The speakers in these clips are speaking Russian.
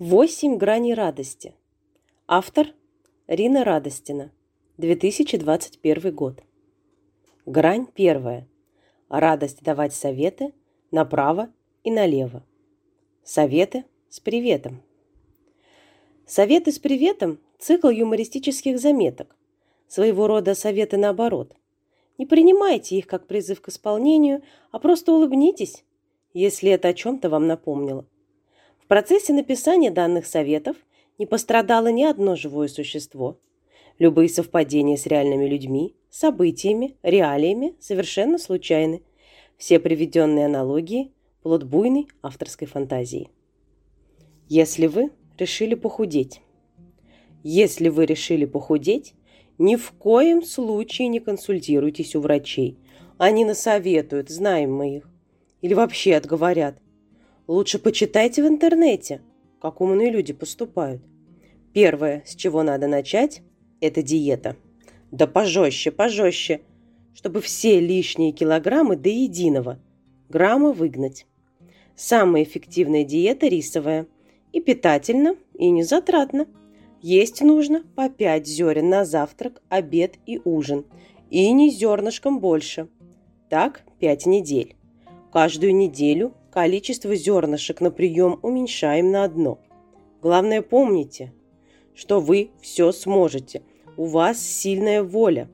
Восемь граней радости. Автор Рина Радостина. 2021 год. Грань первая. Радость давать советы направо и налево. Советы с приветом. Советы с приветом – цикл юмористических заметок. Своего рода советы наоборот. Не принимайте их как призыв к исполнению, а просто улыбнитесь, если это о чем-то вам напомнило – в процессе написания данных советов не пострадало ни одно живое существо. Любые совпадения с реальными людьми, событиями, реалиями совершенно случайны. Все приведенные аналогии – плод буйной авторской фантазии. Если вы решили похудеть. Если вы решили похудеть, ни в коем случае не консультируйтесь у врачей. Они насоветуют, знаем мы их. Или вообще отговорят – Лучше почитайте в интернете, как умные люди поступают. Первое, с чего надо начать, это диета. Да пожестче, пожестче, чтобы все лишние килограммы до единого грамма выгнать. Самая эффективная диета рисовая. И питательно, и не затратно. Есть нужно по 5 зерен на завтрак, обед и ужин. И не зернышком больше. Так 5 недель. Каждую неделю количество зернышек на прием уменьшаем на одно. Главное помните, что вы все сможете. У вас сильная воля.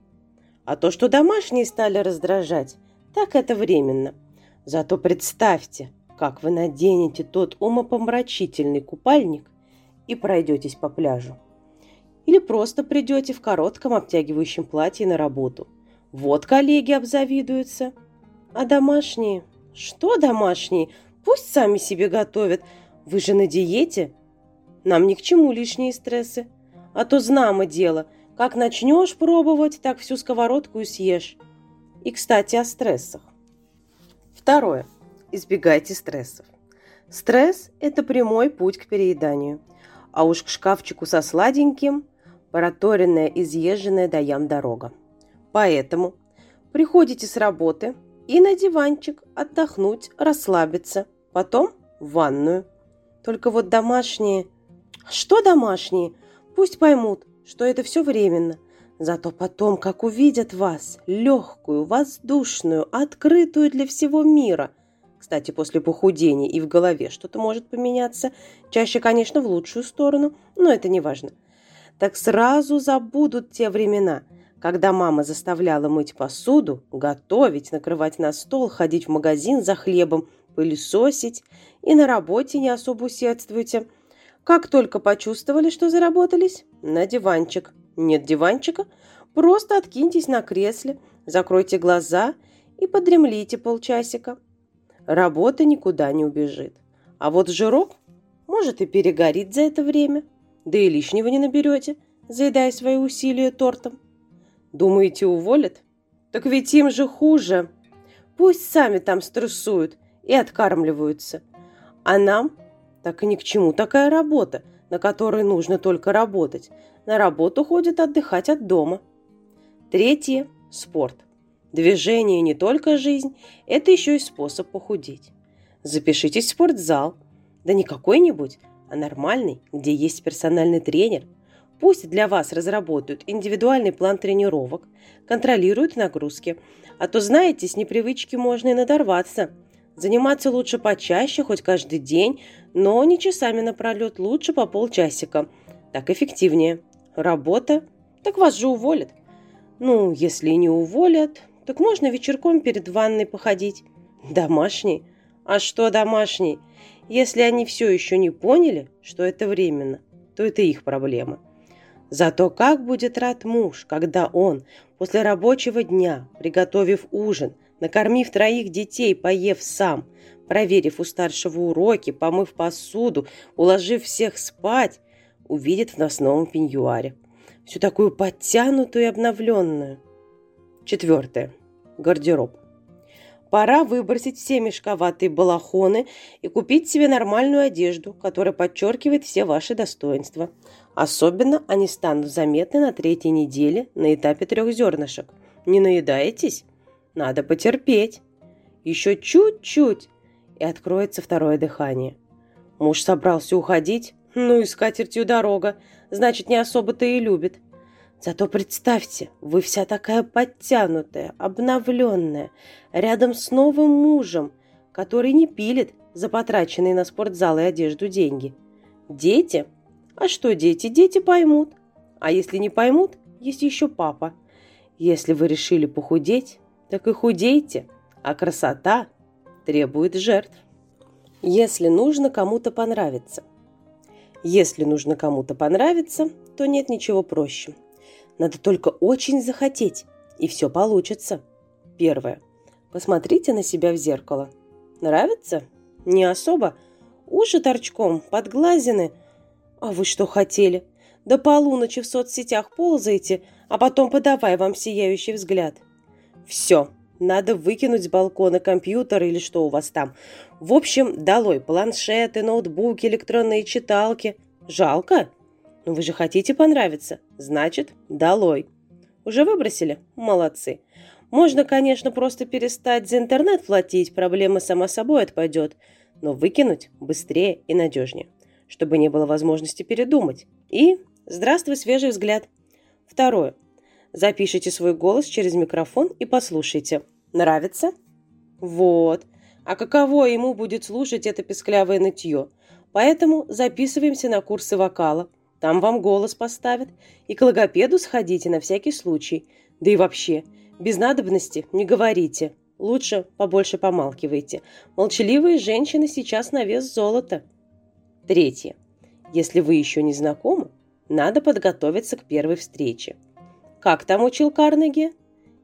А то, что домашние стали раздражать, так это временно. Зато представьте, как вы наденете тот умопомрачительный купальник и пройдетесь по пляжу. Или просто придете в коротком обтягивающем платье на работу. Вот коллеги обзавидуются. А домашние – что домашние? Пусть сами себе готовят. Вы же на диете. Нам ни к чему лишние стрессы. А то знамо дело. Как начнешь пробовать, так всю сковородку и съешь. И, кстати, о стрессах. Второе. Избегайте стрессов. Стресс – это прямой путь к перееданию. А уж к шкафчику со сладеньким – проторенная, изъезженная до ям дорога. Поэтому приходите с работы – и на диванчик отдохнуть, расслабиться. Потом в ванную. Только вот домашние... Что домашние? Пусть поймут, что это все временно. Зато потом, как увидят вас, легкую, воздушную, открытую для всего мира. Кстати, после похудения и в голове что-то может поменяться. Чаще, конечно, в лучшую сторону, но это не важно. Так сразу забудут те времена – когда мама заставляла мыть посуду, готовить, накрывать на стол, ходить в магазин за хлебом, пылесосить и на работе не особо усердствуйте. Как только почувствовали, что заработались, на диванчик. Нет диванчика? Просто откиньтесь на кресле, закройте глаза и подремлите полчасика. Работа никуда не убежит. А вот жирок может и перегорит за это время, да и лишнего не наберете, заедая свои усилия тортом. Думаете, уволят? Так ведь им же хуже. Пусть сами там стрессуют и откармливаются. А нам так и ни к чему такая работа, на которой нужно только работать. На работу ходят отдыхать от дома. Третье – спорт. Движение не только жизнь, это еще и способ похудеть. Запишитесь в спортзал. Да не какой-нибудь, а нормальный, где есть персональный тренер – Пусть для вас разработают индивидуальный план тренировок, контролируют нагрузки. А то, знаете, с непривычки можно и надорваться. Заниматься лучше почаще, хоть каждый день, но не часами напролет, лучше по полчасика. Так эффективнее. Работа? Так вас же уволят. Ну, если не уволят, так можно вечерком перед ванной походить. Домашний? А что домашний? Если они все еще не поняли, что это временно, то это их проблема. Зато как будет рад муж, когда он, после рабочего дня, приготовив ужин, накормив троих детей, поев сам, проверив у старшего уроки, помыв посуду, уложив всех спать, увидит в новом пеньюаре. Всю такую подтянутую и обновленную. Четвертое. Гардероб. Пора выбросить все мешковатые балахоны и купить себе нормальную одежду, которая подчеркивает все ваши достоинства. Особенно они станут заметны на третьей неделе на этапе трех зернышек. Не наедаетесь? Надо потерпеть. Еще чуть-чуть, и откроется второе дыхание. Муж собрался уходить, Ну и с катертью дорога. Значит, не особо-то и любит. Зато представьте, вы вся такая подтянутая, обновленная, рядом с новым мужем, который не пилит за потраченные на спортзал и одежду деньги. Дети? А что дети? Дети поймут. А если не поймут, есть еще папа. Если вы решили похудеть, так и худейте, а красота требует жертв. Если нужно кому-то понравиться. Если нужно кому-то понравиться, то нет ничего проще. Надо только очень захотеть, и все получится. Первое. Посмотрите на себя в зеркало. Нравится? Не особо. Уши торчком, подглазины. А вы что хотели? До полуночи в соцсетях ползаете, а потом подавай вам сияющий взгляд. Все, надо выкинуть с балкона компьютер или что у вас там. В общем, долой планшеты, ноутбуки, электронные читалки. Жалко? Ну вы же хотите понравиться. Значит, долой. Уже выбросили? Молодцы. Можно, конечно, просто перестать за интернет платить, проблема сама собой отпадет. Но выкинуть быстрее и надежнее, чтобы не было возможности передумать. И здравствуй, свежий взгляд. Второе. Запишите свой голос через микрофон и послушайте. Нравится? Вот. А каково ему будет слушать это песклявое нытье? Поэтому записываемся на курсы вокала. Там вам голос поставят. И к логопеду сходите на всякий случай. Да и вообще, без надобности не говорите. Лучше побольше помалкивайте. Молчаливые женщины сейчас на вес золота. Третье. Если вы еще не знакомы, надо подготовиться к первой встрече. Как там учил Карнеги?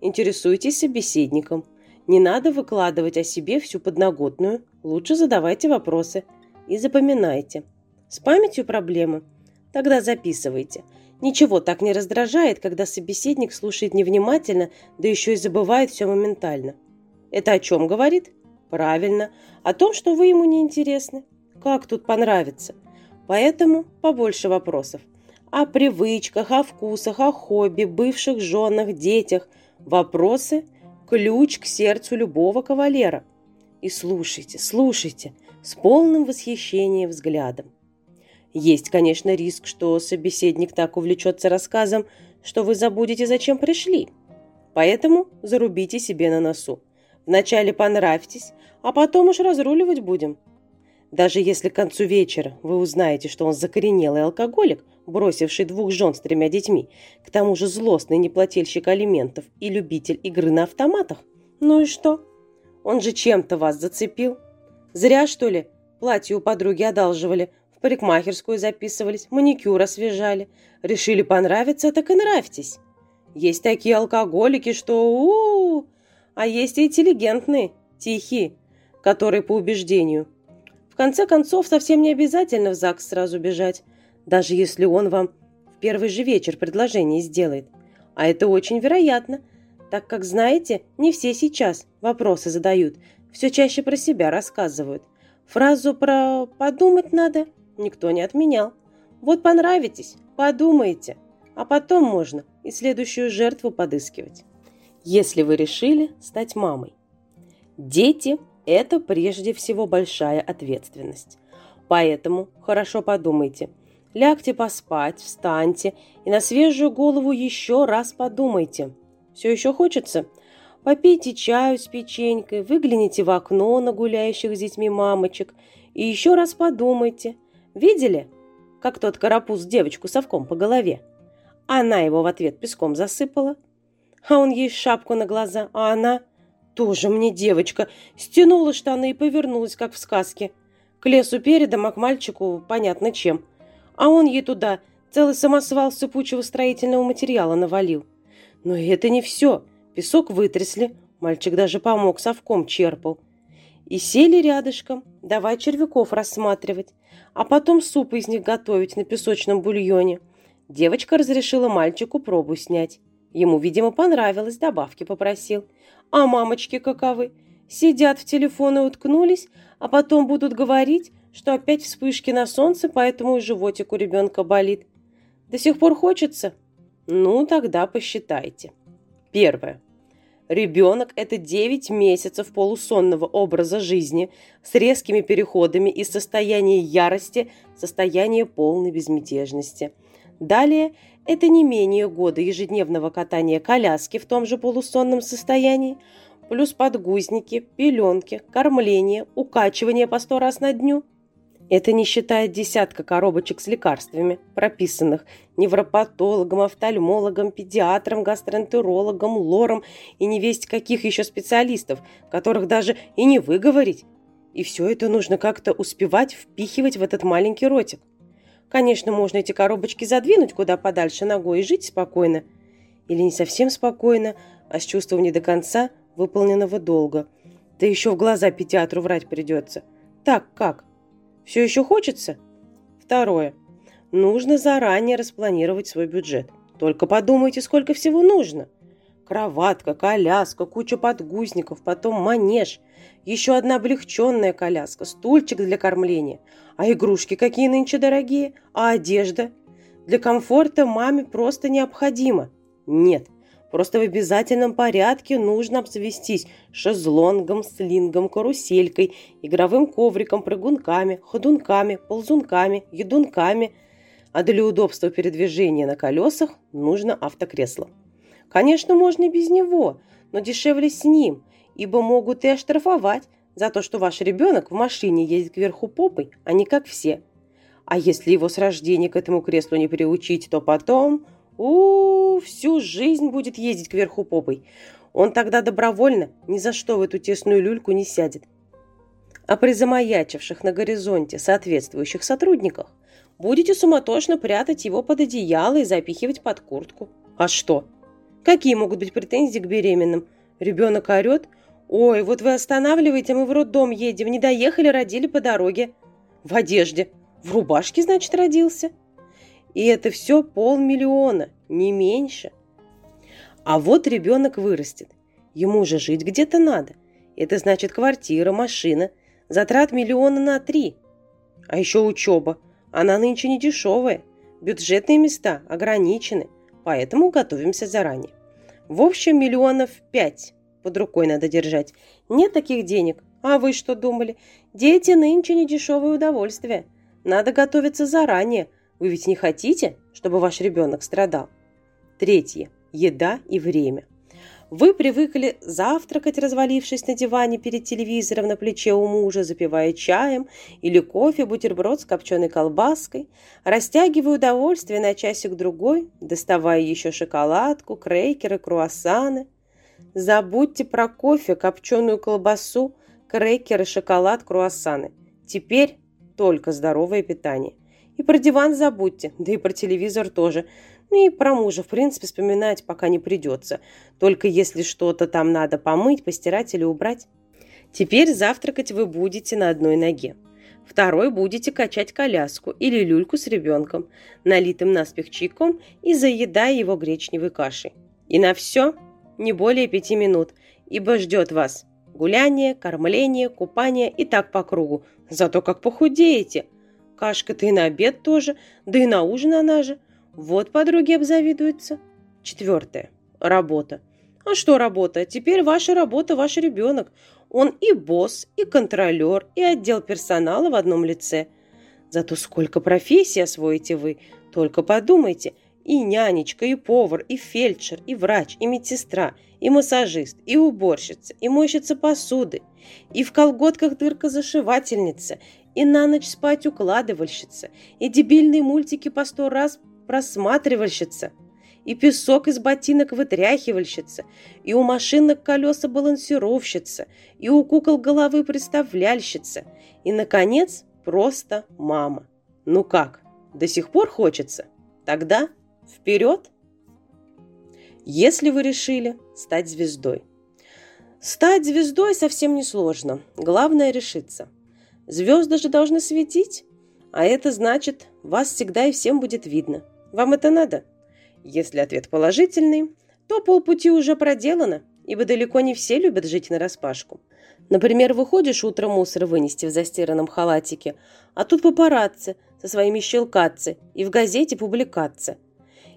Интересуйтесь собеседником. Не надо выкладывать о себе всю подноготную. Лучше задавайте вопросы. И запоминайте. С памятью проблемы? Тогда записывайте. Ничего так не раздражает, когда собеседник слушает невнимательно, да еще и забывает все моментально. Это о чем говорит? Правильно. О том, что вы ему не интересны. Как тут понравится? Поэтому побольше вопросов о привычках, о вкусах, о хобби, бывших женах, детях. Вопросы – ключ к сердцу любого кавалера. И слушайте, слушайте, с полным восхищением взглядом. Есть, конечно, риск, что собеседник так увлечется рассказом, что вы забудете, зачем пришли. Поэтому зарубите себе на носу. Вначале понравьтесь, а потом уж разруливать будем. Даже если к концу вечера вы узнаете, что он закоренелый алкоголик, бросивший двух жен с тремя детьми, к тому же злостный неплательщик алиментов и любитель игры на автоматах. Ну и что? Он же чем-то вас зацепил. Зря, что ли, платье у подруги одалживали, парикмахерскую записывались, маникюр освежали. Решили понравиться, так и нравьтесь. Есть такие алкоголики, что у, -у, -у а есть и интеллигентные, тихие, которые по убеждению. В конце концов, совсем не обязательно в ЗАГС сразу бежать даже если он вам в первый же вечер предложение сделает. А это очень вероятно, так как, знаете, не все сейчас вопросы задают, все чаще про себя рассказывают. Фразу про «подумать надо» никто не отменял. Вот понравитесь, подумайте, а потом можно и следующую жертву подыскивать. Если вы решили стать мамой. Дети – это прежде всего большая ответственность. Поэтому хорошо подумайте – Лягте поспать, встаньте и на свежую голову еще раз подумайте. Все еще хочется? Попейте чаю с печенькой, выгляните в окно на гуляющих с детьми мамочек и еще раз подумайте. Видели, как тот карапуз девочку совком по голове? Она его в ответ песком засыпала. А он ей шапку на глаза, а она, тоже мне девочка, стянула штаны и повернулась, как в сказке. К лесу передом, а к мальчику понятно чем – а он ей туда целый самосвал сыпучего строительного материала навалил. Но и это не все. Песок вытрясли, мальчик даже помог, совком черпал. И сели рядышком, давай червяков рассматривать, а потом суп из них готовить на песочном бульоне. Девочка разрешила мальчику пробу снять. Ему, видимо, понравилось, добавки попросил. А мамочки каковы? Сидят в телефоны уткнулись, а потом будут говорить, что опять вспышки на солнце, поэтому и животик у ребенка болит. До сих пор хочется? Ну, тогда посчитайте. Первое. Ребенок – это 9 месяцев полусонного образа жизни с резкими переходами из состояния ярости в состояние полной безмятежности. Далее – это не менее года ежедневного катания коляски в том же полусонном состоянии, плюс подгузники, пеленки, кормление, укачивание по сто раз на дню – это не считая десятка коробочек с лекарствами, прописанных невропатологом, офтальмологом, педиатром, гастроэнтерологом, лором и не весть каких еще специалистов, которых даже и не выговорить. И все это нужно как-то успевать впихивать в этот маленький ротик. Конечно, можно эти коробочки задвинуть куда подальше ногой и жить спокойно. Или не совсем спокойно, а с чувством не до конца выполненного долга. Да еще в глаза педиатру врать придется. Так как? Все еще хочется? Второе. Нужно заранее распланировать свой бюджет. Только подумайте, сколько всего нужно. Кроватка, коляска, куча подгузников, потом манеж, еще одна облегченная коляска, стульчик для кормления. А игрушки какие нынче дорогие? А одежда? Для комфорта маме просто необходимо. Нет, Просто в обязательном порядке нужно обзавестись шезлонгом, слингом, каруселькой, игровым ковриком, прыгунками, ходунками, ползунками, едунками. А для удобства передвижения на колесах нужно автокресло. Конечно, можно и без него, но дешевле с ним, ибо могут и оштрафовать за то, что ваш ребенок в машине ездит кверху попой, а не как все. А если его с рождения к этому креслу не приучить, то потом у, всю жизнь будет ездить кверху попой. Он тогда добровольно ни за что в эту тесную люльку не сядет. А при замаячивших на горизонте соответствующих сотрудниках будете суматошно прятать его под одеяло и запихивать под куртку. А что? Какие могут быть претензии к беременным? Ребенок орет? Ой, вот вы останавливаете, мы в роддом едем, не доехали, родили по дороге. В одежде. В рубашке, значит, родился. И это все полмиллиона, не меньше. А вот ребенок вырастет. Ему же жить где-то надо. Это значит квартира, машина. Затрат миллиона на три. А еще учеба. Она нынче не дешевая. Бюджетные места ограничены. Поэтому готовимся заранее. В общем, миллионов пять под рукой надо держать. Нет таких денег. А вы что думали? Дети нынче не дешевое удовольствие. Надо готовиться заранее – вы ведь не хотите, чтобы ваш ребенок страдал? Третье. Еда и время. Вы привыкли завтракать, развалившись на диване перед телевизором на плече у мужа, запивая чаем или кофе, бутерброд с копченой колбаской, растягивая удовольствие на часик-другой, доставая еще шоколадку, крекеры, круассаны. Забудьте про кофе, копченую колбасу, крекеры, шоколад, круассаны. Теперь только здоровое питание. И про диван забудьте, да и про телевизор тоже. Ну и про мужа, в принципе, вспоминать пока не придется. Только если что-то там надо помыть, постирать или убрать. Теперь завтракать вы будете на одной ноге. Второй будете качать коляску или люльку с ребенком, налитым наспех чайком и заедая его гречневой кашей. И на все не более пяти минут, ибо ждет вас гуляние, кормление, купание и так по кругу. Зато как похудеете – Кашка-то и на обед тоже, да и на ужин она же. Вот подруги обзавидуются. Четвертое. Работа. А что работа? Теперь ваша работа, ваш ребенок. Он и босс, и контролер, и отдел персонала в одном лице. Зато сколько профессий освоите вы. Только подумайте. И нянечка, и повар, и фельдшер, и врач, и медсестра, и массажист, и уборщица, и мойщица посуды, и в колготках дырка зашивательница, и на ночь спать укладывальщица, и дебильные мультики по сто раз просматривальщица, и песок из ботинок вытряхивальщица, и у машинок колеса балансировщица, и у кукол головы представляльщица, и, наконец, просто мама. Ну как, до сих пор хочется? Тогда вперед! Если вы решили стать звездой. Стать звездой совсем не сложно. Главное решиться – Звезды же должны светить, а это значит, вас всегда и всем будет видно. Вам это надо? Если ответ положительный, то полпути уже проделано, ибо далеко не все любят жить нараспашку. Например, выходишь утром мусор вынести в застиранном халатике, а тут папарацци со своими щелкатцы и в газете публикаться.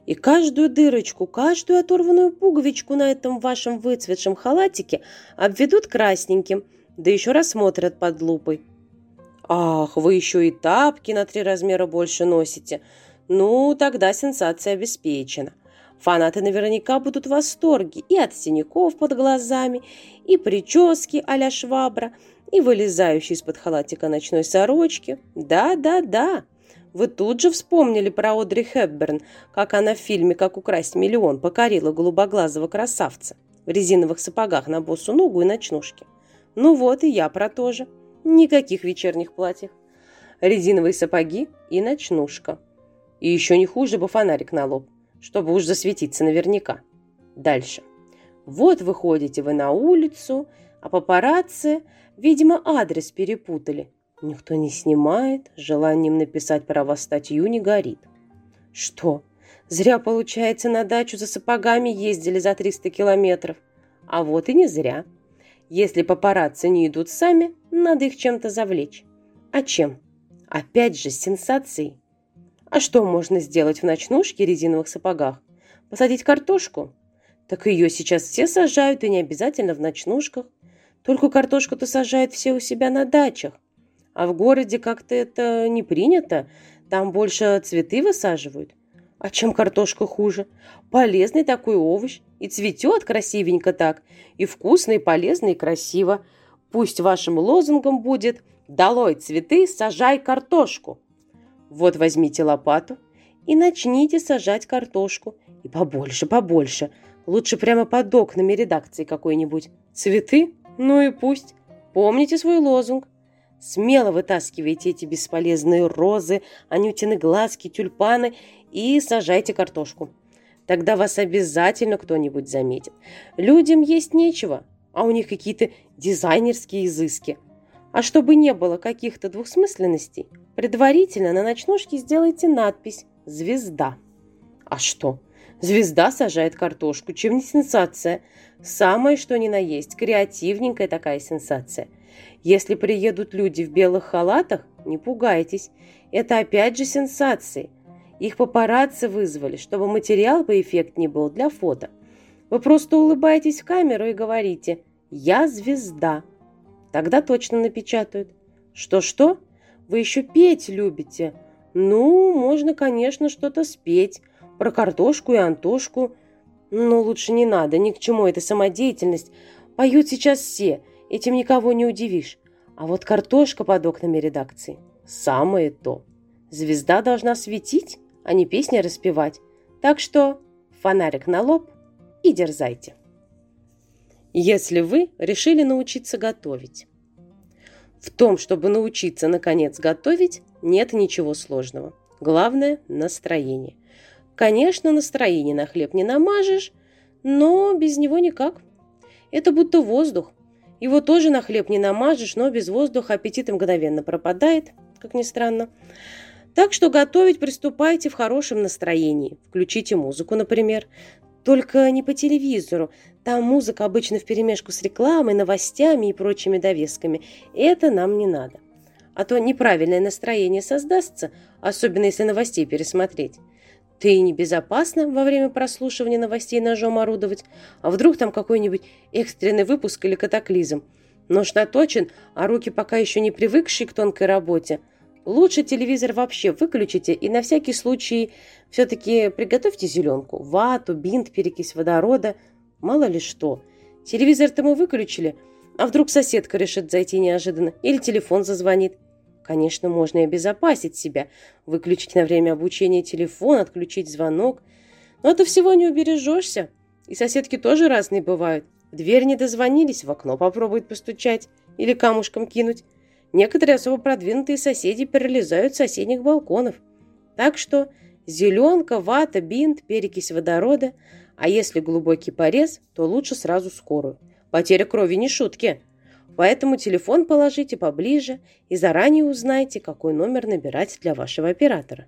И каждую дырочку, каждую оторванную пуговичку на этом вашем выцветшем халатике обведут красненьким, да еще рассмотрят под лупой. Ах, вы еще и тапки на три размера больше носите. Ну, тогда сенсация обеспечена. Фанаты наверняка будут в восторге и от синяков под глазами, и прически а-ля швабра, и вылезающей из-под халатика ночной сорочки. Да-да-да, вы тут же вспомнили про Одри Хепберн, как она в фильме «Как украсть миллион» покорила голубоглазого красавца в резиновых сапогах на босу ногу и ночнушке. Ну вот и я про то же. Никаких вечерних платьев. Резиновые сапоги и ночнушка. И еще не хуже бы фонарик на лоб, чтобы уж засветиться наверняка. Дальше. Вот выходите вы на улицу, а папарацци, видимо, адрес перепутали. Никто не снимает, желанием написать про вас статью не горит. Что, зря, получается, на дачу за сапогами ездили за 300 километров? А вот и не зря. Если папарацци не идут сами, надо их чем-то завлечь. А чем? Опять же, с сенсацией. А что можно сделать в ночнушке резиновых сапогах? Посадить картошку? Так ее сейчас все сажают, и не обязательно в ночнушках. Только картошку-то сажают все у себя на дачах. А в городе как-то это не принято. Там больше цветы высаживают. А чем картошка хуже? Полезный такой овощ. И цветет красивенько так. И вкусно, и полезно, и красиво. Пусть вашим лозунгом будет «Долой цветы, сажай картошку». Вот возьмите лопату и начните сажать картошку. И побольше, побольше. Лучше прямо под окнами редакции какой-нибудь. Цветы? Ну и пусть. Помните свой лозунг. Смело вытаскивайте эти бесполезные розы, анютины глазки, тюльпаны и сажайте картошку. Тогда вас обязательно кто-нибудь заметит. Людям есть нечего, а у них какие-то дизайнерские изыски. А чтобы не было каких-то двухсмысленностей, предварительно на ночнушке сделайте надпись «Звезда». А что? Звезда сажает картошку, чем не сенсация. Самое что ни на есть, креативненькая такая сенсация – если приедут люди в белых халатах, не пугайтесь. Это опять же сенсации. Их папарацци вызвали, чтобы материал поэффектнее был для фото. Вы просто улыбаетесь в камеру и говорите «Я звезда». Тогда точно напечатают. Что-что? Вы еще петь любите? Ну, можно, конечно, что-то спеть. Про картошку и Антошку. Но лучше не надо, ни к чему эта самодеятельность. Поют сейчас все – Этим никого не удивишь. А вот картошка под окнами редакции – самое то. Звезда должна светить, а не песни распевать. Так что фонарик на лоб и дерзайте. Если вы решили научиться готовить. В том, чтобы научиться наконец готовить, нет ничего сложного. Главное – настроение. Конечно, настроение на хлеб не намажешь, но без него никак. Это будто воздух – его тоже на хлеб не намажешь, но без воздуха аппетит мгновенно пропадает, как ни странно. Так что готовить приступайте в хорошем настроении. Включите музыку, например. Только не по телевизору. Там музыка обычно вперемешку с рекламой, новостями и прочими довесками. Это нам не надо. А то неправильное настроение создастся, особенно если новостей пересмотреть. Ты небезопасно во время прослушивания новостей ножом орудовать, а вдруг там какой-нибудь экстренный выпуск или катаклизм. Нож наточен, а руки пока еще не привыкшие к тонкой работе. Лучше телевизор вообще выключите и на всякий случай все-таки приготовьте зеленку, вату, бинт, перекись водорода, мало ли что. Телевизор-то мы выключили, а вдруг соседка решит зайти неожиданно или телефон зазвонит. Конечно, можно и обезопасить себя, выключить на время обучения телефон, отключить звонок. Но это всего не убережешься. И соседки тоже разные бывают. В дверь не дозвонились, в окно попробуют постучать или камушком кинуть. Некоторые особо продвинутые соседи перелезают с соседних балконов. Так что зеленка, вата, бинт, перекись водорода. А если глубокий порез, то лучше сразу скорую. Потеря крови не шутки. Поэтому телефон положите поближе и заранее узнайте, какой номер набирать для вашего оператора.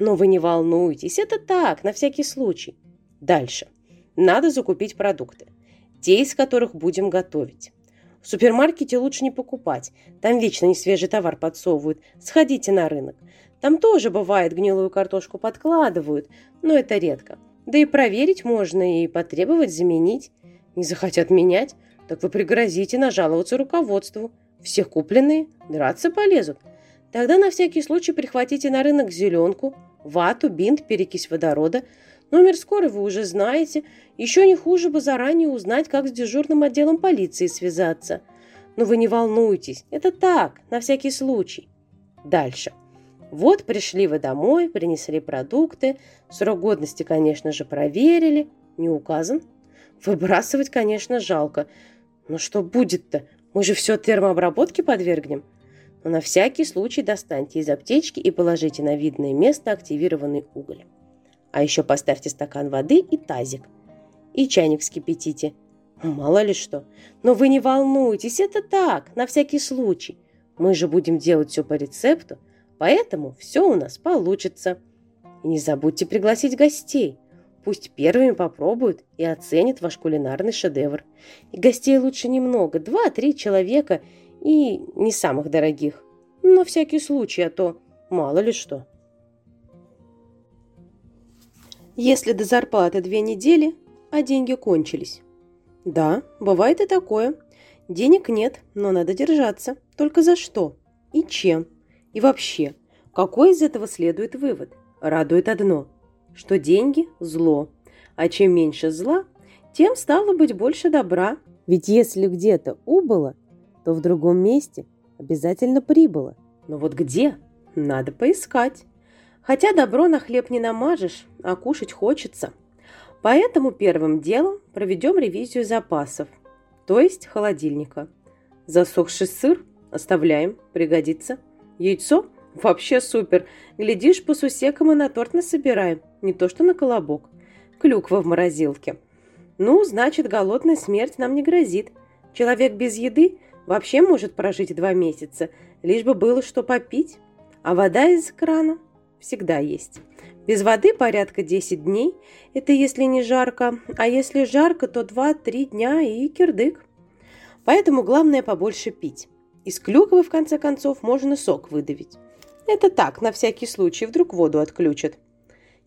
Но вы не волнуйтесь, это так, на всякий случай. Дальше. Надо закупить продукты. Те, из которых будем готовить. В супермаркете лучше не покупать. Там вечно несвежий товар подсовывают. Сходите на рынок. Там тоже бывает гнилую картошку подкладывают, но это редко. Да и проверить можно, и потребовать заменить. Не захотят менять, так вы пригрозите нажаловаться руководству. Все купленные драться полезут. Тогда на всякий случай прихватите на рынок зеленку, вату, бинт, перекись водорода. Номер скорой вы уже знаете. Еще не хуже бы заранее узнать, как с дежурным отделом полиции связаться. Но вы не волнуйтесь, это так, на всякий случай. Дальше. Вот пришли вы домой, принесли продукты, срок годности, конечно же, проверили, не указан. Выбрасывать, конечно, жалко. Но что будет-то? Мы же все термообработке подвергнем. Но на всякий случай достаньте из аптечки и положите на видное место активированный уголь. А еще поставьте стакан воды и тазик. И чайник вскипятите. Мало ли что. Но вы не волнуйтесь, это так, на всякий случай. Мы же будем делать все по рецепту, поэтому все у нас получится. И не забудьте пригласить гостей. Пусть первыми попробуют и оценят ваш кулинарный шедевр. И гостей лучше немного, два-три человека и не самых дорогих. На всякий случай, а то мало ли что. Если до зарплаты две недели, а деньги кончились. Да, бывает и такое. Денег нет, но надо держаться. Только за что? И чем? И вообще, какой из этого следует вывод? Радует одно, что деньги – зло. А чем меньше зла, тем стало быть больше добра. Ведь если где-то убыло, то в другом месте обязательно прибыло. Но вот где? Надо поискать. Хотя добро на хлеб не намажешь, а кушать хочется. Поэтому первым делом проведем ревизию запасов, то есть холодильника. Засохший сыр оставляем, пригодится. Яйцо вообще супер. Глядишь, по сусекам и на торт насобираем, не то что на колобок. Клюква в морозилке. Ну, значит, голодная смерть нам не грозит. Человек без еды вообще может прожить два месяца, лишь бы было что попить. А вода из крана всегда есть. Без воды порядка 10 дней. Это если не жарко. А если жарко, то 2-3 дня и кирдык. Поэтому главное побольше пить. Из клюквы, в конце концов, можно сок выдавить. Это так, на всякий случай, вдруг воду отключат.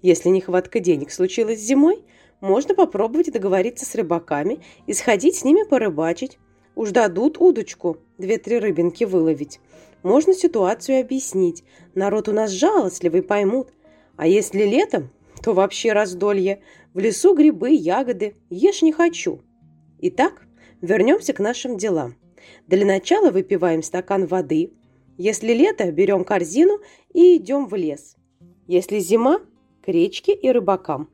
Если нехватка денег случилась зимой, можно попробовать договориться с рыбаками и сходить с ними порыбачить. Уж дадут удочку, две-три рыбинки выловить. Можно ситуацию объяснить. Народ у нас жалостливый, поймут. А если летом, то вообще раздолье. В лесу грибы, ягоды. Ешь не хочу. Итак, вернемся к нашим делам. Для начала выпиваем стакан воды. Если лето, берем корзину и идем в лес. Если зима, к речке и рыбакам.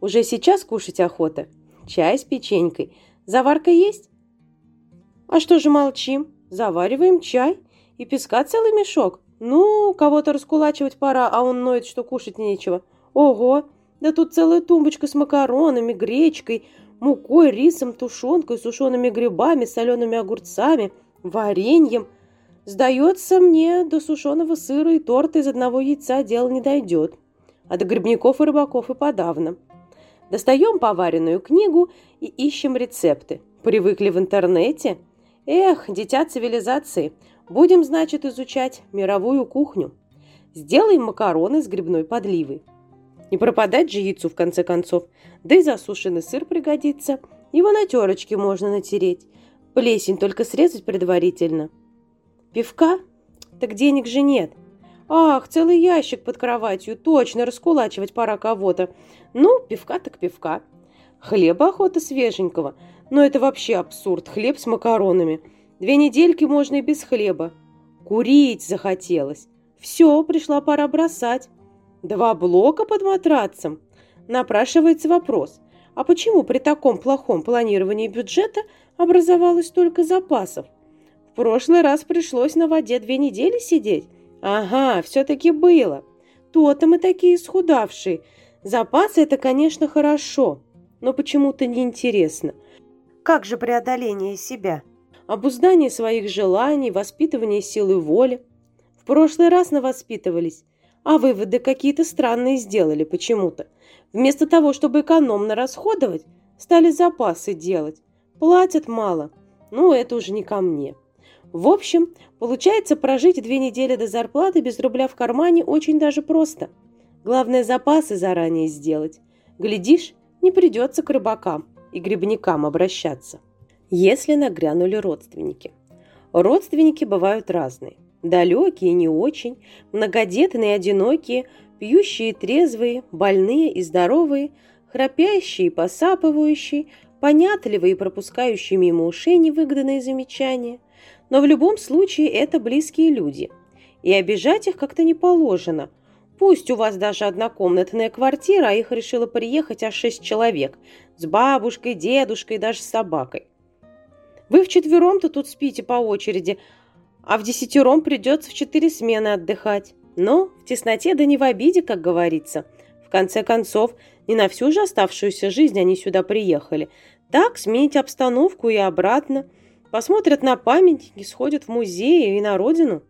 Уже сейчас кушать охота. Чай с печенькой. Заварка есть? А что же молчим? Завариваем чай и песка целый мешок. Ну, кого-то раскулачивать пора, а он ноет, что кушать нечего. Ого, да тут целая тумбочка с макаронами, гречкой, мукой, рисом, тушенкой, сушеными грибами, солеными огурцами, вареньем. Сдается мне, до сушеного сыра и торта из одного яйца дело не дойдет. А до грибников и рыбаков и подавно. Достаем поваренную книгу и ищем рецепты. Привыкли в интернете? Эх, дитя цивилизации – Будем, значит, изучать мировую кухню. Сделаем макароны с грибной подливой. Не пропадать же яйцу, в конце концов. Да и засушенный сыр пригодится. Его на терочке можно натереть. Плесень только срезать предварительно. Пивка? Так денег же нет. Ах, целый ящик под кроватью. Точно, раскулачивать пора кого-то. Ну, пивка так пивка. Хлеба охота свеженького. Но это вообще абсурд. Хлеб с макаронами. Две недельки можно и без хлеба. Курить захотелось. Все, пришла пора бросать. Два блока под матрацем. Напрашивается вопрос, а почему при таком плохом планировании бюджета образовалось столько запасов? В прошлый раз пришлось на воде две недели сидеть. Ага, все-таки было. То-то мы такие исхудавшие. Запасы – это, конечно, хорошо, но почему-то неинтересно. Как же преодоление себя? Обуздание своих желаний, воспитывание силы воли. В прошлый раз навоспитывались, а выводы какие-то странные сделали почему-то. Вместо того, чтобы экономно расходовать, стали запасы делать. Платят мало. Ну, это уже не ко мне. В общем, получается прожить две недели до зарплаты без рубля в кармане очень даже просто. Главное, запасы заранее сделать. Глядишь, не придется к рыбакам и грибникам обращаться. Если нагрянули родственники. Родственники бывают разные. Далекие, не очень, многодетные, одинокие, пьющие, трезвые, больные и здоровые, храпящие посапывающие, понятливые и пропускающие мимо ушей невыгоданные замечания. Но в любом случае это близкие люди. И обижать их как-то не положено. Пусть у вас даже однокомнатная квартира, а их решило приехать аж шесть человек. С бабушкой, дедушкой даже с собакой. Вы вчетвером-то тут спите по очереди, а в десятером придется в четыре смены отдыхать. Но в тесноте да не в обиде, как говорится. В конце концов, не на всю же оставшуюся жизнь они сюда приехали. Так, сменить обстановку и обратно. Посмотрят на памятники, сходят в музеи и на родину.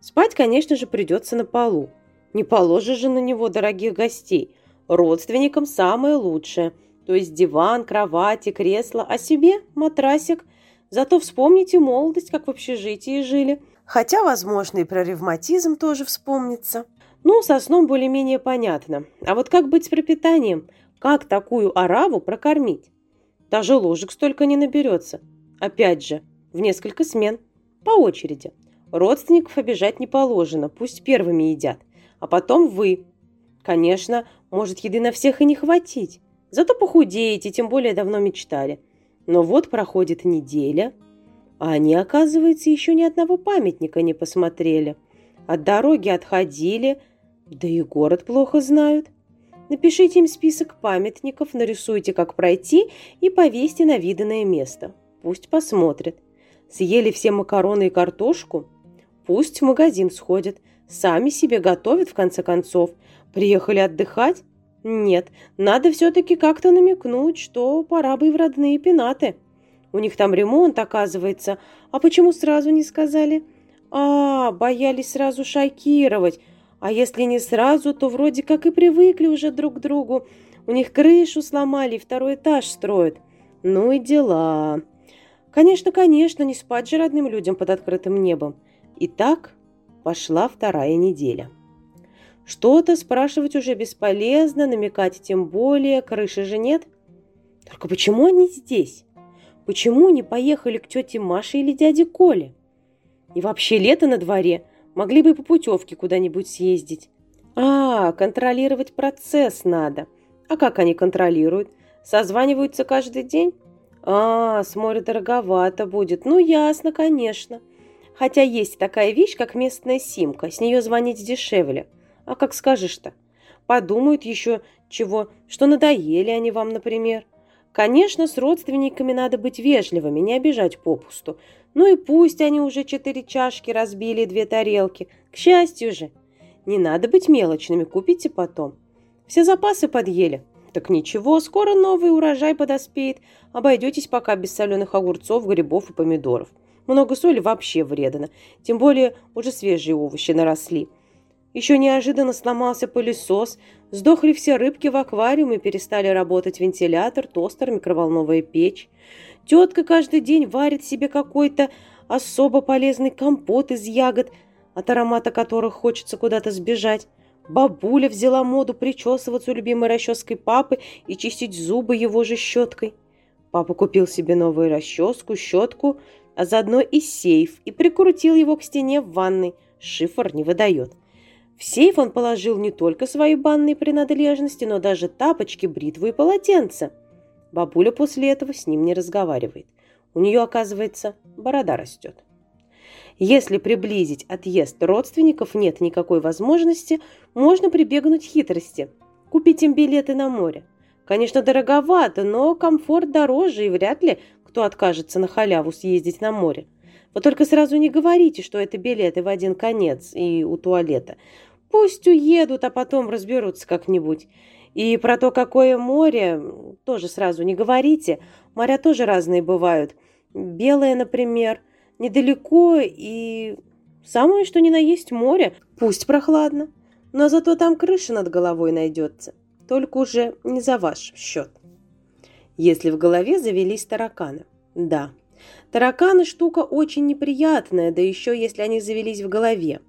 Спать, конечно же, придется на полу. Не положишь же на него дорогих гостей. Родственникам самое лучшее. То есть диван, кровать и кресло, а себе матрасик – Зато вспомните молодость, как в общежитии жили. Хотя, возможно, и про ревматизм тоже вспомнится. Ну, со сном более-менее понятно. А вот как быть с пропитанием? Как такую ораву прокормить? Даже ложек столько не наберется. Опять же, в несколько смен. По очереди. Родственников обижать не положено, пусть первыми едят. А потом вы. Конечно, может еды на всех и не хватить. Зато похудеете, тем более давно мечтали. Но вот проходит неделя, а они, оказывается, еще ни одного памятника не посмотрели. От дороги отходили, да и город плохо знают. Напишите им список памятников, нарисуйте, как пройти, и повесьте на виданное место. Пусть посмотрят. Съели все макароны и картошку? Пусть в магазин сходят. Сами себе готовят, в конце концов. Приехали отдыхать? Нет, надо все-таки как-то намекнуть, что пора бы и в родные пенаты. У них там ремонт, оказывается. А почему сразу не сказали? А, боялись сразу шокировать. А если не сразу, то вроде как и привыкли уже друг к другу. У них крышу сломали и второй этаж строят. Ну и дела. Конечно, конечно, не спать же родным людям под открытым небом. И так пошла вторая неделя. Что-то спрашивать уже бесполезно, намекать тем более, крыши же нет. Только почему они здесь? Почему не поехали к тете Маше или дяде Коле? И вообще лето на дворе, могли бы по путевке куда-нибудь съездить. А, контролировать процесс надо. А как они контролируют? Созваниваются каждый день? А, с моря дороговато будет. Ну, ясно, конечно. Хотя есть такая вещь, как местная симка. С нее звонить дешевле. А как скажешь-то? Подумают еще чего, что надоели они вам, например. Конечно, с родственниками надо быть вежливыми, не обижать попусту. Ну и пусть они уже четыре чашки разбили, две тарелки. К счастью же. Не надо быть мелочными, купите потом. Все запасы подъели. Так ничего, скоро новый урожай подоспеет. Обойдетесь пока без соленых огурцов, грибов и помидоров. Много соли вообще вредно. Тем более уже свежие овощи наросли. Еще неожиданно сломался пылесос, сдохли все рыбки в аквариуме, перестали работать вентилятор, тостер, микроволновая печь. Тетка каждый день варит себе какой-то особо полезный компот из ягод, от аромата которых хочется куда-то сбежать. Бабуля взяла моду причесываться у любимой расческой папы и чистить зубы его же щеткой. Папа купил себе новую расческу, щетку, а заодно и сейф, и прикрутил его к стене в ванной. Шифр не выдает. В сейф он положил не только свои банные принадлежности, но даже тапочки, бритву и полотенце. Бабуля после этого с ним не разговаривает. У нее, оказывается, борода растет. Если приблизить отъезд родственников нет никакой возможности, можно прибегнуть хитрости. Купить им билеты на море. Конечно, дороговато, но комфорт дороже, и вряд ли кто откажется на халяву съездить на море. Вы только сразу не говорите, что это билеты в один конец и у туалета. Пусть уедут, а потом разберутся как-нибудь. И про то, какое море, тоже сразу не говорите. Моря тоже разные бывают. Белое, например, недалеко и самое что ни на есть море. Пусть прохладно, но зато там крыша над головой найдется. Только уже не за ваш счет. Если в голове завелись тараканы. Да, Тараканы штука очень неприятная, да еще если они завелись в голове.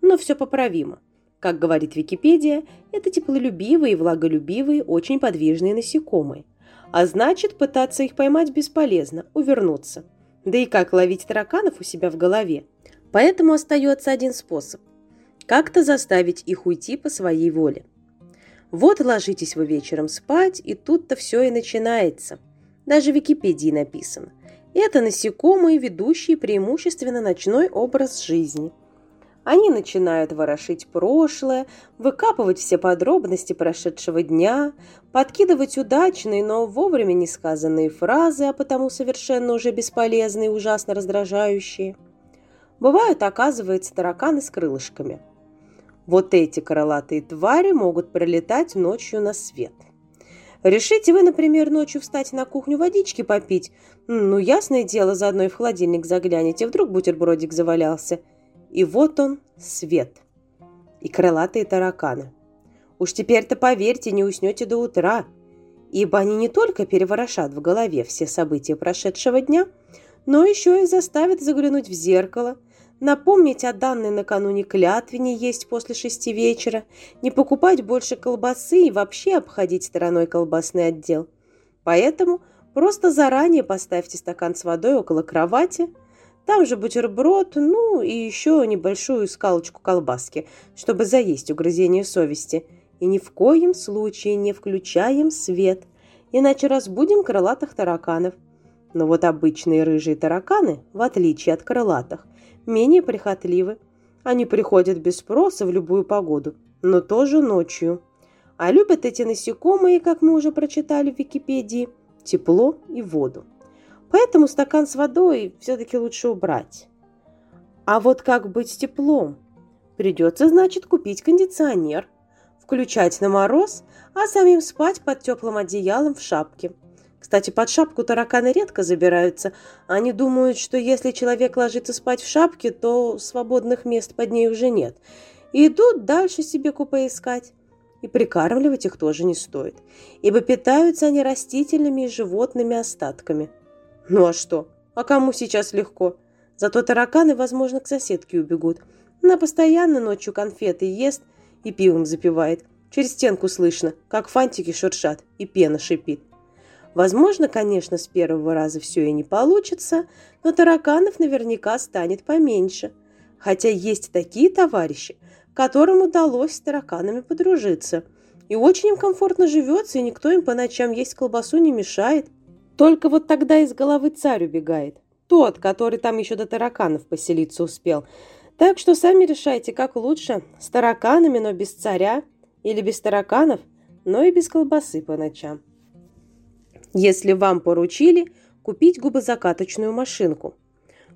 Но все поправимо. Как говорит Википедия, это теплолюбивые и влаголюбивые, очень подвижные насекомые. А значит, пытаться их поймать бесполезно, увернуться. Да и как ловить тараканов у себя в голове? Поэтому остается один способ – как-то заставить их уйти по своей воле. Вот ложитесь вы вечером спать, и тут-то все и начинается. Даже в Википедии написано. Это насекомые, ведущие преимущественно ночной образ жизни. Они начинают ворошить прошлое, выкапывать все подробности прошедшего дня, подкидывать удачные, но вовремя не сказанные фразы, а потому совершенно уже бесполезные и ужасно раздражающие. Бывают, оказывается, тараканы с крылышками. Вот эти крылатые твари могут пролетать ночью на свет. Решите вы, например, ночью встать на кухню водички попить, ну, ясное дело, заодно и в холодильник заглянете, вдруг бутербродик завалялся – и вот он, свет. И крылатые тараканы. Уж теперь-то, поверьте, не уснете до утра, ибо они не только переворошат в голове все события прошедшего дня, но еще и заставят заглянуть в зеркало, напомнить о данной накануне клятве не есть после шести вечера, не покупать больше колбасы и вообще обходить стороной колбасный отдел. Поэтому просто заранее поставьте стакан с водой около кровати – там же бутерброд, ну и еще небольшую скалочку колбаски, чтобы заесть угрызение совести. И ни в коем случае не включаем свет, иначе разбудим крылатых тараканов. Но вот обычные рыжие тараканы, в отличие от крылатых, менее прихотливы. Они приходят без спроса в любую погоду, но тоже ночью. А любят эти насекомые, как мы уже прочитали в Википедии, тепло и воду. Поэтому стакан с водой все-таки лучше убрать. А вот как быть с теплом? Придется, значит, купить кондиционер, включать на мороз, а самим спать под теплым одеялом в шапке. Кстати, под шапку тараканы редко забираются. Они думают, что если человек ложится спать в шапке, то свободных мест под ней уже нет. И идут дальше себе купе искать. И прикармливать их тоже не стоит, ибо питаются они растительными и животными остатками – ну а что? А кому сейчас легко? Зато тараканы, возможно, к соседке убегут. Она постоянно ночью конфеты ест и пивом запивает. Через стенку слышно, как фантики шуршат и пена шипит. Возможно, конечно, с первого раза все и не получится, но тараканов наверняка станет поменьше. Хотя есть такие товарищи, которым удалось с тараканами подружиться. И очень им комфортно живется, и никто им по ночам есть колбасу не мешает. Только вот тогда из головы царь убегает. Тот, который там еще до тараканов поселиться успел. Так что сами решайте, как лучше. С тараканами, но без царя. Или без тараканов, но и без колбасы по ночам. Если вам поручили купить губозакаточную машинку.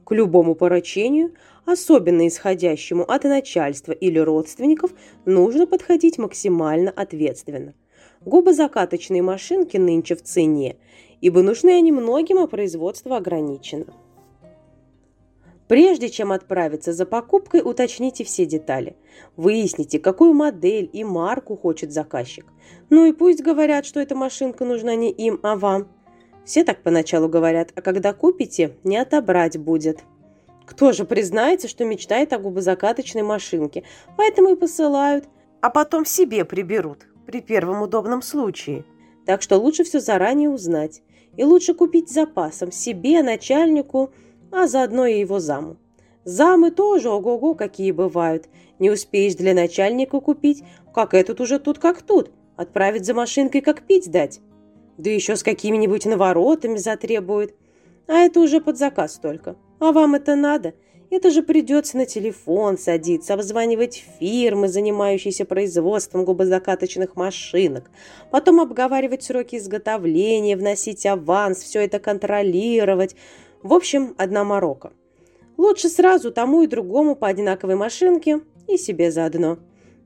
К любому поручению, особенно исходящему от начальства или родственников, нужно подходить максимально ответственно. Губозакаточные машинки нынче в цене, ибо нужны они многим, а производство ограничено. Прежде чем отправиться за покупкой, уточните все детали. Выясните, какую модель и марку хочет заказчик. Ну и пусть говорят, что эта машинка нужна не им, а вам. Все так поначалу говорят, а когда купите, не отобрать будет. Кто же признается, что мечтает о губозакаточной машинке, поэтому и посылают, а потом себе приберут при первом удобном случае. Так что лучше все заранее узнать. И лучше купить запасом себе, начальнику, а заодно и его заму. Замы тоже ого-го какие бывают. Не успеешь для начальника купить, как этот уже тут как тут. Отправить за машинкой как пить дать. Да еще с какими-нибудь наворотами затребует. А это уже под заказ только. А вам это надо? Это же придется на телефон садиться, обзванивать фирмы, занимающиеся производством губозакаточных машинок, потом обговаривать сроки изготовления, вносить аванс, все это контролировать. В общем, одна морока. Лучше сразу тому и другому по одинаковой машинке и себе заодно.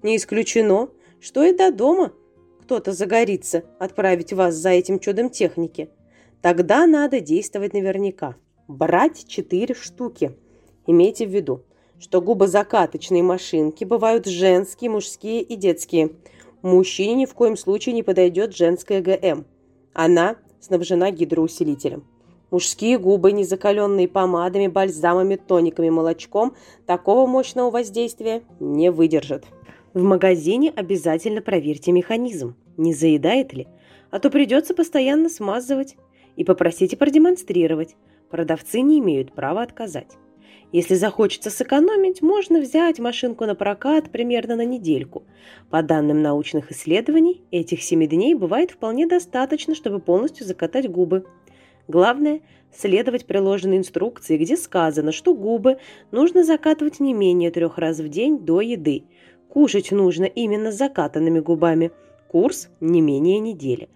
Не исключено, что и до дома кто-то загорится отправить вас за этим чудом техники. Тогда надо действовать наверняка. Брать четыре штуки – Имейте в виду, что губозакаточные машинки бывают женские, мужские и детские. Мужчине ни в коем случае не подойдет женская ГМ. Она снабжена гидроусилителем. Мужские губы, не закаленные помадами, бальзамами, тониками, молочком, такого мощного воздействия не выдержат. В магазине обязательно проверьте механизм, не заедает ли, а то придется постоянно смазывать и попросите продемонстрировать. Продавцы не имеют права отказать. Если захочется сэкономить, можно взять машинку на прокат примерно на недельку. По данным научных исследований, этих 7 дней бывает вполне достаточно, чтобы полностью закатать губы. Главное – следовать приложенной инструкции, где сказано, что губы нужно закатывать не менее трех раз в день до еды. Кушать нужно именно с закатанными губами. Курс – не менее недели.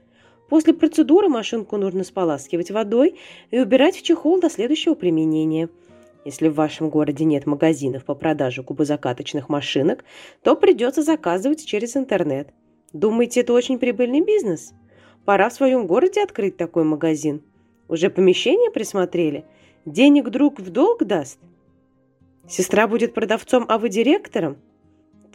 После процедуры машинку нужно споласкивать водой и убирать в чехол до следующего применения – если в вашем городе нет магазинов по продаже губозакаточных машинок, то придется заказывать через интернет. Думаете, это очень прибыльный бизнес? Пора в своем городе открыть такой магазин. Уже помещение присмотрели? Денег друг в долг даст? Сестра будет продавцом, а вы директором?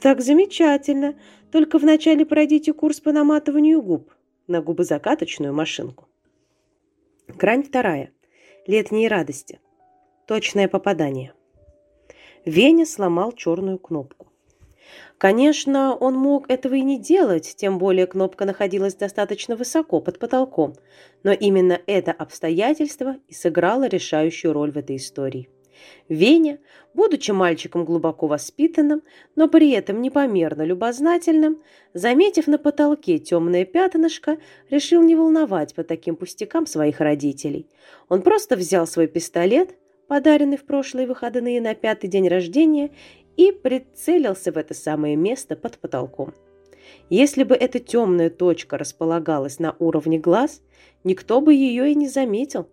Так замечательно. Только вначале пройдите курс по наматыванию губ на губозакаточную машинку. Грань вторая. Летние радости. Точное попадание. Веня сломал черную кнопку. Конечно, он мог этого и не делать, тем более кнопка находилась достаточно высоко под потолком, но именно это обстоятельство и сыграло решающую роль в этой истории. Веня, будучи мальчиком глубоко воспитанным, но при этом непомерно любознательным, заметив на потолке темное пятнышко, решил не волновать по таким пустякам своих родителей. Он просто взял свой пистолет – подаренный в прошлые выходные на пятый день рождения, и прицелился в это самое место под потолком. Если бы эта темная точка располагалась на уровне глаз, никто бы ее и не заметил.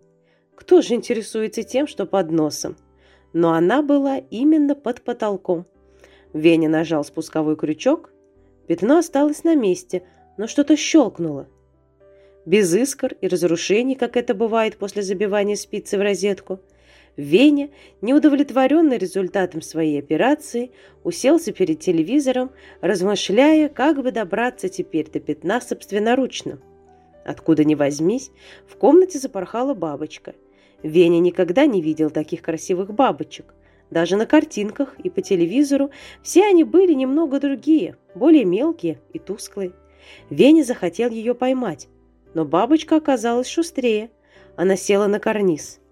Кто же интересуется тем, что под носом? Но она была именно под потолком. Веня нажал спусковой крючок. Пятно осталось на месте, но что-то щелкнуло. Без искр и разрушений, как это бывает после забивания спицы в розетку – Веня, неудовлетворенный результатом своей операции, уселся перед телевизором, размышляя, как бы добраться теперь до пятна собственноручно. Откуда ни возьмись, в комнате запорхала бабочка. Веня никогда не видел таких красивых бабочек. Даже на картинках и по телевизору все они были немного другие, более мелкие и тусклые. Веня захотел ее поймать, но бабочка оказалась шустрее. Она села на карниз –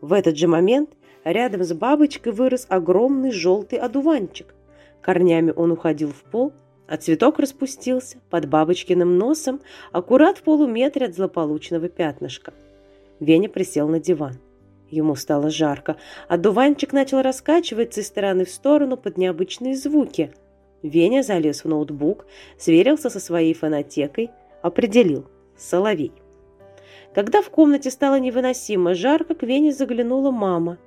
в этот же момент рядом с бабочкой вырос огромный желтый одуванчик. Корнями он уходил в пол, а цветок распустился под бабочкиным носом аккурат в полуметре от злополучного пятнышка. Веня присел на диван. Ему стало жарко, а дуванчик начал раскачиваться из стороны в сторону под необычные звуки. Веня залез в ноутбук, сверился со своей фонотекой, определил – соловей. Когда в комнате стало невыносимо жарко, к Вене заглянула мама.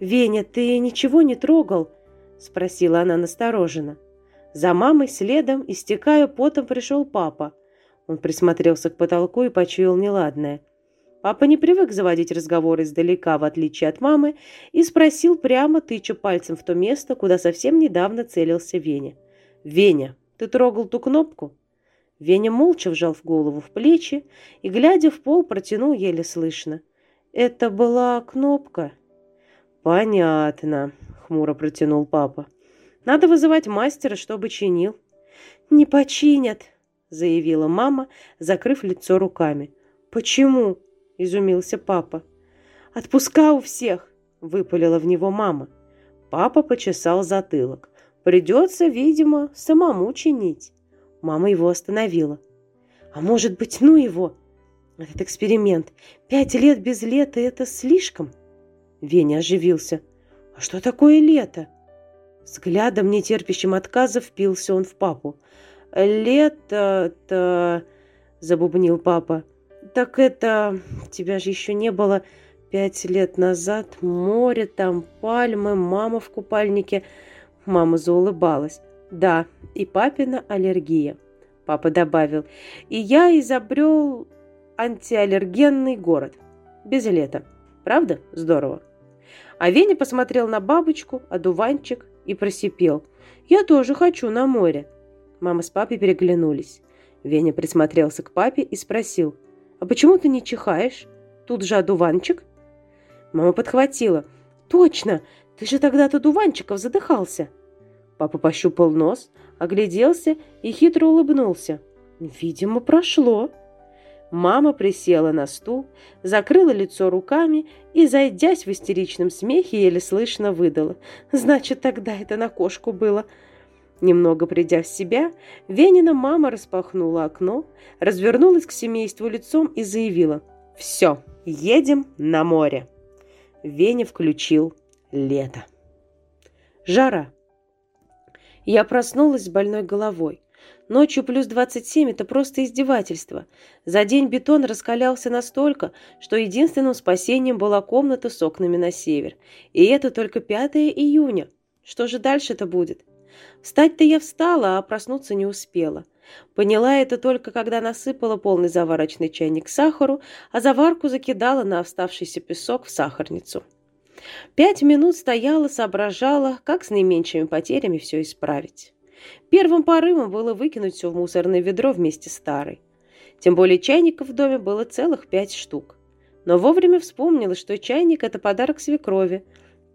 «Веня, ты ничего не трогал?» – спросила она настороженно. За мамой следом, истекая потом, пришел папа. Он присмотрелся к потолку и почуял неладное. Папа не привык заводить разговоры издалека, в отличие от мамы, и спросил прямо, тыча пальцем в то место, куда совсем недавно целился Веня. «Веня, ты трогал ту кнопку?» Веня молча вжал в голову в плечи и, глядя в пол, протянул еле слышно. «Это была кнопка». «Понятно», — хмуро протянул папа. «Надо вызывать мастера, чтобы чинил». «Не починят», — заявила мама, закрыв лицо руками. «Почему?» — изумился папа. «Отпуска у всех», — выпалила в него мама. Папа почесал затылок. «Придется, видимо, самому чинить». Мама его остановила. А может быть, ну его? Этот эксперимент. Пять лет без лета – это слишком? Веня оживился. А что такое лето? Взглядом, нетерпящим отказа, впился он в папу. «Лето-то...» – забубнил папа. «Так это... Тебя же еще не было пять лет назад. Море там, пальмы, мама в купальнике». Мама заулыбалась. Да, и папина аллергия. Папа добавил, и я изобрел антиаллергенный город. Без лета. Правда? Здорово. А Веня посмотрел на бабочку, одуванчик и просипел. «Я тоже хочу на море». Мама с папой переглянулись. Веня присмотрелся к папе и спросил. «А почему ты не чихаешь? Тут же одуванчик». Мама подхватила. «Точно! Ты же тогда от одуванчиков задыхался!» Папа пощупал нос, огляделся и хитро улыбнулся. «Видимо, прошло!» Мама присела на стул, закрыла лицо руками и, зайдясь в истеричном смехе, еле слышно выдала. «Значит, тогда это на кошку было!» Немного придя в себя, Венина мама распахнула окно, развернулась к семейству лицом и заявила «Все, едем на море». Веня включил лето. Жара. Я проснулась с больной головой. Ночью плюс 27 – это просто издевательство. За день бетон раскалялся настолько, что единственным спасением была комната с окнами на север. И это только 5 июня. Что же дальше-то будет? Встать-то я встала, а проснуться не успела. Поняла это только, когда насыпала полный заварочный чайник сахару, а заварку закидала на оставшийся песок в сахарницу. Пять минут стояла, соображала, как с наименьшими потерями все исправить. Первым порывом было выкинуть все в мусорное ведро вместе с старой. Тем более чайников в доме было целых пять штук. Но вовремя вспомнила, что чайник – это подарок свекрови,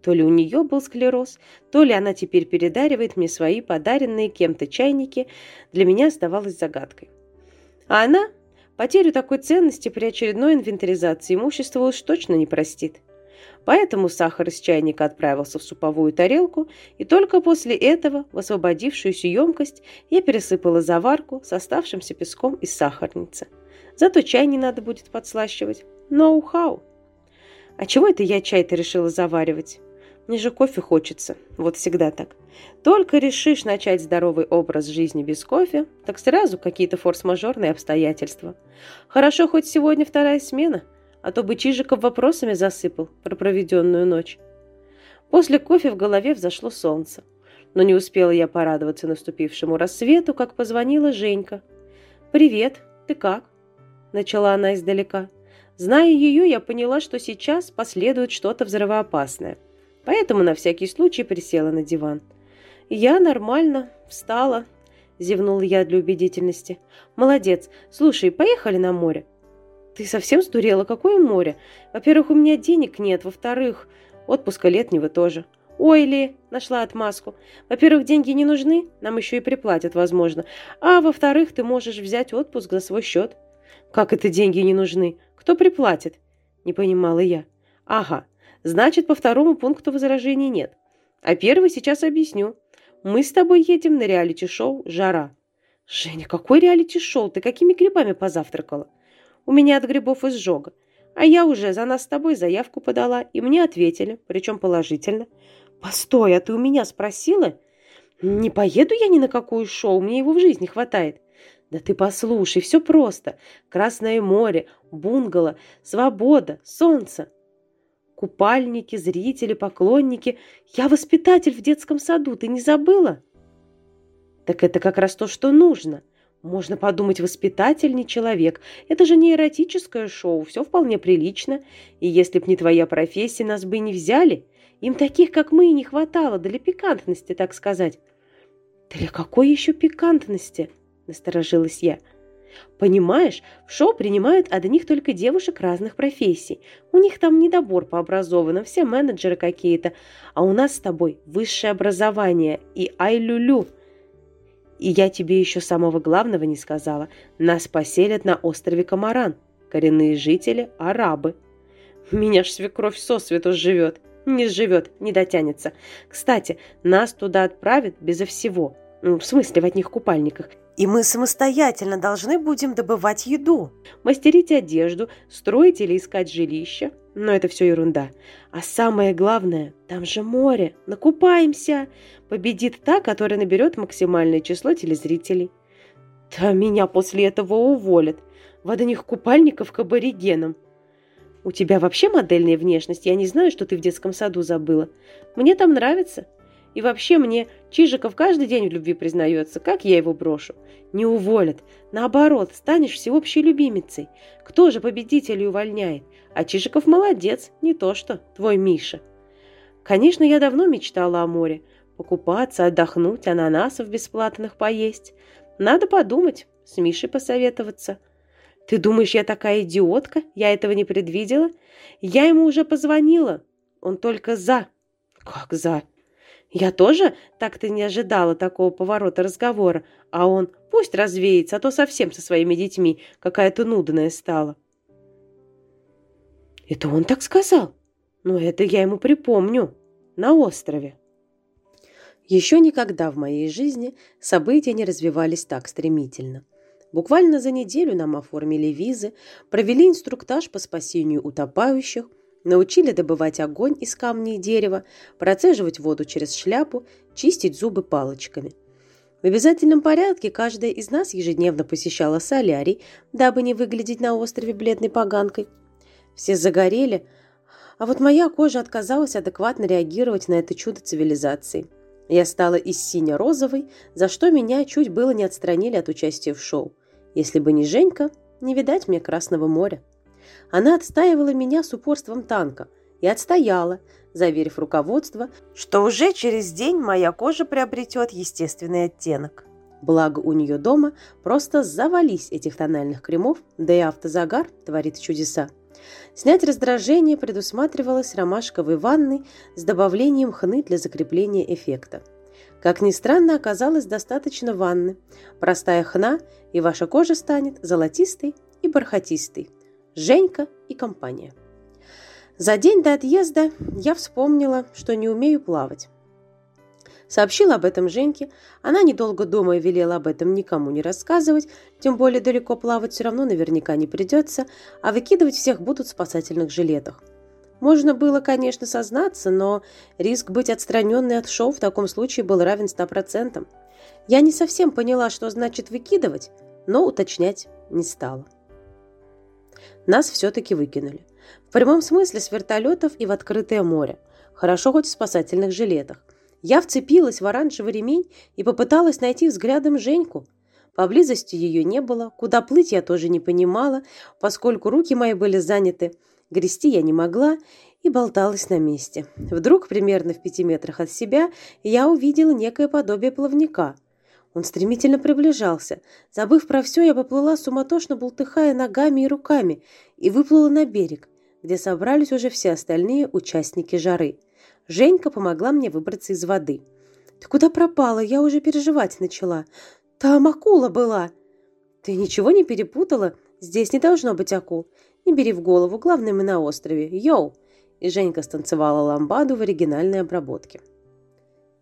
то ли у нее был склероз, то ли она теперь передаривает мне свои подаренные кем-то чайники, для меня оставалось загадкой. А она потерю такой ценности при очередной инвентаризации имущества уж точно не простит. Поэтому сахар из чайника отправился в суповую тарелку, и только после этого в освободившуюся емкость я пересыпала заварку с оставшимся песком из сахарницы. Зато чай не надо будет подслащивать. Ноу-хау. А чего это я чай-то решила заваривать? Мне же кофе хочется. Вот всегда так. Только решишь начать здоровый образ жизни без кофе, так сразу какие-то форс-мажорные обстоятельства. Хорошо, хоть сегодня вторая смена, а то бы Чижиков вопросами засыпал про проведенную ночь. После кофе в голове взошло солнце. Но не успела я порадоваться наступившему рассвету, как позвонила Женька. «Привет, ты как?» – начала она издалека. Зная ее, я поняла, что сейчас последует что-то взрывоопасное – Поэтому на всякий случай присела на диван. «Я нормально, встала», – зевнула я для убедительности. «Молодец. Слушай, поехали на море?» «Ты совсем сдурела? Какое море? Во-первых, у меня денег нет. Во-вторых, отпуска летнего тоже». «Ой, Ли!» – нашла отмазку. «Во-первых, деньги не нужны, нам еще и приплатят, возможно. А во-вторых, ты можешь взять отпуск за свой счет». «Как это деньги не нужны? Кто приплатит?» – не понимала я. «Ага, Значит, по второму пункту возражений нет. А первый сейчас объясню. Мы с тобой едем на реалити-шоу «Жара». Женя, какой реалити-шоу? Ты какими грибами позавтракала? У меня от грибов изжога. А я уже за нас с тобой заявку подала, и мне ответили, причем положительно. Постой, а ты у меня спросила? Не поеду я ни на какое шоу, мне его в жизни хватает. Да ты послушай, все просто. Красное море, бунгало, свобода, солнце. Купальники, зрители, поклонники. Я воспитатель в детском саду, ты не забыла? Так это как раз то, что нужно. Можно подумать, воспитатель не человек. Это же не эротическое шоу, все вполне прилично. И если б не твоя профессия, нас бы и не взяли. Им таких, как мы, и не хватало, для пикантности, так сказать. Для какой еще пикантности? Насторожилась я. — Понимаешь, в шоу принимают одних только девушек разных профессий. У них там недобор по образованным, все менеджеры какие-то. А у нас с тобой высшее образование и ай-лю-лю. И я тебе еще самого главного не сказала. Нас поселят на острове Камаран. Коренные жители – арабы. Меня ж свекровь сосвету живет. Не живет, не дотянется. Кстати, нас туда отправят безо всего. В смысле, в одних купальниках – и мы самостоятельно должны будем добывать еду, мастерить одежду, строить или искать жилище. Но это все ерунда. А самое главное, там же море. Накупаемся. Победит та, которая наберет максимальное число телезрителей. Да меня после этого уволят. В одних купальников к аборигенам. У тебя вообще модельная внешность. Я не знаю, что ты в детском саду забыла. Мне там нравится. И вообще мне Чижиков каждый день в любви признается. Как я его брошу? Не уволят. Наоборот, станешь всеобщей любимицей. Кто же победителей увольняет? А Чижиков молодец, не то что твой Миша. Конечно, я давно мечтала о море. Покупаться, отдохнуть, ананасов бесплатных поесть. Надо подумать, с Мишей посоветоваться. Ты думаешь, я такая идиотка? Я этого не предвидела? Я ему уже позвонила. Он только за. Как за? Я тоже так-то не ожидала такого поворота разговора. А он пусть развеется, а то совсем со своими детьми какая-то нудная стала. Это он так сказал? Но это я ему припомню. На острове. Еще никогда в моей жизни события не развивались так стремительно. Буквально за неделю нам оформили визы, провели инструктаж по спасению утопающих, научили добывать огонь из камня и дерева, процеживать воду через шляпу, чистить зубы палочками. В обязательном порядке каждая из нас ежедневно посещала солярий, дабы не выглядеть на острове бледной поганкой. Все загорели, а вот моя кожа отказалась адекватно реагировать на это чудо цивилизации. Я стала из сине-розовой, за что меня чуть было не отстранили от участия в шоу. Если бы не Женька, не видать мне Красного моря. Она отстаивала меня с упорством танка и отстояла, заверив руководство, что уже через день моя кожа приобретет естественный оттенок. Благо у нее дома просто завались этих тональных кремов, да и автозагар творит чудеса. Снять раздражение предусматривалось ромашковой ванной с добавлением хны для закрепления эффекта. Как ни странно, оказалось достаточно ванны. Простая хна, и ваша кожа станет золотистой и бархатистой. Женька и компания. За день до отъезда я вспомнила, что не умею плавать. Сообщила об этом Женьке. Она, недолго думая, велела об этом никому не рассказывать, тем более далеко плавать все равно наверняка не придется, а выкидывать всех будут в спасательных жилетах. Можно было, конечно, сознаться, но риск быть отстраненной от шоу в таком случае был равен 100%. Я не совсем поняла, что значит выкидывать, но уточнять не стала. Нас все-таки выкинули. В прямом смысле с вертолетов и в открытое море. Хорошо хоть в спасательных жилетах. Я вцепилась в оранжевый ремень и попыталась найти взглядом Женьку. Поблизости ее не было, куда плыть я тоже не понимала, поскольку руки мои были заняты – Грести я не могла и болталась на месте. Вдруг, примерно в пяти метрах от себя, я увидела некое подобие плавника. Он стремительно приближался. Забыв про все, я поплыла суматошно, бултыхая ногами и руками, и выплыла на берег, где собрались уже все остальные участники жары. Женька помогла мне выбраться из воды. «Ты куда пропала? Я уже переживать начала. Там акула была!» «Ты ничего не перепутала? Здесь не должно быть акул. Не бери в голову, главное, мы на острове. Йоу!» И Женька станцевала ламбаду в оригинальной обработке.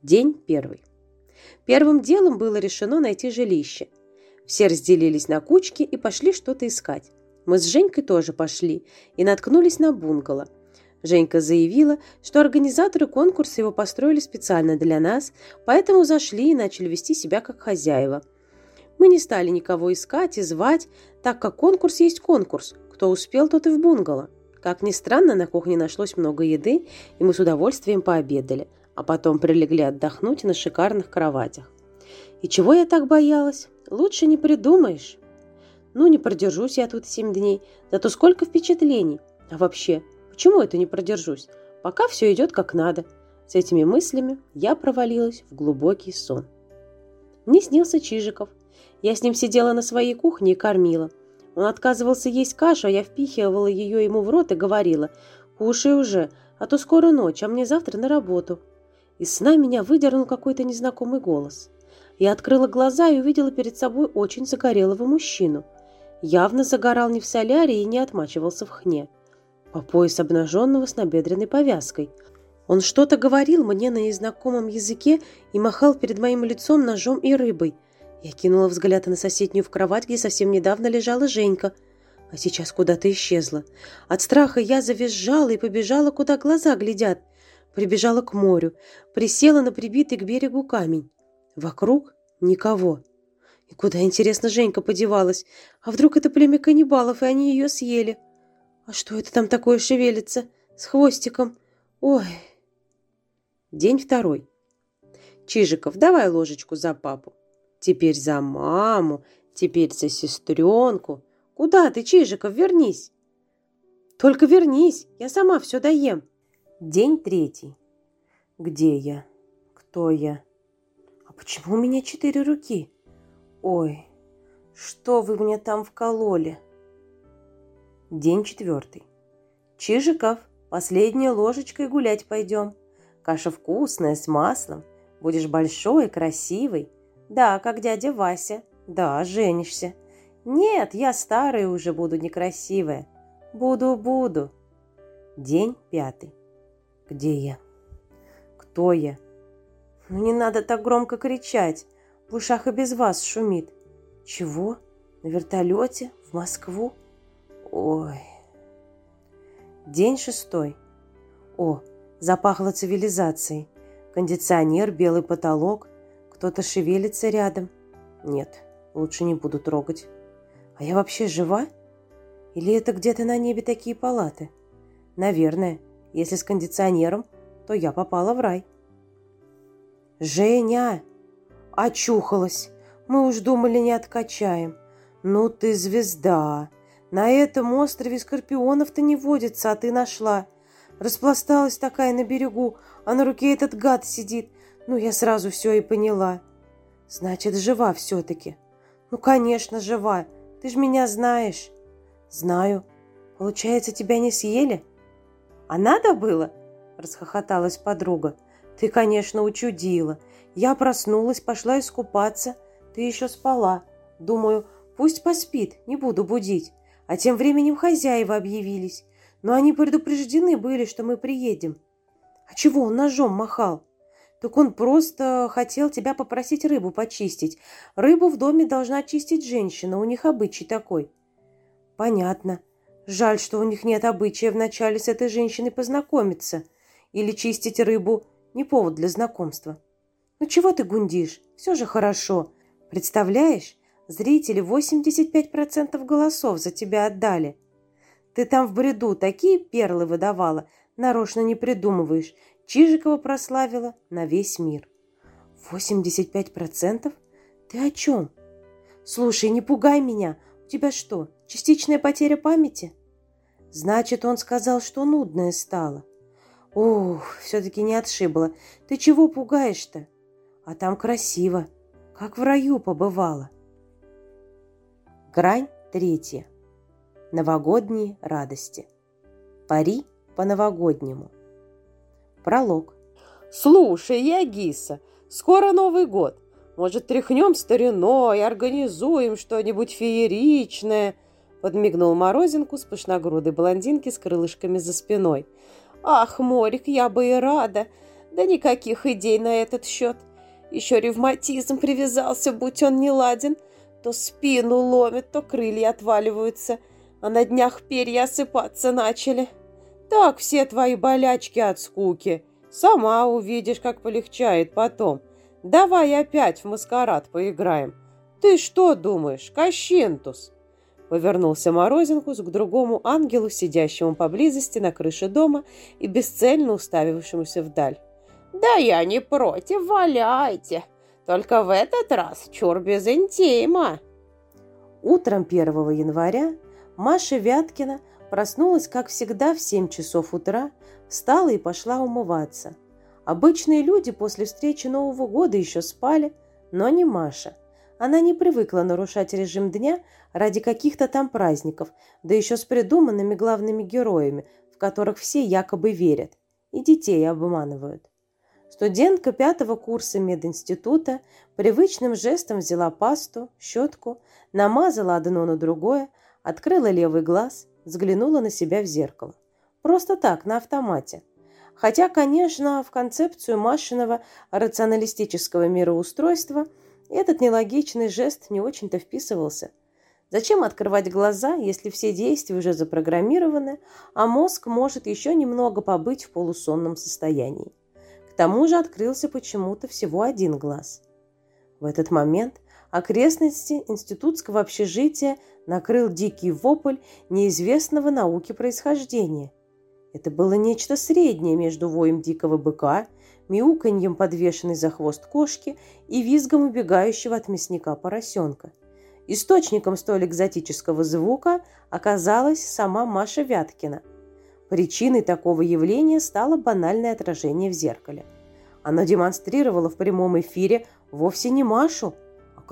День первый. Первым делом было решено найти жилище. Все разделились на кучки и пошли что-то искать. Мы с Женькой тоже пошли и наткнулись на бунгало. Женька заявила, что организаторы конкурса его построили специально для нас, поэтому зашли и начали вести себя как хозяева. Мы не стали никого искать и звать, так как конкурс есть конкурс, кто успел, тот и в бунгало. Как ни странно, на кухне нашлось много еды, и мы с удовольствием пообедали, а потом прилегли отдохнуть на шикарных кроватях. И чего я так боялась? Лучше не придумаешь. Ну, не продержусь я тут семь дней, зато сколько впечатлений. А вообще, почему это не продержусь? Пока все идет как надо. С этими мыслями я провалилась в глубокий сон. Мне снился Чижиков. Я с ним сидела на своей кухне и кормила – он отказывался есть кашу, а я впихивала ее ему в рот и говорила, «Кушай уже, а то скоро ночь, а мне завтра на работу». Из сна меня выдернул какой-то незнакомый голос. Я открыла глаза и увидела перед собой очень загорелого мужчину. Явно загорал не в солярии и не отмачивался в хне. По пояс обнаженного с набедренной повязкой. Он что-то говорил мне на незнакомом языке и махал перед моим лицом ножом и рыбой – я кинула взгляд на соседнюю в кровать, где совсем недавно лежала Женька, а сейчас куда-то исчезла. От страха я завизжала и побежала, куда глаза глядят. Прибежала к морю, присела на прибитый к берегу камень. Вокруг никого. И куда, интересно, Женька подевалась? А вдруг это племя каннибалов, и они ее съели? А что это там такое шевелится? С хвостиком? Ой. День второй. Чижиков, давай ложечку за папу. Теперь за маму, теперь за сестренку. Куда ты, Чижиков, вернись? Только вернись, я сама все доем. День третий. Где я? Кто я? А почему у меня четыре руки? Ой, что вы мне там вкололи? День четвертый. Чижиков, последней ложечкой гулять пойдем. Каша вкусная, с маслом. Будешь большой, красивый. Да, как дядя Вася. Да, женишься. Нет, я старая уже буду некрасивая. Буду, буду. День пятый. Где я? Кто я? Ну не надо так громко кричать. В ушах и без вас шумит. Чего? На вертолете? В Москву? Ой. День шестой. О, запахло цивилизацией. Кондиционер, белый потолок. Кто-то шевелится рядом. Нет, лучше не буду трогать. А я вообще жива? Или это где-то на небе такие палаты? Наверное, если с кондиционером, то я попала в рай. Женя! Очухалась. Мы уж думали, не откачаем. Ну ты звезда. На этом острове скорпионов-то не водится, а ты нашла. Распласталась такая на берегу, а на руке этот гад сидит. Ну, я сразу все и поняла. Значит, жива все-таки. Ну, конечно, жива. Ты ж меня знаешь. Знаю. Получается, тебя не съели? А надо было? Расхохоталась подруга. Ты, конечно, учудила. Я проснулась, пошла искупаться. Ты еще спала. Думаю, пусть поспит, не буду будить. А тем временем хозяева объявились. Но они предупреждены были, что мы приедем. А чего он ножом махал? Так он просто хотел тебя попросить рыбу почистить. Рыбу в доме должна чистить женщина, у них обычай такой. Понятно. Жаль, что у них нет обычая вначале с этой женщиной познакомиться. Или чистить рыбу не повод для знакомства. Ну чего ты гундишь? Все же хорошо. Представляешь, зрители 85% голосов за тебя отдали. Ты там в бреду такие перлы выдавала, нарочно не придумываешь. Чижикова прославила на весь мир. 85%? Ты о чем? Слушай, не пугай меня. У тебя что, частичная потеря памяти? Значит, он сказал, что нудное стало. Ух, все-таки не отшибло. Ты чего пугаешь-то? А там красиво, как в раю побывала. Грань третья. Новогодние радости. Пари по-новогоднему. Пролог. «Слушай, Ягиса, скоро Новый год. Может, тряхнем стариной, организуем что-нибудь фееричное?» Подмигнул Морозинку с пышногрудой блондинки с крылышками за спиной. «Ах, Морик, я бы и рада. Да никаких идей на этот счет. Еще ревматизм привязался, будь он не ладен. То спину ломит, то крылья отваливаются, а на днях перья осыпаться начали. Так все твои болячки от скуки. Сама увидишь, как полегчает потом. Давай опять в маскарад поиграем. Ты что думаешь, Кащинтус?» Повернулся Морозинкус к другому ангелу, сидящему поблизости на крыше дома и бесцельно уставившемуся вдаль. «Да я не против, валяйте. Только в этот раз чур без интима». Утром 1 января Маша Вяткина – Проснулась, как всегда, в семь часов утра, встала и пошла умываться. Обычные люди после встречи Нового года еще спали, но не Маша. Она не привыкла нарушать режим дня ради каких-то там праздников, да еще с придуманными главными героями, в которых все якобы верят, и детей обманывают. Студентка пятого курса мединститута привычным жестом взяла пасту, щетку, намазала одно на другое, открыла левый глаз – взглянула на себя в зеркало. Просто так, на автомате. Хотя, конечно, в концепцию Машиного рационалистического мироустройства этот нелогичный жест не очень-то вписывался. Зачем открывать глаза, если все действия уже запрограммированы, а мозг может еще немного побыть в полусонном состоянии? К тому же открылся почему-то всего один глаз. В этот момент окрестности институтского общежития накрыл дикий вопль неизвестного науки происхождения. Это было нечто среднее между воем дикого быка, мяуканьем подвешенной за хвост кошки и визгом убегающего от мясника поросенка. Источником столь экзотического звука оказалась сама Маша Вяткина. Причиной такого явления стало банальное отражение в зеркале. Оно демонстрировало в прямом эфире вовсе не Машу,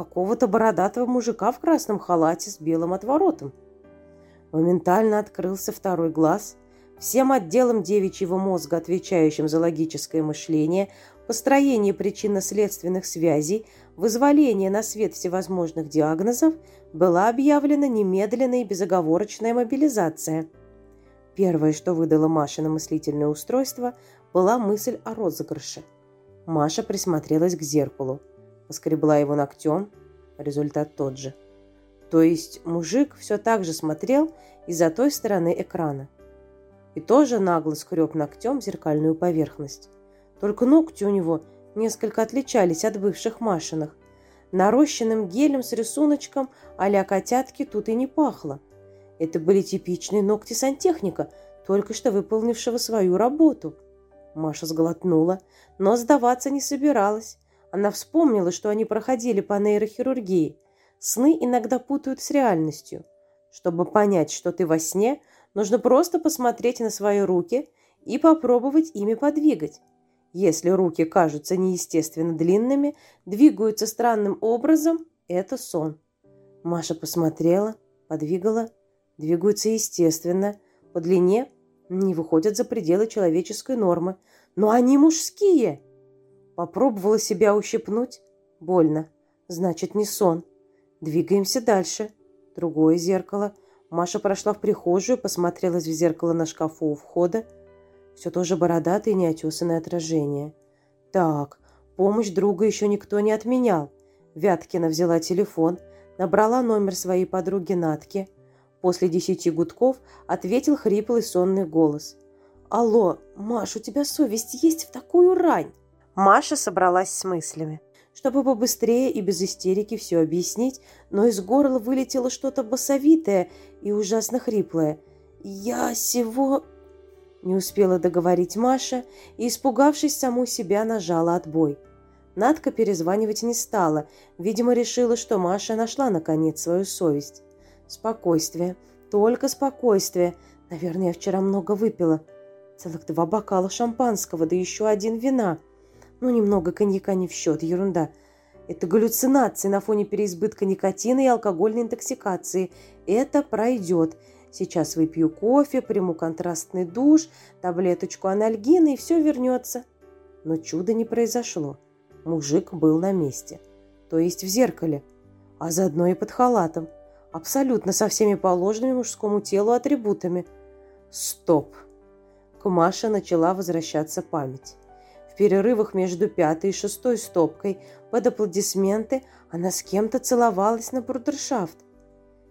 какого-то бородатого мужика в красном халате с белым отворотом. Моментально открылся второй глаз. Всем отделом девичьего мозга, отвечающим за логическое мышление, построение причинно-следственных связей, вызволение на свет всевозможных диагнозов, была объявлена немедленная и безоговорочная мобилизация. Первое, что выдало Маше на мыслительное устройство, была мысль о розыгрыше. Маша присмотрелась к зеркалу, поскребла его ногтем, результат тот же. То есть мужик все так же смотрел из-за той стороны экрана. И тоже нагло скреб ногтем зеркальную поверхность. Только ногти у него несколько отличались от бывших Машиных. Нарощенным гелем с рисуночком а котятки тут и не пахло. Это были типичные ногти сантехника, только что выполнившего свою работу. Маша сглотнула, но сдаваться не собиралась. Она вспомнила, что они проходили по нейрохирургии. Сны иногда путают с реальностью. Чтобы понять, что ты во сне, нужно просто посмотреть на свои руки и попробовать ими подвигать. Если руки кажутся неестественно длинными, двигаются странным образом, это сон. Маша посмотрела, подвигала, двигаются естественно, по длине не выходят за пределы человеческой нормы. Но они мужские. Попробовала себя ущипнуть. Больно. Значит, не сон. Двигаемся дальше. Другое зеркало. Маша прошла в прихожую, посмотрелась в зеркало на шкафу у входа – все тоже бородатое и неотесанное отражение. Так, помощь друга еще никто не отменял. Вяткина взяла телефон, набрала номер своей подруги Натки. После десяти гудков ответил хриплый сонный голос. «Алло, Маш, у тебя совесть есть в такую рань?» Маша собралась с мыслями. Чтобы побыстрее и без истерики все объяснить, но из горла вылетело что-то басовитое и ужасно хриплое. «Я сего...» Не успела договорить Маша и, испугавшись саму себя, нажала отбой. Надка перезванивать не стала, видимо, решила, что Маша нашла наконец свою совесть. Спокойствие, только спокойствие. Наверное, я вчера много выпила. Целых два бокала шампанского, да еще один вина. Ну, немного коньяка не в счет, ерунда. Это галлюцинации на фоне переизбытка никотина и алкогольной интоксикации. Это пройдет. Сейчас выпью кофе, приму контрастный душ, таблеточку анальгина, и все вернется. Но чуда не произошло. Мужик был на месте. То есть в зеркале. А заодно и под халатом. Абсолютно со всеми положенными мужскому телу атрибутами. Стоп. К Маше начала возвращаться память. Перерывах между пятой и шестой стопкой под аплодисменты она с кем-то целовалась на брудершафт.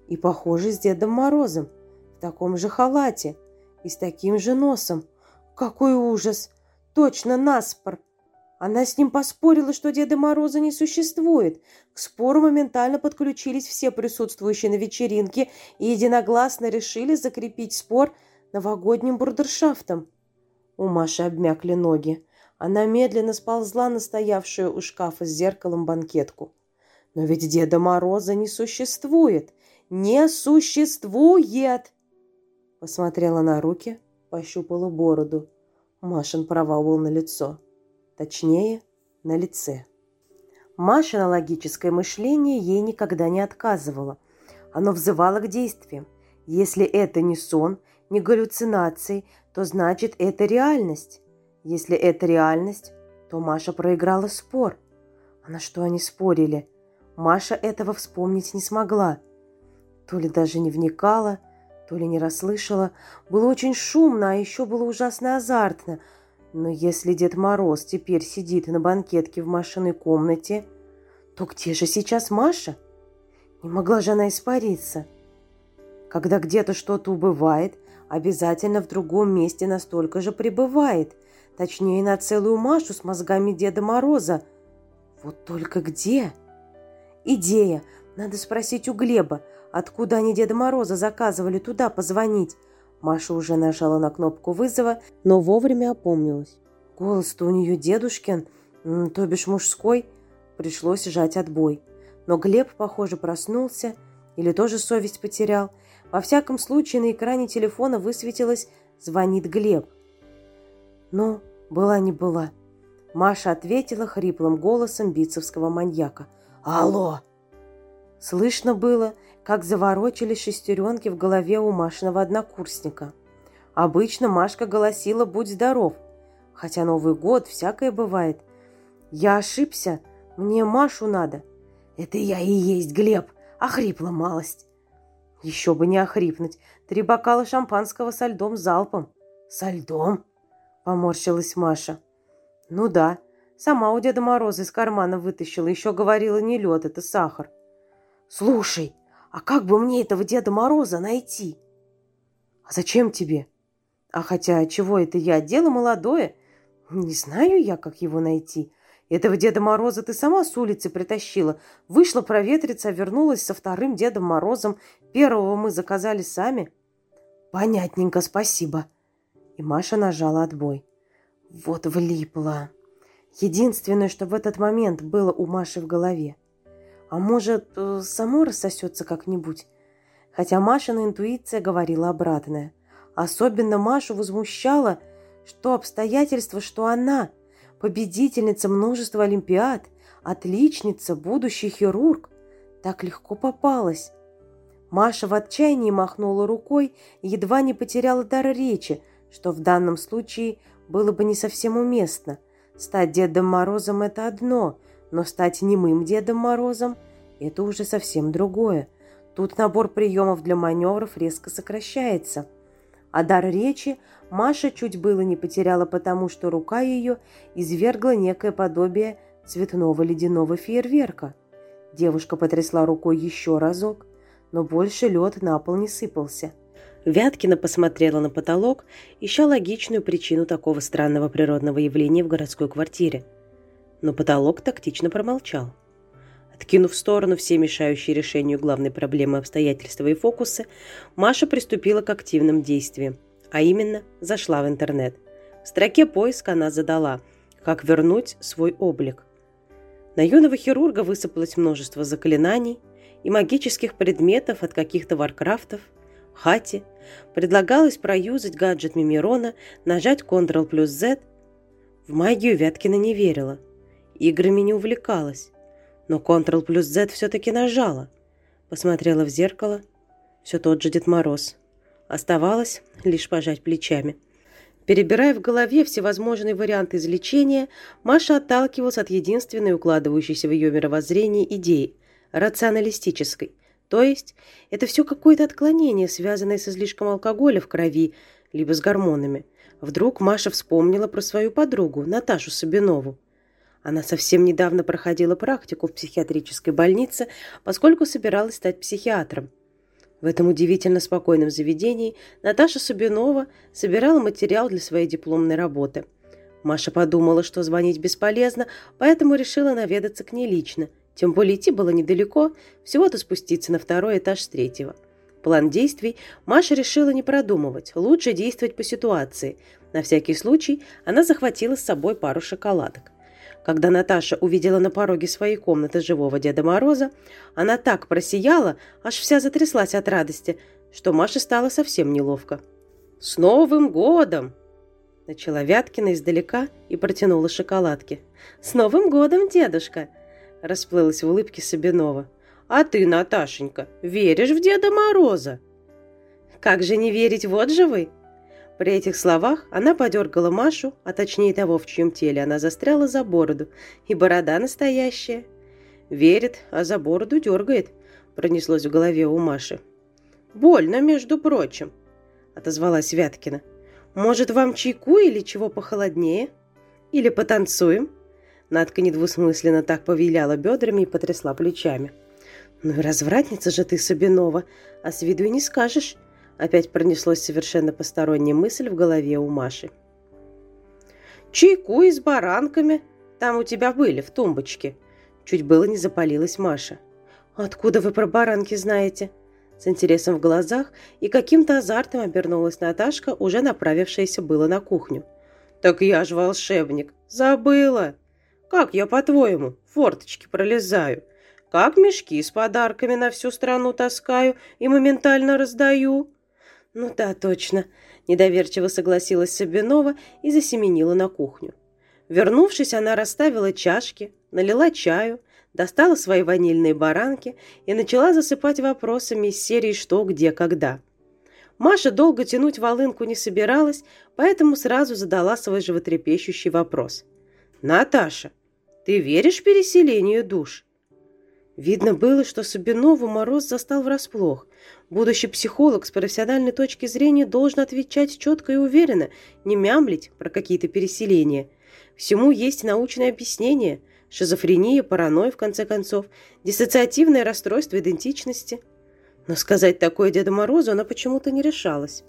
И, похоже, с Дедом Морозом – в таком же халате и с таким же носом. Какой ужас! Точно наспор! Она с ним поспорила, что Деда Мороза не существует. К спору моментально подключились все присутствующие на вечеринке и единогласно решили закрепить спор новогодним бурдершафтом. У Маши обмякли ноги. Она медленно сползла на стоявшую у шкафа с зеркалом банкетку. Но ведь Деда Мороза не существует. Не существует! Посмотрела на руки, пощупала бороду. Машин провал был на лицо. Точнее, на лице. Машина логическое мышление ей никогда не отказывало. Оно взывало к действиям. Если это не сон, не галлюцинации, то значит это реальность. Если это реальность, то Маша проиграла спор. А на что они спорили? Маша этого вспомнить не смогла. То ли даже не вникала, то ли не расслышала. Было очень шумно, а еще было ужасно азартно. Но если Дед Мороз теперь сидит на банкетке в Машиной комнате, то где же сейчас Маша? Не могла же она испариться. Когда где-то что-то убывает, обязательно в другом месте настолько же пребывает. Точнее, на целую Машу с мозгами Деда Мороза. Вот только где? Идея. Надо спросить у Глеба. Откуда они Деда Мороза заказывали туда позвонить? Маша уже нажала на кнопку вызова, но вовремя опомнилась. Голос-то у нее дедушкин, то бишь мужской. Пришлось жать отбой. Но Глеб, похоже, проснулся или тоже совесть потерял. Во всяком случае, на экране телефона высветилось «Звонит Глеб». Ну, была не была. Маша ответила хриплым голосом битцевского маньяка. «Алло!» Слышно было, как заворочились шестеренки в голове у Машиного однокурсника. Обычно Машка голосила «Будь здоров», хотя Новый год всякое бывает. «Я ошибся, мне Машу надо». «Это я и есть, Глеб, охрипла малость». Еще бы не охрипнуть. Три бокала шампанского со льдом залпом. Со льдом? Поморщилась Маша. Ну да, сама у Деда Мороза из кармана вытащила. Еще говорила, не лед, это сахар. Слушай, а как бы мне этого Деда Мороза найти? А зачем тебе? А хотя, чего это я? Дело молодое. Не знаю я, как его найти. Этого Деда Мороза ты сама с улицы притащила. Вышла проветриться, вернулась со вторым Дедом Морозом. Первого мы заказали сами. Понятненько, спасибо. И Маша нажала отбой. Вот влипла. Единственное, что в этот момент было у Маши в голове. А может, э, само рассосется как-нибудь? Хотя Машина интуиция говорила обратное. Особенно Машу возмущало, что обстоятельство, что она – победительница множества олимпиад, отличница, будущий хирург, так легко попалась. Маша в отчаянии махнула рукой и едва не потеряла дар речи, что в данном случае было бы не совсем уместно. Стать Дедом Морозом – это одно, но стать немым Дедом Морозом – это уже совсем другое. Тут набор приемов для маневров резко сокращается – а дар речи Маша чуть было не потеряла, потому что рука ее извергла некое подобие цветного ледяного фейерверка. Девушка потрясла рукой еще разок, но больше лед на пол не сыпался. Вяткина посмотрела на потолок, ища логичную причину такого странного природного явления в городской квартире. Но потолок тактично промолчал. Откинув в сторону все мешающие решению главной проблемы обстоятельства и фокусы, Маша приступила к активным действиям, а именно зашла в интернет. В строке поиска она задала «Как вернуть свой облик». На юного хирурга высыпалось множество заклинаний и магических предметов от каких-то варкрафтов, хати. Предлагалось проюзать гаджет Мимирона, нажать Ctrl плюс Z. В магию Вяткина не верила. Играми не увлекалась но Ctrl плюс Z все-таки нажала. Посмотрела в зеркало. Все тот же Дед Мороз. Оставалось лишь пожать плечами. Перебирая в голове всевозможные варианты излечения, Маша отталкивалась от единственной укладывающейся в ее мировоззрение идеи – рационалистической. То есть это все какое-то отклонение, связанное с излишком алкоголя в крови, либо с гормонами. Вдруг Маша вспомнила про свою подругу, Наташу Сабинову. Она совсем недавно проходила практику в психиатрической больнице, поскольку собиралась стать психиатром. В этом удивительно спокойном заведении Наташа Субинова собирала материал для своей дипломной работы. Маша подумала, что звонить бесполезно, поэтому решила наведаться к ней лично. Тем более идти было недалеко, всего-то спуститься на второй этаж с третьего. План действий Маша решила не продумывать, лучше действовать по ситуации. На всякий случай она захватила с собой пару шоколадок. Когда Наташа увидела на пороге своей комнаты живого Деда Мороза, она так просияла, аж вся затряслась от радости, что Маше стало совсем неловко. «С Новым годом!» Начала Вяткина издалека и протянула шоколадки. «С Новым годом, дедушка!» Расплылась в улыбке Сабинова. «А ты, Наташенька, веришь в Деда Мороза?» «Как же не верить, вот же вы!» При этих словах она подергала Машу, а точнее того, в чьем теле она застряла за бороду, и борода настоящая. «Верит, а за бороду дергает», — пронеслось в голове у Маши. «Больно, между прочим», — отозвалась Вяткина. «Может, вам чайку или чего похолоднее? Или потанцуем?» Надка недвусмысленно так повиляла бедрами и потрясла плечами. «Ну и развратница же ты, Сабинова, а с виду и не скажешь. Опять пронеслось совершенно посторонняя мысль в голове у Маши. «Чайку и с баранками. Там у тебя были, в тумбочке». Чуть было не запалилась Маша. «Откуда вы про баранки знаете?» С интересом в глазах и каким-то азартом обернулась Наташка, уже направившаяся было на кухню. «Так я ж волшебник! Забыла! Как я, по-твоему, форточки пролезаю? Как мешки с подарками на всю страну таскаю и моментально раздаю?» «Ну да, точно», – недоверчиво согласилась Сабинова и засеменила на кухню. Вернувшись, она расставила чашки, налила чаю, достала свои ванильные баранки и начала засыпать вопросами из серии «Что, где, когда». Маша долго тянуть волынку не собиралась, поэтому сразу задала свой животрепещущий вопрос. «Наташа, ты веришь переселению душ?» Видно было, что Сабинову Мороз застал врасплох. Будущий психолог с профессиональной точки зрения должен отвечать четко и уверенно, не мямлить про какие-то переселения. Всему есть научное объяснение. Шизофрения, паранойя, в конце концов, диссоциативное расстройство идентичности. Но сказать такое Деду Морозу она почему-то не решалась.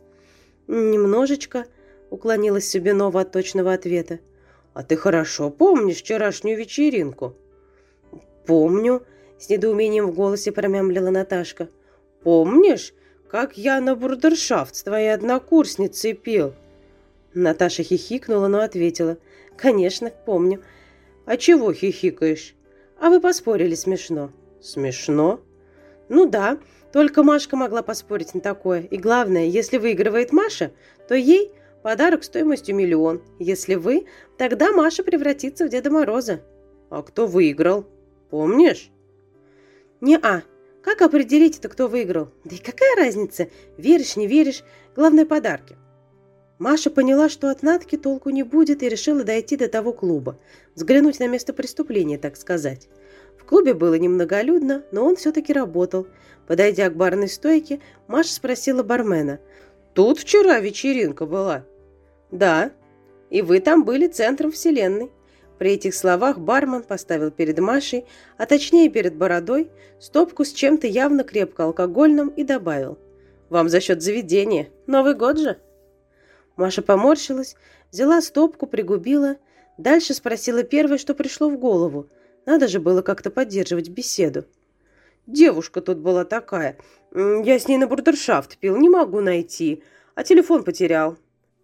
«Немножечко», — уклонилась Сабинова от точного ответа. «А ты хорошо помнишь вчерашнюю вечеринку?» «Помню», с недоумением в голосе промямлила Наташка. «Помнишь, как я на бурдершафт с твоей однокурсницей пил?» Наташа хихикнула, но ответила. «Конечно, помню. А чего хихикаешь? А вы поспорили смешно». «Смешно?» «Ну да, только Машка могла поспорить на такое. И главное, если выигрывает Маша, то ей подарок стоимостью миллион. Если вы, тогда Маша превратится в Деда Мороза». «А кто выиграл? Помнишь?» «Не-а. Как определить это, кто выиграл? Да и какая разница, веришь, не веришь, главное подарки». Маша поняла, что от Натки толку не будет, и решила дойти до того клуба, взглянуть на место преступления, так сказать. В клубе было немноголюдно, но он все-таки работал. Подойдя к барной стойке, Маша спросила бармена. «Тут вчера вечеринка была?» «Да. И вы там были центром вселенной. При этих словах бармен поставил перед Машей, а точнее перед бородой, стопку с чем-то явно крепко алкогольным и добавил. «Вам за счет заведения. Новый год же?» Маша поморщилась, взяла стопку, пригубила, дальше спросила первое, что пришло в голову. Надо же было как-то поддерживать беседу. «Девушка тут была такая. Я с ней на бурдершафт пил, не могу найти. А телефон потерял».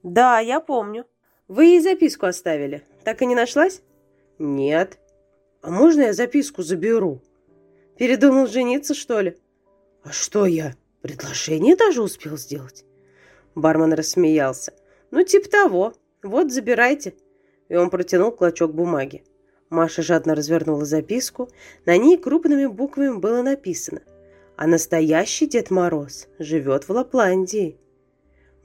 «Да, я помню. Вы ей записку оставили. Так и не нашлась?» «Нет». «А можно я записку заберу?» «Передумал жениться, что ли?» «А что я? Предложение даже успел сделать?» Бармен рассмеялся. «Ну, типа того. Вот, забирайте». И он протянул клочок бумаги. Маша жадно развернула записку. На ней крупными буквами было написано «А настоящий Дед Мороз живет в Лапландии».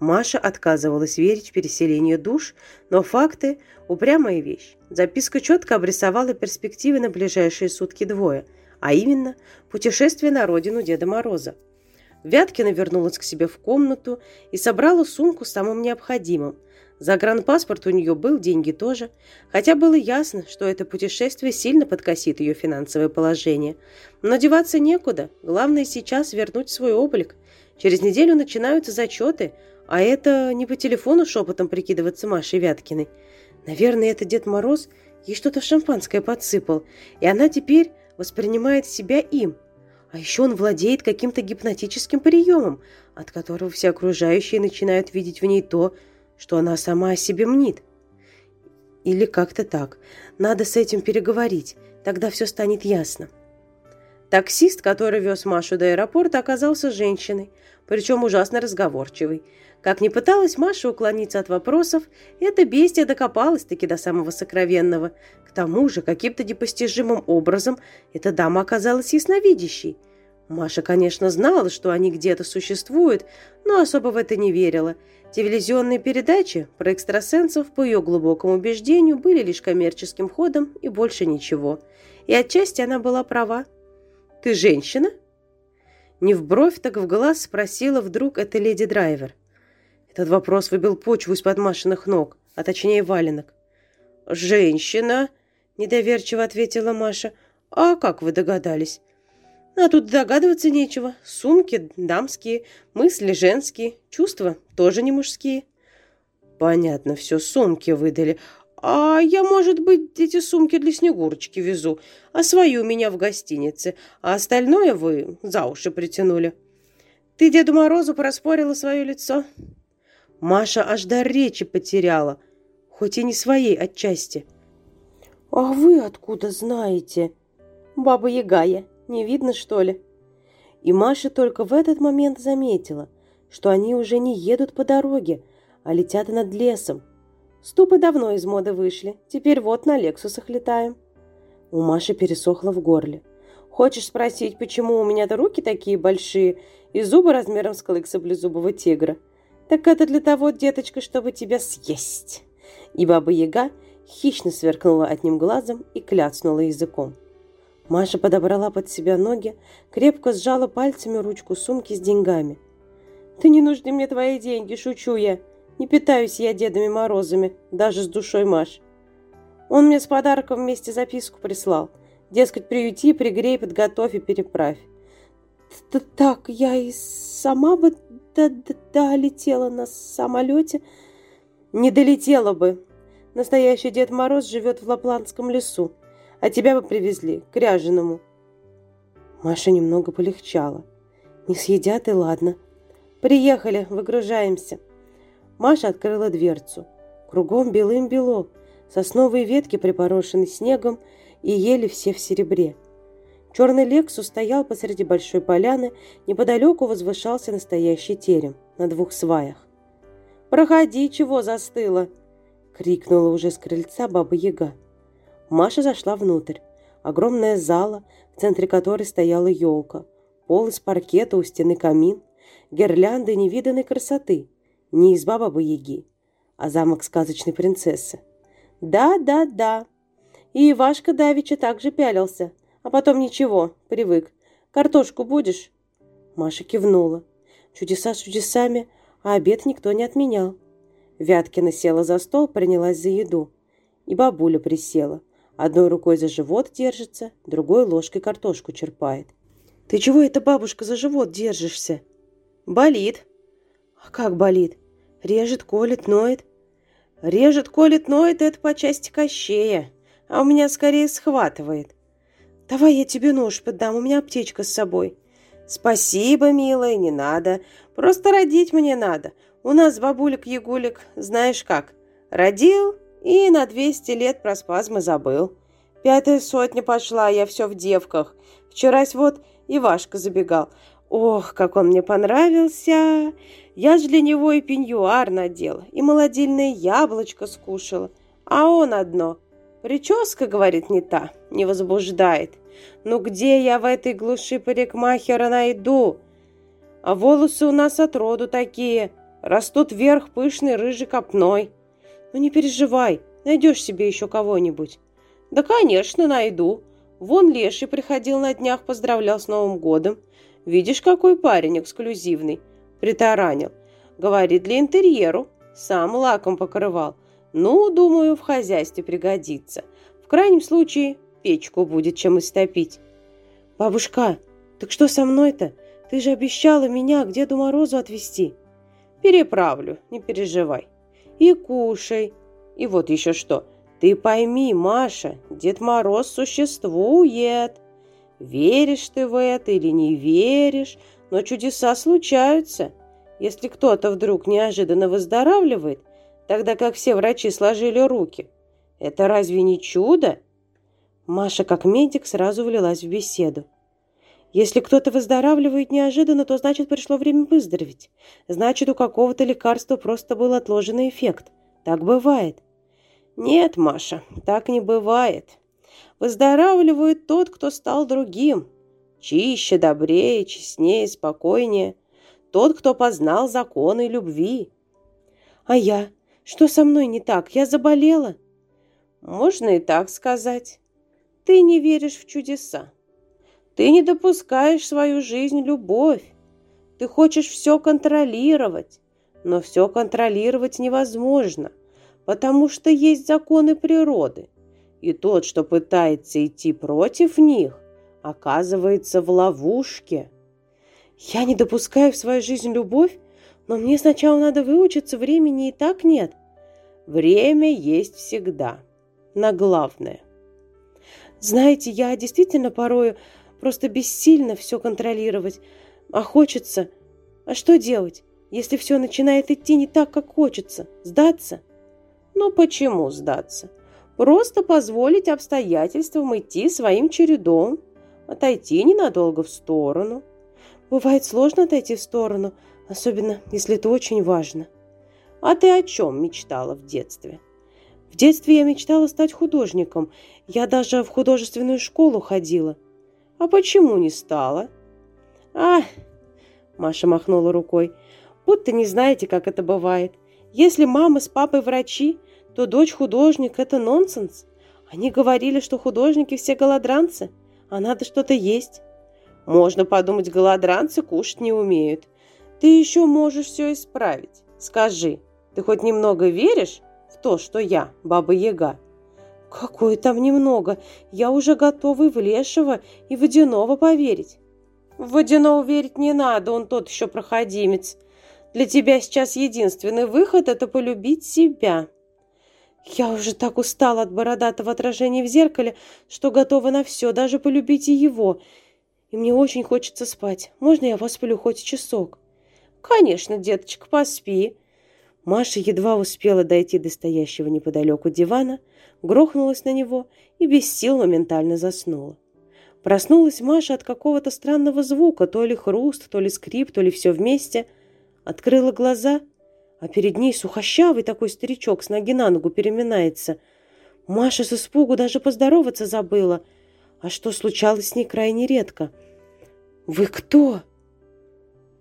Маша отказывалась верить в переселение душ, но факты – упрямая вещь. Записка четко обрисовала перспективы на ближайшие сутки двое, а именно путешествие на родину Деда Мороза. Вяткина вернулась к себе в комнату и собрала сумку с самым необходимым. Загранпаспорт у нее был, деньги тоже, хотя было ясно, что это путешествие сильно подкосит ее финансовое положение. Но деваться некуда, главное сейчас вернуть свой облик. Через неделю начинаются зачеты – а это не по телефону шепотом прикидываться Машей Вяткиной. Наверное, это Дед Мороз ей что-то в шампанское подсыпал, и она теперь воспринимает себя им. А еще он владеет каким-то гипнотическим приемом, от которого все окружающие начинают видеть в ней то, что она сама о себе мнит. Или как-то так. Надо с этим переговорить, тогда все станет ясно. Таксист, который вез Машу до аэропорта, оказался женщиной, причем ужасно разговорчивой. Как ни пыталась Маша уклониться от вопросов, эта бестия докопалась-таки до самого сокровенного. К тому же, каким-то непостижимым образом эта дама оказалась ясновидящей. Маша, конечно, знала, что они где-то существуют, но особо в это не верила. Телевизионные передачи про экстрасенсов, по ее глубокому убеждению, были лишь коммерческим ходом и больше ничего. И отчасти она была права. «Ты женщина?» Не в бровь, так в глаз спросила вдруг эта леди Драйвер. Этот вопрос выбил почву из-под Машиных ног, а точнее валенок. «Женщина?» – недоверчиво ответила Маша. «А как вы догадались?» «А тут догадываться нечего. Сумки дамские, мысли женские, чувства тоже не мужские». «Понятно, все, сумки выдали. А я, может быть, эти сумки для Снегурочки везу, а свои у меня в гостинице, а остальное вы за уши притянули». «Ты Деду Морозу проспорила свое лицо?» Маша аж до речи потеряла, хоть и не своей отчасти. «А вы откуда знаете?» «Баба Ягая, не видно, что ли?» И Маша только в этот момент заметила, что они уже не едут по дороге, а летят над лесом. Ступы давно из моды вышли, теперь вот на Лексусах летаем. У Маши пересохло в горле. «Хочешь спросить, почему у меня-то руки такие большие и зубы размером с клык саблезубого тигра? Так это для того, деточка, чтобы тебя съесть!» И Баба-Яга хищно сверкнула одним глазом и кляцнула языком. Маша подобрала под себя ноги, крепко сжала пальцами ручку сумки с деньгами. «Ты не нужны мне твои деньги, шучу я. Не питаюсь я Дедами Морозами, даже с душой Маш. Он мне с подарком вместе записку прислал. Дескать, приюти, пригрей, подготовь и переправь. Так, я и сама бы долетела на самолете. Не долетела бы. Настоящий Дед Мороз живет в Лапландском лесу, а тебя бы привезли к Ряженому. Маша немного полегчала. Не съедят и ладно. Приехали, выгружаемся. Маша открыла дверцу. Кругом белым-бело. Сосновые ветки припорошены снегом и ели все в серебре. Черный Лексус стоял посреди большой поляны, неподалеку возвышался настоящий терем на двух сваях. «Проходи, чего застыла!» — крикнула уже с крыльца баба-яга. Маша зашла внутрь. Огромная зала, в центре которой стояла елка, пол из паркета, у стены камин, гирлянды невиданной красоты — не изба Бабы-Яги, а замок сказочной принцессы. Да, да, да. И Ивашка Давича также пялился. А потом ничего, привык. Картошку будешь? Маша кивнула. Чудеса с чудесами, а обед никто не отменял. Вяткина села за стол, принялась за еду. И бабуля присела. Одной рукой за живот держится, другой ложкой картошку черпает. «Ты чего это, бабушка, за живот держишься?» «Болит». «А как болит? Режет, колет, ноет. Режет, колет, ноет, это по части кощея. А у меня скорее схватывает. Давай я тебе нож подам, у меня аптечка с собой. Спасибо, милая, не надо. Просто родить мне надо. У нас бабулик-ягулик, знаешь как. Родил и на 200 лет про спазмы забыл. Пятая сотня пошла, я все в девках. Вчерась вот Ивашка забегал. Ох, как он мне понравился! Я ж для него и пеньюар надела, и молодильное яблочко скушала. А он одно. Прическа, говорит, не та, не возбуждает. Ну где я в этой глуши парикмахера найду? А волосы у нас от роду такие, растут вверх пышной рыжей копной. Ну не переживай, найдешь себе еще кого-нибудь. Да, конечно, найду. Вон Леший приходил на днях, поздравлял с Новым годом. Видишь, какой парень эксклюзивный. Притаранил. Говорит, для интерьеру. Сам лаком покрывал. Ну, думаю, в хозяйстве пригодится. В крайнем случае, печку будет чем истопить. Бабушка, так что со мной-то? Ты же обещала меня к Деду Морозу отвезти. Переправлю, не переживай. И кушай. И вот еще что. Ты пойми, Маша, Дед Мороз существует. Веришь ты в это или не веришь, но чудеса случаются. Если кто-то вдруг неожиданно выздоравливает, тогда как все врачи сложили руки. Это разве не чудо? Маша, как медик, сразу влилась в беседу. Если кто-то выздоравливает неожиданно, то значит пришло время выздороветь. Значит, у какого-то лекарства просто был отложенный эффект. Так бывает. Нет, Маша, так не бывает. Выздоравливает тот, кто стал другим. Чище, добрее, честнее, спокойнее. Тот, кто познал законы любви. А я? Что со мной не так? Я заболела? Можно и так сказать. Ты не веришь в чудеса. Ты не допускаешь в свою жизнь любовь. Ты хочешь все контролировать. Но все контролировать невозможно, потому что есть законы природы – и тот, что пытается идти против них, оказывается в ловушке. Я не допускаю в свою жизнь любовь, но мне сначала надо выучиться, времени и так нет. Время есть всегда. На главное. Знаете, я действительно порою просто бессильно все контролировать, а хочется. А что делать, если все начинает идти не так, как хочется? Сдаться? Ну почему сдаться? Просто позволить обстоятельствам идти своим чередом, отойти ненадолго в сторону. Бывает сложно отойти в сторону, особенно если это очень важно. А ты о чем мечтала в детстве? В детстве я мечтала стать художником. Я даже в художественную школу ходила. А почему не стала? А, Маша махнула рукой. Будто не знаете, как это бывает. Если мама с папой врачи, то дочь художник – это нонсенс. Они говорили, что художники все голодранцы, а надо что-то есть. Можно подумать, голодранцы кушать не умеют. Ты еще можешь все исправить. Скажи, ты хоть немного веришь в то, что я Баба-Яга?» «Какое там немного? Я уже готова и в Лешего, и Водяного поверить». «В Водяного верить не надо, он тот еще проходимец. Для тебя сейчас единственный выход – это полюбить себя». «Я уже так устала от бородатого отражения в зеркале, что готова на все, даже полюбить и его. И мне очень хочется спать. Можно я посплю хоть часок?» «Конечно, деточка, поспи». Маша едва успела дойти до стоящего неподалеку дивана, грохнулась на него и без сил моментально заснула. Проснулась Маша от какого-то странного звука, то ли хруст, то ли скрип, то ли все вместе. Открыла глаза, а перед ней сухощавый такой старичок с ноги на ногу переминается. Маша с испугу даже поздороваться забыла. А что случалось с ней крайне редко. «Вы кто?»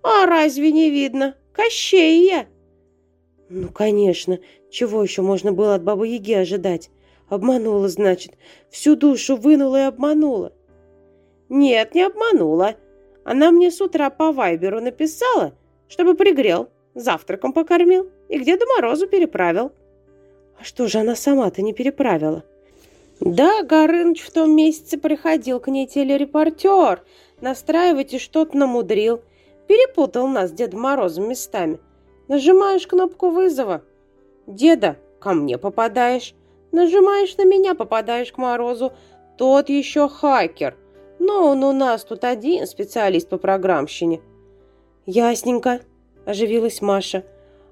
«А разве не видно? Кощей я!» «Ну, конечно. Чего еще можно было от Бабы-Яги ожидать? Обманула, значит. Всю душу вынула и обманула». «Нет, не обманула. Она мне с утра по Вайберу написала, чтобы пригрел, завтраком покормил и к Деду Морозу переправил». «А что же она сама-то не переправила?» «Да, Горыныч в том месяце приходил к ней телерепортер, настраивать и что-то намудрил». Перепутал нас Дед Морозом местами. Нажимаешь кнопку вызова. Деда, ко мне попадаешь. Нажимаешь на меня, попадаешь к Морозу. Тот еще хакер. Но он у нас тут один специалист по программщине. Ясненько, оживилась Маша.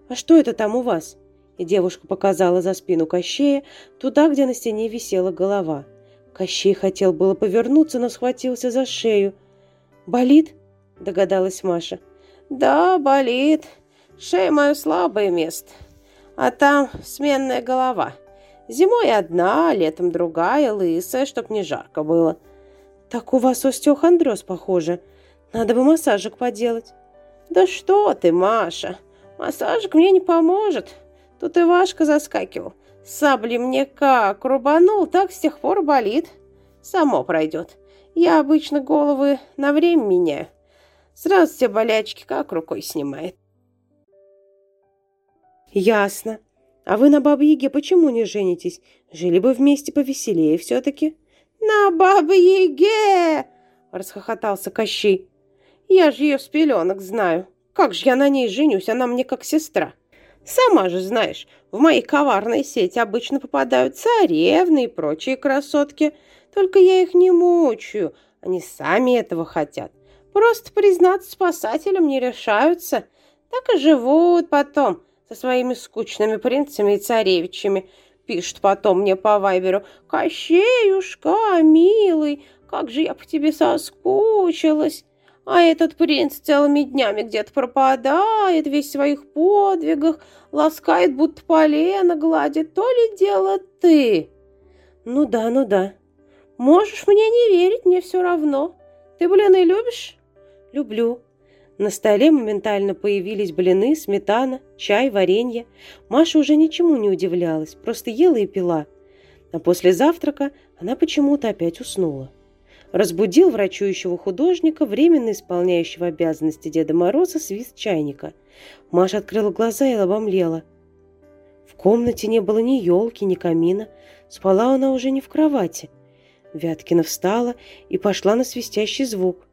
А что это там у вас? И девушка показала за спину Кощея, туда, где на стене висела голова. Кощей хотел было повернуться, но схватился за шею. «Болит?» – догадалась Маша. «Да, болит. Шея – мое слабое место. А там сменная голова. Зимой одна, летом другая, лысая, чтоб не жарко было». «Так у вас остеохондроз, похоже. Надо бы массажик поделать». «Да что ты, Маша, массажик мне не поможет. Тут и Вашка заскакивал. Сабли мне как рубанул, так с тех пор болит. Само пройдет. Я обычно головы на время меняю. Сразу все болячки как рукой снимает. Ясно. А вы на Бабе-Яге почему не женитесь? Жили бы вместе повеселее все-таки. На Бабе-Яге! Расхохотался Кощей. Я же ее с пеленок знаю. Как же я на ней женюсь? Она мне как сестра. Сама же знаешь, в моей коварной сети обычно попадают царевны и прочие красотки. Только я их не мучаю. Они сами этого хотят. Просто признаться спасателям не решаются. Так и живут потом со своими скучными принцами и царевичами. Пишут потом мне по вайберу. «Кощеюшка, милый, как же я по тебе соскучилась!» А этот принц целыми днями где-то пропадает, весь в своих подвигах, ласкает, будто полено гладит. То ли дело ты? Ну да, ну да. Можешь мне не верить, мне все равно. Ты блины любишь? «Люблю». На столе моментально появились блины, сметана, чай, варенье. Маша уже ничему не удивлялась, просто ела и пила. А после завтрака она почему-то опять уснула. Разбудил врачующего художника, временно исполняющего обязанности Деда Мороза, свист чайника. Маша открыла глаза и обомлела. В комнате не было ни елки, ни камина. Спала она уже не в кровати. Вяткина встала и пошла на свистящий звук.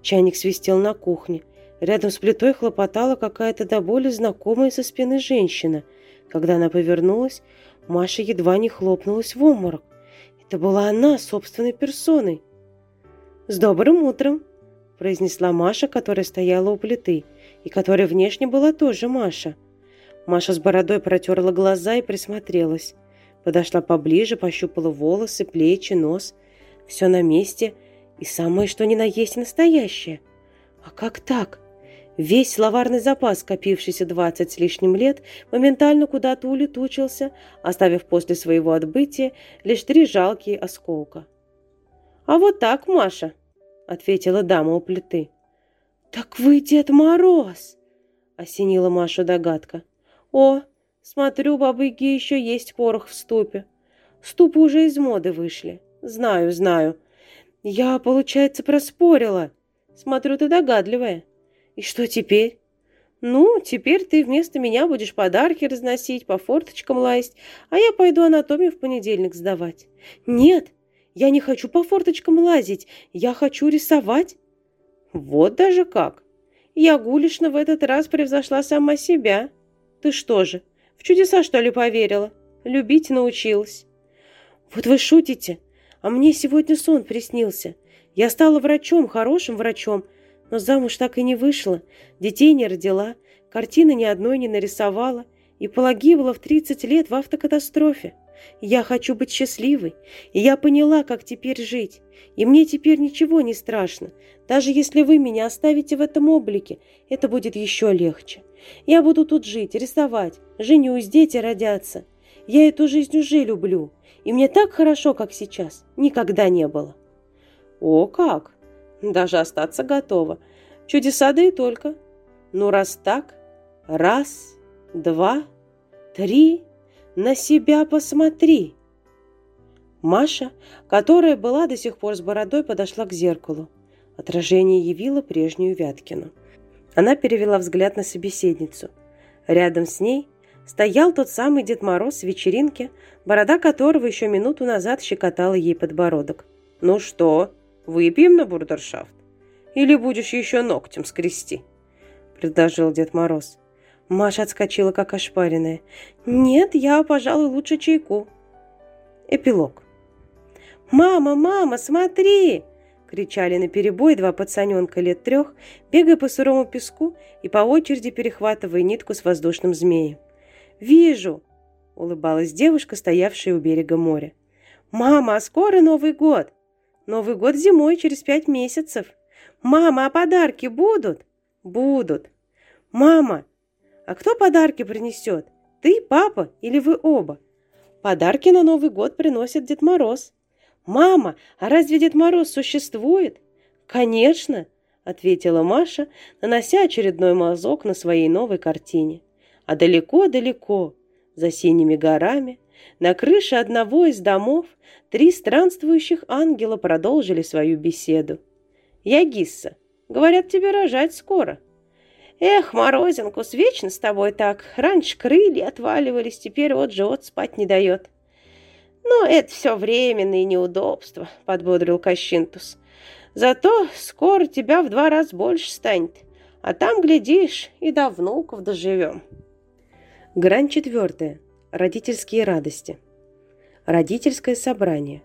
Чайник свистел на кухне. Рядом с плитой хлопотала какая-то до боли знакомая со спины женщина. Когда она повернулась, Маша едва не хлопнулась в обморок. Это была она собственной персоной. «С добрым утром!» – произнесла Маша, которая стояла у плиты, и которая внешне была тоже Маша. Маша с бородой протерла глаза и присмотрелась. Подошла поближе, пощупала волосы, плечи, нос. Все на месте – и самое что ни на есть настоящее. А как так? Весь словарный запас, скопившийся двадцать с лишним лет, моментально куда-то улетучился, оставив после своего отбытия лишь три жалкие осколка. «А вот так, Маша», — ответила дама у плиты. «Так вы Дед Мороз!» — осенила Машу догадка. «О, смотрю, бабыги еще есть порох в ступе. Ступы уже из моды вышли. Знаю, знаю. Я, получается, проспорила. Смотрю, ты догадливая. И что теперь? Ну, теперь ты вместо меня будешь подарки разносить, по форточкам лазить, а я пойду анатомию в понедельник сдавать. Нет, я не хочу по форточкам лазить, я хочу рисовать. Вот даже как. Я гулишна в этот раз превзошла сама себя. Ты что же, в чудеса, что ли, поверила? Любить научилась. Вот вы шутите, а мне сегодня сон приснился. Я стала врачом, хорошим врачом, но замуж так и не вышла, детей не родила, картины ни одной не нарисовала и погибла в 30 лет в автокатастрофе. Я хочу быть счастливой, и я поняла, как теперь жить. И мне теперь ничего не страшно. Даже если вы меня оставите в этом облике, это будет еще легче. Я буду тут жить, рисовать, женюсь, дети родятся. Я эту жизнь уже люблю, и мне так хорошо, как сейчас, никогда не было. О, как! Даже остаться готова. Чудеса да и только. Ну, раз так, раз, два, три, на себя посмотри. Маша, которая была до сих пор с бородой, подошла к зеркалу. Отражение явило прежнюю Вяткину. Она перевела взгляд на собеседницу. Рядом с ней стоял тот самый Дед Мороз с вечеринки, борода которого еще минуту назад щекотала ей подбородок. «Ну что, выпьем на бурдершафт? Или будешь еще ногтем скрести?» – предложил Дед Мороз. Маша отскочила, как ошпаренная. «Нет, я, пожалуй, лучше чайку». Эпилог. «Мама, мама, смотри!» — кричали на перебой два пацаненка лет трех, бегая по сырому песку и по очереди перехватывая нитку с воздушным змеем. «Вижу!» — улыбалась девушка, стоявшая у берега моря. «Мама, а скоро Новый год? Новый год зимой через пять месяцев. Мама, а подарки будут?» «Будут!» «Мама, а кто подарки принесет? Ты, папа или вы оба? Подарки на Новый год приносит Дед Мороз. Мама, а разве Дед Мороз существует? Конечно, ответила Маша, нанося очередной мазок на своей новой картине. А далеко-далеко, за синими горами, на крыше одного из домов три странствующих ангела продолжили свою беседу. «Я Гисса. Говорят, тебе рожать скоро», Эх, Морозинкус, вечно с тобой так. Раньше крылья отваливались, теперь вот живот спать не дает. Но это все временные неудобства, подбодрил Кощинтус. Зато скоро тебя в два раза больше станет. А там, глядишь, и до внуков доживем. Грань четвертая. Родительские радости. Родительское собрание.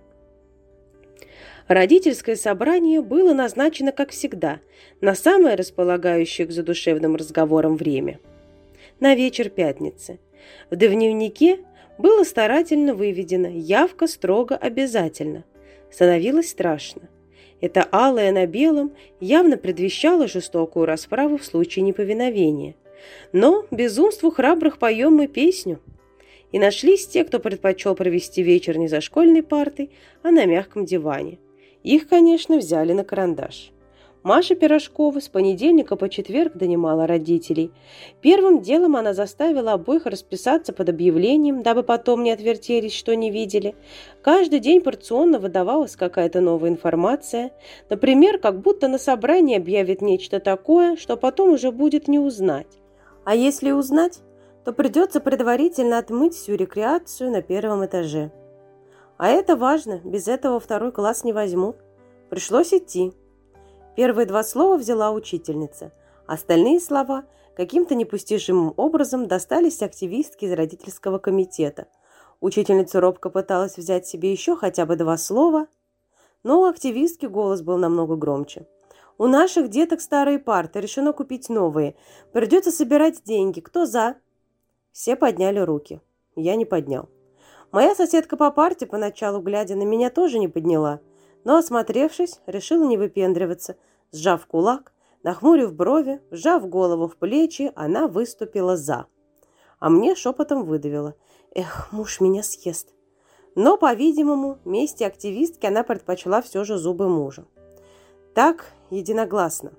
Родительское собрание было назначено, как всегда, на самое располагающее к задушевным разговорам время. На вечер пятницы. В дневнике было старательно выведено «явка строго обязательно». Становилось страшно. Это алое на белом явно предвещало жестокую расправу в случае неповиновения. Но безумству храбрых поем мы песню. И нашлись те, кто предпочел провести вечер не за школьной партой, а на мягком диване. Их, конечно, взяли на карандаш. Маша Пирожкова с понедельника по четверг донимала родителей. Первым делом она заставила обоих расписаться под объявлением, дабы потом не отвертелись, что не видели. Каждый день порционно выдавалась какая-то новая информация. Например, как будто на собрании объявят нечто такое, что потом уже будет не узнать. А если узнать, то придется предварительно отмыть всю рекреацию на первом этаже. А это важно, без этого второй класс не возьмут. Пришлось идти. Первые два слова взяла учительница. Остальные слова каким-то непостижимым образом достались активистке из родительского комитета. Учительница робко пыталась взять себе еще хотя бы два слова, но у активистки голос был намного громче. «У наших деток старые парты, решено купить новые. Придется собирать деньги. Кто за?» Все подняли руки. Я не поднял. Моя соседка по парте, поначалу глядя на меня, тоже не подняла, но, осмотревшись, решила не выпендриваться. Сжав кулак, Нахмурив брови, сжав голову в плечи, она выступила «за». А мне шепотом выдавила. «Эх, муж меня съест». Но, по-видимому, мести активистки она предпочла все же зубы мужа. Так, единогласно.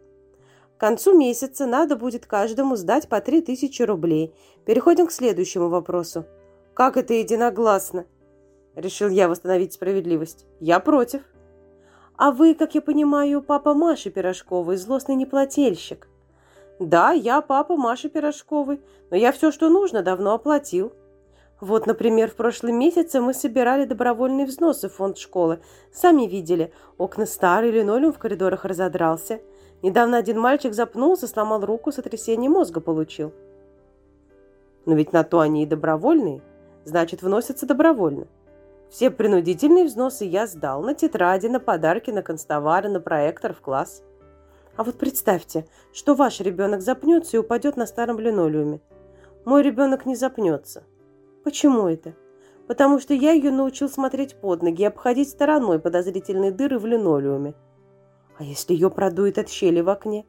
Концу месяца надо будет каждому сдать по 3000 рублей. Переходим к следующему вопросу. Как это единогласно? Решил я восстановить справедливость. Я против. А вы, как я понимаю, папа Маши Пирожковой, злостный неплательщик. Да, я папа Маши Пирожковой, но я все, что нужно, давно оплатил. Вот, например, в прошлом месяце мы собирали добровольные взносы в фонд школы. Сами видели, окна старые, линолеум в коридорах разодрался. Недавно один мальчик запнулся, сломал руку, сотрясение мозга получил. Но ведь на то они и добровольные. Значит, вносятся добровольно. Все принудительные взносы я сдал на тетради, на подарки, на констовары, на проектор в класс. А вот представьте, что ваш ребенок запнется и упадет на старом линолеуме. Мой ребенок не запнется. Почему это? Потому что я ее научил смотреть под ноги и обходить стороной подозрительные дыры в линолеуме. А если ее продует от щели в окне?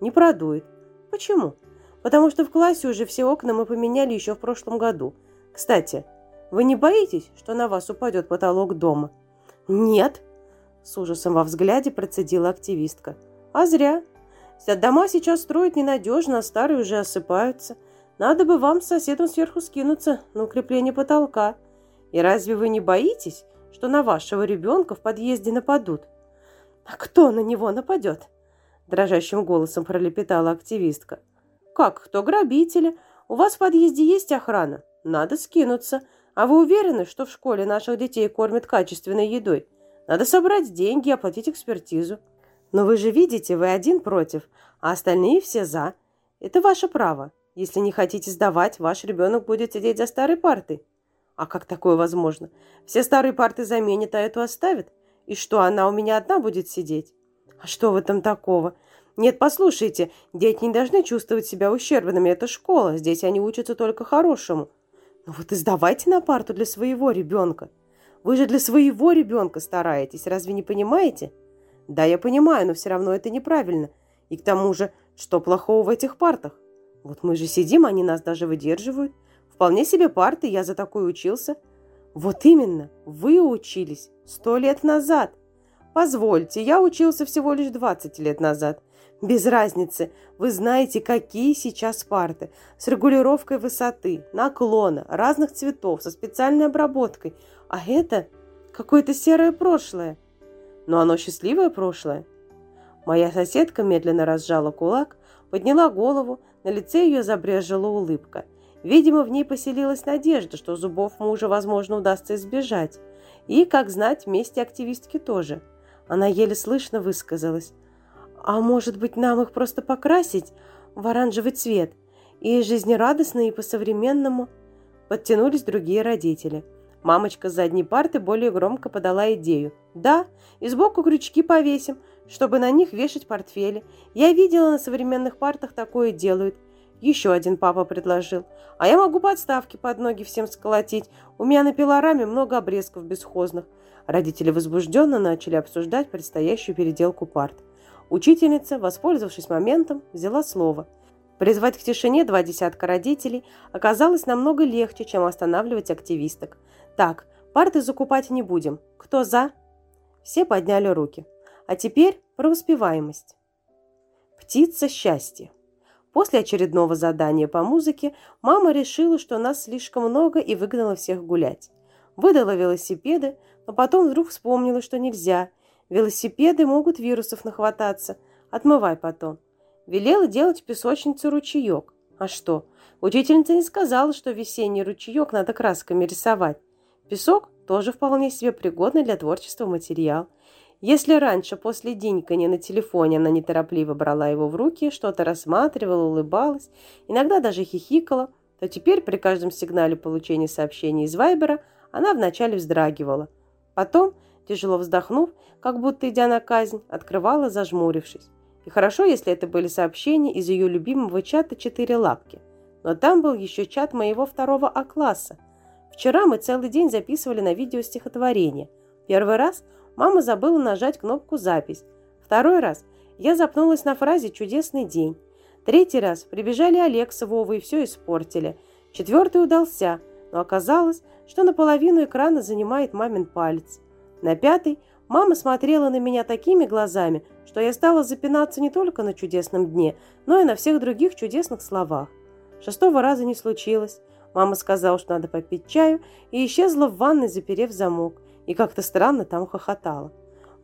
Не продует. Почему? Потому что в классе уже все окна мы поменяли еще в прошлом году. Кстати, вы не боитесь, что на вас упадет потолок дома? Нет, с ужасом во взгляде процедила активистка. А зря. Дома сейчас строят ненадежно, а старые уже осыпаются – надо бы вам с соседом сверху скинуться на укрепление потолка. И разве вы не боитесь, что на вашего ребенка в подъезде нападут? А кто на него нападет? Дрожащим голосом пролепетала активистка. Как, кто грабители? У вас в подъезде есть охрана? Надо скинуться. А вы уверены, что в школе наших детей кормят качественной едой? Надо собрать деньги и оплатить экспертизу. Но вы же видите, вы один против, а остальные все за. Это ваше право. Если не хотите сдавать, ваш ребенок будет сидеть за старой партой. А как такое возможно? Все старые парты заменят, а эту оставят? И что, она у меня одна будет сидеть? А что в этом такого? Нет, послушайте, дети не должны чувствовать себя ущербными. Это школа, здесь они учатся только хорошему. Ну вот и сдавайте на парту для своего ребенка. Вы же для своего ребенка стараетесь, разве не понимаете? Да, я понимаю, но все равно это неправильно. И к тому же, что плохого в этих партах? Вот мы же сидим, они нас даже выдерживают. Вполне себе парты, я за такой учился. Вот именно, вы учились сто лет назад. Позвольте, я учился всего лишь 20 лет назад. Без разницы, вы знаете, какие сейчас парты. С регулировкой высоты, наклона, разных цветов, со специальной обработкой. А это какое-то серое прошлое. Но оно счастливое прошлое. Моя соседка медленно разжала кулак, подняла голову, на лице ее забрежила улыбка. Видимо, в ней поселилась надежда, что зубов мужа, возможно, удастся избежать. И, как знать, вместе активистки тоже. Она еле слышно высказалась. «А может быть, нам их просто покрасить в оранжевый цвет? И жизнерадостно, и по-современному?» Подтянулись другие родители. Мамочка с задней парты более громко подала идею. «Да, и сбоку крючки повесим, чтобы на них вешать портфели. Я видела на современных партах такое делают. Еще один папа предложил. А я могу подставки под ноги всем сколотить. У меня на пилораме много обрезков бесхозных. Родители возбужденно начали обсуждать предстоящую переделку парт. Учительница, воспользовавшись моментом, взяла слово. Призвать к тишине два десятка родителей оказалось намного легче, чем останавливать активисток. Так, парты закупать не будем. Кто за? Все подняли руки. А теперь про успеваемость. Птица счастья. После очередного задания по музыке мама решила, что нас слишком много и выгнала всех гулять. Выдала велосипеды, но потом вдруг вспомнила, что нельзя. Велосипеды могут вирусов нахвататься. Отмывай потом. Велела делать в песочнице ручеек. А что? Учительница не сказала, что весенний ручеек надо красками рисовать. Песок тоже вполне себе пригодный для творчества материал. Если раньше после денькания на телефоне она неторопливо брала его в руки, что-то рассматривала, улыбалась, иногда даже хихикала, то теперь при каждом сигнале получения сообщений из Вайбера она вначале вздрагивала. Потом, тяжело вздохнув, как будто идя на казнь, открывала, зажмурившись. И хорошо, если это были сообщения из ее любимого чата «Четыре лапки». Но там был еще чат моего второго А-класса. Вчера мы целый день записывали на видео стихотворение. Первый раз – Мама забыла нажать кнопку «Запись». Второй раз Я запнулась на фразе «чудесный день». Третий раз прибежали Олег с Вовой и все испортили. Четвертый удался, но оказалось, что наполовину экрана занимает мамин палец. На пятый мама смотрела на меня такими глазами, что я стала запинаться не только на чудесном дне, но и на всех других чудесных словах. Шестого раза не случилось. Мама сказала, что надо попить чаю, и исчезла в ванной, заперев замок, и как-то странно там хохотала.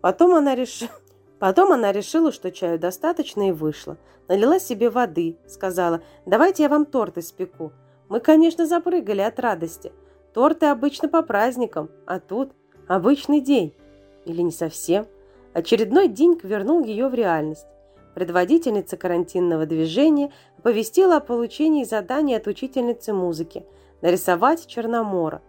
Потом она решила... Потом она решила, что чаю достаточно, и вышла. Налила себе воды, сказала, давайте я вам торт испеку. Мы, конечно, запрыгали от радости. Торты обычно по праздникам, а тут обычный день. Или не совсем. Очередной день вернул ее в реальность. Предводительница карантинного движения оповестила о получении задания от учительницы музыки нарисовать Черномора.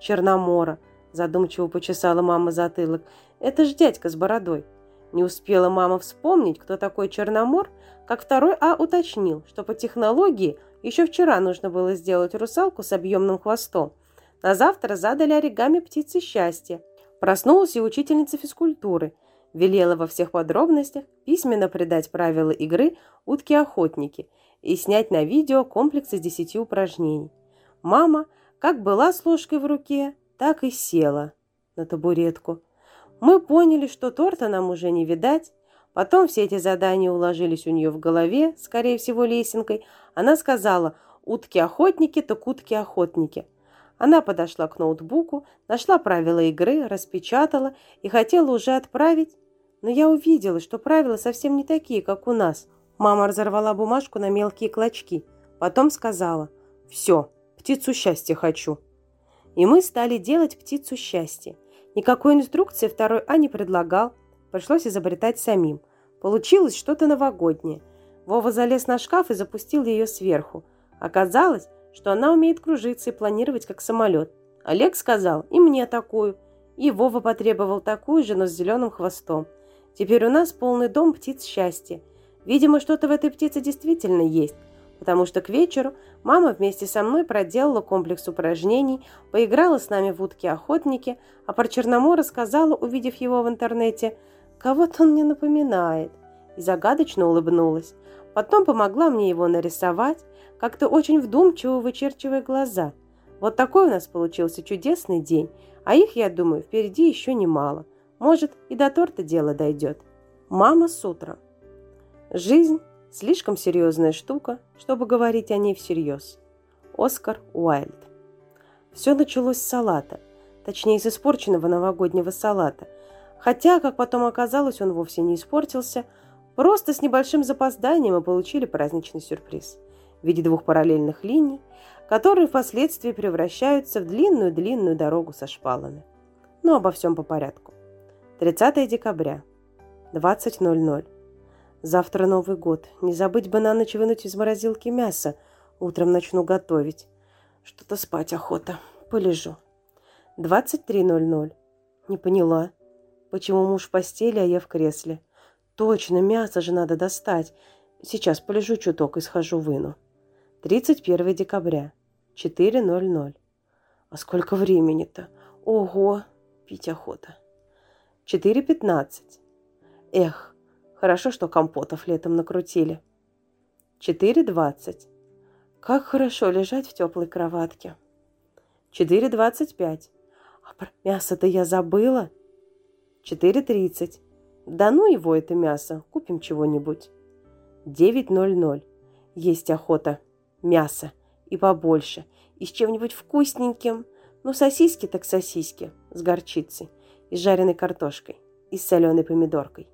Черномора, задумчиво почесала мама затылок. Это ж дядька с бородой. Не успела мама вспомнить, кто такой Черномор, как второй А уточнил, что по технологии еще вчера нужно было сделать русалку с объемным хвостом. На завтра задали оригами птицы счастья. Проснулась и учительница физкультуры. Велела во всех подробностях письменно придать правила игры «Утки-охотники» и снять на видео комплекс из десяти упражнений. Мама, как была с ложкой в руке, так и села на табуретку. Мы поняли, что торта нам уже не видать. Потом все эти задания уложились у нее в голове, скорее всего, лесенкой. Она сказала «утки-охотники, так утки-охотники». Она подошла к ноутбуку, нашла правила игры, распечатала и хотела уже отправить, но я увидела, что правила совсем не такие, как у нас. Мама разорвала бумажку на мелкие клочки, потом сказала «Все, птицу счастья хочу». И мы стали делать птицу счастья. Никакой инструкции второй А не предлагал, пришлось изобретать самим. Получилось что-то новогоднее. Вова залез на шкаф и запустил ее сверху. Оказалось, что она умеет кружиться и планировать как самолет. Олег сказал и мне такую. И Вова потребовал такую же, но с зеленым хвостом. Теперь у нас полный дом птиц счастья. Видимо, что-то в этой птице действительно есть, потому что к вечеру мама вместе со мной проделала комплекс упражнений, поиграла с нами в утки-охотники, а про Черномора рассказала, увидев его в интернете, «Кого-то он мне напоминает», и загадочно улыбнулась. Потом помогла мне его нарисовать, как-то очень вдумчиво вычерчивая глаза. Вот такой у нас получился чудесный день, а их, я думаю, впереди еще немало. Может, и до торта дело дойдет. Мама с утра. Жизнь – слишком серьезная штука, чтобы говорить о ней всерьез. Оскар Уайльд. Все началось с салата, точнее, с испорченного новогоднего салата. Хотя, как потом оказалось, он вовсе не испортился, просто с небольшим запозданием мы получили праздничный сюрприз – в виде двух параллельных линий, которые впоследствии превращаются в длинную-длинную дорогу со шпалами. Но обо всем по порядку. 30 декабря, 20.00. Завтра Новый год. Не забыть бы на ночь вынуть из морозилки мясо. Утром начну готовить. Что-то спать охота. Полежу. 23.00. Не поняла. Почему муж в постели, а я в кресле? Точно, мясо же надо достать. Сейчас полежу чуток и схожу выну. 31 декабря, 4.00. А сколько времени-то? Ого, пить охота. 4.15. Эх, хорошо, что компотов летом накрутили. 4.20. Как хорошо лежать в теплой кроватке. 4.25. А про мясо-то я забыла. 4.30. Да ну его это мясо, купим чего-нибудь. 9.00. Есть охота мясо и побольше, и с чем-нибудь вкусненьким. Ну, сосиски так сосиски с горчицей, и с жареной картошкой, и с соленой помидоркой.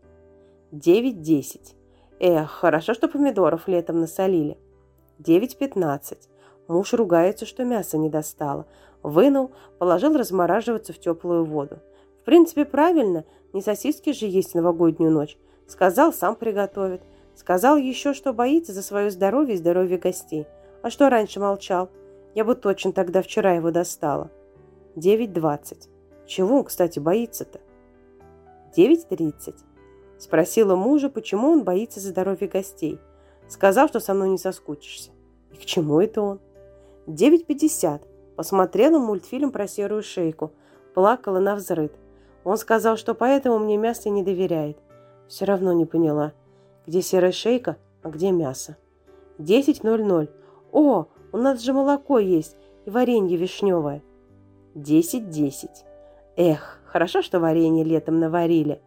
Девять десять. Эх, хорошо, что помидоров летом насолили. Девять пятнадцать. Муж ругается, что мясо не достало. Вынул, положил размораживаться в теплую воду. В принципе, правильно, не сосиски же есть новогоднюю ночь. Сказал, сам приготовит. Сказал еще, что боится за свое здоровье и здоровье гостей. А что раньше молчал? Я бы точно тогда вчера его достала. 9.20. Чего он, кстати, боится-то? 9.30. Спросила мужа, почему он боится за здоровье гостей. Сказал, что со мной не соскучишься. И к чему это он? 9.50. Посмотрела мультфильм про серую шейку. Плакала на взрыд. Он сказал, что поэтому мне мясо не доверяет. Все равно не поняла. Где серая шейка, а где мясо? 10.00. О, у нас же молоко есть и варенье вишневое. 10.10. Эх, хорошо, что варенье летом наварили.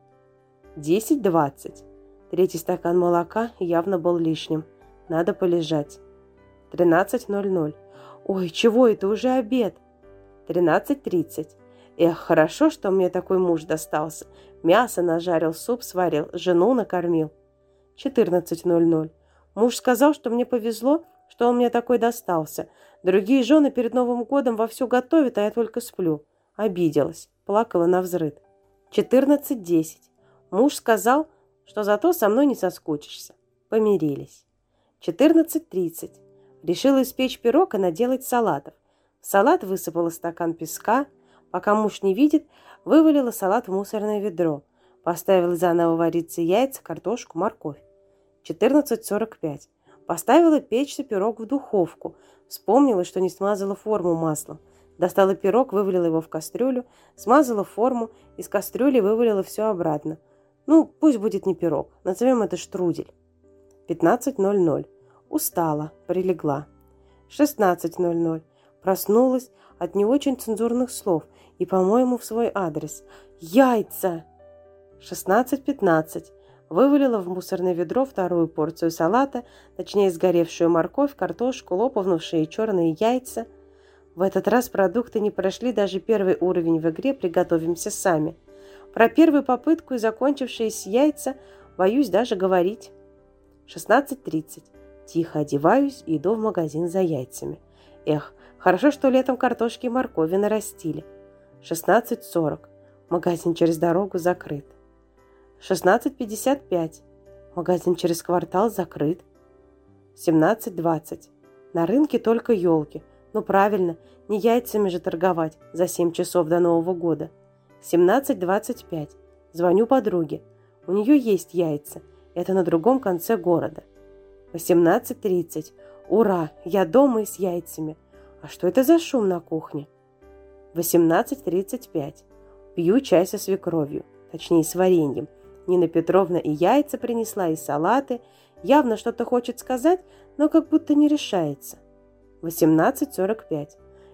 10.20. Третий стакан молока явно был лишним. Надо полежать. 13.00. Ой, чего это, уже обед? 13.30. Эх, хорошо, что мне такой муж достался. Мясо нажарил, суп сварил, жену накормил. 14.00. Муж сказал, что мне повезло, что он мне такой достался. Другие жены перед Новым годом вовсю готовят, а я только сплю. Обиделась, плакала на взрыд. 14.10. Муж сказал, что зато со мной не соскучишься. Помирились. 14.30. Решила испечь пирог и наделать салатов. В салат высыпала стакан песка. Пока муж не видит, вывалила салат в мусорное ведро. Поставила заново вариться яйца, картошку, морковь. 14.45. Поставила печься пирог в духовку. Вспомнила, что не смазала форму маслом. Достала пирог, вывалила его в кастрюлю, смазала форму, из кастрюли вывалила все обратно. Ну, пусть будет не пирог, назовем это штрудель. 15.00. Устала, прилегла. 16.00. Проснулась от не очень цензурных слов и, по-моему, в свой адрес. Яйца! 16.15. Вывалила в мусорное ведро вторую порцию салата, точнее сгоревшую морковь, картошку, лопнувшие черные яйца. В этот раз продукты не прошли даже первый уровень в игре «Приготовимся сами». Про первую попытку и закончившиеся яйца боюсь даже говорить. 16.30. Тихо одеваюсь и иду в магазин за яйцами. Эх, хорошо, что летом картошки и моркови нарастили. 16.40. Магазин через дорогу закрыт. 16.55. Магазин через квартал закрыт. 17.20. На рынке только елки. Ну правильно, не яйцами же торговать за 7 часов до Нового года. 17.25. Звоню подруге. У нее есть яйца. Это на другом конце города. 18.30. Ура, я дома и с яйцами. А что это за шум на кухне? 18.35. Пью чай со свекровью, точнее с вареньем. Нина Петровна и яйца принесла, и салаты. Явно что-то хочет сказать, но как будто не решается. 18.45.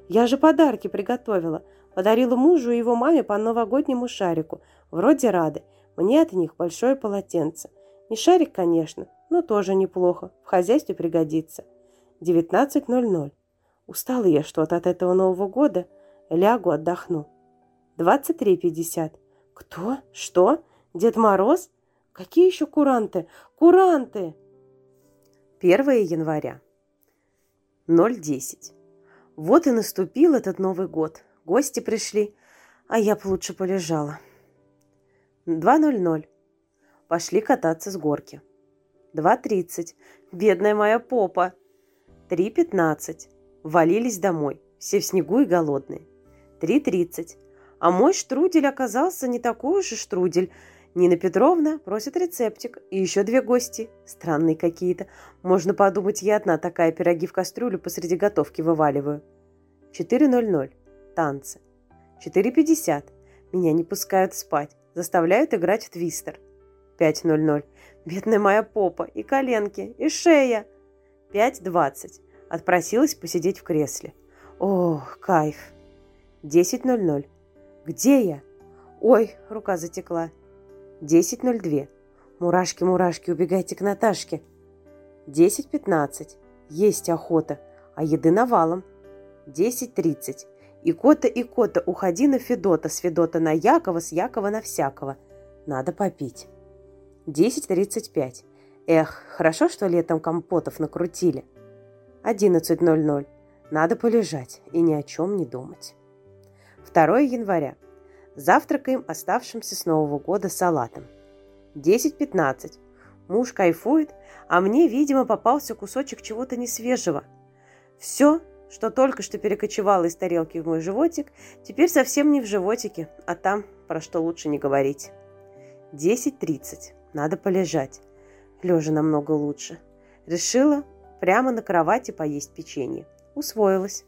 Я же подарки приготовила. Подарила мужу и его маме по новогоднему шарику. Вроде рады. Мне от них большое полотенце. Не шарик, конечно, но тоже неплохо. В хозяйстве пригодится. 19.00. Устала я что-то от этого Нового года. Лягу, отдохну. 23.50. Кто? Что? Дед Мороз? Какие еще куранты? Куранты! 1 января. 0.10. Вот и наступил этот Новый год. Гости пришли, а я бы лучше полежала. 2.00. Пошли кататься с горки. 2.30. Бедная моя попа. 3.15. Валились домой. Все в снегу и голодные. 3.30. А мой штрудель оказался не такой уж и штрудель. Нина Петровна просит рецептик. И еще две гости. Странные какие-то. Можно подумать, я одна такая пироги в кастрюлю посреди готовки вываливаю. 4.00. Танцы. 4.50. Меня не пускают спать. Заставляют играть в твистер. 5.00. Бедная моя попа. И коленки. И шея. 5.20. Отпросилась посидеть в кресле. Ох, кайф. 10.00. Где я? Ой, рука затекла. 10.02. Мурашки, мурашки, убегайте к Наташке. 10.15. Есть охота, а еды навалом. 10.30. Икота, Икота, уходи на Федота, с Федота на Якова, с Якова на всякого. Надо попить. 10.35. Эх, хорошо, что летом компотов накрутили. 11.00. Надо полежать и ни о чем не думать. 2 января. Завтракаем оставшимся с Нового года салатом. 10.15. Муж кайфует, а мне, видимо, попался кусочек чего-то несвежего. Все, что только что перекочевало из тарелки в мой животик, теперь совсем не в животике, а там, про что лучше не говорить. 10.30. Надо полежать. Лежа намного лучше. Решила прямо на кровати поесть печенье. Усвоилась.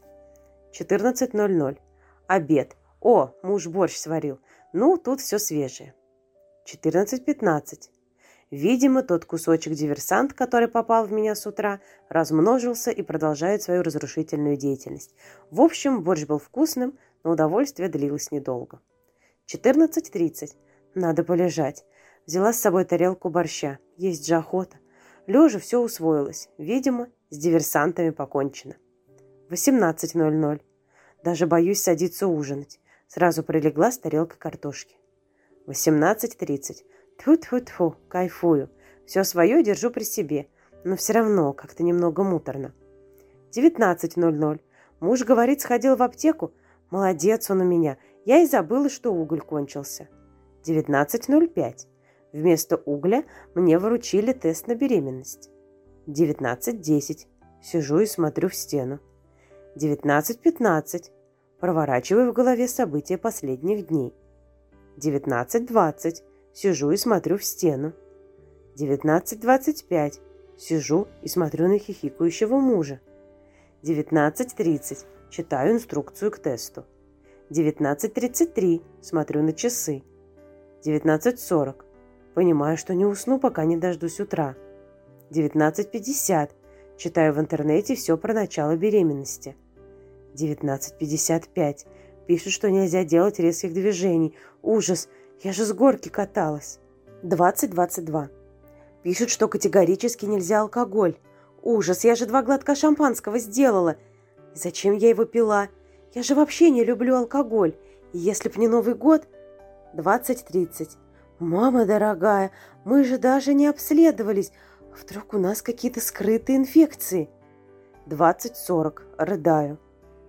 14.00. Обед. О, муж борщ сварил. Ну, тут все свежее. 14.15. Видимо, тот кусочек диверсант, который попал в меня с утра, размножился и продолжает свою разрушительную деятельность. В общем, борщ был вкусным, но удовольствие длилось недолго. 14.30. Надо полежать. Взяла с собой тарелку борща. Есть же охота. Лежа все усвоилось. Видимо, с диверсантами покончено. 18.00. Даже боюсь садиться ужинать. Сразу прилегла с тарелкой картошки. 18.30. Тьфу-тьфу-тьфу, кайфую. Все свое держу при себе, но все равно как-то немного муторно. 19.00. Муж говорит, сходил в аптеку. Молодец он у меня. Я и забыла, что уголь кончился. 19.05. Вместо угля мне вручили тест на беременность. 19.10. Сижу и смотрю в стену. 19.15. Проворачиваю в голове события последних дней. 19.20. Сижу и смотрю в стену. 19.25. Сижу и смотрю на хихикающего мужа. 19.30. Читаю инструкцию к тесту. 19.33. Смотрю на часы. 19.40. Понимаю, что не усну, пока не дождусь утра. 19.50. Читаю в интернете все про начало беременности. 19.55. Пишут, что нельзя делать резких движений. Ужас, я же с горки каталась. 20.22. Пишут, что категорически нельзя алкоголь. Ужас, я же два глотка шампанского сделала. И зачем я его пила? Я же вообще не люблю алкоголь. И если б не Новый год... 20.30. «Мама дорогая, мы же даже не обследовались. Вдруг у нас какие-то скрытые инфекции?» «Двадцать сорок. Рыдаю.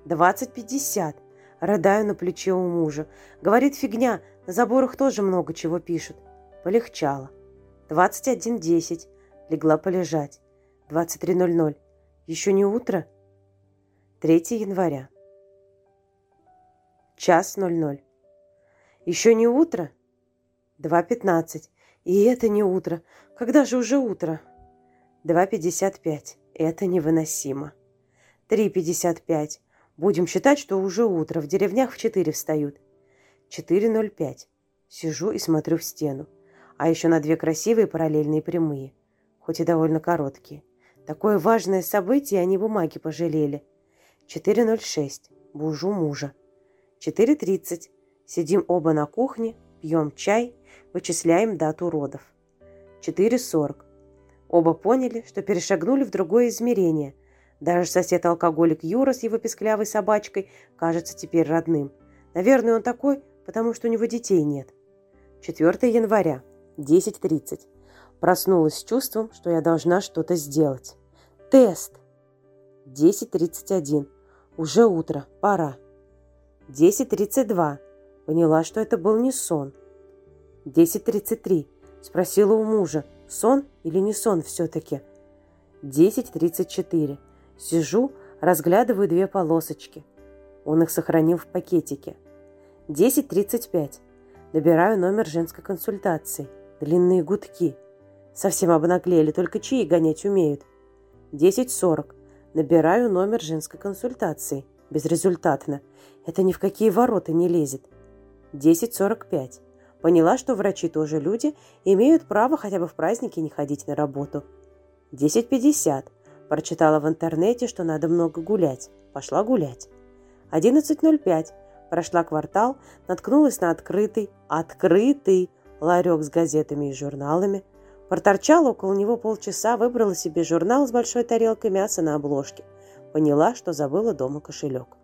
Двадцать пятьдесят. Рыдаю на плече у мужа. Говорит, фигня, на заборах тоже много чего пишут. Полегчало. Двадцать один десять. Легла полежать. Двадцать три ноль ноль. Еще не утро?» 3 января. Час ноль ноль. Еще не утро? 2.15. И это не утро. Когда же уже утро? 2.55. Это невыносимо. 3.55. Будем считать, что уже утро. В деревнях в 4 встают. 4.05. Сижу и смотрю в стену. А еще на две красивые параллельные прямые. Хоть и довольно короткие. Такое важное событие они бумаги пожалели. 4.06. Бужу мужа. 4.30. Сидим оба на кухне, пьем чай Вычисляем дату родов. 4.40. Оба поняли, что перешагнули в другое измерение. Даже сосед-алкоголик Юра с его песклявой собачкой кажется теперь родным. Наверное, он такой, потому что у него детей нет. 4 января, 10.30. Проснулась с чувством, что я должна что-то сделать. Тест. 10.31. Уже утро, пора. 10.32. Поняла, что это был не сон. 10.33. Спросила у мужа, сон или не сон все-таки. 10.34. Сижу, разглядываю две полосочки. Он их сохранил в пакетике. 10.35. Набираю номер женской консультации. Длинные гудки. Совсем обнаглели, только чьи гонять умеют. 10.40. Набираю номер женской консультации. Безрезультатно. Это ни в какие ворота не лезет. 10.45. Поняла, что врачи тоже люди имеют право хотя бы в праздники не ходить на работу. 10.50. Прочитала в интернете, что надо много гулять. Пошла гулять. 11.05. Прошла квартал, наткнулась на открытый, открытый ларек с газетами и журналами. Проторчала около него полчаса, выбрала себе журнал с большой тарелкой мяса на обложке. Поняла, что забыла дома кошелек.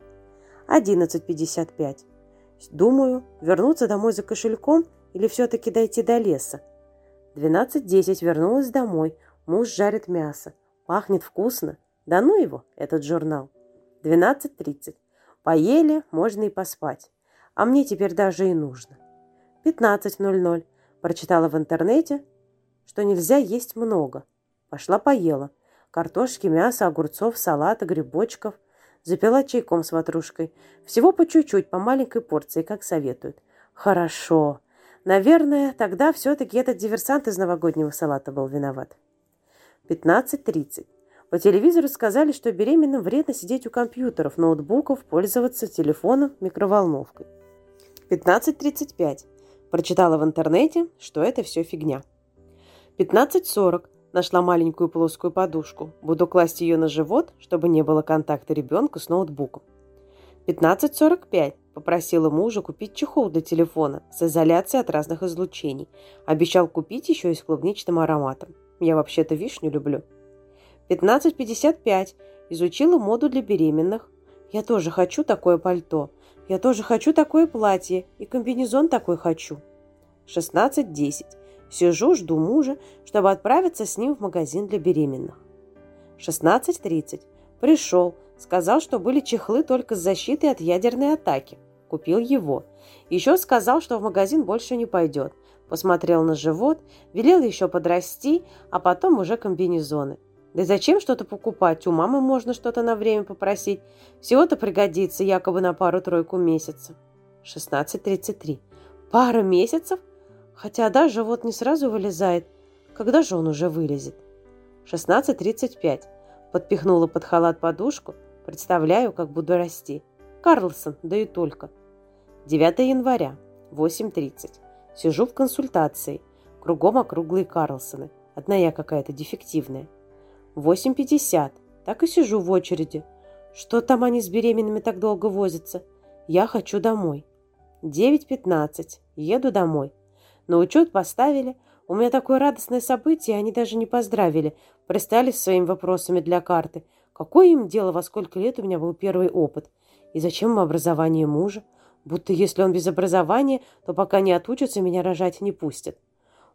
11.55. Думаю, вернуться домой за кошельком или все-таки дойти до леса. 12.10 вернулась домой. Муж жарит мясо. Пахнет вкусно. Да ну его, этот журнал. 12.30. Поели, можно и поспать. А мне теперь даже и нужно. 15.00. Прочитала в интернете, что нельзя есть много. Пошла поела. Картошки, мясо, огурцов, салата, грибочков – Запила чайком с ватрушкой. Всего по чуть-чуть, по маленькой порции, как советуют. Хорошо. Наверное, тогда все-таки этот диверсант из новогоднего салата был виноват. 15.30. По телевизору сказали, что беременным вредно сидеть у компьютеров, ноутбуков, пользоваться телефоном, микроволновкой. 15.35. Прочитала в интернете, что это все фигня. 15.40. Нашла маленькую плоскую подушку. Буду класть ее на живот, чтобы не было контакта ребенка с ноутбуком. 15.45. Попросила мужа купить чехол для телефона с изоляцией от разных излучений. Обещал купить еще и с клубничным ароматом. Я вообще-то вишню люблю. 15.55. Изучила моду для беременных. Я тоже хочу такое пальто. Я тоже хочу такое платье. И комбинезон такой хочу. 16.10. Сижу, жду мужа, чтобы отправиться с ним в магазин для беременных. 16.30. Пришел, сказал, что были чехлы только с защитой от ядерной атаки. Купил его. Еще сказал, что в магазин больше не пойдет. Посмотрел на живот, велел еще подрасти, а потом уже комбинезоны. Да зачем что-то покупать? У мамы можно что-то на время попросить. Всего-то пригодится якобы на пару-тройку месяцев. 16.33. Пара месяцев? Хотя да, живот не сразу вылезает. Когда же он уже вылезет? 16.35. Подпихнула под халат подушку. Представляю, как буду расти. Карлсон, да и только. 9 января, 8.30. Сижу в консультации. Кругом округлые Карлсоны. Одна я какая-то дефективная. 8.50. Так и сижу в очереди. Что там они с беременными так долго возятся? Я хочу домой. 9.15. Еду домой. На учет поставили. У меня такое радостное событие, они даже не поздравили. Пристали с своими вопросами для карты. Какое им дело, во сколько лет у меня был первый опыт? И зачем им образование мужа? Будто если он без образования, то пока не отучится, меня рожать не пустят.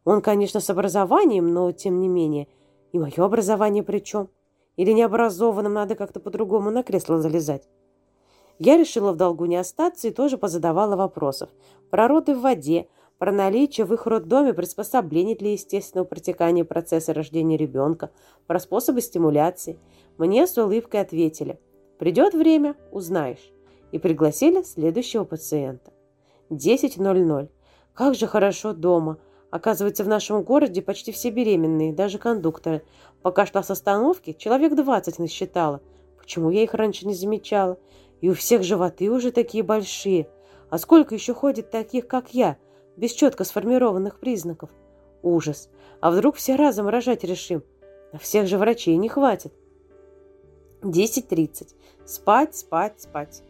Он, конечно, с образованием, но тем не менее. И мое образование при чем? Или необразованным надо как-то по-другому на кресло залезать? Я решила в долгу не остаться и тоже позадавала вопросов. Про роды в воде, про наличие в их роддоме приспособлений для естественного протекания процесса рождения ребенка, про способы стимуляции. Мне с улыбкой ответили. Придет время – узнаешь. И пригласили следующего пациента. 10.00. Как же хорошо дома. Оказывается, в нашем городе почти все беременные, даже кондукторы. Пока шла с остановки, человек 20 насчитала. Почему я их раньше не замечала? И у всех животы уже такие большие. А сколько еще ходит таких, как я – без четко сформированных признаков. Ужас. А вдруг все разом рожать решим? На всех же врачей не хватит. 10.30. Спать, спать, спать.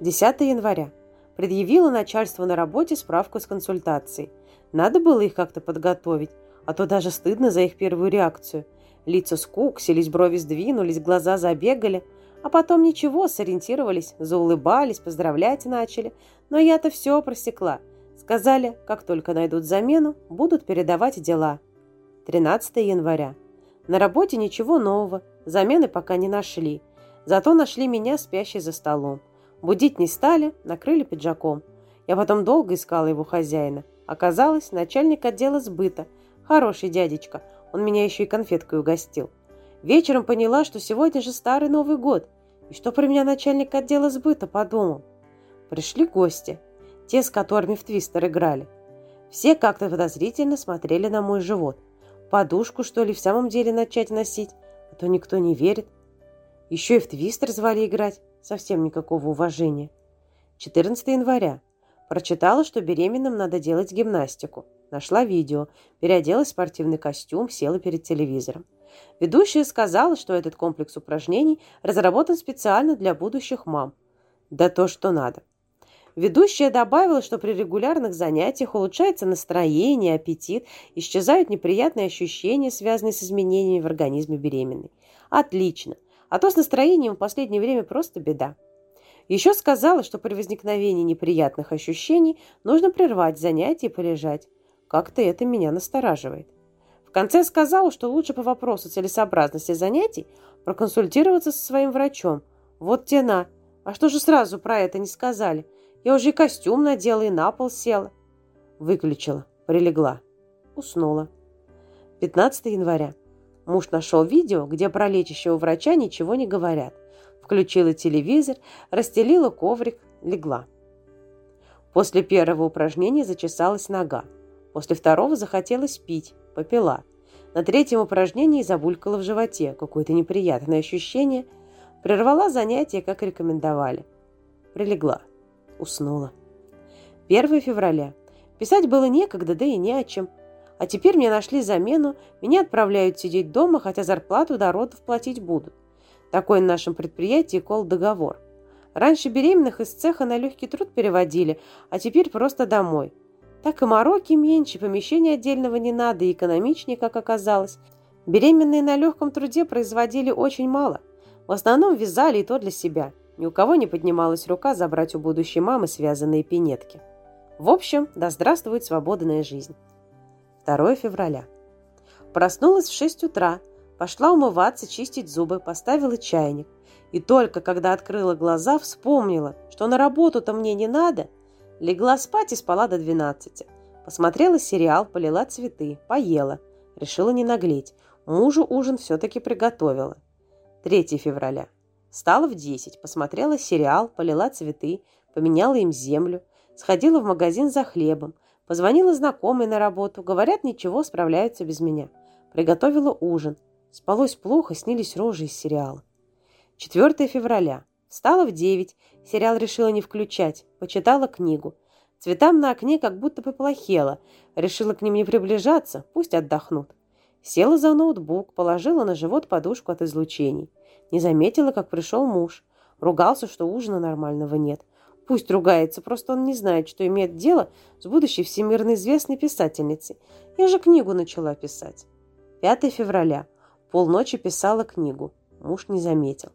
10 января. Предъявила начальство на работе справку с консультацией. Надо было их как-то подготовить, а то даже стыдно за их первую реакцию. Лица скуксились, брови сдвинулись, глаза забегали. А потом ничего, сориентировались, заулыбались, поздравлять начали. Но я-то все просекла – Сказали, как только найдут замену, будут передавать дела. 13 января. На работе ничего нового, замены пока не нашли. Зато нашли меня спящей за столом. Будить не стали, накрыли пиджаком. Я потом долго искала его хозяина. Оказалось, начальник отдела сбыта. Хороший дядечка, он меня еще и конфеткой угостил. Вечером поняла, что сегодня же старый Новый год. И что про меня начальник отдела сбыта подумал. Пришли гости те, с которыми в твистер играли. Все как-то подозрительно смотрели на мой живот. Подушку, что ли, в самом деле начать носить? А то никто не верит. Еще и в твистер звали играть. Совсем никакого уважения. 14 января. Прочитала, что беременным надо делать гимнастику. Нашла видео, переоделась в спортивный костюм, села перед телевизором. Ведущая сказала, что этот комплекс упражнений разработан специально для будущих мам. Да то, что надо. Ведущая добавила, что при регулярных занятиях улучшается настроение, аппетит, исчезают неприятные ощущения, связанные с изменениями в организме беременной. Отлично. А то с настроением в последнее время просто беда. Еще сказала, что при возникновении неприятных ощущений нужно прервать занятие и полежать. Как-то это меня настораживает. В конце сказала, что лучше по вопросу целесообразности занятий проконсультироваться со своим врачом. Вот те на. А что же сразу про это не сказали? Я уже и костюм надела, и на пол села. Выключила, прилегла. Уснула. 15 января. Муж нашел видео, где про лечащего врача ничего не говорят. Включила телевизор, расстелила коврик, легла. После первого упражнения зачесалась нога. После второго захотелось пить, попила. На третьем упражнении забулькала в животе, какое-то неприятное ощущение. Прервала занятие, как рекомендовали. Прилегла уснула. 1 февраля. Писать было некогда, да и не о чем. А теперь мне нашли замену, меня отправляют сидеть дома, хотя зарплату до родов платить будут. Такой на нашем предприятии кол договор. Раньше беременных из цеха на легкий труд переводили, а теперь просто домой. Так и мороки меньше, помещения отдельного не надо, и экономичнее, как оказалось. Беременные на легком труде производили очень мало. В основном вязали и то для себя. Ни у кого не поднималась рука забрать у будущей мамы связанные пинетки. В общем, да здравствует свободная жизнь. 2 февраля. Проснулась в 6 утра, пошла умываться, чистить зубы, поставила чайник. И только когда открыла глаза, вспомнила, что на работу-то мне не надо. Легла спать и спала до 12. Посмотрела сериал, полила цветы, поела. Решила не наглеть. Мужу ужин все-таки приготовила. 3 февраля. Встала в 10, посмотрела сериал, полила цветы, поменяла им землю, сходила в магазин за хлебом, Позвонила знакомой на работу. Говорят, ничего, справляются без меня. Приготовила ужин. Спалось плохо, снились рожи из сериала. 4 февраля. Встала в 9. Сериал решила не включать. Почитала книгу. Цветам на окне как будто поплохело. Решила к ним не приближаться, пусть отдохнут. Села за ноутбук, положила на живот подушку от излучений. Не заметила, как пришел муж. Ругался, что ужина нормального нет. Пусть ругается, просто он не знает, что имеет дело с будущей всемирно известной писательницей. Я же книгу начала писать. 5 февраля. Полночи писала книгу. Муж не заметил.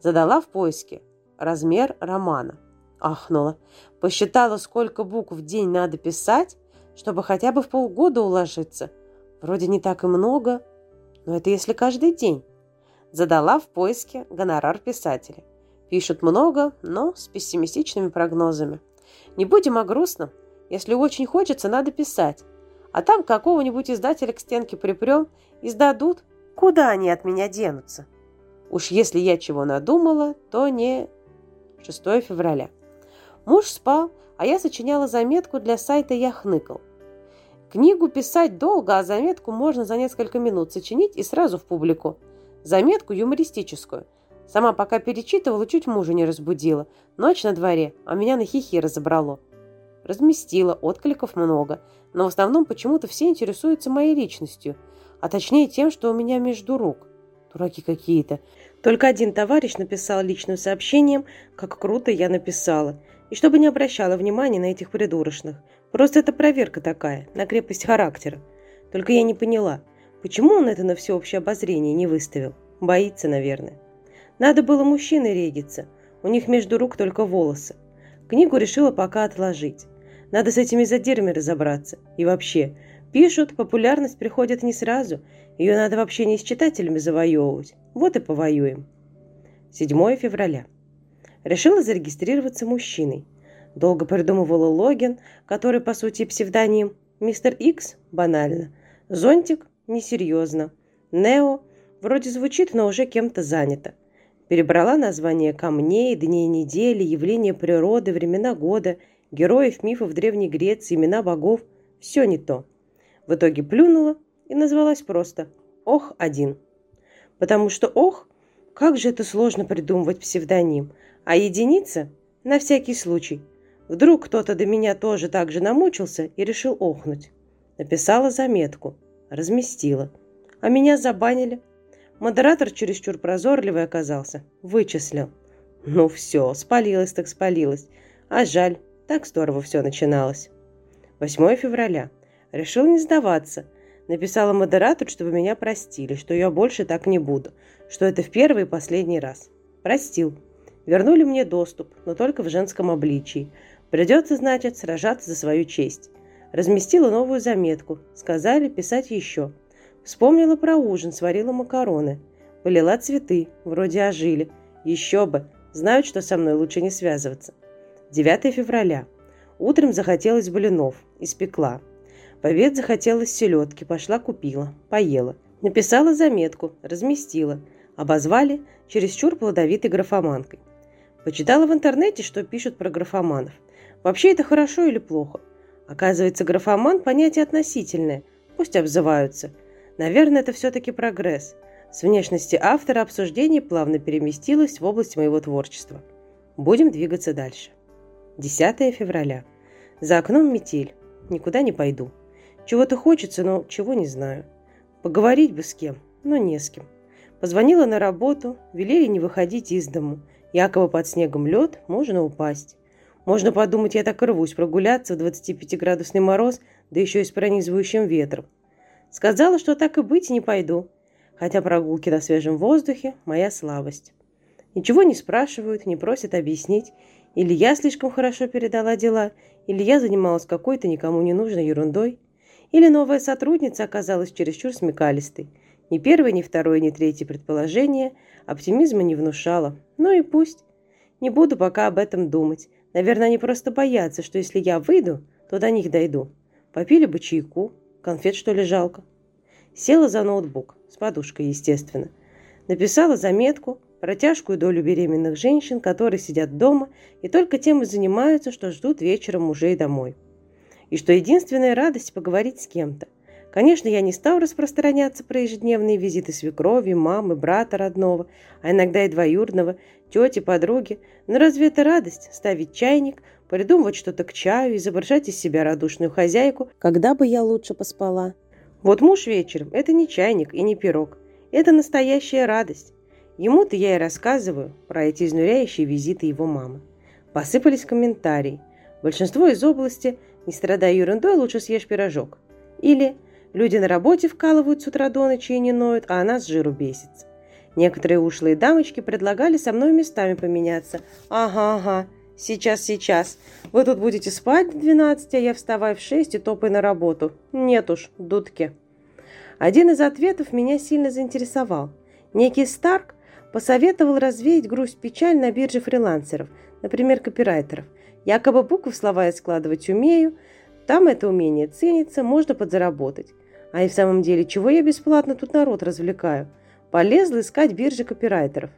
Задала в поиске размер романа. Ахнула. Посчитала, сколько букв в день надо писать, чтобы хотя бы в полгода уложиться. Вроде не так и много, но это если каждый день. Задала в поиске гонорар писателя. Пишут много, но с пессимистичными прогнозами. Не будем о грустном. Если очень хочется, надо писать. А там какого-нибудь издателя к стенке припрем, издадут. Куда они от меня денутся? Уж если я чего надумала, то не 6 февраля. Муж спал, а я сочиняла заметку для сайта «Я хныкал». Книгу писать долго, а заметку можно за несколько минут сочинить и сразу в публику. Заметку юмористическую – Сама пока перечитывала, чуть мужа не разбудила. Ночь на дворе, а меня на хихи разобрало. Разместила, откликов много, но в основном почему-то все интересуются моей личностью, а точнее тем, что у меня между рук. Дураки какие-то. Только один товарищ написал личным сообщением, как круто я написала, и чтобы не обращала внимания на этих придурочных. Просто это проверка такая, на крепость характера. Только я не поняла, почему он это на всеобщее обозрение не выставил. Боится, наверное. Надо было мужчиной региться. У них между рук только волосы. Книгу решила пока отложить. Надо с этими задирами разобраться. И вообще, пишут, популярность приходит не сразу. Ее надо вообще не с читателями завоевывать. Вот и повоюем. 7 февраля. Решила зарегистрироваться мужчиной. Долго придумывала логин, который, по сути, псевдоним. Мистер Икс – банально. Зонтик – несерьезно. Нео – вроде звучит, но уже кем-то занято. Перебрала названия камней, дней недели, явления природы, времена года, героев мифов Древней Греции, имена богов. Все не то. В итоге плюнула и назвалась просто «Ох-1». Потому что «Ох» – как же это сложно придумывать псевдоним, а единица – на всякий случай. Вдруг кто-то до меня тоже так же намучился и решил охнуть. Написала заметку, разместила. А меня забанили – Модератор чересчур прозорливый оказался. Вычислил. Ну все, спалилась так спалилась. А жаль, так здорово все начиналось. 8 февраля. Решил не сдаваться. Написала модератору, чтобы меня простили, что я больше так не буду, что это в первый и последний раз. Простил. Вернули мне доступ, но только в женском обличии. Придется, значит, сражаться за свою честь. Разместила новую заметку. Сказали писать еще. Вспомнила про ужин, сварила макароны. Полила цветы, вроде ожили. Еще бы, знают, что со мной лучше не связываться. 9 февраля. Утром захотелось блинов, испекла. Обед захотелось селедки, пошла купила, поела. Написала заметку, разместила. Обозвали чересчур плодовитой графоманкой. Почитала в интернете, что пишут про графоманов. Вообще это хорошо или плохо? Оказывается, графоман – понятие относительное. Пусть обзываются – Наверное, это все-таки прогресс. С внешности автора обсуждение плавно переместилось в область моего творчества. Будем двигаться дальше. 10 февраля. За окном метель. Никуда не пойду. Чего-то хочется, но чего не знаю. Поговорить бы с кем, но не с кем. Позвонила на работу, велели не выходить из дому. Якобы под снегом лед, можно упасть. Можно подумать, я так рвусь прогуляться в 25-градусный мороз, да еще и с пронизывающим ветром. Сказала, что так и быть не пойду, хотя прогулки на свежем воздухе – моя слабость. Ничего не спрашивают, не просят объяснить. Или я слишком хорошо передала дела, или я занималась какой-то никому не нужной ерундой, или новая сотрудница оказалась чересчур смекалистой. Ни первое, ни второе, ни третье предположение оптимизма не внушало. Ну и пусть. Не буду пока об этом думать. Наверное, они просто боятся, что если я выйду, то до них дойду. Попили бы чайку, конфет что ли жалко. Села за ноутбук, с подушкой, естественно. Написала заметку про тяжкую долю беременных женщин, которые сидят дома и только тем и занимаются, что ждут вечером мужей домой. И что единственная радость поговорить с кем-то. Конечно, я не стал распространяться про ежедневные визиты свекрови, мамы, брата родного, а иногда и двоюродного, тети, подруги. Но разве это радость – ставить чайник, придумывать что-то к чаю, изображать из себя радушную хозяйку, когда бы я лучше поспала? Вот муж вечером – это не чайник и не пирог. Это настоящая радость. Ему-то я и рассказываю про эти изнуряющие визиты его мамы. Посыпались комментарии. Большинство из области «Не страдай ерундой, лучше съешь пирожок». Или Люди на работе вкалывают с утра до ночи и не ноют, а она с жиру бесится. Некоторые ушлые дамочки предлагали со мной местами поменяться. Ага, ага, сейчас, сейчас. Вы тут будете спать в 12, а я вставай в 6 и топай на работу. Нет уж, дудки. Один из ответов меня сильно заинтересовал. Некий Старк посоветовал развеять грусть-печаль на бирже фрилансеров, например, копирайтеров. Якобы буквы в слова я складывать умею, там это умение ценится, можно подзаработать. А и в самом деле, чего я бесплатно тут народ развлекаю? Полезла искать биржи копирайтеров.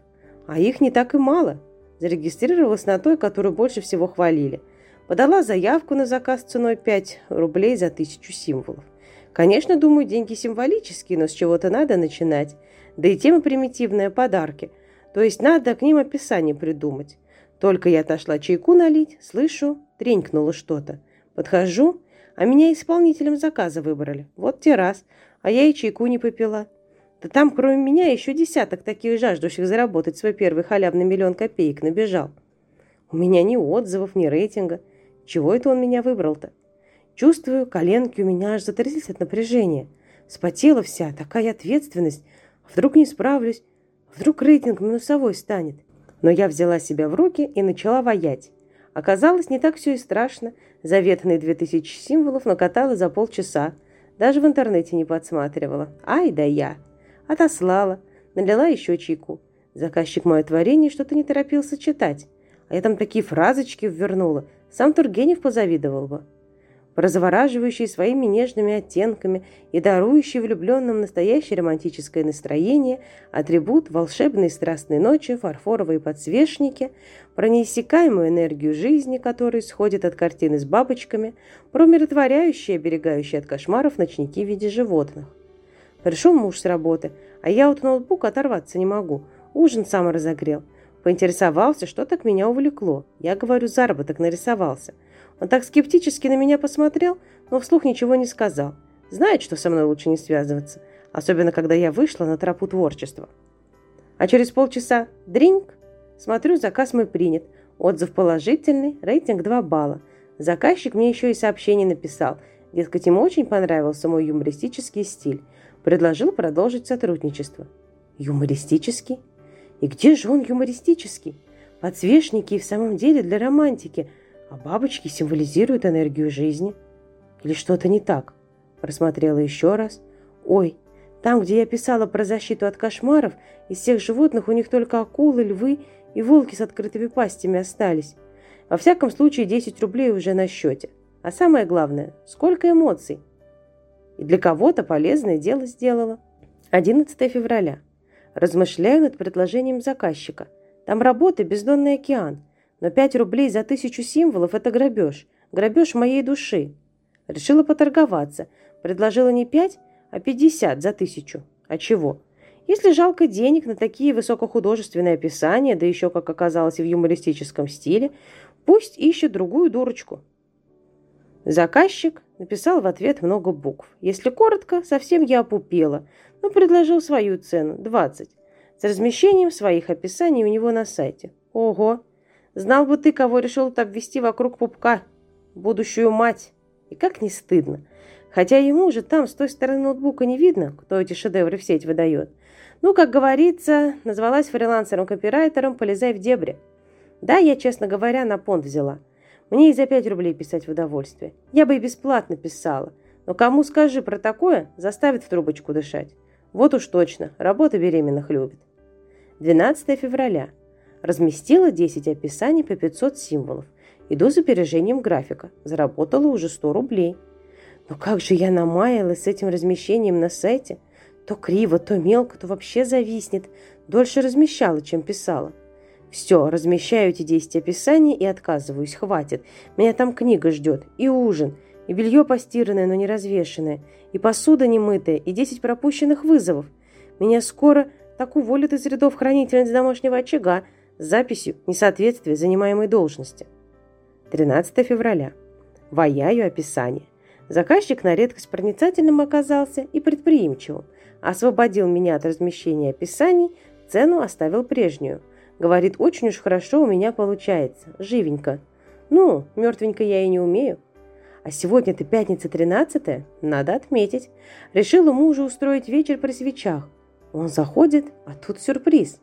А их не так и мало. Зарегистрировалась на той, которую больше всего хвалили. Подала заявку на заказ ценой 5 рублей за тысячу символов. Конечно, думаю, деньги символические, но с чего-то надо начинать. Да и тема примитивная – подарки. То есть надо к ним описание придумать. Только я отошла чайку налить, слышу, тренькнуло что-то. Подхожу, а меня исполнителем заказа выбрали. Вот те раз. А я и чайку не попила. Да там, кроме меня, еще десяток таких жаждущих заработать свой первый халявный миллион копеек набежал. У меня ни отзывов, ни рейтинга. Чего это он меня выбрал-то? Чувствую, коленки у меня аж затряслись от напряжения. Спотела вся, такая ответственность. Вдруг не справлюсь, вдруг рейтинг минусовой станет. Но я взяла себя в руки и начала воять. Оказалось, не так все и страшно. Заветные две тысячи символов накатала за полчаса. Даже в интернете не подсматривала. Ай да я! Отослала. Налила еще чайку. Заказчик мое творение что-то не торопился читать. А я там такие фразочки ввернула. Сам Тургенев позавидовал бы завораживающий своими нежными оттенками и дарующий влюбленным настоящее романтическое настроение, атрибут волшебной страстной ночи, фарфоровые подсвечники, про неиссякаемую энергию жизни, которая исходит от картины с бабочками, про умиротворяющие, оберегающие от кошмаров ночники в виде животных. Пришел муж с работы, а я от ноутбука оторваться не могу. Ужин сам разогрел. Поинтересовался, что так меня увлекло. Я говорю, заработок нарисовался – он так скептически на меня посмотрел, но вслух ничего не сказал. Знает, что со мной лучше не связываться, особенно когда я вышла на тропу творчества. А через полчаса – дринг. Смотрю, заказ мой принят. Отзыв положительный, рейтинг 2 балла. Заказчик мне еще и сообщение написал. Дескать, ему очень понравился мой юмористический стиль. Предложил продолжить сотрудничество. Юмористический? И где же он юмористический? Подсвечники и в самом деле для романтики – а бабочки символизируют энергию жизни. Или что-то не так? Просмотрела еще раз. Ой, там, где я писала про защиту от кошмаров, из всех животных у них только акулы, львы и волки с открытыми пастями остались. Во всяком случае, 10 рублей уже на счете. А самое главное, сколько эмоций. И для кого-то полезное дело сделала. 11 февраля. Размышляю над предложением заказчика. Там работа бездонный океан. Но пять рублей за тысячу символов – это грабеж. Грабеж моей души. Решила поторговаться. Предложила не пять, а пятьдесят за тысячу. А чего? Если жалко денег на такие высокохудожественные описания, да еще, как оказалось, в юмористическом стиле, пусть ищет другую дурочку. Заказчик написал в ответ много букв. Если коротко, совсем я опупела, но предложил свою цену – 20, с размещением своих описаний у него на сайте. Ого! Знал бы ты, кого решил обвести вокруг пупка. Будущую мать. И как не стыдно. Хотя ему же там, с той стороны ноутбука, не видно, кто эти шедевры в сеть выдает. Ну, как говорится, назвалась фрилансером-копирайтером «Полезай в дебри». Да, я, честно говоря, на понт взяла. Мне и за 5 рублей писать в удовольствие. Я бы и бесплатно писала. Но кому скажи про такое, заставит в трубочку дышать. Вот уж точно, работа беременных любит. 12 февраля. Разместила 10 описаний по 500 символов. Иду за опережением графика. Заработала уже 100 рублей. Но как же я намаялась с этим размещением на сайте? То криво, то мелко, то вообще зависнет. Дольше размещала, чем писала. Все, размещаю эти 10 описаний и отказываюсь. Хватит. Меня там книга ждет. И ужин. И белье постиранное, но не развешенное. И посуда немытая. И 10 пропущенных вызовов. Меня скоро так уволят из рядов хранительниц домашнего очага с записью несоответствия занимаемой должности. 13 февраля. Ваяю описание. Заказчик на редкость проницательным оказался и предприимчивым. Освободил меня от размещения описаний, цену оставил прежнюю. Говорит, очень уж хорошо у меня получается, живенько. Ну, мертвенько я и не умею. А сегодня-то пятница 13 надо отметить. Решила мужу устроить вечер при свечах. Он заходит, а тут сюрприз.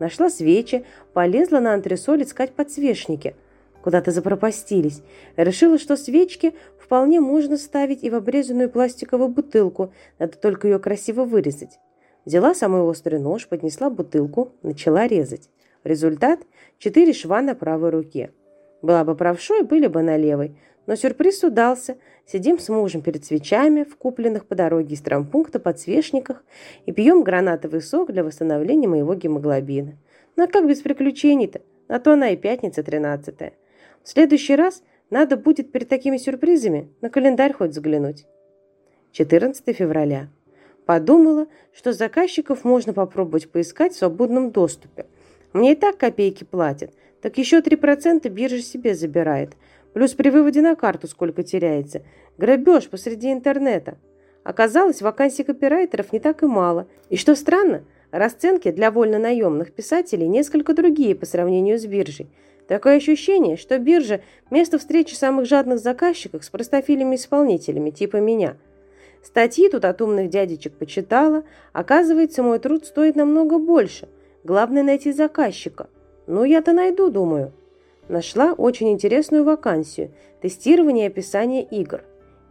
Нашла свечи, полезла на антресоль искать подсвечники – куда-то запропастились. Решила, что свечки вполне можно ставить и в обрезанную пластиковую бутылку, надо только ее красиво вырезать. Взяла самый острый нож, поднесла бутылку, начала резать. Результат – четыре шва на правой руке. Была бы правшой, были бы на левой. Но сюрприз удался. Сидим с мужем перед свечами в купленных по дороге из травмпункта подсвечниках и пьем гранатовый сок для восстановления моего гемоглобина. Ну а как без приключений-то? На то она и пятница тринадцатая. В следующий раз надо будет перед такими сюрпризами на календарь хоть взглянуть. 14 февраля. Подумала, что заказчиков можно попробовать поискать в свободном доступе. Мне и так копейки платят, так еще 3% биржа себе забирает. Плюс при выводе на карту сколько теряется. Грабеж посреди интернета. Оказалось, вакансий копирайтеров не так и мало. И что странно, расценки для вольно-наемных писателей несколько другие по сравнению с биржей – Такое ощущение, что биржа – место встречи самых жадных заказчиков с простофилями-исполнителями, типа меня. Статьи тут от умных дядечек почитала. Оказывается, мой труд стоит намного больше. Главное – найти заказчика. Ну, я-то найду, думаю. Нашла очень интересную вакансию – тестирование и описание игр.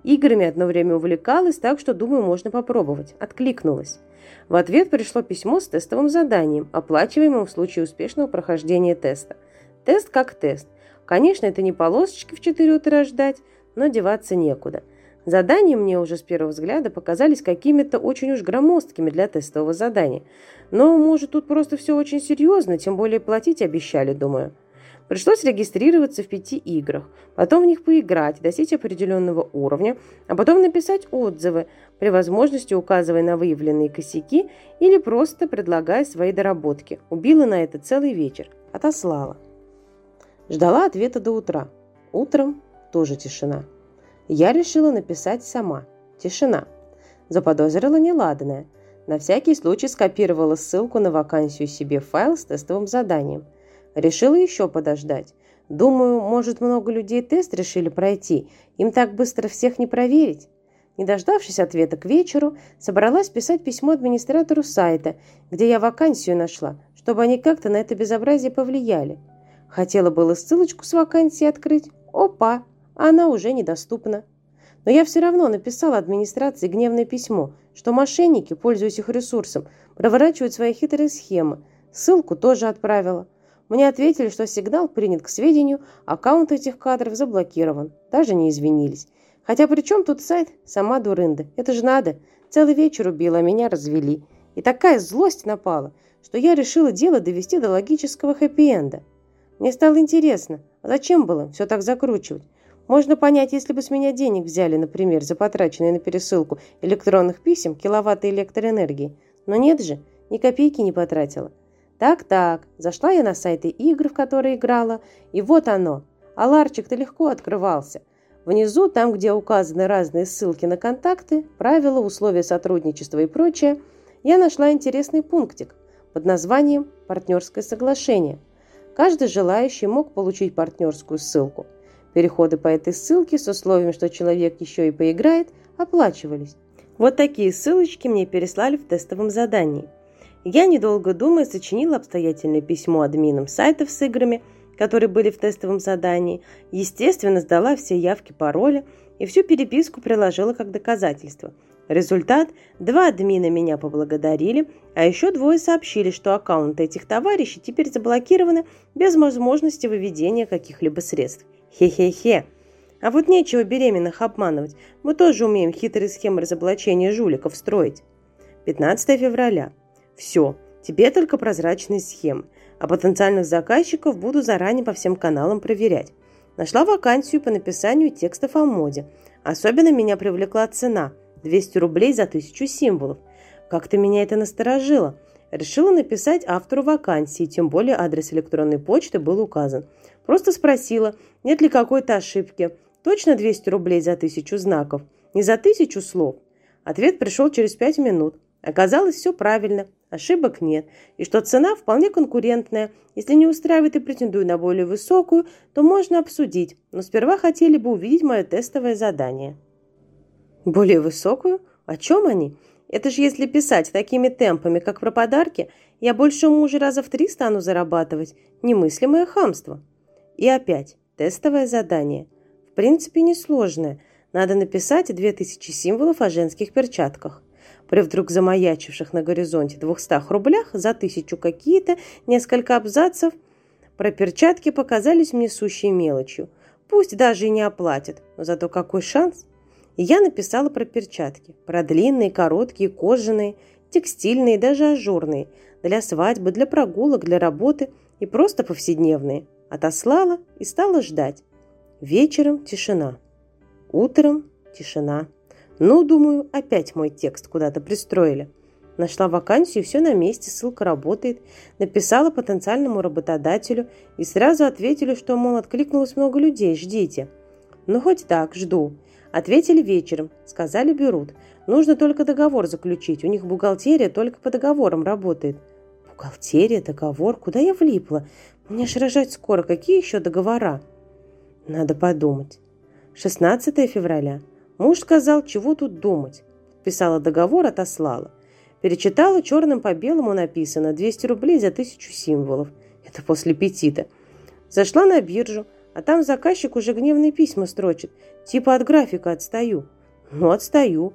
Играми одно время увлекалась, так что, думаю, можно попробовать. Откликнулась. В ответ пришло письмо с тестовым заданием, оплачиваемым в случае успешного прохождения теста – Тест как тест. Конечно, это не полосочки в 4 утра ждать, но деваться некуда. Задания мне уже с первого взгляда показались какими-то очень уж громоздкими для тестового задания. Но, может, тут просто все очень серьезно, тем более платить обещали, думаю. Пришлось регистрироваться в пяти играх, потом в них поиграть, достичь определенного уровня, а потом написать отзывы, при возможности указывая на выявленные косяки или просто предлагая свои доработки. Убила на это целый вечер. Отослала. Ждала ответа до утра. Утром тоже тишина. Я решила написать сама. Тишина. Заподозрила неладное. На всякий случай скопировала ссылку на вакансию себе в файл с тестовым заданием. Решила еще подождать. Думаю, может, много людей тест решили пройти. Им так быстро всех не проверить. Не дождавшись ответа к вечеру, собралась писать письмо администратору сайта, где я вакансию нашла, чтобы они как-то на это безобразие повлияли. Хотела было ссылочку с вакансии открыть. Опа, она уже недоступна. Но я все равно написала администрации гневное письмо, что мошенники, пользуясь их ресурсом, проворачивают свои хитрые схемы. Ссылку тоже отправила. Мне ответили, что сигнал принят к сведению, аккаунт этих кадров заблокирован. Даже не извинились. Хотя при чем тут сайт? Сама дурында. Это же надо. Целый вечер убила, меня развели. И такая злость напала, что я решила дело довести до логического хэппи-энда. Мне стало интересно, а зачем было все так закручивать? Можно понять, если бы с меня денег взяли, например, за потраченные на пересылку электронных писем киловатты электроэнергии. Но нет же, ни копейки не потратила. Так-так, зашла я на сайты игр, в которые играла, и вот оно. Аларчик-то легко открывался. Внизу, там, где указаны разные ссылки на контакты, правила, условия сотрудничества и прочее, я нашла интересный пунктик под названием «Партнерское соглашение». Каждый желающий мог получить партнерскую ссылку. Переходы по этой ссылке с условием, что человек еще и поиграет, оплачивались. Вот такие ссылочки мне переслали в тестовом задании. Я, недолго думая, сочинила обстоятельное письмо админам сайтов с играми – которые были в тестовом задании, естественно, сдала все явки, пароли и всю переписку приложила как доказательство. Результат – два админа меня поблагодарили, а еще двое сообщили, что аккаунты этих товарищей теперь заблокированы без возможности выведения каких-либо средств. Хе-хе-хе. А вот нечего беременных обманывать. Мы тоже умеем хитрые схемы разоблачения жуликов строить. 15 февраля. Все. Тебе только прозрачные схемы а потенциальных заказчиков буду заранее по всем каналам проверять. Нашла вакансию по написанию текстов о моде. Особенно меня привлекла цена – 200 рублей за тысячу символов. Как-то меня это насторожило. Решила написать автору вакансии, тем более адрес электронной почты был указан. Просто спросила, нет ли какой-то ошибки. Точно 200 рублей за тысячу знаков? Не за тысячу слов? Ответ пришел через пять минут. Оказалось, все правильно, ошибок нет, и что цена вполне конкурентная. Если не устраивает и претендую на более высокую, то можно обсудить, но сперва хотели бы увидеть мое тестовое задание. Более высокую? О чем они? Это же если писать такими темпами, как про подарки, я больше мужа раза в три стану зарабатывать. Немыслимое хамство. И опять, тестовое задание. В принципе, несложное. Надо написать 2000 символов о женских перчатках при вдруг замаячивших на горизонте двухстах рублях за тысячу какие-то несколько абзацев про перчатки показались мне сущей мелочью. Пусть даже и не оплатят, но зато какой шанс. Я написала про перчатки, про длинные, короткие, кожаные, текстильные, даже ажурные, для свадьбы, для прогулок, для работы и просто повседневные. Отослала и стала ждать. Вечером тишина. Утром тишина. Ну, думаю, опять мой текст куда-то пристроили. Нашла вакансию, все на месте, ссылка работает. Написала потенциальному работодателю и сразу ответили, что, мол, откликнулось много людей, ждите. Ну, хоть так, жду. Ответили вечером, сказали берут. Нужно только договор заключить, у них бухгалтерия только по договорам работает. Бухгалтерия, договор, куда я влипла? Мне ж рожать скоро, какие еще договора? Надо подумать. 16 февраля. Муж сказал, чего тут думать. Писала договор, отослала. Перечитала, черным по белому написано 200 рублей за тысячу символов. Это после петита. Зашла на биржу, а там заказчик уже гневные письма строчит. Типа от графика отстаю. Ну, отстаю.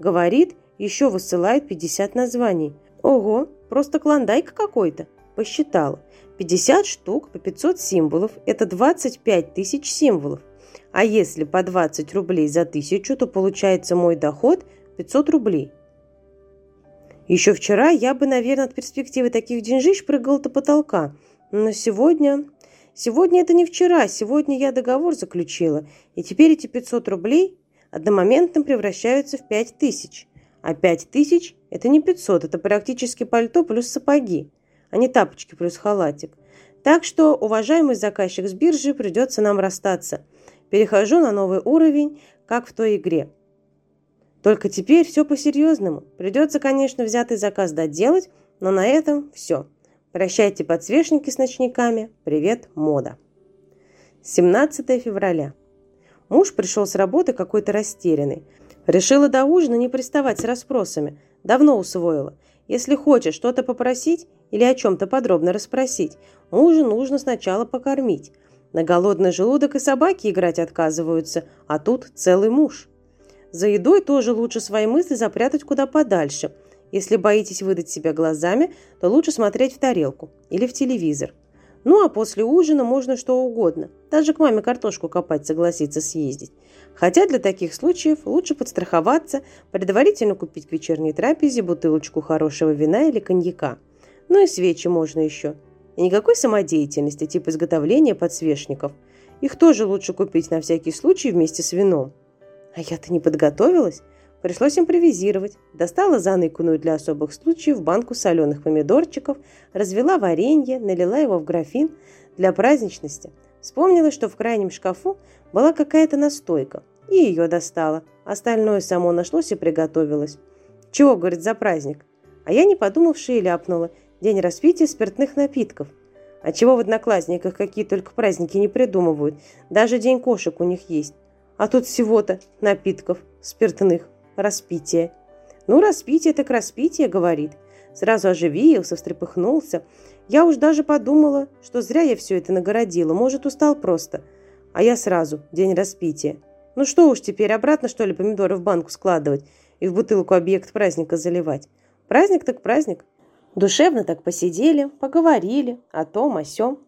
Говорит, еще высылает 50 названий. Ого, просто клондайк какой-то. Посчитала. 50 штук по 500 символов – это 25 тысяч символов. А если по 20 рублей за тысячу, то получается мой доход 500 рублей. Еще вчера я бы, наверное, от перспективы таких деньжищ прыгал до потолка. Но сегодня... Сегодня это не вчера, сегодня я договор заключила. И теперь эти 500 рублей одномоментно превращаются в 5000. А 5000 – это не 500, это практически пальто плюс сапоги, а не тапочки плюс халатик. Так что, уважаемый заказчик с биржи, придется нам расстаться – Перехожу на новый уровень, как в той игре. Только теперь все по-серьезному. Придется, конечно, взятый заказ доделать, но на этом все. Прощайте подсвечники с ночниками. Привет, мода. 17 февраля. Муж пришел с работы какой-то растерянный. Решила до ужина не приставать с расспросами. Давно усвоила. Если хочешь что-то попросить или о чем-то подробно расспросить, мужа нужно сначала покормить. На голодный желудок и собаки играть отказываются, а тут целый муж. За едой тоже лучше свои мысли запрятать куда подальше. Если боитесь выдать себя глазами, то лучше смотреть в тарелку или в телевизор. Ну а после ужина можно что угодно. Даже к маме картошку копать согласиться съездить. Хотя для таких случаев лучше подстраховаться, предварительно купить к вечерней трапезе бутылочку хорошего вина или коньяка. Ну и свечи можно еще. И никакой самодеятельности, типа изготовления подсвечников. Их тоже лучше купить на всякий случай вместе с вином. А я-то не подготовилась. Пришлось импровизировать. Достала заныканную для особых случаев банку соленых помидорчиков, развела варенье, налила его в графин для праздничности. Вспомнила, что в крайнем шкафу была какая-то настойка, и ее достала. Остальное само нашлось и приготовилось. «Чего, — говорит, — за праздник?» А я, не подумавши, и ляпнула. День распития спиртных напитков. А чего в одноклассниках какие только праздники не придумывают. Даже день кошек у них есть. А тут всего-то напитков, спиртных, распития. Ну, распитие так распитие, говорит. Сразу оживился, встрепыхнулся. Я уж даже подумала, что зря я все это нагородила. Может, устал просто. А я сразу, день распития. Ну что уж теперь, обратно, что ли, помидоры в банку складывать и в бутылку объект праздника заливать? Праздник так праздник. Душевно так посидели, поговорили о том, о сём.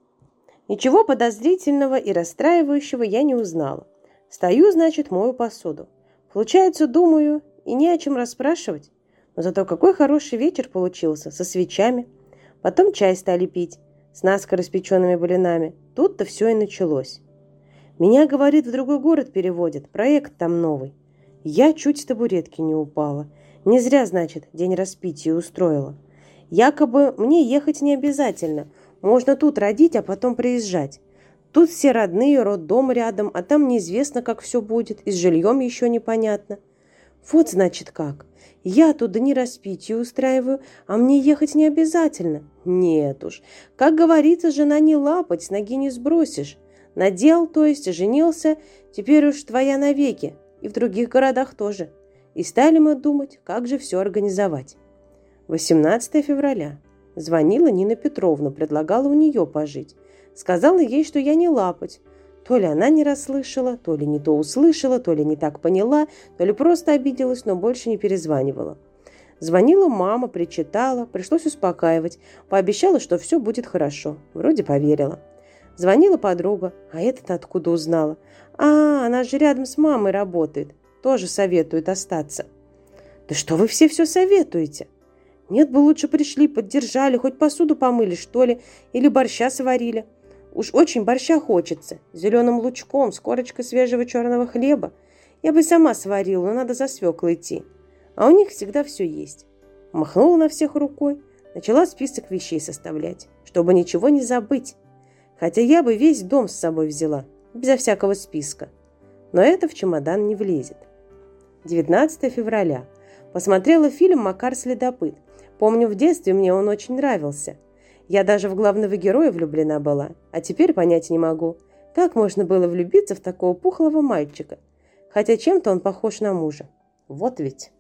Ничего подозрительного и расстраивающего я не узнала. Стою, значит, мою посуду. Получается, думаю, и не о чем расспрашивать. Но зато какой хороший вечер получился, со свечами. Потом чай стали пить, с наскоро испеченными блинами. Тут-то все и началось. Меня, говорит, в другой город переводят, проект там новый. Я чуть с табуретки не упала. Не зря, значит, день распития устроила. Якобы мне ехать не обязательно. Можно тут родить, а потом приезжать. Тут все родные, роддом рядом, а там неизвестно, как все будет, и с жильем еще непонятно. Вот значит как. Я туда не распитие устраиваю, а мне ехать не обязательно. Нет уж. Как говорится, жена не лапать, ноги не сбросишь. Надел, то есть женился, теперь уж твоя навеки. И в других городах тоже. И стали мы думать, как же все организовать. 18 февраля. Звонила Нина Петровна, предлагала у нее пожить. Сказала ей, что я не лапать. То ли она не расслышала, то ли не то услышала, то ли не так поняла, то ли просто обиделась, но больше не перезванивала. Звонила мама, причитала, пришлось успокаивать, пообещала, что все будет хорошо. Вроде поверила. Звонила подруга, а этот откуда узнала? А, она же рядом с мамой работает, тоже советует остаться. Да что вы все все советуете? Нет бы лучше пришли, поддержали, хоть посуду помыли, что ли, или борща сварили. Уж очень борща хочется, зеленым лучком, с корочкой свежего черного хлеба. Я бы сама сварила, но надо за свеклой идти. А у них всегда все есть. Махнула на всех рукой, начала список вещей составлять, чтобы ничего не забыть. Хотя я бы весь дом с собой взяла, безо всякого списка. Но это в чемодан не влезет. 19 февраля. Посмотрела фильм «Макар Следопыт». Помню, в детстве мне он очень нравился. Я даже в главного героя влюблена была, а теперь понять не могу, как можно было влюбиться в такого пухлого мальчика, хотя чем-то он похож на мужа. Вот ведь.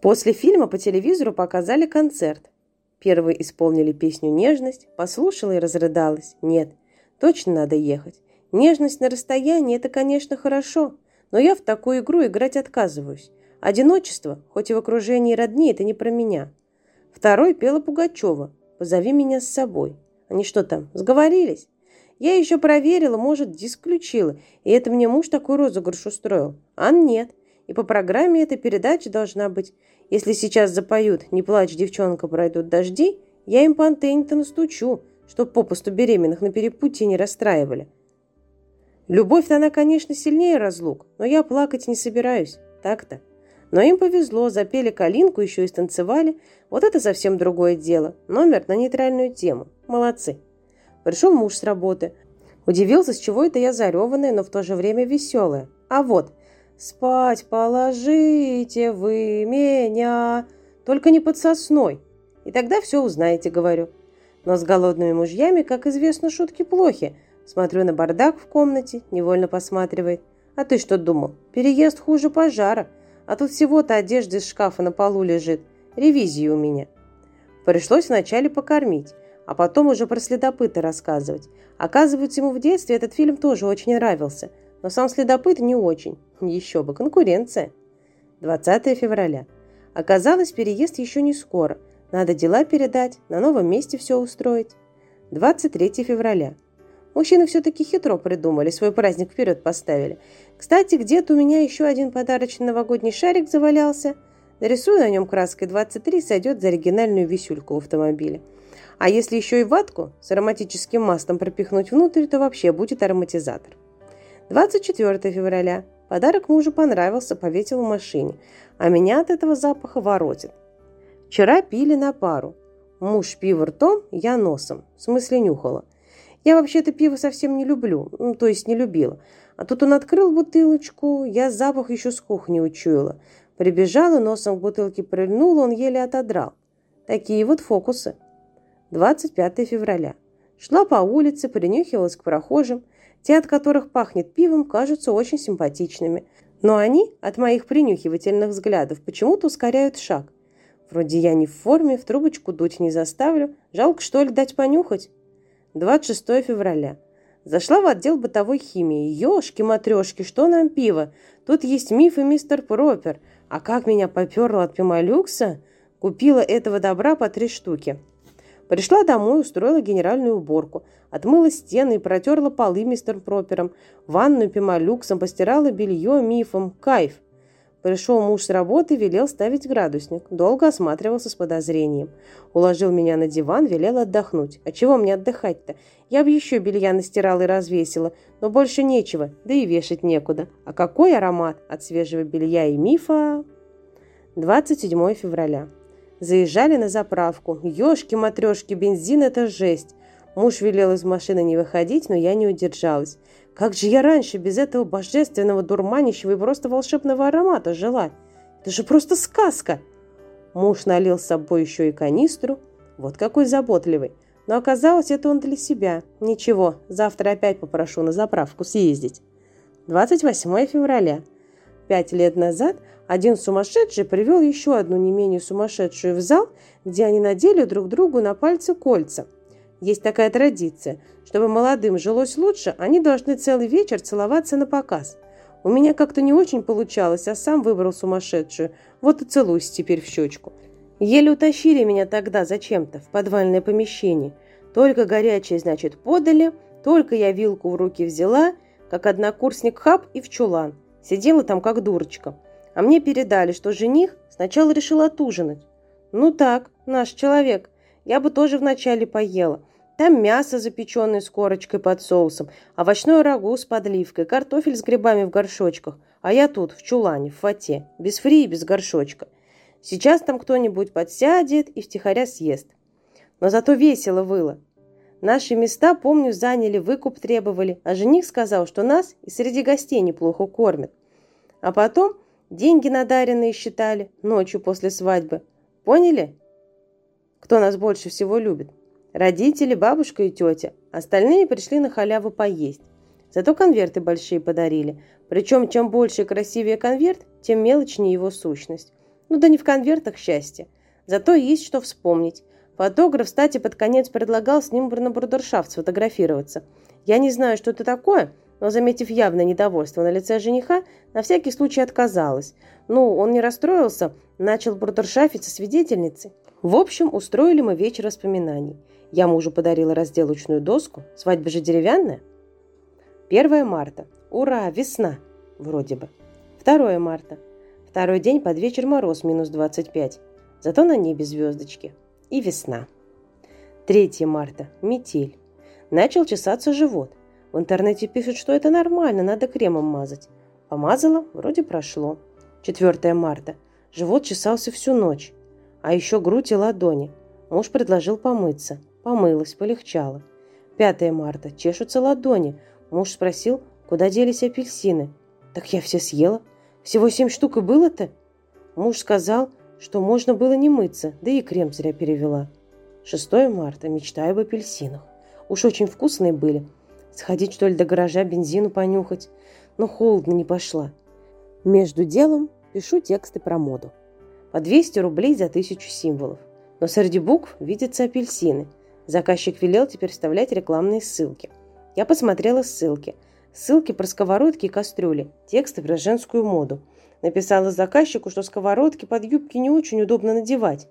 После фильма по телевизору показали концерт. Первые исполнили песню «Нежность», послушала и разрыдалась. Нет, точно надо ехать. Нежность на расстоянии – это, конечно, хорошо, но я в такую игру играть отказываюсь. Одиночество, хоть и в окружении родни, это не про меня. Второй пела Пугачева «Позови меня с собой». Они что там, сговорились? Я еще проверила, может, диск включила, и это мне муж такой розыгрыш устроил. А нет. И по программе эта передача должна быть. Если сейчас запоют «Не плачь, девчонка, пройдут дожди», я им по антенне-то настучу, чтоб попусту беременных на перепутье не расстраивали. Любовь-то она, конечно, сильнее разлук, но я плакать не собираюсь. Так-то. Но им повезло, запели калинку, еще и станцевали. Вот это совсем другое дело. Номер на нейтральную тему. Молодцы. Пришел муж с работы. Удивился, с чего это я зареванная, но в то же время веселая. А вот, спать положите вы меня, только не под сосной. И тогда все узнаете, говорю. Но с голодными мужьями, как известно, шутки плохи. Смотрю на бардак в комнате, невольно посматривает. А ты что думал? Переезд хуже пожара. А тут всего-то одежда из шкафа на полу лежит. Ревизии у меня. Пришлось вначале покормить, а потом уже про следопыта рассказывать. Оказывается, ему в детстве этот фильм тоже очень нравился, но сам следопыт не очень. Еще бы, конкуренция. 20 февраля. Оказалось, переезд еще не скоро. Надо дела передать, на новом месте все устроить. 23 февраля. Мужчины все-таки хитро придумали, свой праздник вперед поставили. Кстати, где-то у меня еще один подарочный новогодний шарик завалялся. Нарисую на нем краской 23, сойдет за оригинальную висюльку в автомобиле. А если еще и ватку с ароматическим маслом пропихнуть внутрь, то вообще будет ароматизатор. 24 февраля. Подарок мужу понравился, повесил в машине, а меня от этого запаха воротит. Вчера пили на пару. Муж пиво ртом, я носом, в смысле нюхала. Я вообще-то пиво совсем не люблю, ну, то есть не любила. А тут он открыл бутылочку, я запах еще с кухни учуяла. Прибежала, носом к бутылке прильнула, он еле отодрал. Такие вот фокусы. 25 февраля. Шла по улице, принюхивалась к прохожим. Те, от которых пахнет пивом, кажутся очень симпатичными. Но они от моих принюхивательных взглядов почему-то ускоряют шаг. Вроде я не в форме, в трубочку дуть не заставлю. Жалко, что ли, дать понюхать? 26 февраля. Зашла в отдел бытовой химии. Ёшки-матрёшки, что нам пиво? Тут есть миф и мистер Пропер. А как меня поперло от Пималюкса? Купила этого добра по три штуки. Пришла домой, устроила генеральную уборку. Отмыла стены и протерла полы мистер Пропером. Ванную Пималюксом, постирала белье мифом. Кайф. Пришел муж с работы, велел ставить градусник. Долго осматривался с подозрением. Уложил меня на диван, велел отдохнуть. А чего мне отдыхать-то? Я бы еще белья настирала и развесила, но больше нечего, да и вешать некуда. А какой аромат от свежего белья и мифа! 27 февраля. Заезжали на заправку. Ёшки-матрёшки, бензин – это жесть. Муж велел из машины не выходить, но я не удержалась. Как же я раньше без этого божественного, дурманящего и просто волшебного аромата жила? Это же просто сказка! Муж налил с собой еще и канистру. Вот какой заботливый. Но оказалось, это он для себя. Ничего, завтра опять попрошу на заправку съездить. 28 февраля. Пять лет назад один сумасшедший привел еще одну не менее сумасшедшую в зал, где они надели друг другу на пальцы кольца – есть такая традиция. Чтобы молодым жилось лучше, они должны целый вечер целоваться на показ. У меня как-то не очень получалось, а сам выбрал сумасшедшую. Вот и целуюсь теперь в щечку. Еле утащили меня тогда зачем-то в подвальное помещение. Только горячее, значит, подали, только я вилку в руки взяла, как однокурсник хаб и в чулан. Сидела там как дурочка. А мне передали, что жених сначала решил отужинать. Ну так, наш человек. Я бы тоже вначале поела. Там мясо, запеченное с корочкой под соусом, овощное рагу с подливкой, картофель с грибами в горшочках. А я тут, в чулане, в фате, без фри и без горшочка. Сейчас там кто-нибудь подсядет и втихаря съест. Но зато весело было. Наши места, помню, заняли, выкуп требовали, а жених сказал, что нас и среди гостей неплохо кормят. А потом деньги надаренные считали ночью после свадьбы. Поняли, кто нас больше всего любит? Родители, бабушка и тетя. Остальные пришли на халяву поесть. Зато конверты большие подарили. Причем, чем больше и красивее конверт, тем мелочнее его сущность. Ну да не в конвертах счастье. Зато есть что вспомнить. Фотограф, кстати, под конец предлагал с ним на брудершафт сфотографироваться. Я не знаю, что это такое, но, заметив явное недовольство на лице жениха, на всякий случай отказалась. Ну, он не расстроился, начал брудершафить со свидетельницей. В общем, устроили мы вечер воспоминаний. Я мужу подарила разделочную доску. Свадьба же деревянная. 1 марта. Ура, весна. Вроде бы. 2 марта. Второй день под вечер мороз минус 25. Зато на небе звездочки. И весна. 3 марта. Метель. Начал чесаться живот. В интернете пишут, что это нормально, надо кремом мазать. Помазала, вроде прошло. 4 марта. Живот чесался всю ночь. А еще грудь и ладони. Муж предложил помыться. Помылась, полегчало. 5 марта. Чешутся ладони. Муж спросил, куда делись апельсины. Так я все съела. Всего семь штук и было-то. Муж сказал, что можно было не мыться, да и крем зря перевела. 6 марта. Мечтаю об апельсинах. Уж очень вкусные были. Сходить, что ли, до гаража бензину понюхать. Но холодно не пошла. Между делом пишу тексты про моду. По 200 рублей за тысячу символов. Но среди букв видятся апельсины – Заказчик велел теперь вставлять рекламные ссылки. Я посмотрела ссылки. Ссылки про сковородки и кастрюли, тексты про женскую моду. Написала заказчику, что сковородки под юбки не очень удобно надевать.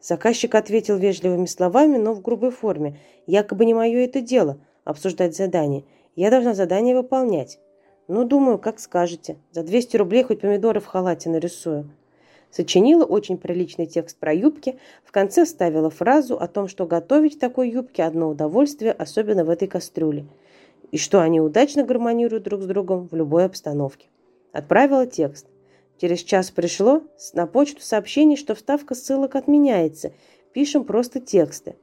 Заказчик ответил вежливыми словами, но в грубой форме. Якобы не мое это дело – обсуждать задание. Я должна задание выполнять. Ну, думаю, как скажете. За 200 рублей хоть помидоры в халате нарисую. Сочинила очень приличный текст про юбки, в конце вставила фразу о том, что готовить такой юбке одно удовольствие, особенно в этой кастрюле, и что они удачно гармонируют друг с другом в любой обстановке. Отправила текст. Через час пришло на почту сообщение, что вставка ссылок отменяется. Пишем просто тексты.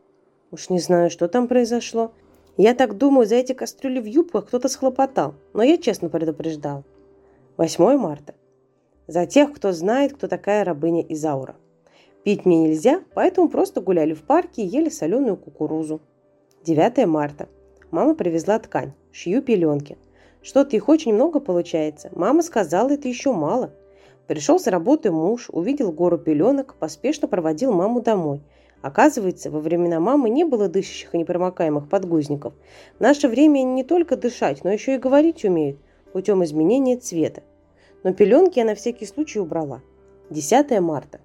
Уж не знаю, что там произошло. Я так думаю, за эти кастрюли в юбках кто-то схлопотал, но я честно предупреждал. 8 марта. За тех, кто знает, кто такая рабыня Изаура. Пить мне нельзя, поэтому просто гуляли в парке и ели соленую кукурузу. 9 марта. Мама привезла ткань. Шью пеленки. Что-то их очень много получается. Мама сказала, это еще мало. Пришел с работы муж, увидел гору пеленок, поспешно проводил маму домой. Оказывается, во времена мамы не было дышащих и непромокаемых подгузников. В наше время не только дышать, но еще и говорить умеют путем изменения цвета. Но пеленки я на всякий случай убрала. 10 марта.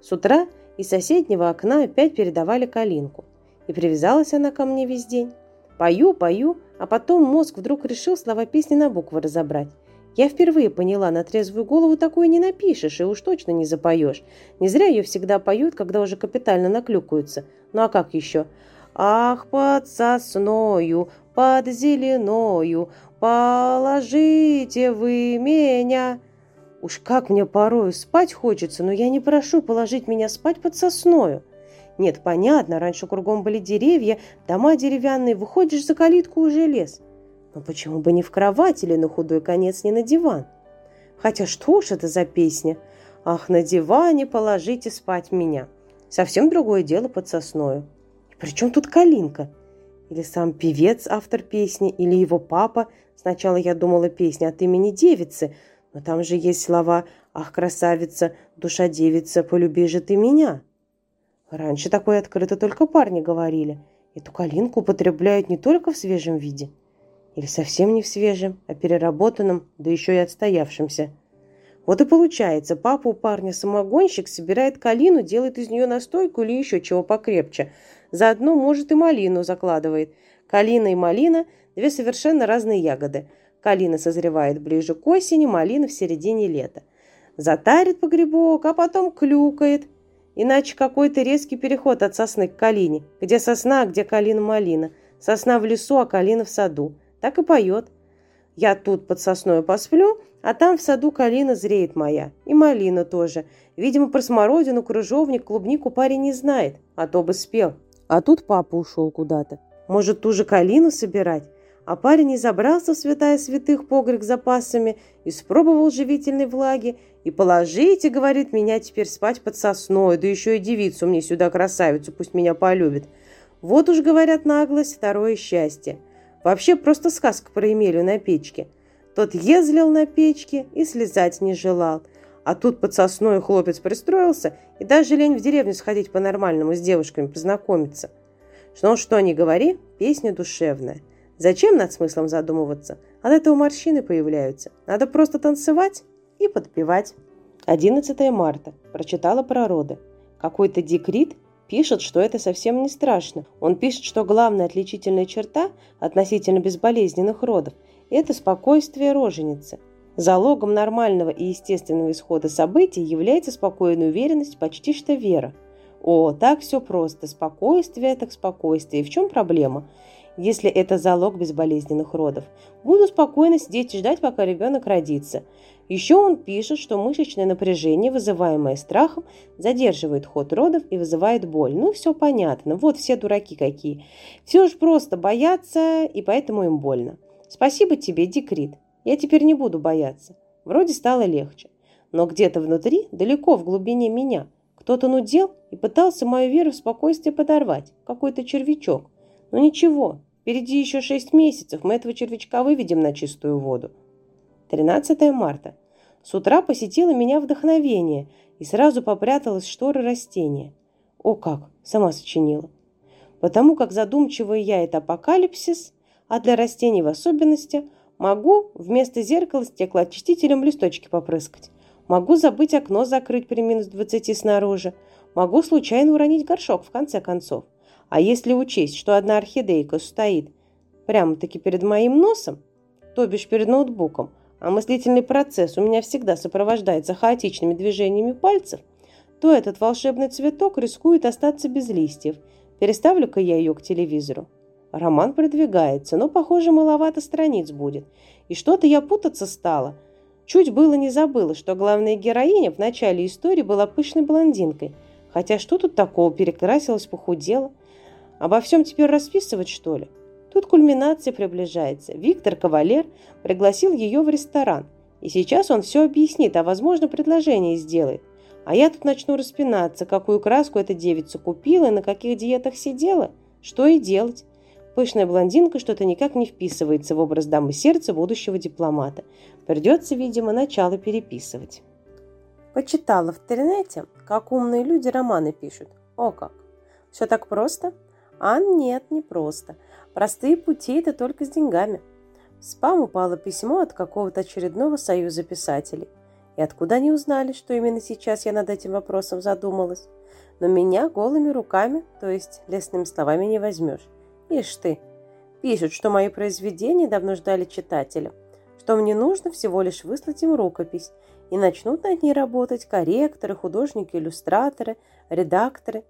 С утра из соседнего окна опять передавали калинку. И привязалась она ко мне весь день. Пою, пою, а потом мозг вдруг решил слова песни на буквы разобрать. Я впервые поняла, на трезвую голову такое не напишешь и уж точно не запоешь. Не зря ее всегда поют, когда уже капитально наклюкаются. Ну а как еще? Ах, под сосною, под зеленою, положите вы меня. Уж как мне порою спать хочется, но я не прошу положить меня спать под сосною. Нет, понятно, раньше кругом были деревья, дома деревянные, выходишь за калитку уже лес. Но почему бы не в кровать или на худой конец не на диван? Хотя что ж это за песня? Ах, на диване положите спать меня. Совсем другое дело под сосною. И при тут калинка? Или сам певец, автор песни, или его папа. Сначала я думала песня от имени девицы, но там же есть слова «Ах, красавица, душа девица, полюби же ты меня». Раньше такое открыто только парни говорили. Эту калинку употребляют не только в свежем виде. Или совсем не в свежем, а переработанном, да еще и отстоявшемся. Вот и получается, папа у парня самогонщик, собирает калину, делает из нее настойку или еще чего покрепче. Заодно, может, и малину закладывает. Калина и малина – две совершенно разные ягоды. Калина созревает ближе к осени, малина в середине лета. Затарит погребок, а потом клюкает – Иначе какой-то резкий переход от сосны к калине. Где сосна, а где калина-малина. Сосна в лесу, а калина в саду. Так и поет. Я тут под сосной посплю, а там в саду калина зреет моя. И малина тоже. Видимо, про смородину, крыжовник, клубнику парень не знает, а то бы спел. А тут папа ушел куда-то. Может, ту же калину собирать? А парень не забрался в святая святых погреб запасами, испробовал живительной влаги, и положите, говорит, меня теперь спать под сосной, да еще и девицу мне сюда красавицу, пусть меня полюбит. Вот уж, говорят, наглость, второе счастье. Вообще просто сказка про Емелю на печке. Тот езлил на печке и слезать не желал. А тут под сосной хлопец пристроился, и даже лень в деревню сходить по-нормальному с девушками познакомиться. Но что ни говори, песня душевная. Зачем над смыслом задумываться? От этого морщины появляются. Надо просто танцевать и подпевать. 11 марта. Прочитала про роды. Какой-то декрит пишет, что это совсем не страшно. Он пишет, что главная отличительная черта относительно безболезненных родов – это спокойствие роженицы. Залогом нормального и естественного исхода событий является спокойная уверенность, почти что вера. О, так все просто. Спокойствие так спокойствие. И в чем проблема? Если это залог безболезненных родов. Буду спокойно сидеть и ждать, пока ребенок родится. Еще он пишет, что мышечное напряжение, вызываемое страхом, задерживает ход родов и вызывает боль. Ну, все понятно. Вот все дураки какие. Все уж просто боятся, и поэтому им больно. Спасибо тебе, Декрит. Я теперь не буду бояться. Вроде стало легче. Но где-то внутри, далеко в глубине меня, кто-то нудел и пытался мою веру в спокойствие подорвать. Какой-то червячок. Ну ничего, впереди еще шесть месяцев, мы этого червячка выведем на чистую воду. 13 марта. С утра посетило меня вдохновение и сразу попряталась шторы растения. О как, сама сочинила. Потому как задумчивая я это апокалипсис, а для растений в особенности, могу вместо зеркала стеклоочистителем листочки попрыскать. Могу забыть окно закрыть при минус 20 снаружи. Могу случайно уронить горшок в конце концов. А если учесть, что одна орхидейка стоит прямо-таки перед моим носом, то бишь перед ноутбуком, а мыслительный процесс у меня всегда сопровождается хаотичными движениями пальцев, то этот волшебный цветок рискует остаться без листьев. Переставлю-ка я ее к телевизору. Роман продвигается, но, похоже, маловато страниц будет. И что-то я путаться стала. Чуть было не забыла, что главная героиня в начале истории была пышной блондинкой. Хотя что тут такого, перекрасилась, похудела. Обо всем теперь расписывать, что ли? Тут кульминация приближается. Виктор Кавалер пригласил ее в ресторан. И сейчас он все объяснит, а возможно предложение сделает. А я тут начну распинаться, какую краску эта девица купила и на каких диетах сидела. Что и делать. Пышная блондинка что-то никак не вписывается в образ дамы сердца будущего дипломата. Придется, видимо, начало переписывать. Почитала в интернете, как умные люди романы пишут. О как! Все так просто? А нет, не просто. Простые пути – это только с деньгами. В спам упало письмо от какого-то очередного союза писателей. И откуда они узнали, что именно сейчас я над этим вопросом задумалась? Но меня голыми руками, то есть лесными словами, не возьмешь. Ишь ты. Пишут, что мои произведения давно ждали читателя, что мне нужно всего лишь выслать им рукопись, и начнут над ней работать корректоры, художники-иллюстраторы, редакторы.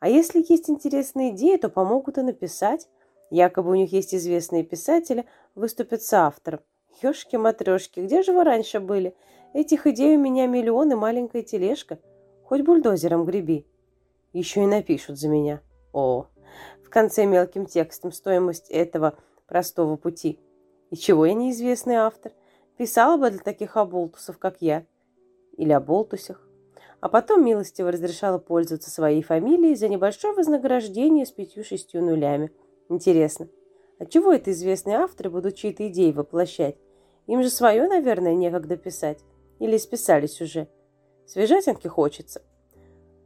А если есть интересные идеи, то помогут и написать. Якобы у них есть известные писатели, выступят с автором. Ёшки-матрёшки, где же вы раньше были? Этих идей у меня миллион и маленькая тележка. Хоть бульдозером греби. Еще и напишут за меня. О, в конце мелким текстом стоимость этого простого пути. И чего я неизвестный автор? Писала бы для таких оболтусов, как я. Или оболтусях. А потом милостиво разрешала пользоваться своей фамилией за небольшое вознаграждение с пятью-шестью нулями. Интересно, а чего это известные авторы будут чьи-то идеи воплощать? Им же свое, наверное, некогда писать. Или списались уже. Свежатинки хочется.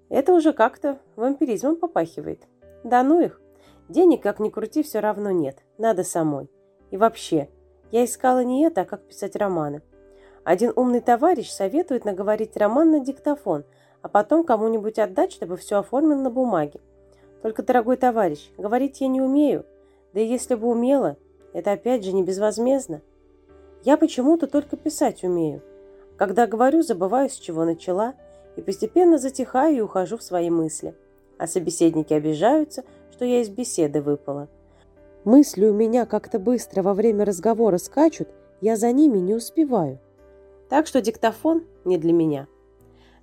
Это уже как-то вампиризмом попахивает. Да ну их. Денег, как ни крути, все равно нет. Надо самой. И вообще, я искала не это, а как писать романы. Один умный товарищ советует наговорить роман на диктофон, а потом кому-нибудь отдать, чтобы все оформил на бумаге. Только, дорогой товарищ, говорить я не умею. Да и если бы умела, это опять же не безвозмездно. Я почему-то только писать умею. Когда говорю, забываю, с чего начала, и постепенно затихаю и ухожу в свои мысли. А собеседники обижаются, что я из беседы выпала. Мысли у меня как-то быстро во время разговора скачут, я за ними не успеваю. Так что диктофон не для меня.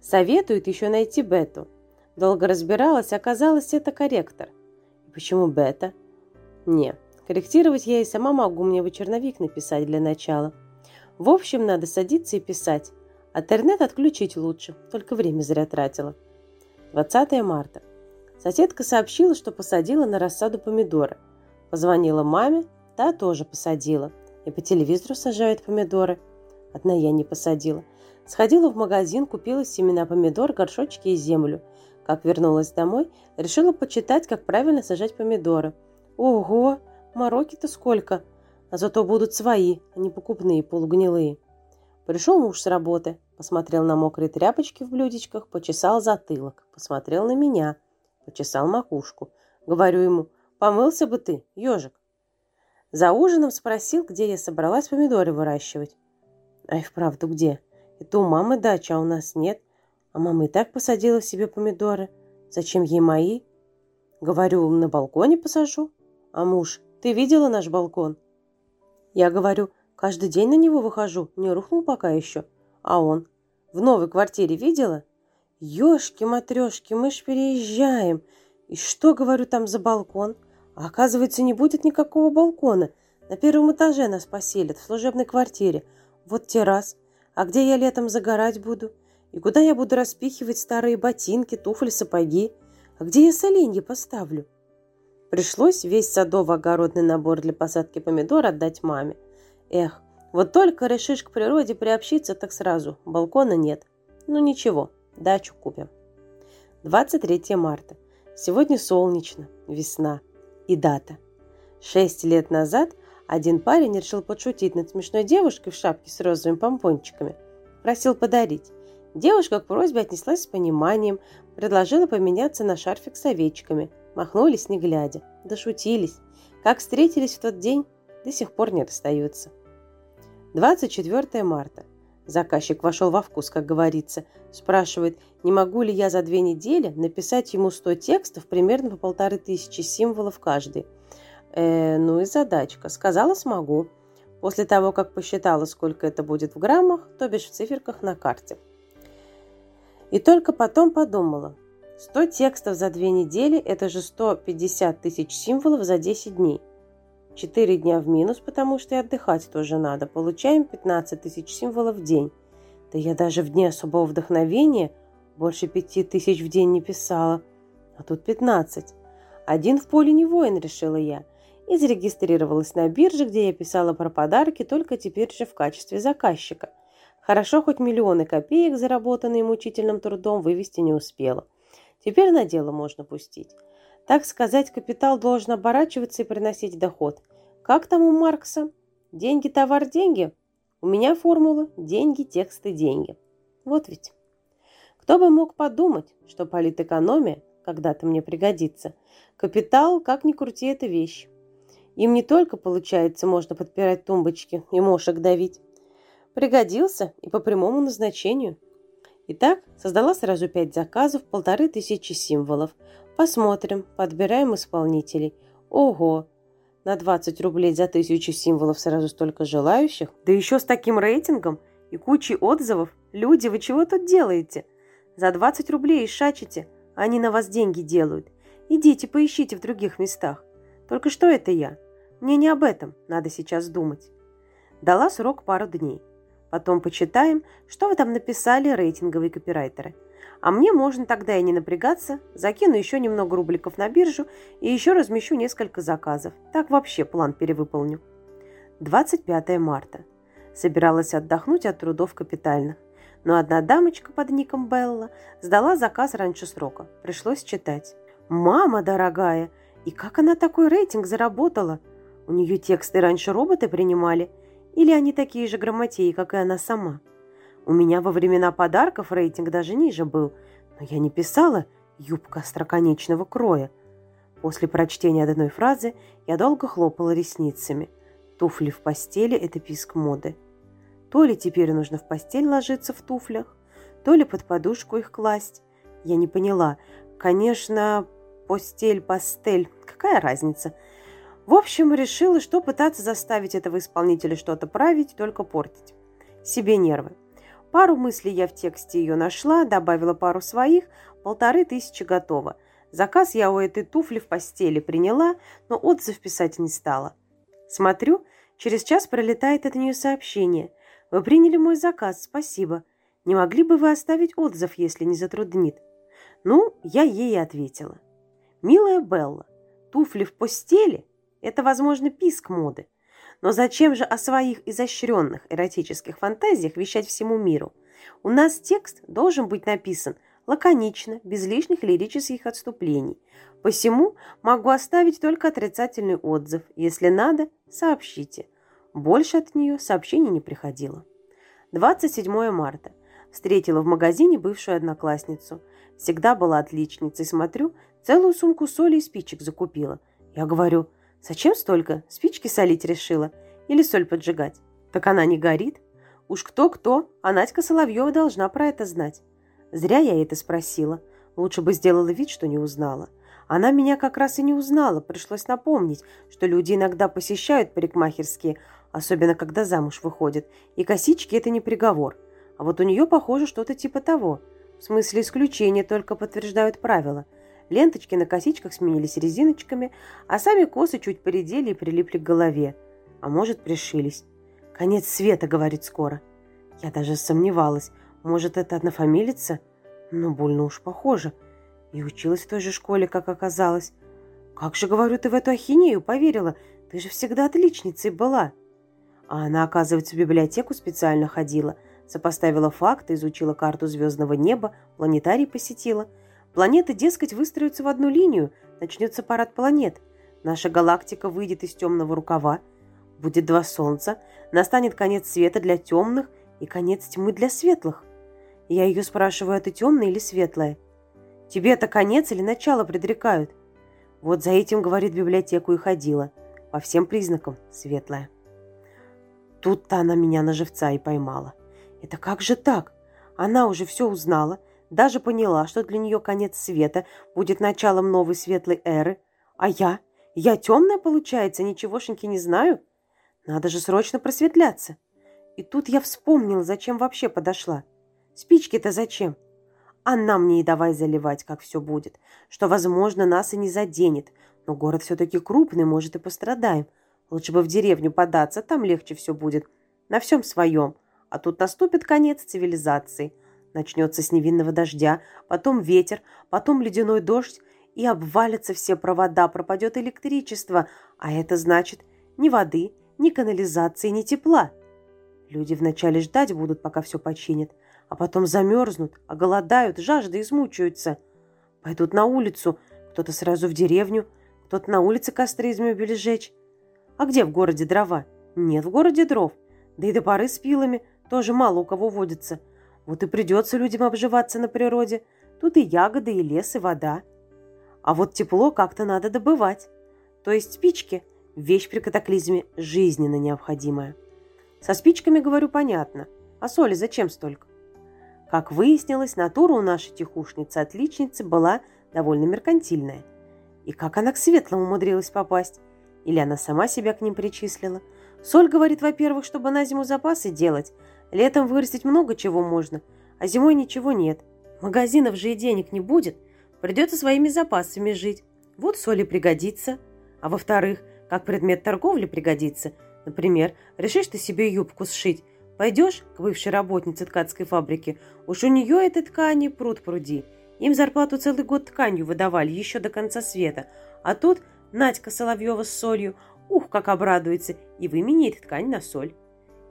Советуют еще найти бету. Долго разбиралась, оказалось, это корректор. Почему бета? Не, корректировать я и сама могу, мне бы черновик написать для начала. В общем, надо садиться и писать. Интернет отключить лучше, только время зря тратила. 20 марта. Соседка сообщила, что посадила на рассаду помидоры. Позвонила маме, та тоже посадила. И по телевизору сажают помидоры. Одна я не посадила. Сходила в магазин, купила семена помидор, горшочки и землю. Как вернулась домой, решила почитать, как правильно сажать помидоры. Ого, мороки-то сколько! А зато будут свои, а не покупные, полугнилые. Пришел муж с работы, посмотрел на мокрые тряпочки в блюдечках, почесал затылок, посмотрел на меня – почесал макушку. Говорю ему, помылся бы ты, ежик. За ужином спросил, где я собралась помидоры выращивать. А и вправду где? Это у мамы дача, а у нас нет. А мама и так посадила себе помидоры. Зачем ей мои? Говорю, на балконе посажу. А муж, ты видела наш балкон? Я говорю, каждый день на него выхожу, не рухнул пока еще. А он, в новой квартире видела? Ёшки-матрёшки, мы ж переезжаем. И что, говорю, там за балкон? А оказывается, не будет никакого балкона. На первом этаже нас поселят, в служебной квартире. Вот террас. А где я летом загорать буду? И куда я буду распихивать старые ботинки, туфли, сапоги? А где я соленья поставлю? Пришлось весь садово-огородный набор для посадки помидор отдать маме. Эх, вот только решишь к природе приобщиться, так сразу. Балкона нет. Ну ничего, Дачу купим. 23 марта. Сегодня солнечно, весна и дата. Шесть лет назад один парень решил подшутить над смешной девушкой в шапке с розовыми помпончиками. Просил подарить. Девушка к просьбе отнеслась с пониманием, предложила поменяться на шарфик с овечками. Махнулись, не глядя. Дошутились. Как встретились в тот день, до сих пор не расстаются. 24 марта. Заказчик вошел во вкус, как говорится. Спрашивает, не могу ли я за две недели написать ему 100 текстов, примерно по полторы тысячи символов каждый. Э, ну и задачка. Сказала, смогу. После того, как посчитала, сколько это будет в граммах, то бишь в циферках на карте. И только потом подумала. 100 текстов за две недели – это же 150 тысяч символов за 10 дней. Четыре дня в минус, потому что и отдыхать тоже надо. Получаем 15 тысяч символов в день. Да я даже в дни особого вдохновения больше пяти тысяч в день не писала. А тут 15. Один в поле не воин, решила я. И зарегистрировалась на бирже, где я писала про подарки, только теперь же в качестве заказчика. Хорошо, хоть миллионы копеек, заработанные мучительным трудом, вывести не успела. Теперь на дело можно пустить. Так сказать, капитал должен оборачиваться и приносить доход. Как там у Маркса? Деньги, товар, деньги? У меня формула «деньги, тексты, деньги». Вот ведь. Кто бы мог подумать, что политэкономия когда-то мне пригодится. Капитал, как ни крути, это вещь. Им не только, получается, можно подпирать тумбочки и мошек давить. Пригодился и по прямому назначению. Итак, создала сразу пять заказов, полторы тысячи символов. Посмотрим, подбираем исполнителей. Ого, на 20 рублей за тысячу символов сразу столько желающих? Да еще с таким рейтингом и кучей отзывов. Люди, вы чего тут делаете? За 20 рублей шачите, а они на вас деньги делают. Идите, поищите в других местах. Только что это я? Мне не об этом надо сейчас думать. Дала срок пару дней. Потом почитаем, что вы там написали, рейтинговые копирайтеры. А мне можно тогда и не напрягаться, закину еще немного рубликов на биржу и еще размещу несколько заказов. Так вообще план перевыполню. 25 марта. Собиралась отдохнуть от трудов капитальных. Но одна дамочка под ником Белла сдала заказ раньше срока. Пришлось читать. «Мама дорогая! И как она такой рейтинг заработала? У нее тексты раньше роботы принимали? Или они такие же грамотеи, как и она сама?» У меня во времена подарков рейтинг даже ниже был, но я не писала «юбка остроконечного кроя». После прочтения одной фразы я долго хлопала ресницами. Туфли в постели – это писк моды. То ли теперь нужно в постель ложиться в туфлях, то ли под подушку их класть. Я не поняла. Конечно, постель, пастель. Какая разница? В общем, решила, что пытаться заставить этого исполнителя что-то править, только портить. Себе нервы. Пару мыслей я в тексте ее нашла, добавила пару своих, полторы тысячи готово. Заказ я у этой туфли в постели приняла, но отзыв писать не стала. Смотрю, через час пролетает от нее сообщение. «Вы приняли мой заказ, спасибо. Не могли бы вы оставить отзыв, если не затруднит?» Ну, я ей ответила. «Милая Белла, туфли в постели – это, возможно, писк моды. Но зачем же о своих изощренных эротических фантазиях вещать всему миру? У нас текст должен быть написан лаконично, без лишних лирических отступлений. Посему могу оставить только отрицательный отзыв. Если надо, сообщите. Больше от нее сообщений не приходило. 27 марта. Встретила в магазине бывшую одноклассницу. Всегда была отличницей. Смотрю, целую сумку соли и спичек закупила. Я говорю – Зачем столько? Спички солить решила? Или соль поджигать? Так она не горит. Уж кто-кто, а Надька Соловьева должна про это знать. Зря я это спросила. Лучше бы сделала вид, что не узнала. Она меня как раз и не узнала. Пришлось напомнить, что люди иногда посещают парикмахерские, особенно когда замуж выходят. И косички – это не приговор. А вот у нее, похоже, что-то типа того. В смысле исключения только подтверждают правила – Ленточки на косичках сменились резиночками, а сами косы чуть поредели и прилипли к голове. А может, пришились. «Конец света», — говорит скоро. Я даже сомневалась. Может, это однофамилица? Но больно уж похоже. И училась в той же школе, как оказалось. «Как же, говорю, ты в эту ахинею поверила? Ты же всегда отличницей была». А она, оказывается, в библиотеку специально ходила. Сопоставила факты, изучила карту звездного неба, планетарий посетила – Планеты, дескать, выстроятся в одну линию, начнется парад планет. Наша галактика выйдет из темного рукава, будет два солнца, настанет конец света для темных и конец тьмы для светлых. Я ее спрашиваю, это темное или светлое? Тебе это конец или начало предрекают? Вот за этим, говорит, библиотеку и ходила. По всем признакам светлая. Тут-то она меня на живца и поймала. Это как же так? Она уже все узнала – даже поняла, что для нее конец света будет началом новой светлой эры. А я? Я темная, получается, ничегошеньки не знаю? Надо же срочно просветляться. И тут я вспомнила, зачем вообще подошла. Спички-то зачем? А нам мне и давай заливать, как все будет, что, возможно, нас и не заденет. Но город все-таки крупный, может, и пострадаем. Лучше бы в деревню податься, там легче все будет. На всем своем. А тут наступит конец цивилизации. Начнется с невинного дождя, потом ветер, потом ледяной дождь, и обвалятся все провода, пропадет электричество, а это значит ни воды, ни канализации, ни тепла. Люди вначале ждать будут, пока все починят, а потом замерзнут, оголодают, жажды измучаются. Пойдут на улицу, кто-то сразу в деревню, кто-то на улице костры из мебели жечь. А где в городе дрова? Нет в городе дров. Да и до поры с пилами тоже мало у кого водится. Вот и придется людям обживаться на природе. Тут и ягоды, и лес, и вода. А вот тепло как-то надо добывать. То есть спички – вещь при катаклизме жизненно необходимая. Со спичками, говорю, понятно. А соли зачем столько? Как выяснилось, натура у нашей тихушницы-отличницы была довольно меркантильная. И как она к светлому умудрилась попасть? Или она сама себя к ним причислила? Соль говорит, во-первых, чтобы на зиму запасы делать. Летом вырастить много чего можно, а зимой ничего нет. Магазинов же и денег не будет. Придется своими запасами жить. Вот соли пригодится. А во-вторых, как предмет торговли пригодится – Например, решишь ты себе юбку сшить, пойдешь к бывшей работнице ткацкой фабрики, уж у нее этой ткани пруд пруди. Им зарплату целый год тканью выдавали, еще до конца света. А тут Надька Соловьева с солью, ух, как обрадуется, и выменяет ткань на соль.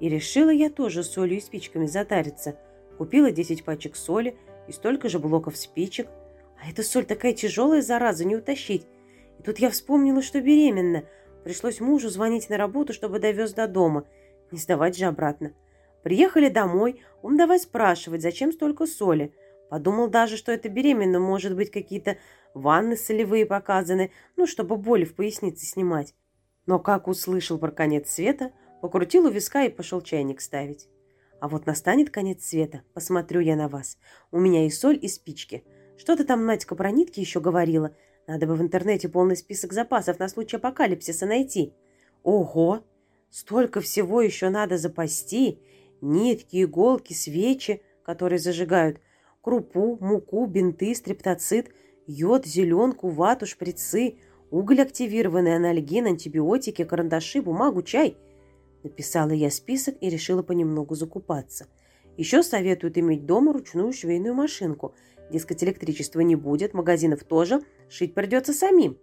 И решила я тоже солью и спичками затариться. Купила 10 пачек соли и столько же блоков спичек. А эта соль такая тяжелая, зараза, не утащить. И тут я вспомнила, что беременна – Пришлось мужу звонить на работу, чтобы довез до дома. Не сдавать же обратно. Приехали домой, он давай спрашивать, зачем столько соли. Подумал даже, что это беременна, может быть, какие-то ванны солевые показаны, ну, чтобы боли в пояснице снимать. Но как услышал про конец света, покрутил у виска и пошел чайник ставить. А вот настанет конец света, посмотрю я на вас. У меня и соль, и спички. Что-то там Надька про нитки еще говорила. Надо бы в интернете полный список запасов на случай апокалипсиса найти. Ого! Столько всего еще надо запасти. Нитки, иголки, свечи, которые зажигают, крупу, муку, бинты, стрептоцит, йод, зеленку, вату, шприцы, уголь активированный, анальгин, антибиотики, карандаши, бумагу, чай. Написала я список и решила понемногу закупаться. Еще советуют иметь дома ручную швейную машинку – Дескать, электричества не будет, магазинов тоже, шить придется самим.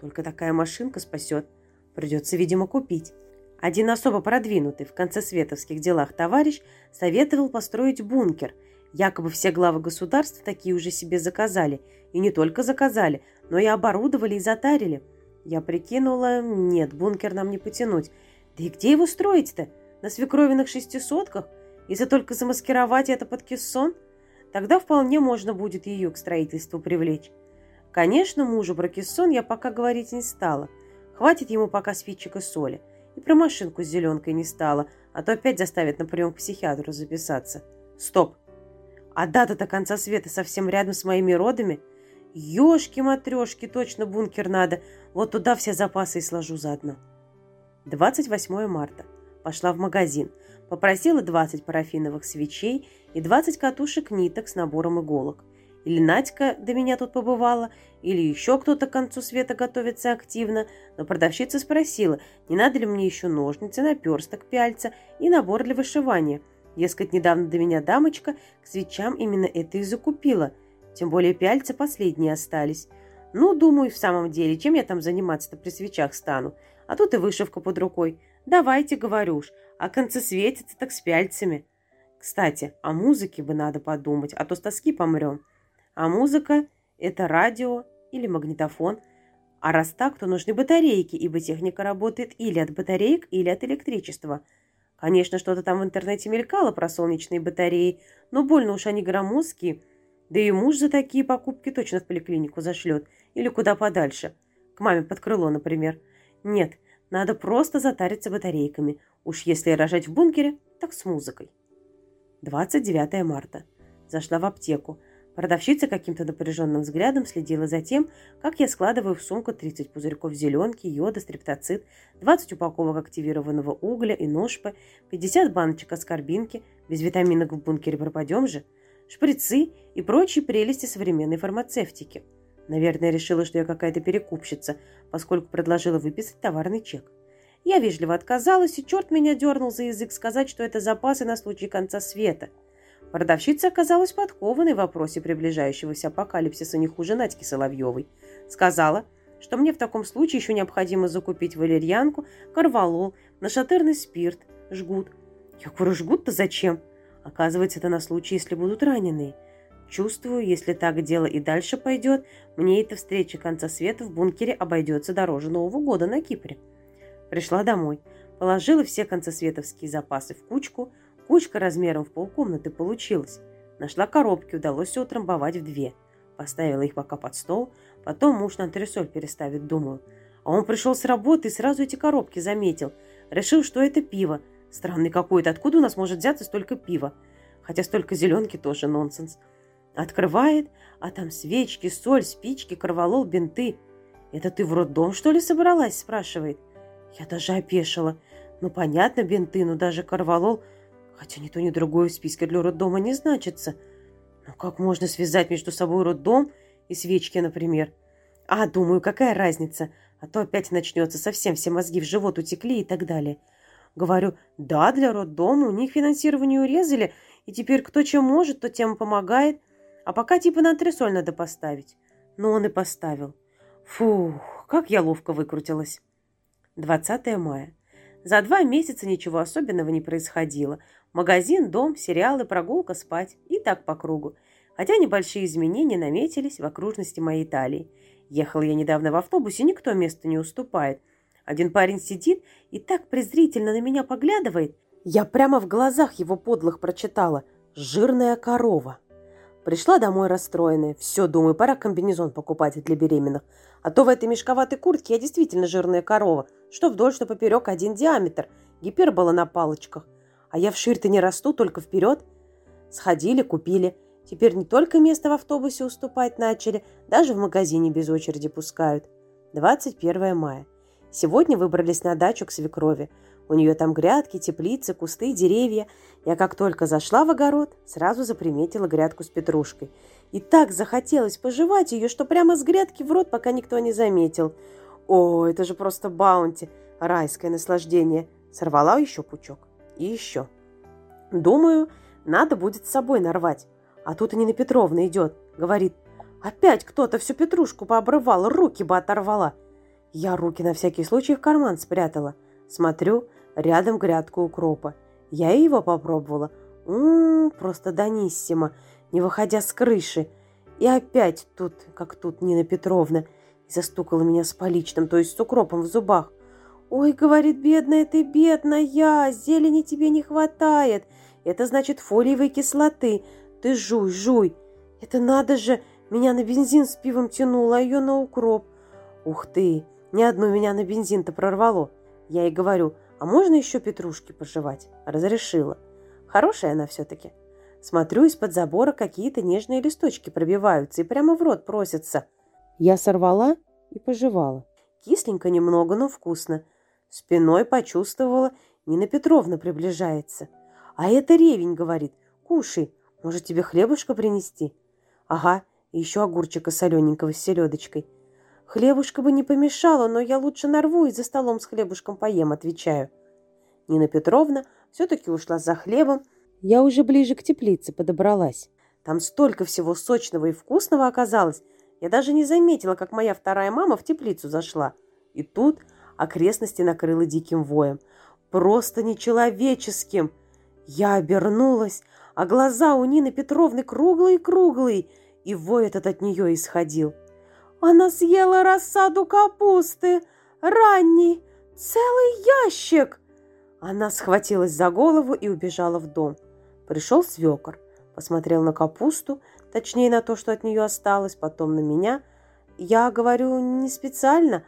Только такая машинка спасет. Придется, видимо, купить. Один особо продвинутый в конце световских делах товарищ советовал построить бункер. Якобы все главы государств такие уже себе заказали. И не только заказали, но и оборудовали и затарили. Я прикинула, нет, бункер нам не потянуть. Да и где его строить-то? На свекровиных шестисотках? Если только замаскировать это под кессон – Тогда вполне можно будет ее к строительству привлечь. Конечно, мужу про кессон я пока говорить не стала. Хватит ему пока спичек и соли. И про машинку с зеленкой не стала, а то опять заставят на прием к психиатру записаться. Стоп! А дата-то конца света совсем рядом с моими родами? Ёшки-матрёшки, точно бункер надо. Вот туда все запасы и сложу заодно. 28 марта. Пошла в магазин. Попросила 20 парафиновых свечей и 20 катушек ниток с набором иголок. Или Надька до меня тут побывала, или еще кто-то к концу света готовится активно, но продавщица спросила, не надо ли мне еще ножницы, наперсток, пяльца и набор для вышивания. Дескать, недавно до меня дамочка к свечам именно это и закупила. Тем более пяльца последние остались. Ну, думаю, в самом деле, чем я там заниматься-то при свечах стану? А тут и вышивка под рукой. Давайте, говорю уж, а концесветится так с пяльцами. Кстати, о музыке бы надо подумать, а то с тоски помрем. А музыка – это радио или магнитофон. А раз так, то нужны батарейки, ибо техника работает или от батареек, или от электричества. Конечно, что-то там в интернете мелькало про солнечные батареи, но больно уж они громоздкие. Да и муж за такие покупки точно в поликлинику зашлет или куда подальше. К маме под крыло, например. Нет, надо просто затариться батарейками. Уж если рожать в бункере, так с музыкой. 29 марта. Зашла в аптеку. Продавщица каким-то напряженным взглядом следила за тем, как я складываю в сумку 30 пузырьков зеленки, йода, стрептоцит, 20 упаковок активированного угля и ножпы, 50 баночек аскорбинки, без витаминок в бункере пропадем же, шприцы и прочие прелести современной фармацевтики. Наверное, решила, что я какая-то перекупщица, поскольку предложила выписать товарный чек. Я вежливо отказалась, и черт меня дернул за язык сказать, что это запасы на случай конца света. Продавщица оказалась подкованной в вопросе приближающегося апокалипсиса не хуже Надьки Соловьевой. Сказала, что мне в таком случае еще необходимо закупить валерьянку, корвалол, нашатырный спирт, жгут. Я говорю, жгут-то зачем? Оказывается, это на случай, если будут раненые. Чувствую, если так дело и дальше пойдет, мне эта встреча конца света в бункере обойдется дороже Нового года на Кипре. Пришла домой, положила все концесветовские запасы в кучку. Кучка размером в полкомнаты получилась. Нашла коробки, удалось утрамбовать в две. Поставила их пока под стол, потом муж на антресоль переставит, думаю. А он пришел с работы и сразу эти коробки заметил. Решил, что это пиво. Странный какой-то. Откуда у нас может взяться столько пива? Хотя столько зеленки тоже нонсенс. Открывает, а там свечки, соль, спички, корвалол, бинты. «Это ты в роддом, что ли, собралась?» – спрашивает. Я даже опешила. Ну, понятно, бинты, но даже корвалол. Хотя ни то, ни другое в списке для роддома не значится. Ну, как можно связать между собой роддом и свечки, например? А, думаю, какая разница? А то опять начнется, совсем все мозги в живот утекли и так далее. Говорю, да, для роддома у них финансирование урезали, и теперь кто чем может, то тем помогает – а пока типа на антресоль надо поставить. Но он и поставил. Фух, как я ловко выкрутилась. 20 мая. За два месяца ничего особенного не происходило. Магазин, дом, сериалы, прогулка, спать. И так по кругу. Хотя небольшие изменения наметились в окружности моей Италии. Ехала я недавно в автобусе, никто места не уступает. Один парень сидит и так презрительно на меня поглядывает. Я прямо в глазах его подлых прочитала. «Жирная корова». Пришла домой расстроенная. Все, думаю, пора комбинезон покупать для беременных. А то в этой мешковатой куртке я действительно жирная корова. Что вдоль, что поперек один диаметр. Гипербола на палочках. А я в ширь-то не расту, только вперед. Сходили, купили. Теперь не только место в автобусе уступать начали, даже в магазине без очереди пускают. 21 мая. Сегодня выбрались на дачу к свекрови. У нее там грядки, теплицы, кусты, деревья. Я как только зашла в огород, сразу заприметила грядку с петрушкой. И так захотелось пожевать ее, что прямо с грядки в рот, пока никто не заметил. О, это же просто баунти, райское наслаждение. Сорвала еще пучок. И еще. Думаю, надо будет с собой нарвать. А тут и Нина Петровна идет. Говорит, опять кто-то всю петрушку пообрывал, руки бы оторвала. Я руки на всякий случай в карман спрятала. Смотрю, рядом грядка укропа. Я его попробовала. Ммм, просто дониссимо, не выходя с крыши. И опять тут, как тут Нина Петровна, застукала меня с поличным, то есть с укропом в зубах. «Ой, — говорит, — бедная ты, бедная, зелени тебе не хватает. Это значит фолиевой кислоты. Ты жуй, жуй. Это надо же, меня на бензин с пивом тянуло, а ее на укроп. Ух ты, ни одну меня на бензин-то прорвало. Я ей говорю, а можно еще петрушки пожевать? Разрешила. Хорошая она все-таки. Смотрю, из-под забора какие-то нежные листочки пробиваются и прямо в рот просятся. Я сорвала и пожевала. Кисленько немного, но вкусно. Спиной почувствовала, Нина Петровна приближается. А это ревень, говорит. Кушай, может тебе хлебушка принести? Ага, и еще огурчика солененького с селедочкой. Хлебушка бы не помешало, но я лучше нарву и за столом с хлебушком поем, отвечаю. Нина Петровна все-таки ушла за хлебом. Я уже ближе к теплице подобралась. Там столько всего сочного и вкусного оказалось. Я даже не заметила, как моя вторая мама в теплицу зашла. И тут окрестности накрыло диким воем. Просто нечеловеческим. Я обернулась, а глаза у Нины Петровны круглые-круглые, и вой этот от нее исходил. Она съела рассаду капусты, ранний, целый ящик. Она схватилась за голову и убежала в дом. Пришел свекор, посмотрел на капусту, точнее на то, что от нее осталось, потом на меня. Я говорю не специально.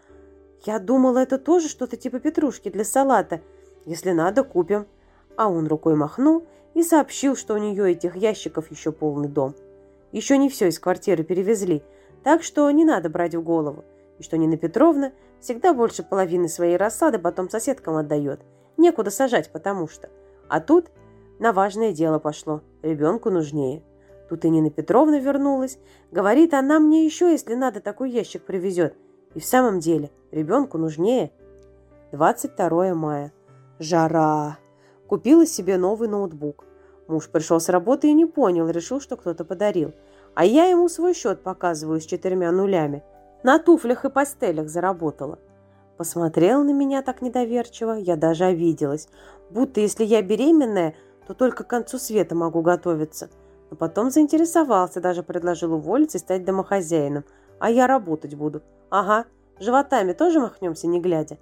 Я думала, это тоже что-то типа петрушки для салата. Если надо, купим. А он рукой махнул и сообщил, что у нее этих ящиков еще полный дом. Еще не все из квартиры перевезли – так что не надо брать в голову. И что Нина Петровна всегда больше половины своей рассады потом соседкам отдает. Некуда сажать, потому что. А тут на важное дело пошло. Ребенку нужнее. Тут и Нина Петровна вернулась. Говорит, она мне еще, если надо, такой ящик привезет. И в самом деле, ребенку нужнее. 22 мая. Жара. Купила себе новый ноутбук. Муж пришел с работы и не понял, решил, что кто-то подарил. А я ему свой счет показываю с четырьмя нулями. На туфлях и пастелях заработала. Посмотрел на меня так недоверчиво, я даже обиделась. Будто если я беременная, то только к концу света могу готовиться. Но потом заинтересовался, даже предложил уволиться и стать домохозяином. А я работать буду. Ага, животами тоже махнемся, не глядя.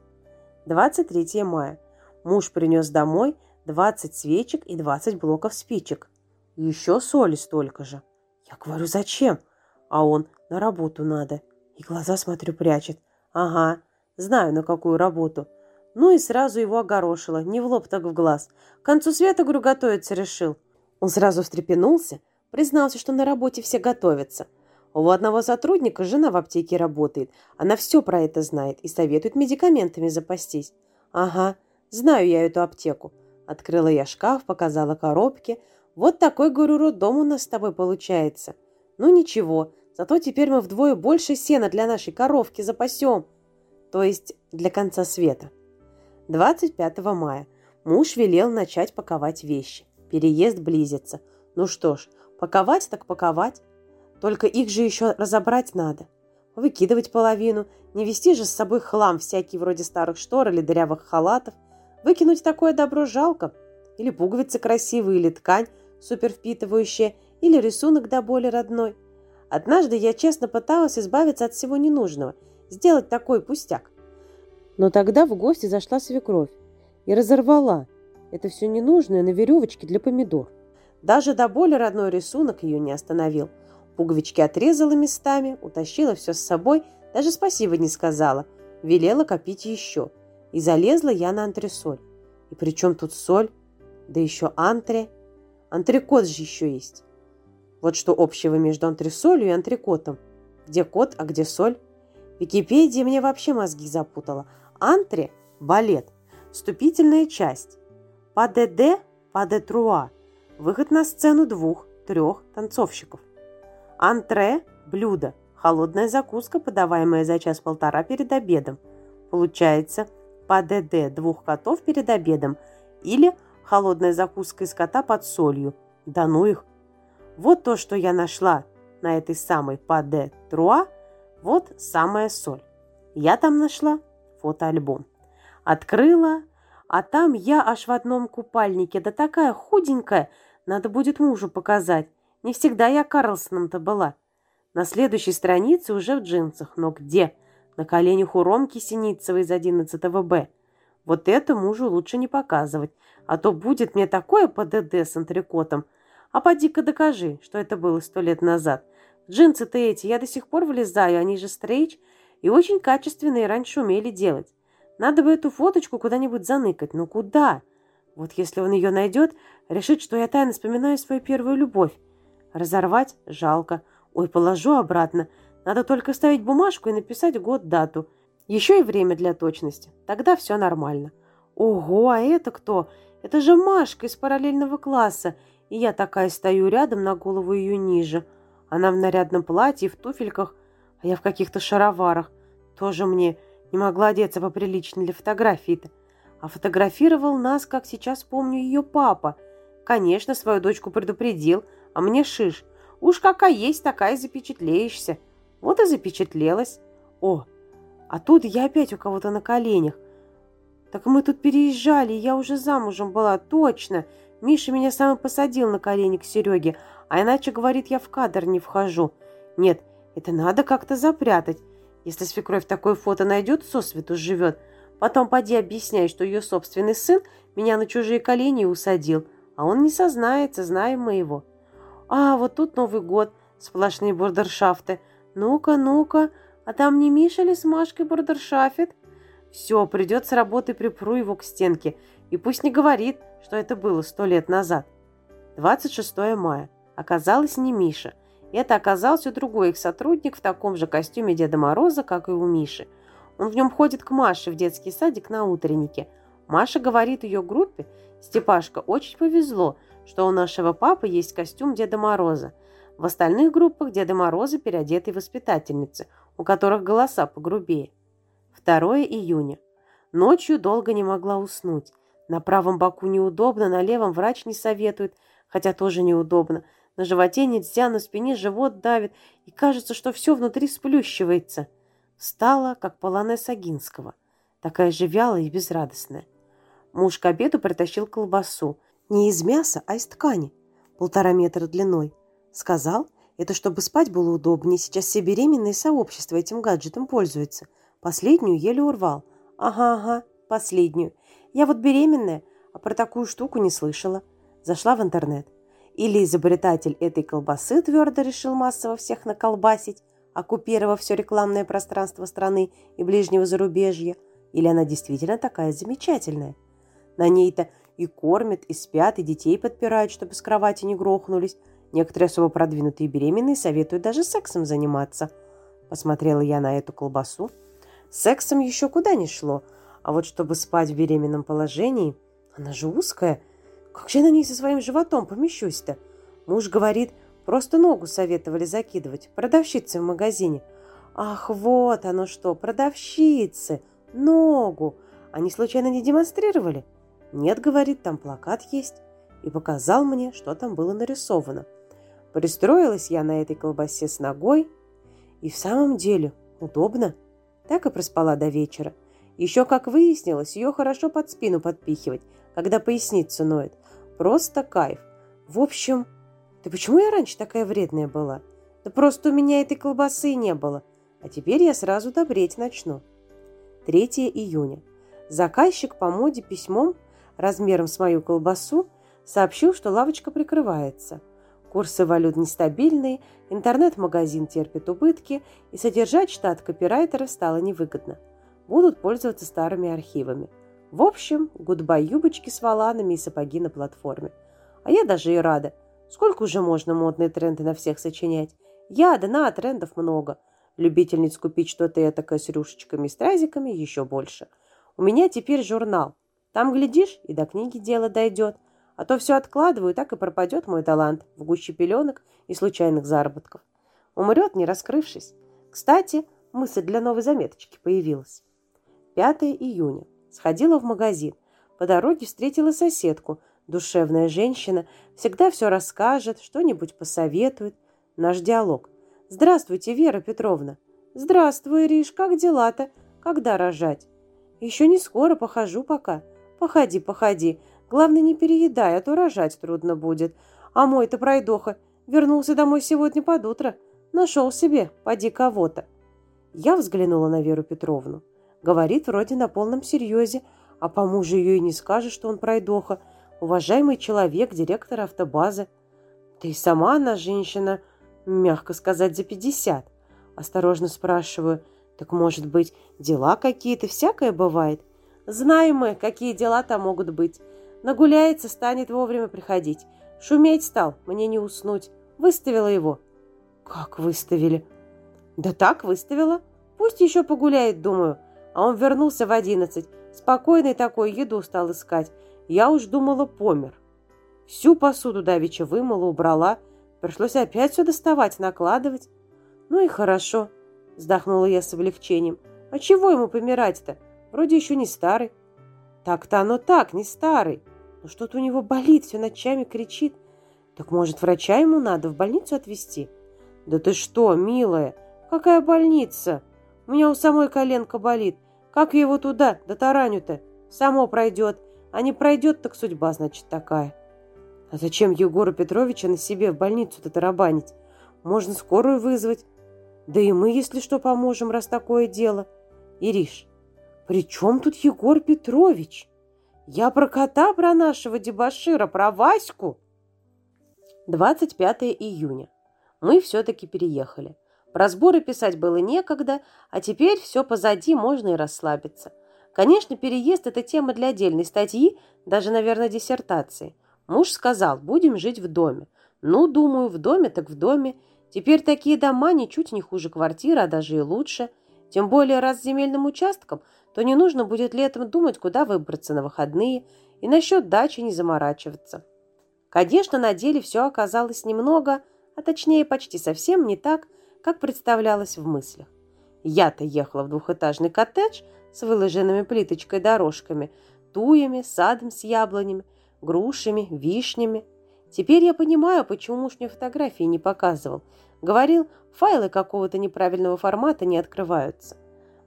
23 мая. Муж принес домой 20 свечек и 20 блоков спичек. Еще соли столько же. Я говорю, зачем? А он, на работу надо. И глаза, смотрю, прячет. Ага, знаю, на какую работу. Ну и сразу его огорошило, не в лоб, так в глаз. К концу света, говорю, готовиться решил. Он сразу встрепенулся, признался, что на работе все готовятся. У одного сотрудника жена в аптеке работает. Она все про это знает и советует медикаментами запастись. Ага, знаю я эту аптеку. Открыла я шкаф, показала коробки. Вот такой, говорю, роддом у нас с тобой получается. Ну ничего, зато теперь мы вдвое больше сена для нашей коровки запасем. То есть для конца света. 25 мая. Муж велел начать паковать вещи. Переезд близится. Ну что ж, паковать так паковать. Только их же еще разобрать надо. Выкидывать половину, не вести же с собой хлам всякий вроде старых штор или дырявых халатов – Выкинуть такое добро жалко. Или пуговицы красивые, или ткань супервпитывающая, или рисунок до боли родной. Однажды я честно пыталась избавиться от всего ненужного, сделать такой пустяк. Но тогда в гости зашла свекровь и разорвала это все ненужное на веревочке для помидор. Даже до боли родной рисунок ее не остановил. Пуговички отрезала местами, утащила все с собой, даже спасибо не сказала, велела копить еще – и залезла я на антресоль. И при тут соль? Да еще антре. Антрекот же еще есть. Вот что общего между антресолью и антрекотом. Где кот, а где соль? Википедия мне вообще мозги запутала. Антре – балет. Вступительная часть. ПДД – ПДТруа. Выход на сцену двух-трех танцовщиков. Антре – блюдо. Холодная закуска, подаваемая за час-полтора перед обедом. Получается – по ДД двух котов перед обедом или холодная закуска из кота под солью. Да ну их! Вот то, что я нашла на этой самой ПАД Труа, вот самая соль. Я там нашла фотоальбом. Открыла, а там я аж в одном купальнике, да такая худенькая, надо будет мужу показать. Не всегда я Карлсоном-то была. На следующей странице уже в джинсах, но где? На коленях у Ромки Синицевой из 11 Б. Вот это мужу лучше не показывать, а то будет мне такое ПДД с антрикотом. А поди-ка докажи, что это было сто лет назад. Джинсы-то эти я до сих пор влезаю, они же стрейч и очень качественные раньше умели делать. Надо бы эту фоточку куда-нибудь заныкать. Но куда? Вот если он ее найдет, решит, что я тайно вспоминаю свою первую любовь. Разорвать жалко. Ой, положу обратно. Надо только ставить бумажку и написать год-дату. Еще и время для точности. Тогда все нормально. Ого, а это кто? Это же Машка из параллельного класса. И я такая стою рядом, на голову ее ниже. Она в нарядном платье, в туфельках, а я в каких-то шароварах. Тоже мне не могла одеться поприличнее для фотографии-то. А фотографировал нас, как сейчас помню, ее папа. Конечно, свою дочку предупредил, а мне шиш. Уж какая есть, такая запечатлеешься. Вот и запечатлелась. О, а тут я опять у кого-то на коленях. Так мы тут переезжали, я уже замужем была, точно. Миша меня сам посадил на колени к Сереге, а иначе, говорит, я в кадр не вхожу. Нет, это надо как-то запрятать. Если свекровь такое фото найдет, сосвету живет. Потом поди объясняй, что ее собственный сын меня на чужие колени усадил. А он не сознается, знаем мы его. А, вот тут Новый год, сплошные бордершафты – «Ну-ка, ну-ка, а там не Миша ли с Машкой бордершафит?» «Все, придет с работы, припру его к стенке, и пусть не говорит, что это было сто лет назад». 26 мая. Оказалось, не Миша. Это оказался другой их сотрудник в таком же костюме Деда Мороза, как и у Миши. Он в нем ходит к Маше в детский садик на утреннике. Маша говорит ее группе, Степашка, очень повезло, что у нашего папы есть костюм Деда Мороза. В остальных группах Деда Морозы переодетые воспитательницы, у которых голоса погрубее. 2 июня. Ночью долго не могла уснуть. На правом боку неудобно, на левом врач не советует, хотя тоже неудобно. На животе нельзя, на спине живот давит, и кажется, что все внутри сплющивается. Стала, как полонез Агинского, такая же вялая и безрадостная. Муж к обеду притащил колбасу. Не из мяса, а из ткани, полтора метра длиной. Сказал, это чтобы спать было удобнее. Сейчас все беременные сообщества этим гаджетом пользуются. Последнюю еле урвал. Ага, ага, последнюю. Я вот беременная, а про такую штуку не слышала. Зашла в интернет. Или изобретатель этой колбасы твердо решил массово всех наколбасить, оккупировав все рекламное пространство страны и ближнего зарубежья, или она действительно такая замечательная. На ней-то и кормят, и спят, и детей подпирают, чтобы с кровати не грохнулись. Некоторые особо продвинутые беременные советуют даже сексом заниматься. Посмотрела я на эту колбасу. Сексом еще куда не шло, а вот чтобы спать в беременном положении, она же узкая – как же я на ней со своим животом помещусь-то? Муж говорит, просто ногу советовали закидывать. Продавщицы в магазине. Ах, вот оно что, продавщицы. Ногу. Они случайно не демонстрировали? Нет, говорит, там плакат есть. И показал мне, что там было нарисовано. Пристроилась я на этой колбасе с ногой. И в самом деле удобно. Так и проспала до вечера. Еще, как выяснилось, ее хорошо под спину подпихивать, когда поясницу ноет. Просто кайф. В общем, да почему я раньше такая вредная была? Да просто у меня этой колбасы не было. А теперь я сразу добреть начну. 3 июня. Заказчик по моде письмом размером с мою колбасу сообщил, что лавочка прикрывается. Курсы валют нестабильные, интернет-магазин терпит убытки, и содержать штат копирайтера стало невыгодно. Будут пользоваться старыми архивами. В общем, гудбай юбочки с валанами и сапоги на платформе. А я даже и рада. Сколько уже можно модные тренды на всех сочинять? Я, да на, трендов много. Любительниц купить что-то этакое с рюшечками и стразиками еще больше. У меня теперь журнал. Там, глядишь, и до книги дело дойдет. А то все откладываю, так и пропадет мой талант в гуще пеленок и случайных заработков. Умрет, не раскрывшись. Кстати, мысль для новой заметочки появилась. 5 июня. Сходила в магазин. По дороге встретила соседку. Душевная женщина. Всегда все расскажет, что-нибудь посоветует. Наш диалог. «Здравствуйте, Вера Петровна». «Здравствуй, Риш, как дела-то? Когда рожать?» «Еще не скоро, похожу пока». «Походи, походи. Главное, не переедай, а то рожать трудно будет. А мой-то пройдоха вернулся домой сегодня под утро. Нашел себе, поди кого-то». Я взглянула на Веру Петровну. Говорит вроде на полном серьезе, а по мужу ее и не скажешь, что он пройдоха. Уважаемый человек, директор автобазы. Да сама она женщина, мягко сказать, за пятьдесят. Осторожно спрашиваю, так может быть, дела какие-то, всякое бывает? Знаем мы, какие дела там могут быть. Нагуляется, станет вовремя приходить. Шуметь стал, мне не уснуть. Выставила его. Как выставили? Да так выставила. Пусть еще погуляет, думаю. А он вернулся в одиннадцать. Спокойный такой, еду стал искать. Я уж думала, помер. Всю посуду давеча вымыла, убрала. Пришлось опять все доставать, накладывать. Ну и хорошо, вздохнула я с облегчением. А чего ему помирать-то? Вроде еще не старый. Так-то оно так, не старый. Но что-то у него болит, все ночами кричит. Так может, врача ему надо в больницу отвезти? Да ты что, милая, какая больница? У меня у самой коленка болит. Как его туда, до тараню-то? Само пройдет. А не пройдет, так судьба, значит, такая. А зачем Егора Петровича на себе в больницу-то тарабанить? Можно скорую вызвать. Да и мы, если что, поможем, раз такое дело. Ириш, при чем тут Егор Петрович? Я про кота, про нашего дебашира, про Ваську. 25 июня. Мы все-таки переехали. Про сборы писать было некогда, а теперь все позади, можно и расслабиться. Конечно, переезд – это тема для отдельной статьи, даже, наверное, диссертации. Муж сказал, будем жить в доме. Ну, думаю, в доме так в доме. Теперь такие дома ничуть не хуже квартиры, а даже и лучше. Тем более, раз с земельным участком, то не нужно будет летом думать, куда выбраться на выходные, и насчет дачи не заморачиваться. Конечно, на деле все оказалось немного, а точнее почти совсем не так, как представлялось в мыслях. Я-то ехала в двухэтажный коттедж с выложенными плиточкой дорожками, туями, садом с яблонями, грушами, вишнями. Теперь я понимаю, почему муж мне фотографии не показывал. Говорил, файлы какого-то неправильного формата не открываются.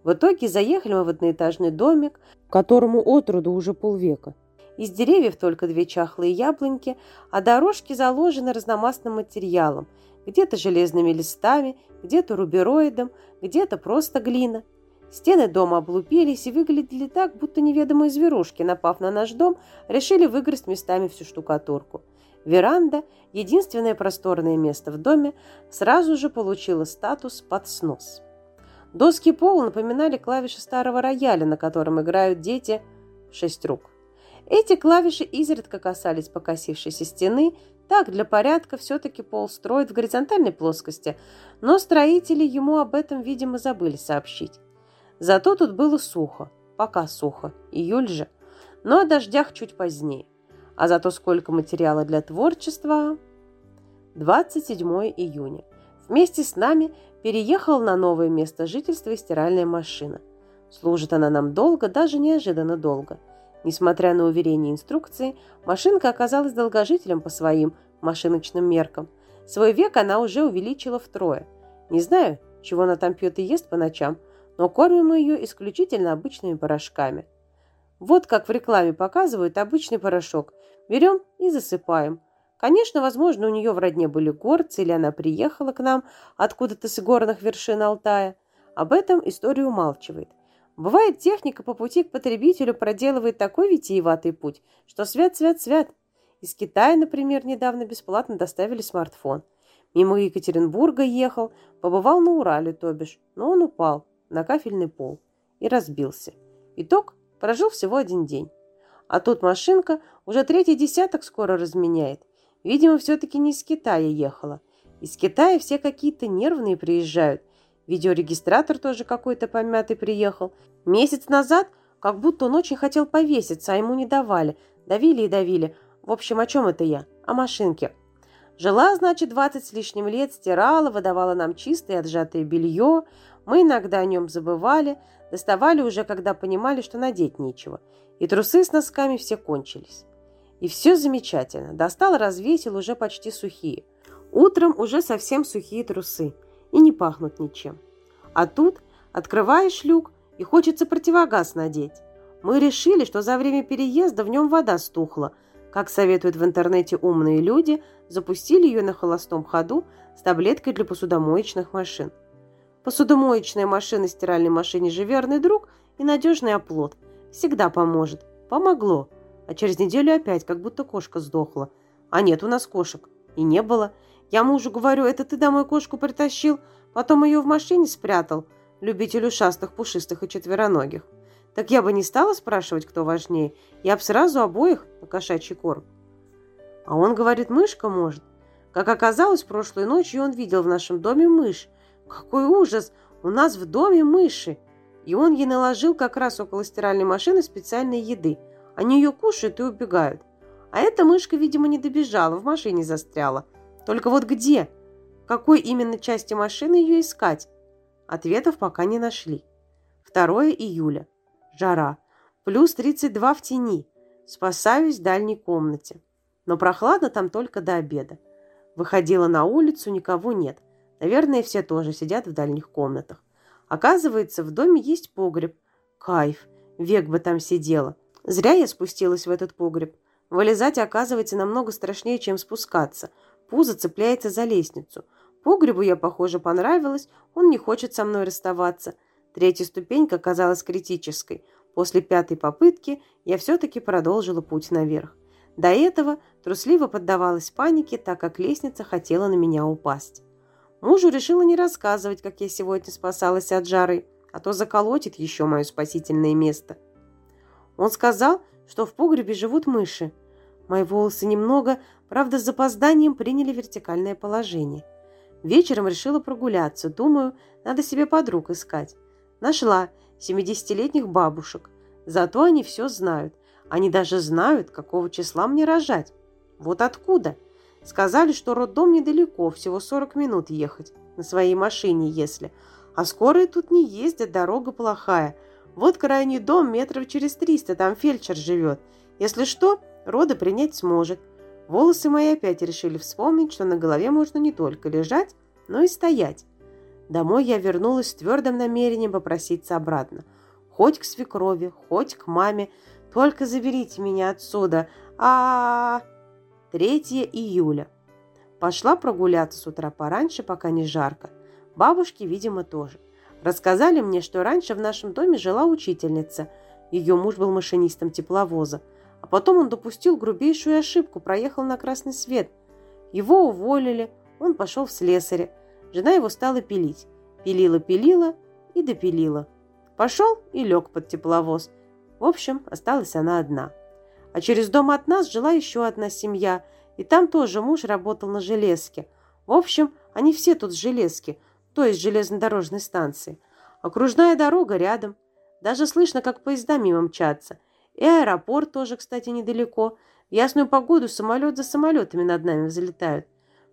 В итоге заехали мы в одноэтажный домик, которому отроду уже полвека. Из деревьев только две чахлые яблоньки, а дорожки заложены разномастным материалом, где-то железными листами, где-то рубероидом, где-то просто глина. Стены дома облупились и выглядели так, будто неведомые зверушки, напав на наш дом, решили выгрызть местами всю штукатурку. Веранда, единственное просторное место в доме, сразу же получила статус «под снос». Доски пола напоминали клавиши старого рояля, на котором играют дети в шесть рук. Эти клавиши изредка касались покосившейся стены, так, для порядка, все-таки пол строит в горизонтальной плоскости, но строители ему об этом, видимо, забыли сообщить. Зато тут было сухо, пока сухо, июль же, но о дождях чуть позднее. А зато сколько материала для творчества. 27 июня. Вместе с нами переехала на новое место жительства и стиральная машина. Служит она нам долго, даже неожиданно долго – Несмотря на уверение инструкции, машинка оказалась долгожителем по своим машиночным меркам. Свой век она уже увеличила втрое. Не знаю, чего она там пьет и ест по ночам, но кормим мы ее исключительно обычными порошками. Вот как в рекламе показывают обычный порошок. Берем и засыпаем. Конечно, возможно, у нее в родне были горцы, или она приехала к нам откуда-то с горных вершин Алтая. Об этом история умалчивает. Бывает, техника по пути к потребителю проделывает такой витиеватый путь, что свят-свят-свят. Из Китая, например, недавно бесплатно доставили смартфон. Мимо Екатеринбурга ехал, побывал на Урале, то бишь, но он упал на кафельный пол и разбился. Итог – прожил всего один день. А тут машинка уже третий десяток скоро разменяет. Видимо, все-таки не из Китая ехала. Из Китая все какие-то нервные приезжают – Видеорегистратор тоже какой-то помятый приехал. Месяц назад, как будто он очень хотел повеситься, а ему не давали. Давили и давили. В общем, о чем это я? О машинке. Жила, значит, двадцать с лишним лет, стирала, выдавала нам чистое отжатое белье. Мы иногда о нем забывали, доставали уже, когда понимали, что надеть нечего. И трусы с носками все кончились. И все замечательно. Достал, развесил уже почти сухие. Утром уже совсем сухие трусы и не пахнут ничем. А тут открываешь люк и хочется противогаз надеть. Мы решили, что за время переезда в нем вода стухла. Как советуют в интернете умные люди, запустили ее на холостом ходу с таблеткой для посудомоечных машин. Посудомоечная машина стиральной машине же верный друг и надежный оплот. Всегда поможет. Помогло. А через неделю опять, как будто кошка сдохла. А нет у нас кошек. И не было. Я мужу говорю, это ты домой кошку притащил, потом ее в машине спрятал, любитель ушастых, пушистых и четвероногих. Так я бы не стала спрашивать, кто важнее. Я бы сразу обоих на кошачий корм. А он говорит, мышка может. Как оказалось, прошлой ночью он видел в нашем доме мышь. Какой ужас! У нас в доме мыши! И он ей наложил как раз около стиральной машины специальной еды. Они ее кушают и убегают. А эта мышка, видимо, не добежала, в машине застряла. Только вот где? Какой именно части машины ее искать? Ответов пока не нашли. 2 июля. Жара. Плюс 32 в тени. Спасаюсь в дальней комнате. Но прохладно там только до обеда. Выходила на улицу, никого нет. Наверное, все тоже сидят в дальних комнатах. Оказывается, в доме есть погреб. Кайф. Век бы там сидела. Зря я спустилась в этот погреб. Вылезать, оказывается, намного страшнее, чем спускаться – Пузо цепляется за лестницу. Погребу я, похоже, понравилась, он не хочет со мной расставаться. Третья ступенька казалась критической. После пятой попытки я все-таки продолжила путь наверх. До этого трусливо поддавалась панике, так как лестница хотела на меня упасть. Мужу решила не рассказывать, как я сегодня спасалась от жары, а то заколотит еще мое спасительное место. Он сказал, что в погребе живут мыши. Мои волосы немного Правда, с запозданием приняли вертикальное положение. Вечером решила прогуляться. Думаю, надо себе подруг искать. Нашла 70-летних бабушек. Зато они все знают. Они даже знают, какого числа мне рожать. Вот откуда. Сказали, что роддом недалеко, всего 40 минут ехать. На своей машине, если. А скорые тут не ездят, дорога плохая. Вот крайний дом метров через триста, там фельдшер живет. Если что, роды принять сможет. Волосы мои опять решили вспомнить, что на голове можно не только лежать, но и стоять. Домой я вернулась с твердым намерением попроситься обратно. Хоть к свекрови, хоть к маме. Только заберите меня отсюда. А, -а, -а, -а. 3 июля. Пошла прогуляться с утра пораньше, пока не жарко. Бабушки, видимо, тоже. Рассказали мне, что раньше в нашем доме жила учительница. Ее муж был машинистом тепловоза. А потом он допустил грубейшую ошибку, проехал на красный свет. Его уволили, он пошел в слесаря. Жена его стала пилить. Пилила-пилила и допилила. Пошел и лег под тепловоз. В общем, осталась она одна. А через дом от нас жила еще одна семья, и там тоже муж работал на железке. В общем, они все тут с железки, то есть железнодорожной станции. Окружная дорога рядом. Даже слышно, как поезда мимо мчатся. И аэропорт тоже, кстати, недалеко. В ясную погоду самолет за самолетами над нами взлетают.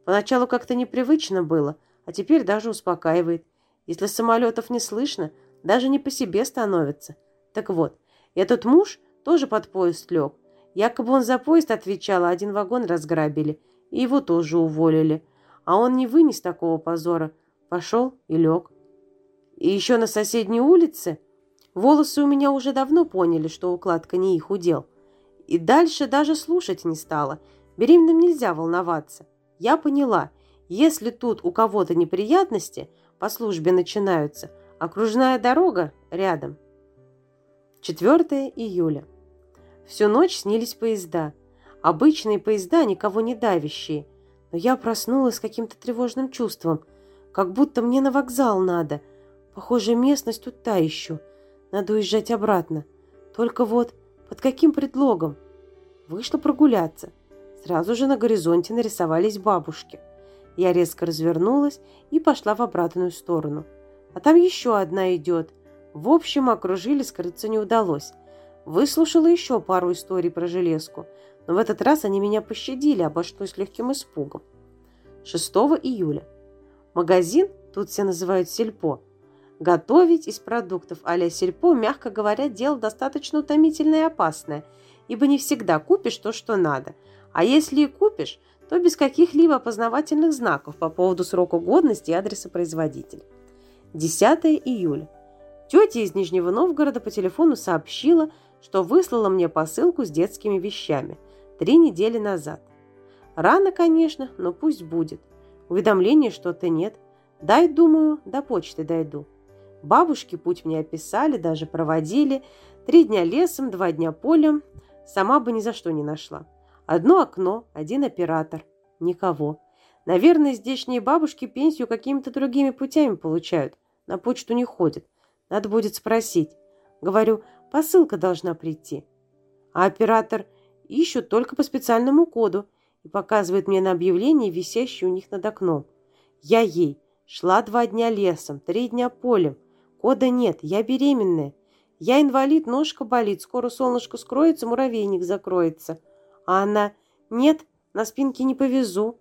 Поначалу как-то непривычно было, а теперь даже успокаивает. Если самолетов не слышно, даже не по себе становится. Так вот, этот муж тоже под поезд лег. Якобы он за поезд отвечал, а один вагон разграбили, и его тоже уволили. А он не вынес такого позора. Пошел и лег. И еще на соседней улице волосы у меня уже давно поняли, что укладка не их удел. И дальше даже слушать не стала. Беременным нельзя волноваться. Я поняла, если тут у кого-то неприятности по службе начинаются, окружная дорога рядом. 4 июля. Всю ночь снились поезда. Обычные поезда, никого не давящие. Но я проснулась с каким-то тревожным чувством, как будто мне на вокзал надо. Похоже, местность тут та еще. Надо уезжать обратно. Только вот под каким предлогом? Вышла прогуляться. Сразу же на горизонте нарисовались бабушки. Я резко развернулась и пошла в обратную сторону. А там еще одна идет. В общем, окружили, скрыться не удалось. Выслушала еще пару историй про железку, но в этот раз они меня пощадили, обошлось легким испугом. 6 июля. Магазин, тут все называют сельпо. Готовить из продуктов а-ля сельпо, мягко говоря, дело достаточно утомительное и опасное, ибо не всегда купишь то, что надо. А если и купишь, то без каких-либо опознавательных знаков по поводу срока годности и адреса производителя. 10 июля. Тетя из Нижнего Новгорода по телефону сообщила, что выслала мне посылку с детскими вещами три недели назад. Рано, конечно, но пусть будет. Уведомления что-то нет. Дай, думаю, до почты дойду. Бабушки путь мне описали, даже проводили. Три дня лесом, два дня полем. Сама бы ни за что не нашла. Одно окно, один оператор. Никого. Наверное, здешние бабушки пенсию какими-то другими путями получают. На почту не ходят. Надо будет спросить. Говорю, Посылка должна прийти. А оператор ищут только по специальному коду и показывает мне на объявление, висящее у них над окном. Я ей. Шла два дня лесом, три дня полем. Кода нет, я беременная. Я инвалид, ножка болит, скоро солнышко скроется, муравейник закроется. А она, нет, на спинке не повезу.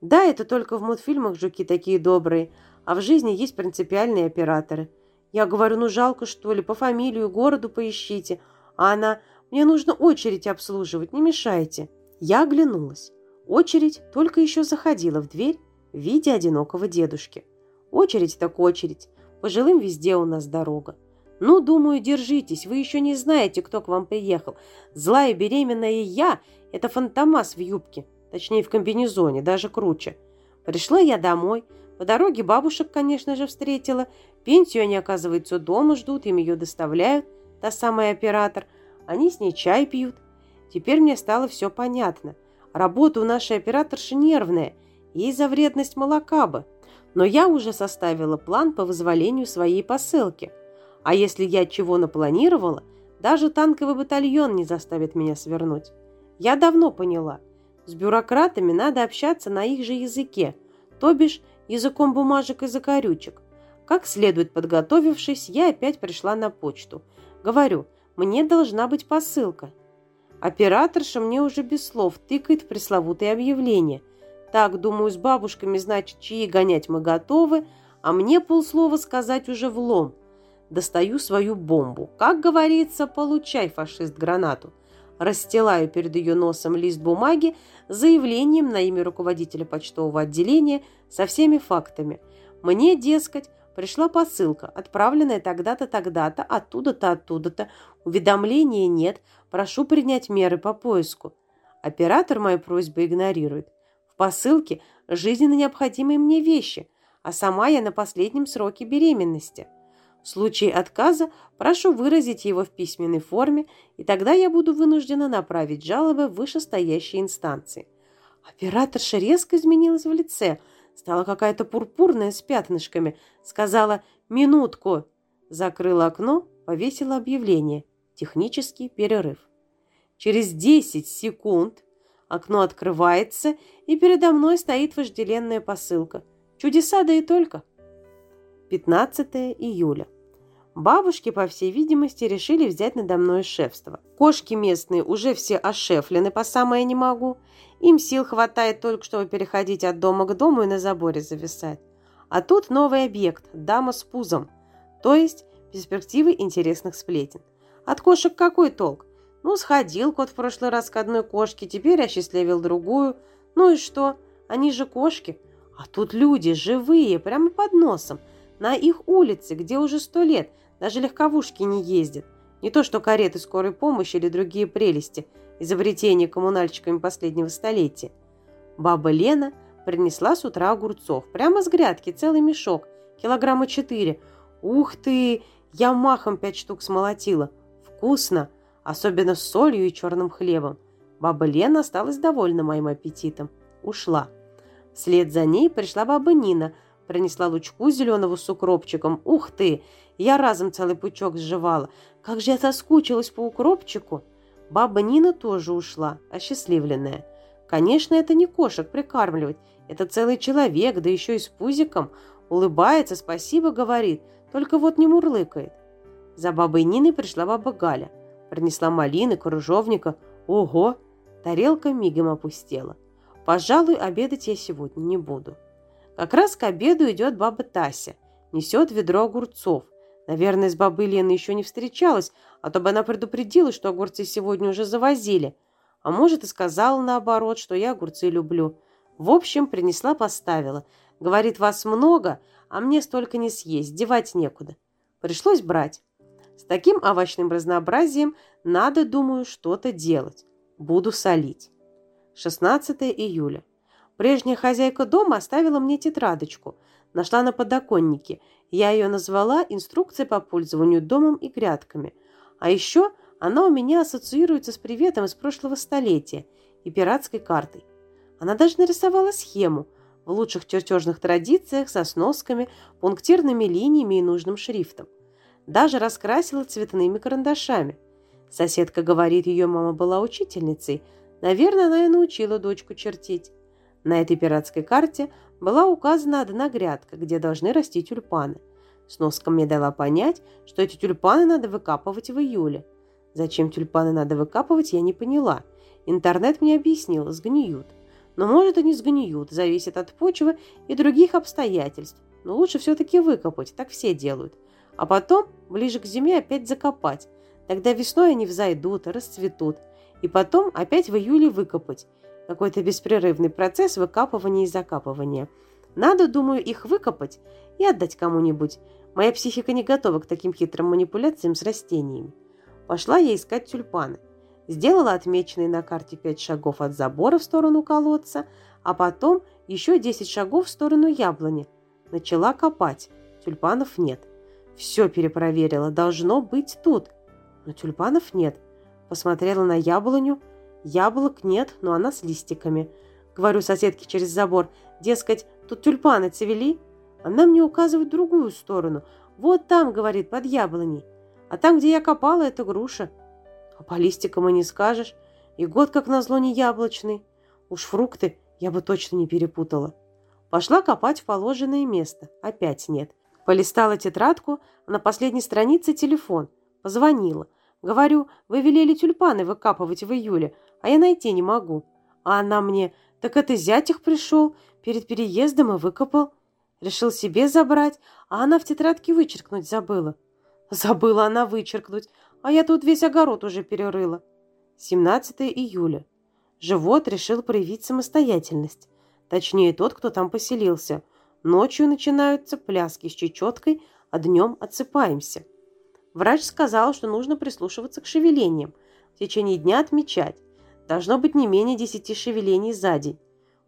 Да, это только в мультфильмах жуки такие добрые, а в жизни есть принципиальные операторы – я говорю, ну жалко, что ли, по фамилию, городу поищите. А она, мне нужно очередь обслуживать, не мешайте. Я оглянулась. Очередь только еще заходила в дверь в виде одинокого дедушки. Очередь так очередь. Пожилым везде у нас дорога. Ну, думаю, держитесь, вы еще не знаете, кто к вам приехал. Злая беременная я – это фантомас в юбке, точнее в комбинезоне, даже круче. Пришла я домой, по дороге бабушек, конечно же, встретила. Пенсию они, оказывается, дома ждут, им ее доставляют, та самая оператор. Они с ней чай пьют. Теперь мне стало все понятно. Работа у нашей операторши нервная, ей за вредность молока бы. Но я уже составила план по вызволению своей посылки. А если я чего напланировала, даже танковый батальон не заставит меня свернуть. Я давно поняла, с бюрократами надо общаться на их же языке, то бишь языком бумажек и закорючек. Как следует подготовившись, я опять пришла на почту. Говорю, мне должна быть посылка. Операторша мне уже без слов тыкает в пресловутое объявление. Так, думаю, с бабушками, значит, чьи гонять мы готовы, а мне полслова сказать уже влом. Достаю свою бомбу. Как говорится, получай, фашист, гранату. Расстилаю перед ее носом лист бумаги с заявлением на имя руководителя почтового отделения со всеми фактами. Мне, дескать, пришла посылка, отправленная тогда-то, тогда-то, оттуда-то, оттуда-то. Уведомления нет, прошу принять меры по поиску. Оператор мою просьбу игнорирует. В посылке жизненно необходимые мне вещи, а сама я на последнем сроке беременности. В случае отказа прошу выразить его в письменной форме, и тогда я буду вынуждена направить жалобы в вышестоящие инстанции. Операторша резко изменилась в лице, стала какая-то пурпурная с пятнышками, сказала «минутку», закрыла окно, повесила объявление «технический перерыв». Через 10 секунд окно открывается, и передо мной стоит вожделенная посылка. Чудеса, да и только. 15 июля. Бабушки, по всей видимости, решили взять надо мной шефство. Кошки местные уже все ошефлены по самое не могу. Им сил хватает только, чтобы переходить от дома к дому и на заборе зависать. А тут новый объект – дама с пузом, то есть перспективы интересных сплетен. От кошек какой толк? Ну, сходил кот в прошлый раз к одной кошке, теперь осчастливил другую. Ну и что? Они же кошки. А тут люди живые, прямо под носом. На их улице, где уже сто лет, даже легковушки не ездят. Не то что кареты скорой помощи или другие прелести, изобретения коммунальщиками последнего столетия. Баба Лена принесла с утра огурцов. Прямо с грядки целый мешок, килограмма четыре. Ух ты! Я махом пять штук смолотила. Вкусно! особенно с солью и черным хлебом. Баба Лена осталась довольна моим аппетитом. Ушла. Вслед за ней пришла баба Нина, принесла лучку зеленого с укропчиком. Ух ты! Я разом целый пучок сживала. Как же я соскучилась по укропчику! Баба Нина тоже ушла, осчастливленная. Конечно, это не кошек прикармливать. Это целый человек, да еще и с пузиком. Улыбается, спасибо говорит, только вот не мурлыкает. За бабой Ниной пришла баба Галя – Принесла малины, кружовника. Ого! Тарелка мигом опустела. Пожалуй, обедать я сегодня не буду. Как раз к обеду идет баба Тася. Несет ведро огурцов. Наверное, с бабой Леной еще не встречалась, а то бы она предупредила, что огурцы сегодня уже завозили. А может, и сказала наоборот, что я огурцы люблю. В общем, принесла, поставила. Говорит, вас много, а мне столько не съесть, девать некуда. Пришлось брать. С таким овощным разнообразием надо, думаю, что-то делать. Буду солить. 16 июля. Прежняя хозяйка дома оставила мне тетрадочку. Нашла на подоконнике. Я ее назвала «Инструкция по пользованию домом и грядками». А еще она у меня ассоциируется с приветом из прошлого столетия и пиратской картой. Она даже нарисовала схему в лучших чертежных традициях со сносками, пунктирными линиями и нужным шрифтом. Даже раскрасила цветными карандашами. Соседка говорит, ее мама была учительницей. Наверное, она и научила дочку чертить. На этой пиратской карте была указана одна грядка, где должны расти тюльпаны. Сноска мне дала понять, что эти тюльпаны надо выкапывать в июле. Зачем тюльпаны надо выкапывать, я не поняла. Интернет мне объяснил, сгниют. Но может и не сгниют, зависит от почвы и других обстоятельств. Но лучше все-таки выкопать, так все делают а потом ближе к зиме опять закопать. Тогда весной они взойдут, расцветут. И потом опять в июле выкопать. Какой-то беспрерывный процесс выкапывания и закапывания. Надо, думаю, их выкопать и отдать кому-нибудь. Моя психика не готова к таким хитрым манипуляциям с растениями. Пошла я искать тюльпаны. Сделала отмеченные на карте пять шагов от забора в сторону колодца, а потом еще десять шагов в сторону яблони. Начала копать. Тюльпанов нет. Все перепроверила, должно быть тут. Но тюльпанов нет. Посмотрела на яблоню. Яблок нет, но она с листиками. Говорю соседке через забор, дескать, тут тюльпаны цвели. Она мне указывает другую сторону. Вот там, говорит, под яблоней. А там, где я копала, это груша. А по листикам и не скажешь. И год, как назло, не яблочный. Уж фрукты я бы точно не перепутала. Пошла копать в положенное место. Опять нет. Полистала тетрадку, а на последней странице телефон. Позвонила. Говорю, вы велели тюльпаны выкапывать в июле, а я найти не могу. А она мне, так это зять их пришел, перед переездом и выкопал. Решил себе забрать, а она в тетрадке вычеркнуть забыла. Забыла она вычеркнуть, а я тут весь огород уже перерыла. 17 июля. Живот решил проявить самостоятельность. Точнее, тот, кто там поселился. Ночью начинаются пляски с чечеткой, а днем отсыпаемся. Врач сказал, что нужно прислушиваться к шевелениям, в течение дня отмечать. Должно быть не менее десяти шевелений за день.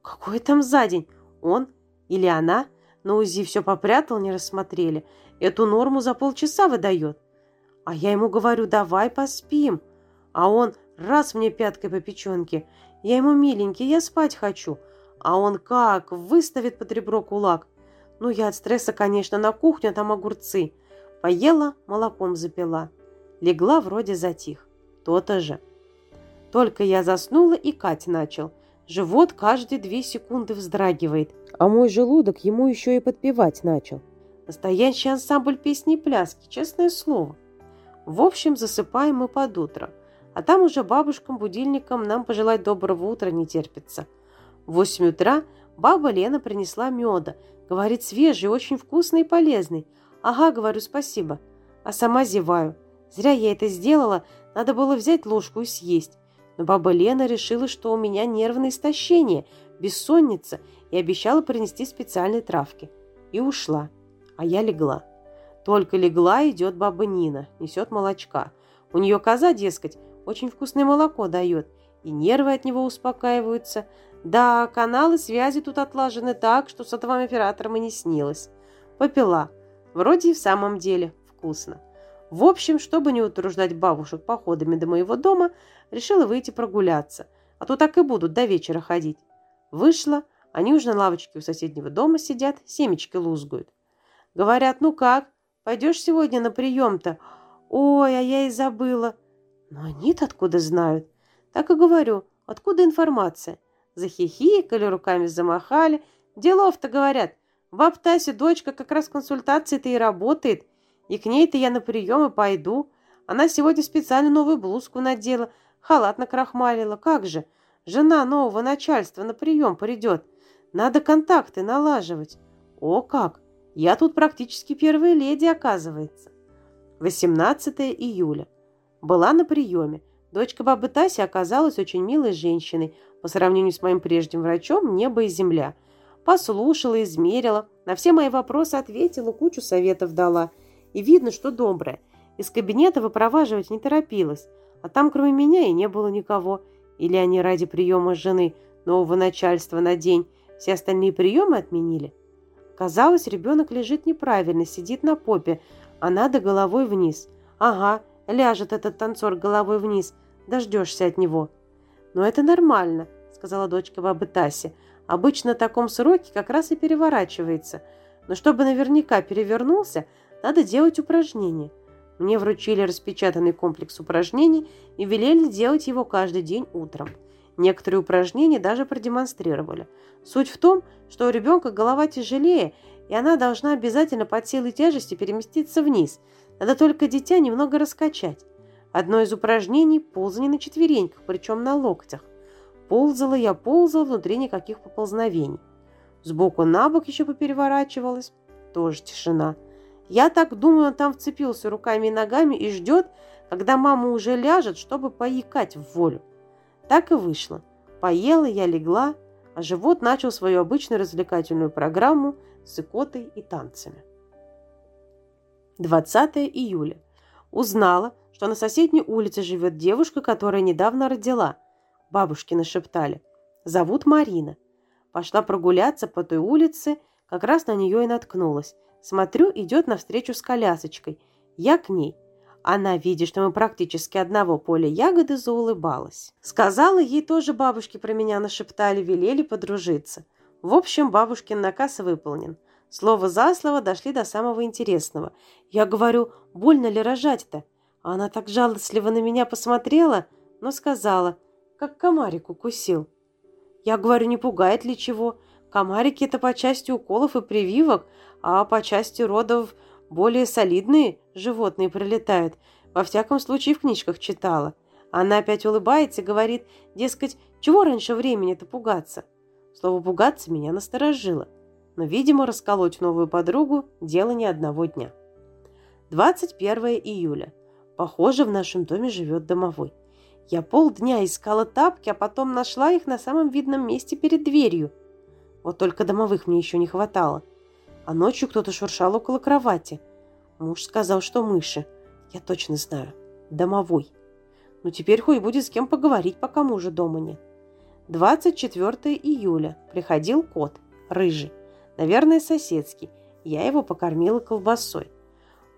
Какой там за день? Он или она? На УЗИ все попрятал, не рассмотрели. Эту норму за полчаса выдает. А я ему говорю, давай поспим. А он раз мне пяткой по печенке. Я ему миленький, я спать хочу. А он как, выставит под ребро кулак. Ну, я от стресса, конечно, на кухню, а там огурцы. Поела, молоком запила. Легла, вроде затих. То-то же. Только я заснула, и Кать начал. Живот каждые две секунды вздрагивает, а мой желудок ему еще и подпевать начал. Настоящий ансамбль песни и пляски, честное слово. В общем, засыпаем мы под утро. А там уже бабушкам-будильникам нам пожелать доброго утра не терпится. В восемь утра баба Лена принесла меда. Говорит, свежий, очень вкусный и полезный. Ага, говорю, спасибо. А сама зеваю. Зря я это сделала, надо было взять ложку и съесть. Но баба Лена решила, что у меня нервное истощение, бессонница, и обещала принести специальные травки. И ушла. А я легла. Только легла, идет баба Нина, несет молочка. У нее коза, дескать, очень вкусное молоко дает, и нервы от него успокаиваются. Да, каналы связи тут отлажены так, что сотовым оператором и не снилось. Попила. Вроде и в самом деле вкусно. В общем, чтобы не утруждать бабушек походами до моего дома, решила выйти прогуляться, а то так и будут до вечера ходить. Вышла, они уже на лавочке у соседнего дома сидят, семечки лузгают. Говорят, ну как, пойдешь сегодня на прием-то? Ой, а я и забыла. Но они-то откуда знают? Так и говорю, откуда информация? Захихикали, руками замахали. Делов-то, говорят. В Аптасе дочка как раз консультации-то и работает. И к ней-то я на прием и пойду. Она сегодня специально новую блузку надела, халат накрахмалила. Как же? Жена нового начальства на прием придет. Надо контакты налаживать. О как! Я тут практически первая леди, оказывается. 18 июля. Была на приеме. Дочка бабы Таси оказалась очень милой женщиной. По сравнению с моим прежним врачом, небо и земля. Послушала, измерила, на все мои вопросы ответила, кучу советов дала. И видно, что добрая. Из кабинета выпроваживать не торопилась. А там кроме меня и не было никого. Или они ради приема жены нового начальства на день все остальные приемы отменили? Казалось, ребенок лежит неправильно, сидит на попе, а надо головой вниз. Ага, ляжет этот танцор головой вниз, дождешься от него. Но это нормально, сказала дочка бабы Таси. Обычно в таком сроке как раз и переворачивается. Но чтобы наверняка перевернулся, надо делать упражнения. Мне вручили распечатанный комплекс упражнений и велели делать его каждый день утром. Некоторые упражнения даже продемонстрировали. Суть в том, что у ребенка голова тяжелее, и она должна обязательно под силой тяжести переместиться вниз. Надо только дитя немного раскачать. Одно из упражнений – ползание на четвереньках, причем на локтях. Ползала я, ползала, внутри никаких поползновений. Сбоку на бок еще попереворачивалась. Тоже тишина. Я так думаю, он там вцепился руками и ногами и ждет, когда мама уже ляжет, чтобы поикать в волю. Так и вышло. Поела, я легла, а живот начал свою обычную развлекательную программу с икотой и танцами. 20 июля. Узнала, что на соседней улице живет девушка, которая недавно родила. Бабушки нашептали. Зовут Марина. Пошла прогуляться по той улице, как раз на нее и наткнулась. Смотрю, идет навстречу с колясочкой. Я к ней. Она, видя, что мы практически одного поля ягоды, заулыбалась. Сказала, ей тоже бабушки про меня нашептали, велели подружиться. В общем, бабушкин наказ выполнен. Слово за слово дошли до самого интересного. Я говорю, больно ли рожать-то? Она так жалостливо на меня посмотрела, но сказала, как комарик укусил. Я говорю, не пугает ли чего? Комарики – это по части уколов и прививок, а по части родов более солидные животные прилетают. Во всяком случае, в книжках читала. Она опять улыбается и говорит, дескать, чего раньше времени-то пугаться? Слово «пугаться» меня насторожило. но, видимо, расколоть новую подругу – дело не одного дня. 21 июля. Похоже, в нашем доме живет домовой. Я полдня искала тапки, а потом нашла их на самом видном месте перед дверью. Вот только домовых мне еще не хватало. А ночью кто-то шуршал около кровати. Муж сказал, что мыши. Я точно знаю. Домовой. Ну теперь хоть будет с кем поговорить, пока мужа дома нет. 24 июля. Приходил кот. Рыжий. Наверное, соседский. Я его покормила колбасой.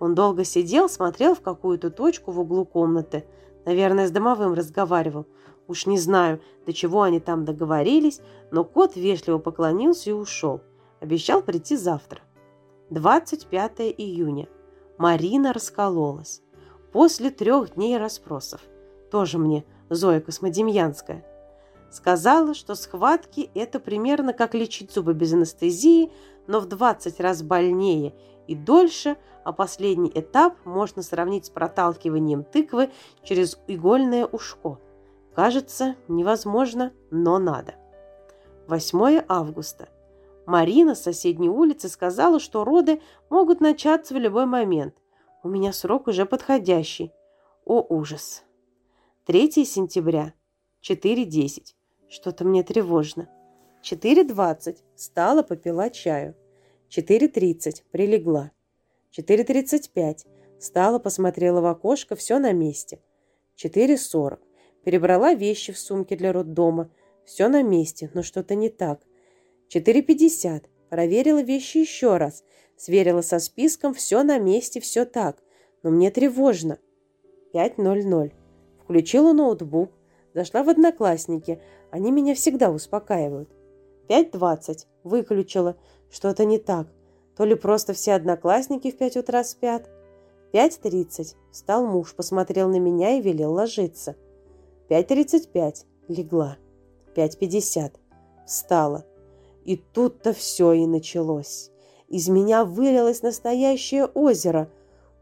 Он долго сидел, смотрел в какую-то точку в углу комнаты. Наверное, с домовым разговаривал. Уж не знаю, до чего они там договорились, но кот вежливо поклонился и ушел. Обещал прийти завтра. 25 июня. Марина раскололась. После трех дней расспросов. Тоже мне Зоя Космодемьянская. Сказала, что схватки – это примерно как лечить зубы без анестезии, но в 20 раз больнее и дольше, а последний этап можно сравнить с проталкиванием тыквы через игольное ушко. Кажется, невозможно, но надо. 8 августа. Марина с соседней улицы сказала, что роды могут начаться в любой момент. У меня срок уже подходящий. О, ужас. 3 сентября. 4.10. Что-то мне тревожно. 4.20. Стала, попила чаю. 4.30. Прилегла. 4.35. Встала, посмотрела в окошко, все на месте. 4.40. Перебрала вещи в сумке для роддома. Все на месте, но что-то не так. 4.50. Проверила вещи еще раз. Сверила со списком, все на месте, все так. Но мне тревожно. 5.00. Включила ноутбук. Зашла в Одноклассники. Они меня всегда успокаивают. 5.20. Выключила. Что-то не так. То ли просто все одноклассники в пять утра спят. 5.30. Встал муж, посмотрел на меня и велел ложиться. 5.35. Легла. 5.50. Встала. И тут-то все и началось. Из меня вылилось настоящее озеро.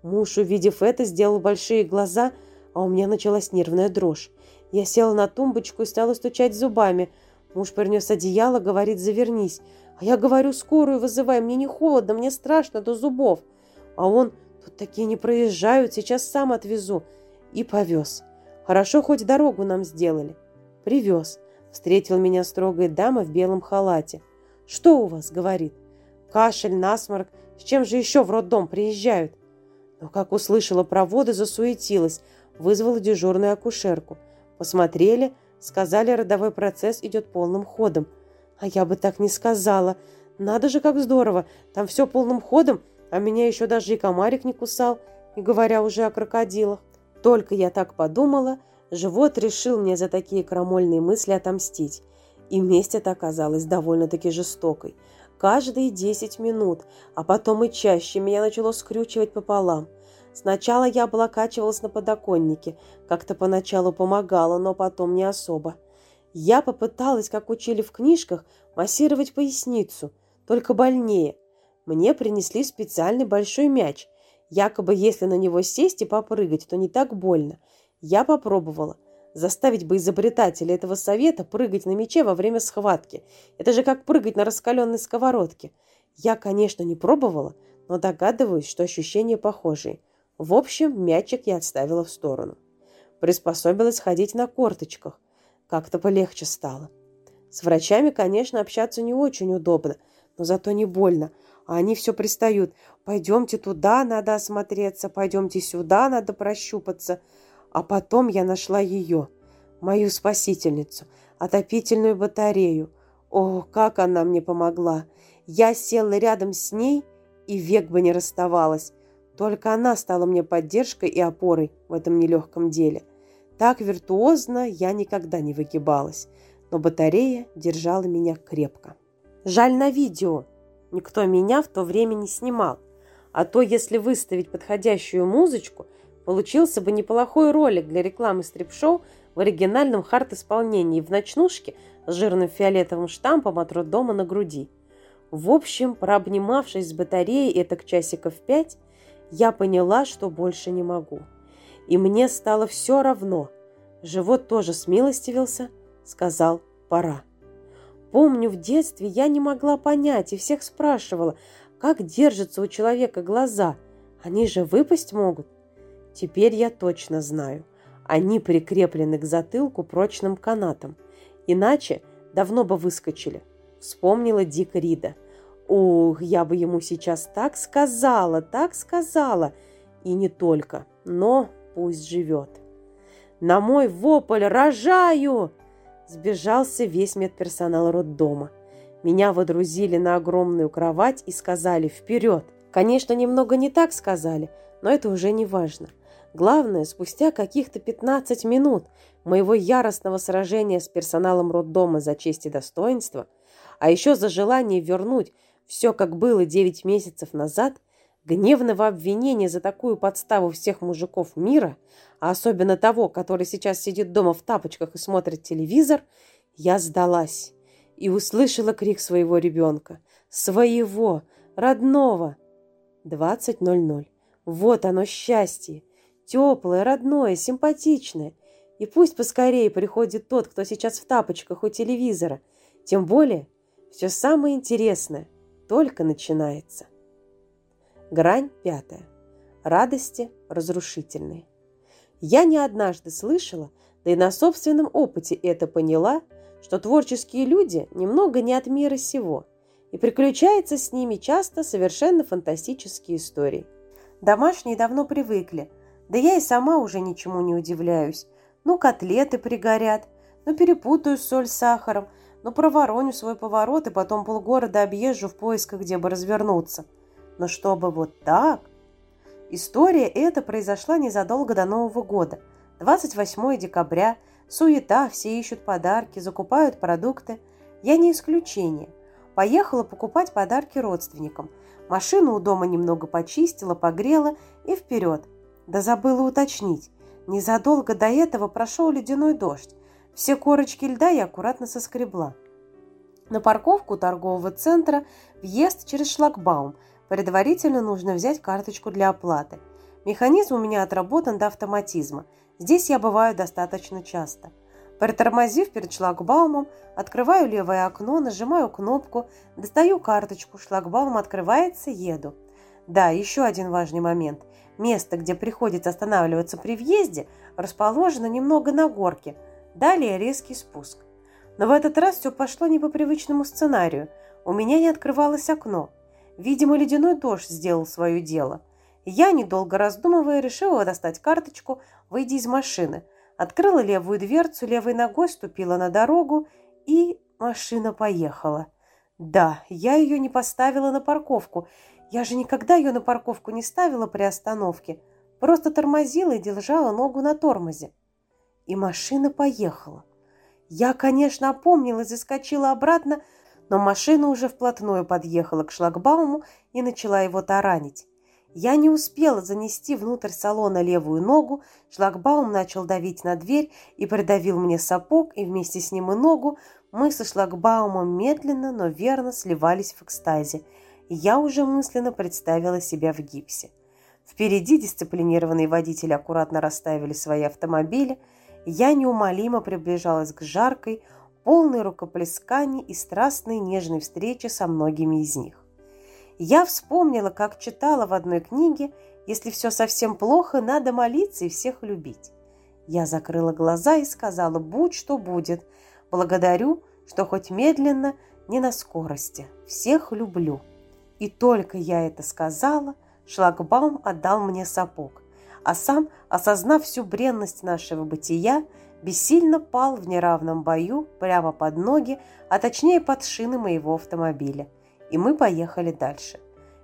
Муж, увидев это, сделал большие глаза, а у меня началась нервная дрожь. Я села на тумбочку и стала стучать зубами. Муж принес одеяло, говорит, завернись. А я говорю, скорую вызывай, мне не холодно, мне страшно до зубов. А он, тут такие не проезжают, сейчас сам отвезу. И повез. Хорошо, хоть дорогу нам сделали. Привез. Встретил меня строгая дама в белом халате. «Что у вас?» — говорит. «Кашель, насморк. С чем же еще в роддом приезжают?» Но как услышала про воды, засуетилась. Вызвала дежурную акушерку. Посмотрели, сказали, родовой процесс идет полным ходом. А я бы так не сказала. Надо же, как здорово. Там все полным ходом, а меня еще даже и комарик не кусал, не говоря уже о крокодилах. Только я так подумала, живот решил мне за такие крамольные мысли отомстить. И месть эта оказалась довольно-таки жестокой. Каждые десять минут, а потом и чаще меня начало скрючивать пополам. Сначала я облокачивалась на подоконнике, как-то поначалу помогала, но потом не особо. Я попыталась, как учили в книжках, массировать поясницу, только больнее. Мне принесли специальный большой мяч. Якобы, если на него сесть и попрыгать, то не так больно. Я попробовала. Заставить бы изобретателя этого совета прыгать на мяче во время схватки. Это же как прыгать на раскаленной сковородке. Я, конечно, не пробовала, но догадываюсь, что ощущения похожие. В общем, мячик я отставила в сторону. Приспособилась ходить на корточках. Как-то полегче стало. С врачами, конечно, общаться не очень удобно, но зато не больно. А они все пристают. Пойдемте туда, надо осмотреться, пойдемте сюда, надо прощупаться. А потом я нашла ее, мою спасительницу, отопительную батарею. О, как она мне помогла! Я села рядом с ней и век бы не расставалась. Только она стала мне поддержкой и опорой в этом нелегком деле – так виртуозно я никогда не выгибалась, но батарея держала меня крепко. Жаль на видео. Никто меня в то время не снимал. А то, если выставить подходящую музычку, получился бы неплохой ролик для рекламы стрип-шоу в оригинальном хард-исполнении в ночнушке с жирным фиолетовым штампом от роддома на груди. В общем, прообнимавшись с батареей этак часиков пять, я поняла, что больше не могу и мне стало все равно. Живот тоже смилостивился, сказал «пора». Помню, в детстве я не могла понять и всех спрашивала, как держатся у человека глаза. Они же выпасть могут. Теперь я точно знаю. Они прикреплены к затылку прочным канатом. Иначе давно бы выскочили. Вспомнила Дик Рида. Ух, я бы ему сейчас так сказала, так сказала. И не только. Но пусть живет. На мой вопль «Рожаю!» Сбежался весь медперсонал роддома. Меня водрузили на огромную кровать и сказали «Вперед!». Конечно, немного не так сказали, но это уже не важно. Главное, спустя каких-то 15 минут моего яростного сражения с персоналом роддома за честь и достоинство, а еще за желание вернуть все, как было 9 месяцев назад, гневного обвинения за такую подставу всех мужиков мира, а особенно того, который сейчас сидит дома в тапочках и смотрит телевизор, я сдалась и услышала крик своего ребенка. Своего, родного. 20.00. Вот оно счастье. Теплое, родное, симпатичное. И пусть поскорее приходит тот, кто сейчас в тапочках у телевизора. Тем более, все самое интересное только начинается. Грань пятая. Радости разрушительные. Я не однажды слышала, да и на собственном опыте это поняла, что творческие люди немного не от мира сего, и приключаются с ними часто совершенно фантастические истории. Домашние давно привыкли, да я и сама уже ничему не удивляюсь. Ну, котлеты пригорят, ну, перепутаю соль с сахаром, ну, провороню свой поворот и потом полгорода объезжу в поисках, где бы развернуться. Но чтобы вот так... История эта произошла незадолго до Нового года. 28 декабря, суета, все ищут подарки, закупают продукты. Я не исключение. Поехала покупать подарки родственникам. Машину у дома немного почистила, погрела и вперед. Да забыла уточнить. Незадолго до этого прошел ледяной дождь. Все корочки льда я аккуратно соскребла. На парковку торгового центра въезд через шлагбаум – Предварительно нужно взять карточку для оплаты. Механизм у меня отработан до автоматизма. Здесь я бываю достаточно часто. Притормозив перед шлагбаумом, открываю левое окно, нажимаю кнопку, достаю карточку, шлагбаум открывается, еду. Да, еще один важный момент. Место, где приходится останавливаться при въезде, расположено немного на горке. Далее резкий спуск. Но в этот раз все пошло не по привычному сценарию. У меня не открывалось окно. Видимо, ледяной дождь сделал свое дело. Я, недолго раздумывая, решила достать карточку, выйти из машины. Открыла левую дверцу, левой ногой ступила на дорогу, и машина поехала. Да, я ее не поставила на парковку. Я же никогда ее на парковку не ставила при остановке. Просто тормозила и держала ногу на тормозе. И машина поехала. Я, конечно, опомнилась и скочила обратно, но машина уже вплотную подъехала к шлагбауму и начала его таранить. Я не успела занести внутрь салона левую ногу, шлагбаум начал давить на дверь и придавил мне сапог, и вместе с ним и ногу. Мы со шлагбаумом медленно, но верно сливались в экстазе, я уже мысленно представила себя в гипсе. Впереди дисциплинированные водители аккуратно расставили свои автомобили. Я неумолимо приближалась к жаркой, полный рукоплесканий и страстной нежной встречи со многими из них. Я вспомнила, как читала в одной книге «Если все совсем плохо, надо молиться и всех любить». Я закрыла глаза и сказала «Будь что будет. Благодарю, что хоть медленно, не на скорости. Всех люблю». И только я это сказала, шлагбаум отдал мне сапог, а сам, осознав всю бренность нашего бытия, бессильно пал в неравном бою прямо под ноги, а точнее под шины моего автомобиля. И мы поехали дальше.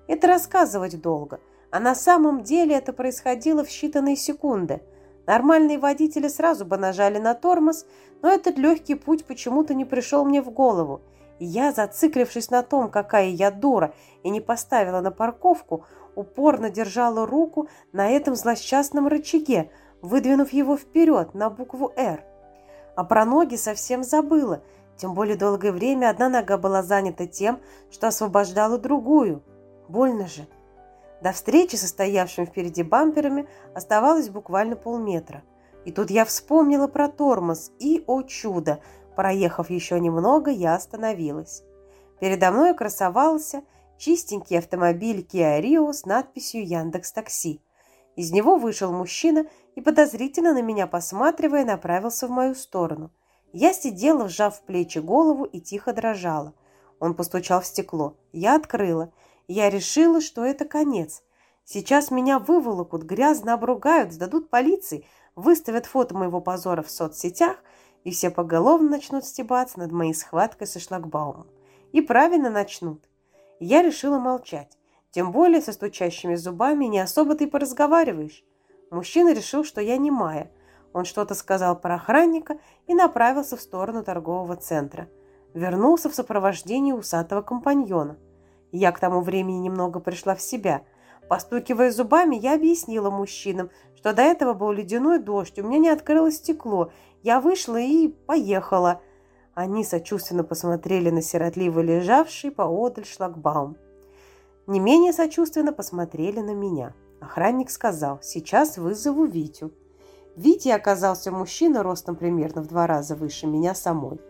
Это рассказывать долго, а на самом деле это происходило в считанные секунды. Нормальные водители сразу бы нажали на тормоз, но этот легкий путь почему-то не пришел мне в голову. И я, зациклившись на том, какая я дура, и не поставила на парковку, упорно держала руку на этом злосчастном рычаге, выдвинув его вперед на букву «Р». А про ноги совсем забыла, тем более долгое время одна нога была занята тем, что освобождала другую. Больно же. До встречи со стоявшими впереди бамперами оставалось буквально полметра. И тут я вспомнила про тормоз, и, о чудо, Проехав еще немного, я остановилась. Передо мной красовался чистенький автомобиль Kia Rio с надписью Яндекс Такси. Из него вышел мужчина и, подозрительно на меня посматривая, направился в мою сторону. Я сидела, вжав в плечи голову и тихо дрожала. Он постучал в стекло. Я открыла. Я решила, что это конец. Сейчас меня выволокут, грязно обругают, сдадут полиции, выставят фото моего позора в соцсетях, и все поголовно начнут стебаться над моей схваткой со шлагбаумом. И правильно начнут. Я решила молчать. Тем более со стучащими зубами не особо ты поразговариваешь. Мужчина решил, что я не Майя. Он что-то сказал про охранника и направился в сторону торгового центра. Вернулся в сопровождении усатого компаньона. Я к тому времени немного пришла в себя. Постукивая зубами, я объяснила мужчинам, что до этого был ледяной дождь, у меня не открылось стекло. Я вышла и поехала. Они сочувственно посмотрели на сиротливо лежавший поодаль шлагбаум. Не менее сочувственно посмотрели на меня. Охранник сказал, сейчас вызову Витю. Витя оказался мужчина ростом примерно в два раза выше меня самой.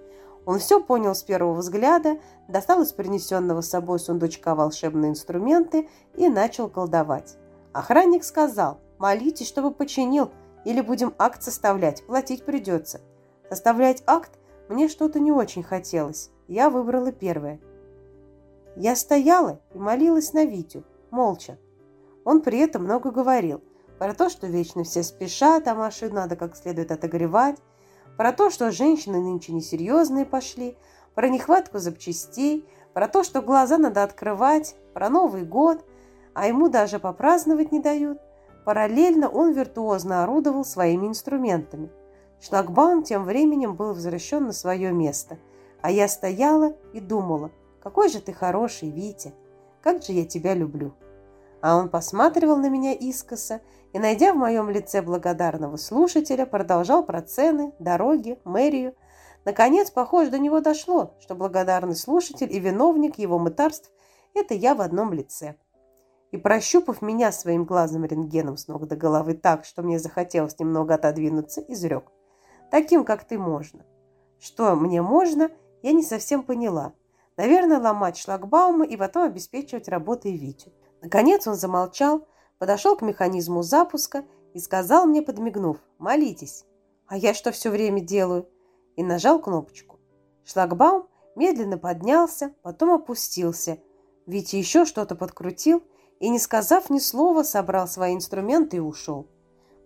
Он все понял с первого взгляда, достал из принесенного с собой сундучка волшебные инструменты и начал колдовать. Охранник сказал, молитесь, чтобы починил, или будем акт составлять, платить придется. Составлять акт мне что-то не очень хотелось. Я выбрала первое. Я стояла и молилась на Витю, молча. Он при этом много говорил про то, что вечно все спешат, а машину надо как следует отогревать, про то, что женщины нынче несерьезные пошли, про нехватку запчастей, про то, что глаза надо открывать, про Новый год, а ему даже попраздновать не дают. Параллельно он виртуозно орудовал своими инструментами. Шлагбаум тем временем был возвращен на свое место, а я стояла и думала, какой же ты хороший, Витя, как же я тебя люблю. А он посматривал на меня искоса и, найдя в моем лице благодарного слушателя, продолжал про цены, дороги, мэрию. Наконец, похоже, до него дошло, что благодарный слушатель и виновник его мытарств – это я в одном лице. И, прощупав меня своим глазным рентгеном с ног до головы так, что мне захотелось немного отодвинуться, изрек. Таким, как ты, можно. Что мне можно, я не совсем поняла. Наверное, ломать шлагбаумы и потом обеспечивать работой Витю. Наконец он замолчал, подошел к механизму запуска и сказал мне, подмигнув, «Молитесь». А я что все время делаю? И нажал кнопочку. Шлагбаум медленно поднялся, потом опустился. Витя еще что-то подкрутил и, не сказав ни слова, собрал свои инструменты и ушел.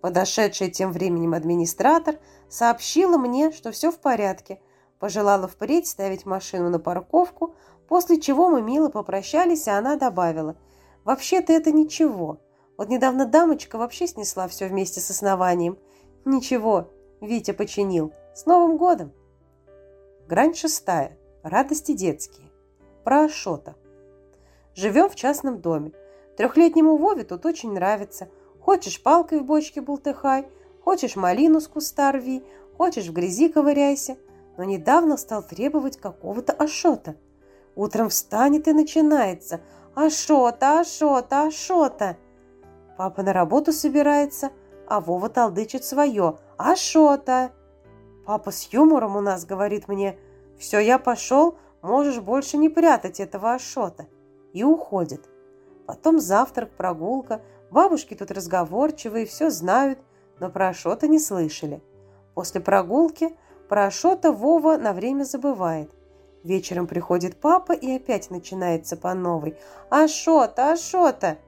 Подошедший тем временем администратор сообщила мне, что все в порядке, пожелала впредь ставить машину на парковку, после чего мы мило попрощались, и она добавила, «Вообще-то это ничего. Вот недавно дамочка вообще снесла все вместе с основанием. Ничего, Витя починил. С Новым годом!» Грань шестая. Радости детские. Про Ашота. Живем в частном доме. Трехлетнему Вове тут очень нравится. Хочешь палкой в бочке бултыхай, хочешь малину с куста рви, хочешь в грязи ковыряйся. Но недавно стал требовать какого-то Ашота. Утром встанет и начинается «Ашота, Ашота, Ашота!» Папа на работу собирается, а Вова толдычит свое «Ашота!» Папа с юмором у нас говорит мне «Все, я пошел, можешь больше не прятать этого Ашота» и уходит. Потом завтрак, прогулка. Бабушки тут разговорчивые, все знают, но про Ашота не слышали. После прогулки про Ашота Вова на время забывает. Вечером приходит папа и опять начинается по новой. «Ашота, Ашота!»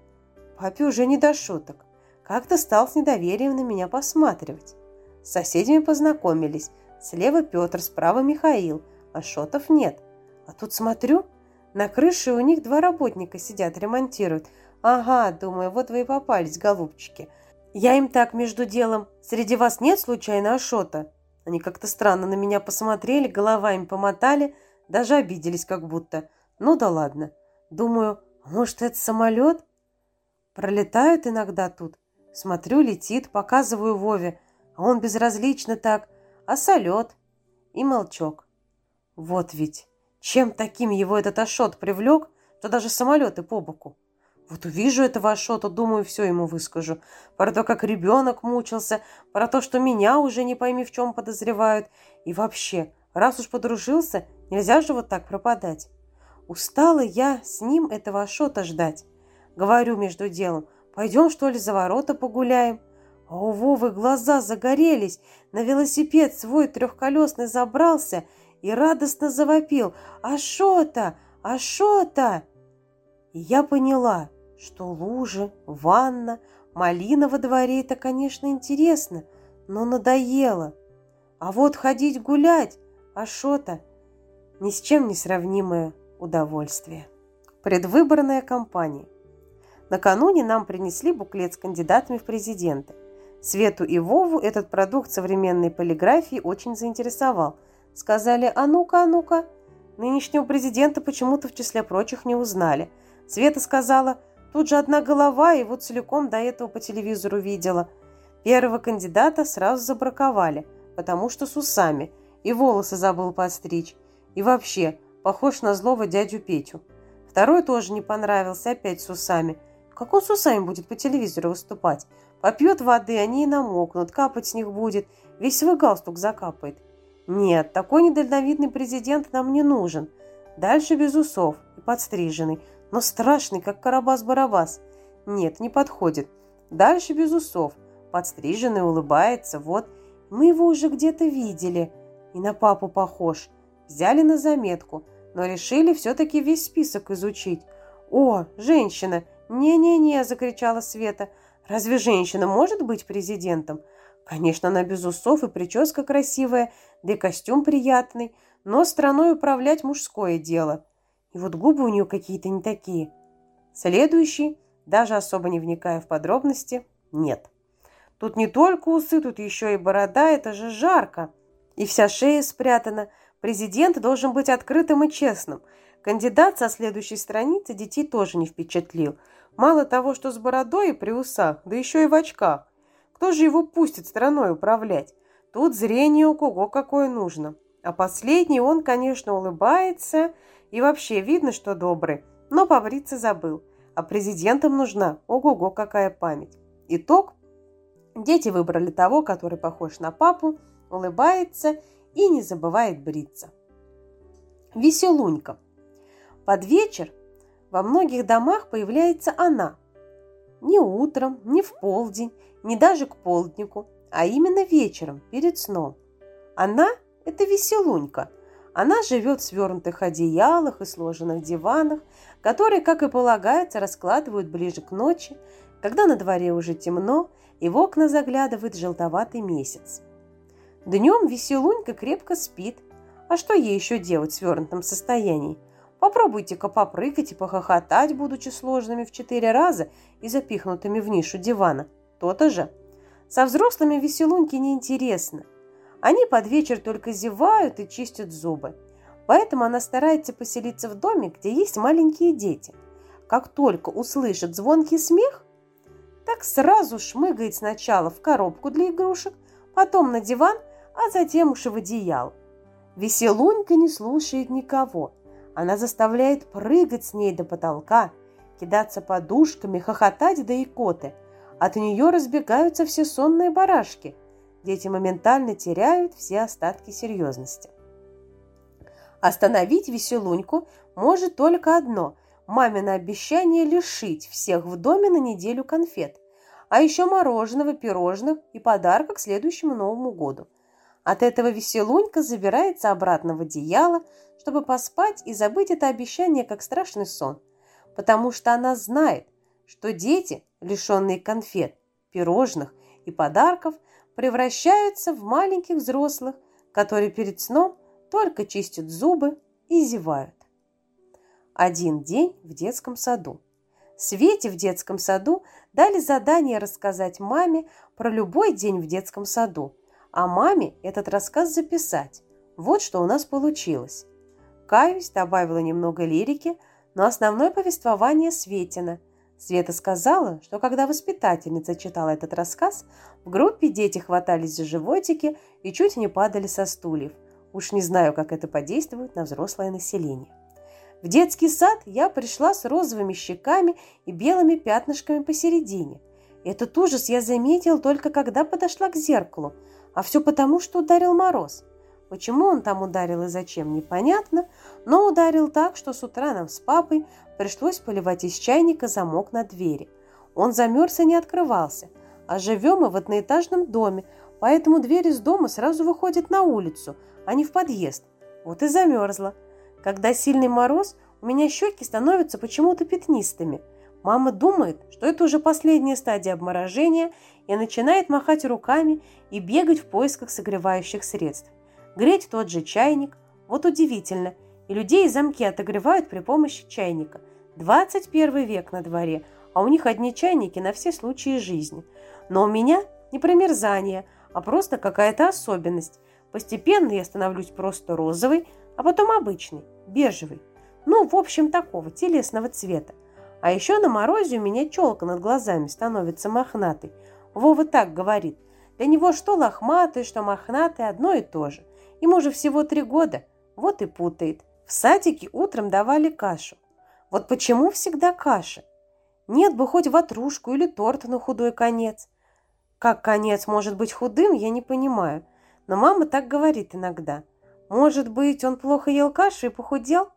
Папе уже не до шуток. Как-то стал с недоверием на меня посматривать. С соседями познакомились. Слева Петр, справа Михаил. Ашотов нет. А тут смотрю, на крыше у них два работника сидят, ремонтируют. Ага, думаю, вот вы и попались, голубчики. Я им так между делом. Среди вас нет случайно Ашота? Они как-то странно на меня посмотрели, головами помотали, даже обиделись как будто. Ну да ладно. Думаю, может, это самолет? Пролетают иногда тут. Смотрю, летит, показываю Вове. А он безразлично так. А салет? И молчок. Вот ведь. Чем таким его этот Ашот привлек, что даже самолеты по боку. Вот увижу этого Ашота, думаю, все ему выскажу. Про то, как ребенок мучился, про то, что меня уже не пойми в чем подозревают. И вообще, Раз уж подружился, нельзя же вот так пропадать. Устала я с ним этого Ашота ждать. Говорю между делом, пойдем что ли за ворота погуляем? А у Вовы глаза загорелись, на велосипед свой трехколесный забрался и радостно завопил «Ашота! Ашота!» И я поняла, что лужи, ванна, малина во дворе – это, конечно, интересно, но надоело. А вот ходить гулять, Ашота – ни с чем не сравнимое удовольствие. Предвыборная кампания. Накануне нам принесли буклет с кандидатами в президенты – Свету и Вову этот продукт современной полиграфии очень заинтересовал. Сказали «А ну-ка, а ну-ка». Нынешнего президента почему-то в числе прочих не узнали. Света сказала «Тут же одна голова, его целиком до этого по телевизору видела». Первого кандидата сразу забраковали, потому что с усами, и волосы забыл подстричь. И вообще, похож на злого дядю Петю. Второй тоже не понравился, опять с усами. Как он с усами будет по телевизору выступать? Попьет воды, они и намокнут, капать с них будет, весь свой галстук закапает. Нет, такой недальновидный президент нам не нужен. Дальше без усов и подстриженный, но страшный, как Карабас-Барабас. Нет, не подходит. Дальше без усов, подстриженный, улыбается, вот. Мы его уже где-то видели. И на папу похож. Взяли на заметку, но решили все-таки весь список изучить. «О, женщина! Не-не-не!» – закричала Света – Разве женщина может быть президентом? Конечно, она без усов и прическа красивая, да и костюм приятный, но страной управлять мужское дело. И вот губы у нее какие-то не такие. Следующий, даже особо не вникая в подробности, нет. Тут не только усы, тут еще и борода, это же жарко. И вся шея спрятана. Президент должен быть открытым и честным. Кандидат со следующей страницы детей тоже не впечатлил – Мало того, что с бородой и при усах, да еще и в очках. Кто же его пустит страной управлять? Тут зрение у кого какое нужно. А последний, он, конечно, улыбается, и вообще видно, что добрый, но побриться забыл. А президентам нужна, ого-го, какая память. Итог. Дети выбрали того, который похож на папу, улыбается и не забывает бриться. Веселунька. Под вечер во многих домах появляется она. Не утром, не в полдень, не даже к полднику, а именно вечером, перед сном. Она – это веселунька. Она живет в свернутых одеялах и сложенных диванах, которые, как и полагается, раскладывают ближе к ночи, когда на дворе уже темно и в окна заглядывает желтоватый месяц. Днем веселунька крепко спит. А что ей еще делать в свернутом состоянии? Попробуйте-ка попрыгать и похохотать, будучи сложными в четыре раза и запихнутыми в нишу дивана. То-то же. Со взрослыми веселуньки неинтересно. Они под вечер только зевают и чистят зубы. Поэтому она старается поселиться в доме, где есть маленькие дети. Как только услышит звонкий смех, так сразу шмыгает сначала в коробку для игрушек, потом на диван, а затем уж в одеял. Веселунька не слушает никого – она заставляет прыгать с ней до потолка, кидаться подушками, хохотать до икоты. От нее разбегаются все сонные барашки. Дети моментально теряют все остатки серьезности. Остановить веселуньку может только одно – мамино обещание лишить всех в доме на неделю конфет, а еще мороженого, пирожных и подарка к следующему Новому году. От этого веселунька забирается обратно в одеяло, чтобы поспать и забыть это обещание как страшный сон, потому что она знает, что дети, лишенные конфет, пирожных и подарков, превращаются в маленьких взрослых, которые перед сном только чистят зубы и зевают. Один день в детском саду. Свете в детском саду дали задание рассказать маме про любой день в детском саду, а маме этот рассказ записать. Вот что у нас получилось. Каюсь, добавила немного лирики, но основное повествование Светина. Света сказала, что когда воспитательница читала этот рассказ, в группе дети хватались за животики и чуть не падали со стульев. Уж не знаю, как это подействует на взрослое население. В детский сад я пришла с розовыми щеками и белыми пятнышками посередине. Этот ужас я заметила только когда подошла к зеркалу, а все потому, что ударил мороз. Почему он там ударил и зачем, непонятно, но ударил так, что с утра нам с папой пришлось поливать из чайника замок на двери. Он замерз и не открывался, а живем мы в одноэтажном доме, поэтому дверь из дома сразу выходит на улицу, а не в подъезд. Вот и замерзла. Когда сильный мороз, у меня щеки становятся почему-то пятнистыми. Мама думает, что это уже последняя стадия обморожения и начинает махать руками и бегать в поисках согревающих средств греть тот же чайник. Вот удивительно, и людей замки отогревают при помощи чайника. 21 век на дворе, а у них одни чайники на все случаи жизни. Но у меня не промерзание, а просто какая-то особенность. Постепенно я становлюсь просто розовый, а потом обычный, бежевый. Ну, в общем, такого телесного цвета. А еще на морозе у меня челка над глазами становится мохнатой. Вова так говорит. Для него что лохматый, что мохнатый одно и то же. Ему уже всего три года, вот и путает. В садике утром давали кашу. Вот почему всегда каша? Нет бы хоть ватрушку или торт на худой конец. Как конец может быть худым, я не понимаю. Но мама так говорит иногда. Может быть, он плохо ел кашу и похудел?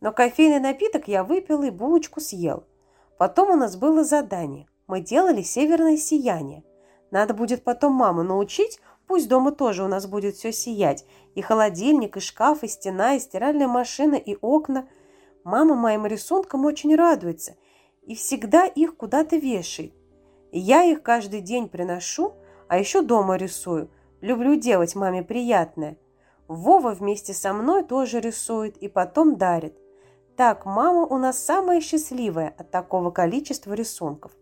Но кофейный напиток я выпил и булочку съел. Потом у нас было задание. Мы делали северное сияние. Надо будет потом маму научить, Пусть дома тоже у нас будет все сиять. И холодильник, и шкаф, и стена, и стиральная машина, и окна. Мама моим рисункам очень радуется и всегда их куда-то вешает. Я их каждый день приношу, а еще дома рисую. Люблю делать маме приятное. Вова вместе со мной тоже рисует и потом дарит. Так, мама у нас самая счастливая от такого количества рисунков.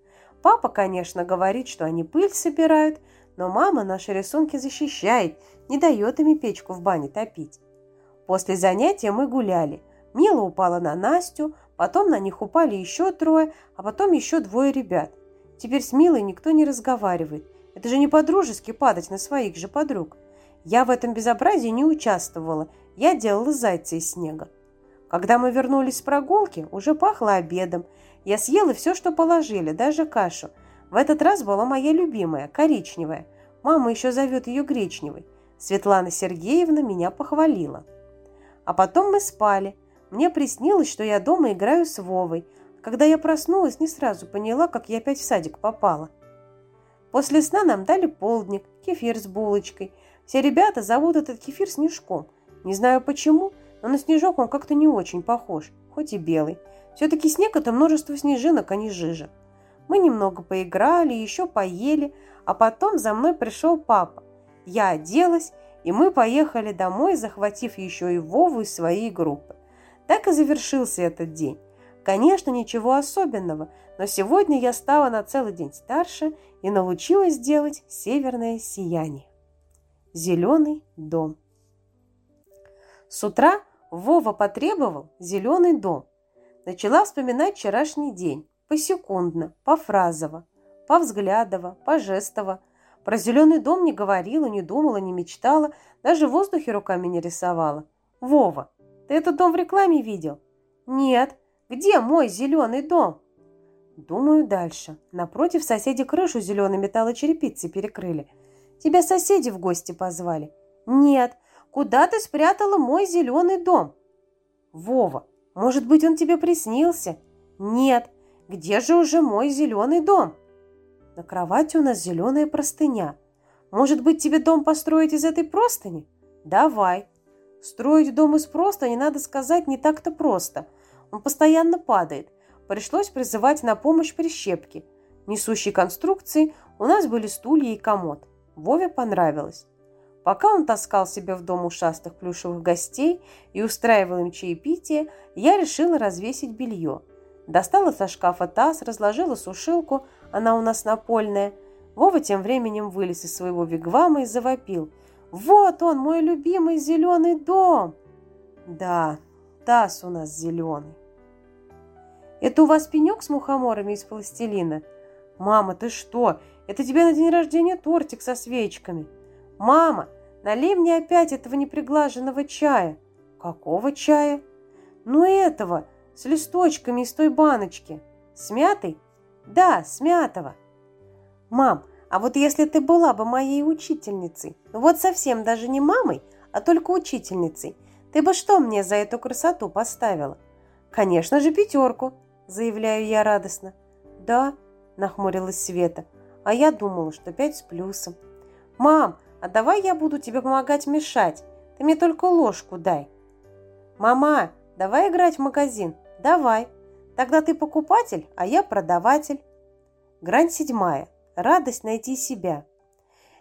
Папа, конечно, говорит, что они пыль собирают – но мама наши рисунки защищает, не дает ими печку в бане топить. После занятия мы гуляли. Мила упала на Настю, потом на них упали еще трое, а потом еще двое ребят. Теперь с Милой никто не разговаривает. Это же не по-дружески падать на своих же подруг. Я в этом безобразии не участвовала. Я делала зайца из снега. Когда мы вернулись с прогулки, уже пахло обедом. Я съела все, что положили, даже кашу – в этот раз была моя любимая, коричневая. Мама еще зовет ее гречневой. Светлана Сергеевна меня похвалила. А потом мы спали. Мне приснилось, что я дома играю с Вовой. Когда я проснулась, не сразу поняла, как я опять в садик попала. После сна нам дали полдник, кефир с булочкой. Все ребята зовут этот кефир снежком. Не знаю почему, но на снежок он как-то не очень похож, хоть и белый. Все-таки снег – это множество снежинок, а не жижа. Мы немного поиграли, еще поели, а потом за мной пришел папа. Я оделась, и мы поехали домой, захватив еще и Вову из своей группы. Так и завершился этот день. Конечно, ничего особенного, но сегодня я стала на целый день старше и научилась делать северное сияние. Зеленый дом. С утра Вова потребовал зеленый дом. Начала вспоминать вчерашний день посекундно, пофразово, повзглядово, пожестово. Про зеленый дом не говорила, не думала, не мечтала, даже в воздухе руками не рисовала. «Вова, ты этот дом в рекламе видел?» «Нет. Где мой зеленый дом?» Думаю дальше. Напротив соседи крышу зеленой металлочерепицей перекрыли. Тебя соседи в гости позвали. Нет. Куда ты спрятала мой зеленый дом? Вова, может быть, он тебе приснился? Нет. Где же уже мой зеленый дом? На кровати у нас зеленая простыня. Может быть, тебе дом построить из этой простыни? Давай. Строить дом из простыни, надо сказать, не так-то просто. Он постоянно падает. Пришлось призывать на помощь прищепки. Несущей конструкции у нас были стулья и комод. Вове понравилось. Пока он таскал себе в дом ушастых плюшевых гостей и устраивал им чаепитие, я решила развесить белье – Достала со шкафа таз, разложила сушилку, она у нас напольная. Вова тем временем вылез из своего вигвама и завопил. «Вот он, мой любимый зеленый дом!» «Да, таз у нас зеленый». «Это у вас пенек с мухоморами из пластилина?» «Мама, ты что? Это тебе на день рождения тортик со свечками». «Мама, налей мне опять этого неприглаженного чая». «Какого чая?» «Ну этого, с листочками из той баночки. С мятой? Да, с мятого. Мам, а вот если ты была бы моей учительницей, вот совсем даже не мамой, а только учительницей, ты бы что мне за эту красоту поставила? Конечно же, пятерку, заявляю я радостно. Да, нахмурилась Света, а я думала, что пять с плюсом. Мам, а давай я буду тебе помогать мешать. Ты мне только ложку дай. Мама, давай играть в магазин. Давай. Тогда ты покупатель, а я продаватель. Грань седьмая. Радость найти себя.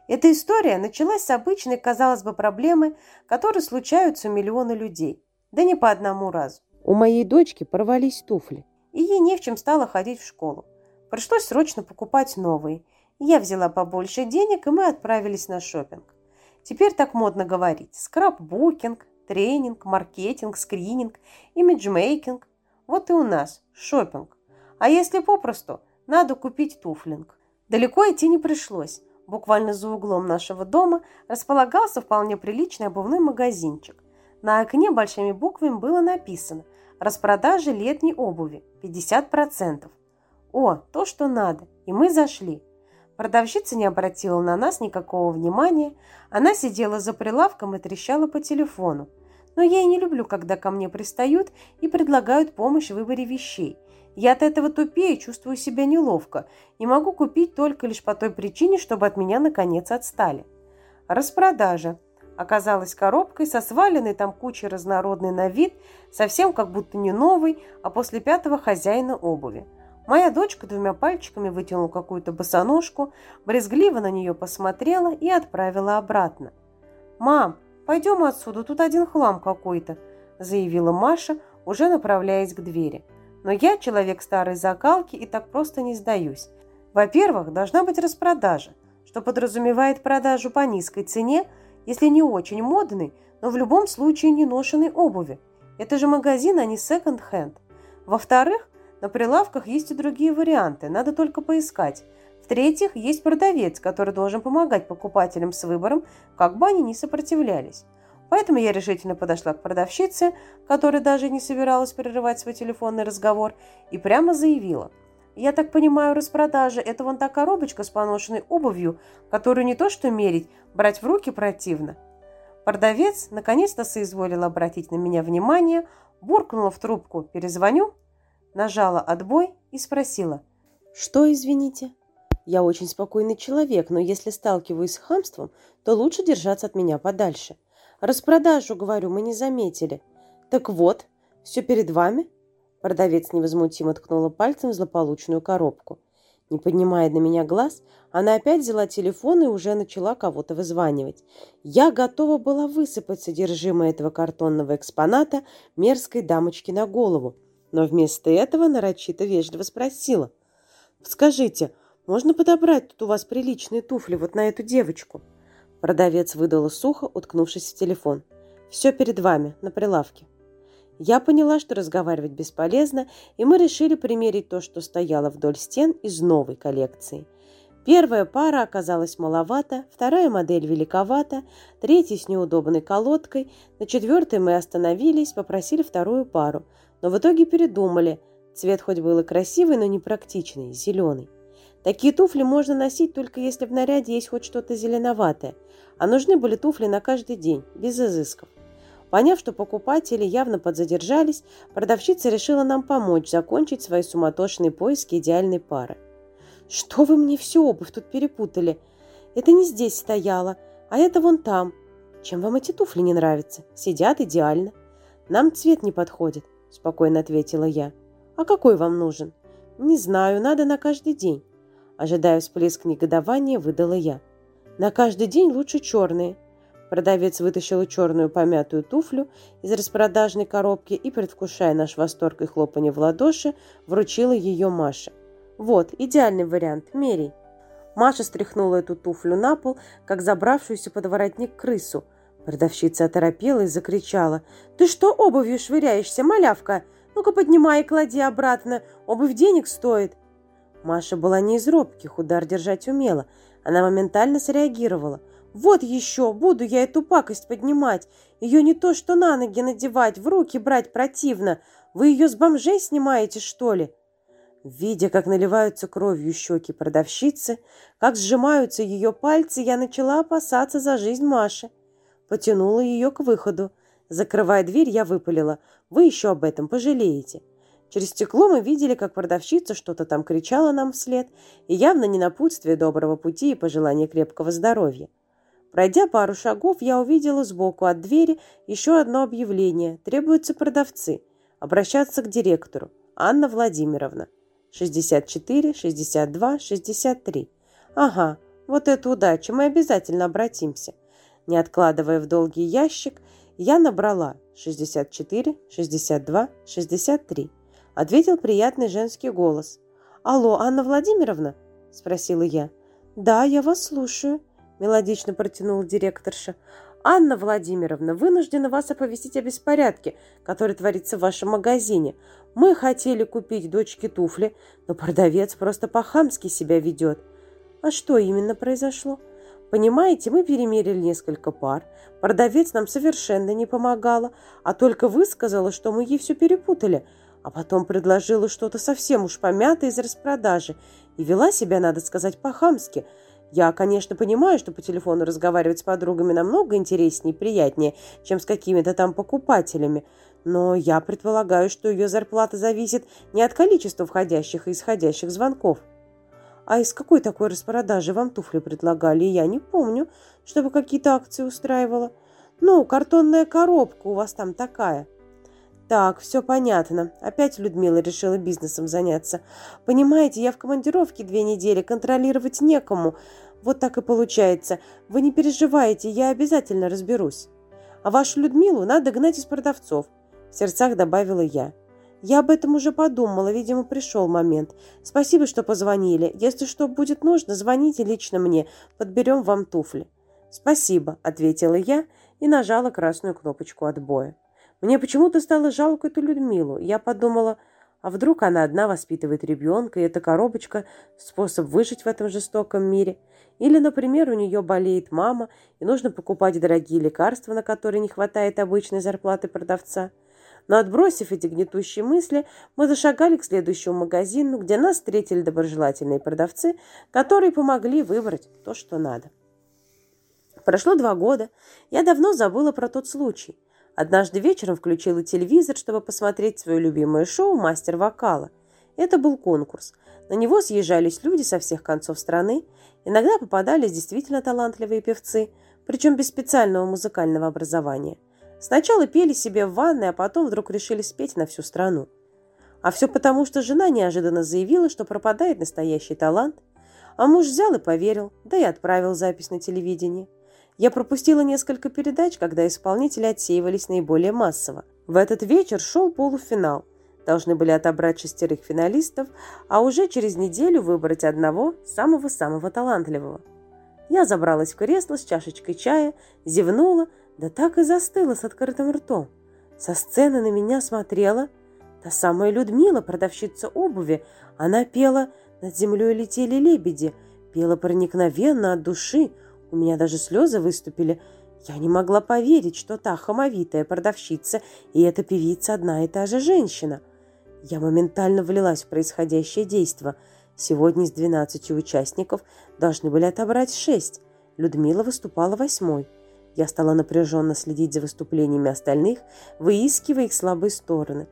Эта история началась с обычной, казалось бы, проблемы, которые случаются у миллиона людей. Да не по одному разу. У моей дочки порвались туфли. И ей не в чем стало ходить в школу. Пришлось срочно покупать новые. Я взяла побольше денег, и мы отправились на шопинг. Теперь так модно говорить. Скраббукинг, тренинг, маркетинг, скрининг, имиджмейкинг. Вот и у нас шопинг. А если попросту, надо купить туфлинг. Далеко идти не пришлось. Буквально за углом нашего дома располагался вполне приличный обувной магазинчик. На окне большими буквами было написано «Распродажа летней обуви 50%». О, то, что надо. И мы зашли. Продавщица не обратила на нас никакого внимания. Она сидела за прилавком и трещала по телефону. Но я и не люблю, когда ко мне пристают и предлагают помощь в выборе вещей. Я от этого тупее, чувствую себя неловко и могу купить только лишь по той причине, чтобы от меня наконец отстали. Распродажа. Оказалась коробкой со сваленной там кучей разнородной на вид, совсем как будто не новый, а после пятого хозяина обуви. Моя дочка двумя пальчиками вытянула какую-то босоножку, брезгливо на нее посмотрела и отправила обратно. «Мам, пойдем отсюда, тут один хлам какой-то», заявила Маша, уже направляясь к двери. Но я человек старой закалки и так просто не сдаюсь. Во-первых, должна быть распродажа, что подразумевает продажу по низкой цене, если не очень модной, но в любом случае не ношенной обуви. Это же магазин, а не секонд-хенд. Во-вторых, на прилавках есть и другие варианты, надо только поискать. В-третьих, есть продавец, который должен помогать покупателям с выбором, как бы они ни сопротивлялись. Поэтому я решительно подошла к продавщице, которая даже не собиралась прерывать свой телефонный разговор, и прямо заявила. «Я так понимаю, распродажа – это вон та коробочка с поношенной обувью, которую не то что мерить, брать в руки противно». Продавец наконец-то соизволил обратить на меня внимание, буркнула в трубку «перезвоню», нажала «отбой» и спросила. «Что, извините?» «Я очень спокойный человек, но если сталкиваюсь с хамством, то лучше держаться от меня подальше. Распродажу, говорю, мы не заметили. Так вот, все перед вами? Продавец невозмутимо ткнула пальцем в злополучную коробку. Не поднимая на меня глаз, она опять взяла телефон и уже начала кого-то вызванивать. Я готова была высыпать содержимое этого картонного экспоната мерзкой дамочке на голову, но вместо этого нарочито вежливо спросила. «Скажите, можно подобрать тут у вас приличные туфли вот на эту девочку?» Продавец выдала сухо, уткнувшись в телефон. «Все перед вами, на прилавке». Я поняла, что разговаривать бесполезно, и мы решили примерить то, что стояло вдоль стен из новой коллекции. Первая пара оказалась маловато, вторая модель великовата, третья с неудобной колодкой, на четвертой мы остановились, попросили вторую пару, но в итоге передумали. Цвет хоть был и красивый, но непрактичный, зеленый. Такие туфли можно носить только если в наряде есть хоть что-то зеленоватое, а нужны были туфли на каждый день, без изысков. Поняв, что покупатели явно подзадержались, продавщица решила нам помочь закончить свои суматошные поиски идеальной пары. «Что вы мне всю обувь тут перепутали? Это не здесь стояло, а это вон там. Чем вам эти туфли не нравятся? Сидят идеально. Нам цвет не подходит», – спокойно ответила я. «А какой вам нужен?» «Не знаю, надо на каждый день». Ожидая всплеск негодования, выдала я. «На каждый день лучше черные». Продавец вытащил черную помятую туфлю из распродажной коробки и, предвкушая наш восторг и хлопанье в ладоши, вручила ее Маше. «Вот, идеальный вариант, мерей». Маша стряхнула эту туфлю на пол, как забравшуюся под воротник крысу. Продавщица оторопела и закричала. «Ты что обувью швыряешься, малявка? Ну-ка поднимай и клади обратно, обувь денег стоит». Маша была не из робких, удар держать умела. Она моментально среагировала. «Вот еще, буду я эту пакость поднимать. Ее не то что на ноги надевать, в руки брать противно. Вы ее с бомжей снимаете, что ли?» Видя, как наливаются кровью щеки продавщицы, как сжимаются ее пальцы, я начала опасаться за жизнь Маши. потянула ее к выходу. Закрывая дверь, я выпалила. «Вы еще об этом пожалеете». Через стекло мы видели, как продавщица что-то там кричала нам вслед, и явно не напутствие доброго пути и пожелание крепкого здоровья. Пройдя пару шагов, я увидела сбоку от двери еще одно объявление. Требуются продавцы. Обращаться к директору. Анна Владимировна. 64, 62, 63. Ага, вот это удача, мы обязательно обратимся. Не откладывая в долгий ящик, я набрала 64, 62, 63. Ответил приятный женский голос. «Алло, Анна Владимировна?» – спросила я. «Да, я вас слушаю», – мелодично протянула директорша. «Анна Владимировна, вынуждена вас оповестить о беспорядке, который творится в вашем магазине. Мы хотели купить дочке туфли, но продавец просто по-хамски себя ведет. А что именно произошло? Понимаете, мы перемерили несколько пар. Продавец нам совершенно не помогала, а только высказала, что мы ей все перепутали, а потом предложила что-то совсем уж помятое из распродажи и вела себя, надо сказать, по-хамски. Я, конечно, понимаю, что по телефону разговаривать с подругами намного интереснее и приятнее, чем с какими-то там покупателями, но я предполагаю, что ее зарплата зависит не от количества входящих и исходящих звонков. А из какой такой распродажи вам туфли предлагали? Я не помню, чтобы какие-то акции устраивала. Ну, картонная коробка у вас там такая. Так, все понятно. Опять Людмила решила бизнесом заняться. Понимаете, я в командировке две недели, контролировать некому. Вот так и получается. Вы не переживайте, я обязательно разберусь. А вашу Людмилу надо гнать из продавцов, в сердцах добавила я. Я об этом уже подумала, видимо, пришел момент. Спасибо, что позвонили. Если что будет нужно, звоните лично мне. Подберем вам туфли. Спасибо, ответила я и нажала красную кнопочку отбоя. Мне почему-то стало жалко эту Людмилу. Я подумала, а вдруг она одна воспитывает ребенка, и эта коробочка – способ выжить в этом жестоком мире. Или, например, у нее болеет мама, и нужно покупать дорогие лекарства, на которые не хватает обычной зарплаты продавца – но отбросив эти гнетущие мысли, мы зашагали к следующему магазину, где нас встретили доброжелательные продавцы, которые помогли выбрать то, что надо. Прошло два года. Я давно забыла про тот случай. Однажды вечером включила телевизор, чтобы посмотреть свое любимое шоу «Мастер вокала». Это был конкурс. На него съезжались люди со всех концов страны. Иногда попадались действительно талантливые певцы, причем без специального музыкального образования – Сначала пели себе в ванной, а потом вдруг решили спеть на всю страну. А все потому, что жена неожиданно заявила, что пропадает настоящий талант, а муж взял и поверил, да и отправил запись на телевидение. Я пропустила несколько передач, когда исполнители отсеивались наиболее массово. В этот вечер шел полуфинал. Должны были отобрать шестерых финалистов, а уже через неделю выбрать одного самого-самого талантливого. Я забралась в кресло с чашечкой чая, зевнула, да так и застыла с открытым ртом. Со сцены на меня смотрела та самая Людмила, продавщица обуви. Она пела «Над землей летели лебеди», пела проникновенно от души. У меня даже слезы выступили. Я не могла поверить, что та хамовитая продавщица и эта певица одна и та же женщина. Я моментально влилась в происходящее действо. Сегодня из 12 участников должны были отобрать шесть. Людмила выступала восьмой. Я стала напряженно следить за выступлениями остальных, выискивая их слабые стороны.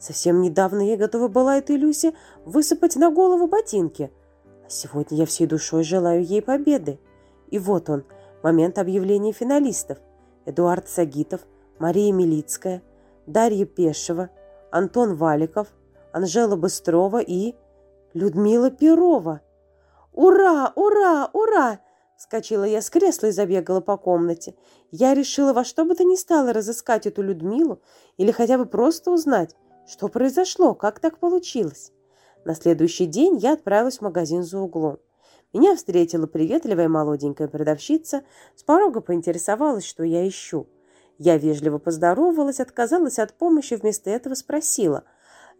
Совсем недавно я готова была этой Люсе высыпать на голову ботинки. А сегодня я всей душой желаю ей победы. И вот он, момент объявления финалистов. Эдуард Сагитов, Мария Милицкая, Дарья Пешева, Антон Валиков, Анжела Быстрова и Людмила Перова. «Ура! Ура! Ура!» Вскочила я с кресла и забегала по комнате. Я решила во что бы то ни стало разыскать эту Людмилу или хотя бы просто узнать, что произошло, как так получилось. На следующий день я отправилась в магазин за углом. Меня встретила приветливая молоденькая продавщица, с порога поинтересовалась, что я ищу. Я вежливо поздоровалась, отказалась от помощи, вместо этого спросила.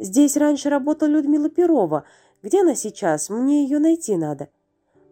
«Здесь раньше работала Людмила Перова. Где она сейчас? Мне ее найти надо».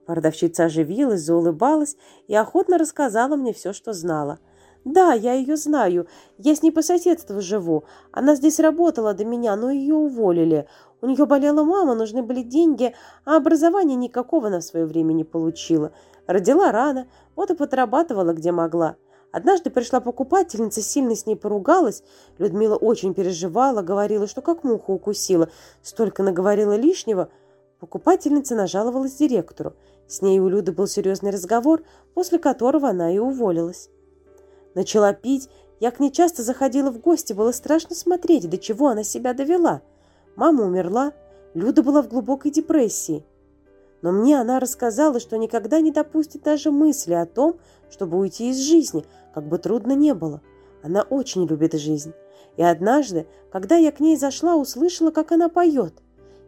Продавщица оживилась, заулыбалась и охотно рассказала мне все, что знала. «Да, я ее знаю. Я с ней по соседству живу. Она здесь работала до меня, но ее уволили. У нее болела мама, нужны были деньги, а образования никакого на свое время не получила. Родила рано, вот и подрабатывала, где могла. Однажды пришла покупательница, сильно с ней поругалась. Людмила очень переживала, говорила, что как муха укусила. Столько наговорила лишнего. Покупательница нажаловалась директору. С ней у Люды был серьезный разговор, после которого она и уволилась. Начала пить. Я к ней часто заходила в гости, было страшно смотреть, до чего она себя довела. Мама умерла, Люда была в глубокой депрессии. Но мне она рассказала, что никогда не допустит даже мысли о том, чтобы уйти из жизни, как бы трудно не было. Она очень любит жизнь. И однажды, когда я к ней зашла, услышала, как она поет.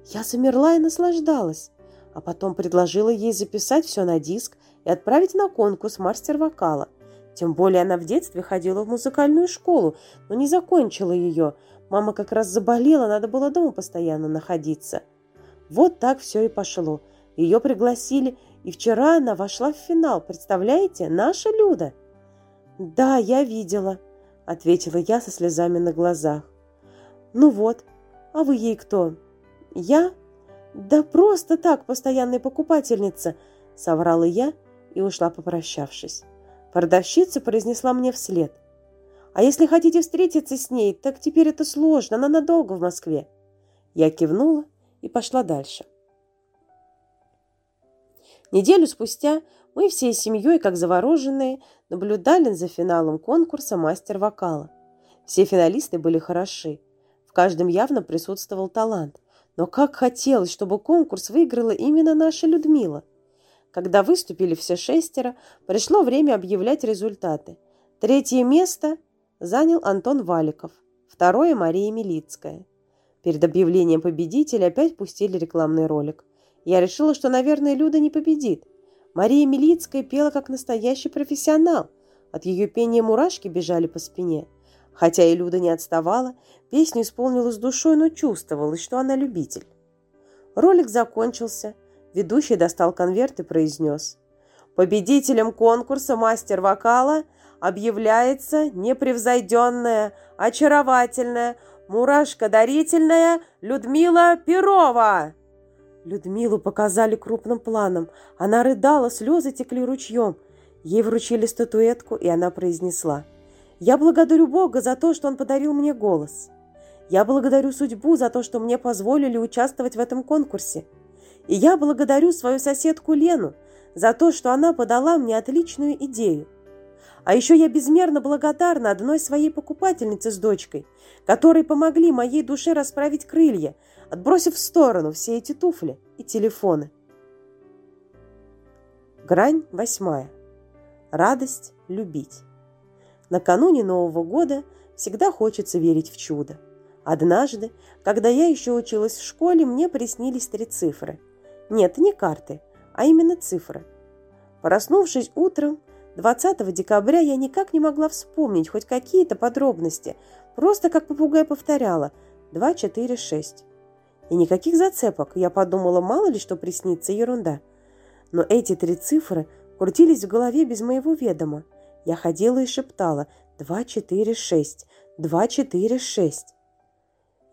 Я замерла и наслаждалась. А потом предложила ей записать все на диск и отправить на конкурс мастер вокала. Тем более она в детстве ходила в музыкальную школу, но не закончила ее. Мама как раз заболела, надо было дома постоянно находиться. Вот так все и пошло. Ее пригласили, и вчера она вошла в финал. Представляете, наша Люда. «Да, я видела», — ответила я со слезами на глазах. «Ну вот, а вы ей кто?» «Я?» «Да просто так, постоянная покупательница», — соврала я и ушла, попрощавшись. Продавщица произнесла мне вслед. «А если хотите встретиться с ней, так теперь это сложно, она надолго в Москве». Я кивнула и пошла дальше. Неделю спустя мы всей семьей, как завороженные, наблюдали за финалом конкурса «Мастер вокала». Все финалисты были хороши. В каждом явно присутствовал талант. Но как хотелось, чтобы конкурс выиграла именно наша Людмила – когда выступили все шестеро, пришло время объявлять результаты. Третье место занял Антон Валиков, второе – Мария Милицкая. Перед объявлением победителя опять пустили рекламный ролик. Я решила, что, наверное, Люда не победит. Мария Милицкая пела как настоящий профессионал. От ее пения мурашки бежали по спине. Хотя и Люда не отставала, песню исполнила с душой, но чувствовалось, что она любитель. Ролик закончился – Ведущий достал конверт и произнес. Победителем конкурса «Мастер вокала» объявляется непревзойденная, очаровательная, мурашка-дарительная Людмила Перова. Людмилу показали крупным планом. Она рыдала, слезы текли ручьем. Ей вручили статуэтку, и она произнесла. «Я благодарю Бога за то, что Он подарил мне голос. Я благодарю судьбу за то, что мне позволили участвовать в этом конкурсе. И я благодарю свою соседку Лену за то, что она подала мне отличную идею. А еще я безмерно благодарна одной своей покупательнице с дочкой, которые помогли моей душе расправить крылья, отбросив в сторону все эти туфли и телефоны. Грань восьмая. Радость любить. Накануне Нового года всегда хочется верить в чудо. Однажды, когда я еще училась в школе, мне приснились три цифры – нет, не карты, а именно цифры. Проснувшись утром 20 декабря, я никак не могла вспомнить хоть какие-то подробности, просто как попугай повторяла 2, 4, 6. И никаких зацепок, я подумала, мало ли что приснится, ерунда. Но эти три цифры крутились в голове без моего ведома. Я ходила и шептала 2, 4, 6, 2, 4, 6.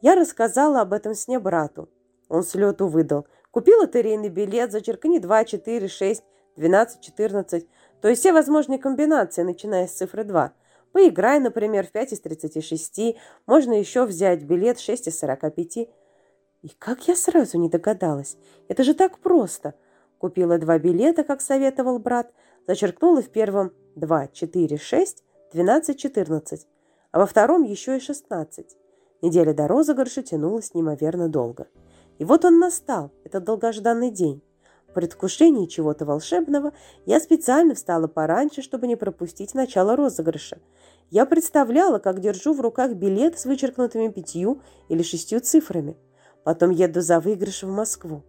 Я рассказала об этом сне брату. Он с лету выдал – Купи лотерейный билет, зачеркни 2, 4, 6, 12, 14, то есть все возможные комбинации, начиная с цифры 2. Поиграй, например, в 5 из 36, можно еще взять билет 6 из 45. И как я сразу не догадалась, это же так просто. Купила два билета, как советовал брат, зачеркнула в первом 2, 4, 6, 12, 14, а во втором еще и 16. Неделя до розыгрыша тянулась неимоверно долго. И вот он настал, этот долгожданный день. В предвкушении чего-то волшебного я специально встала пораньше, чтобы не пропустить начало розыгрыша. Я представляла, как держу в руках билет с вычеркнутыми пятью или шестью цифрами. Потом еду за выигрышем в Москву.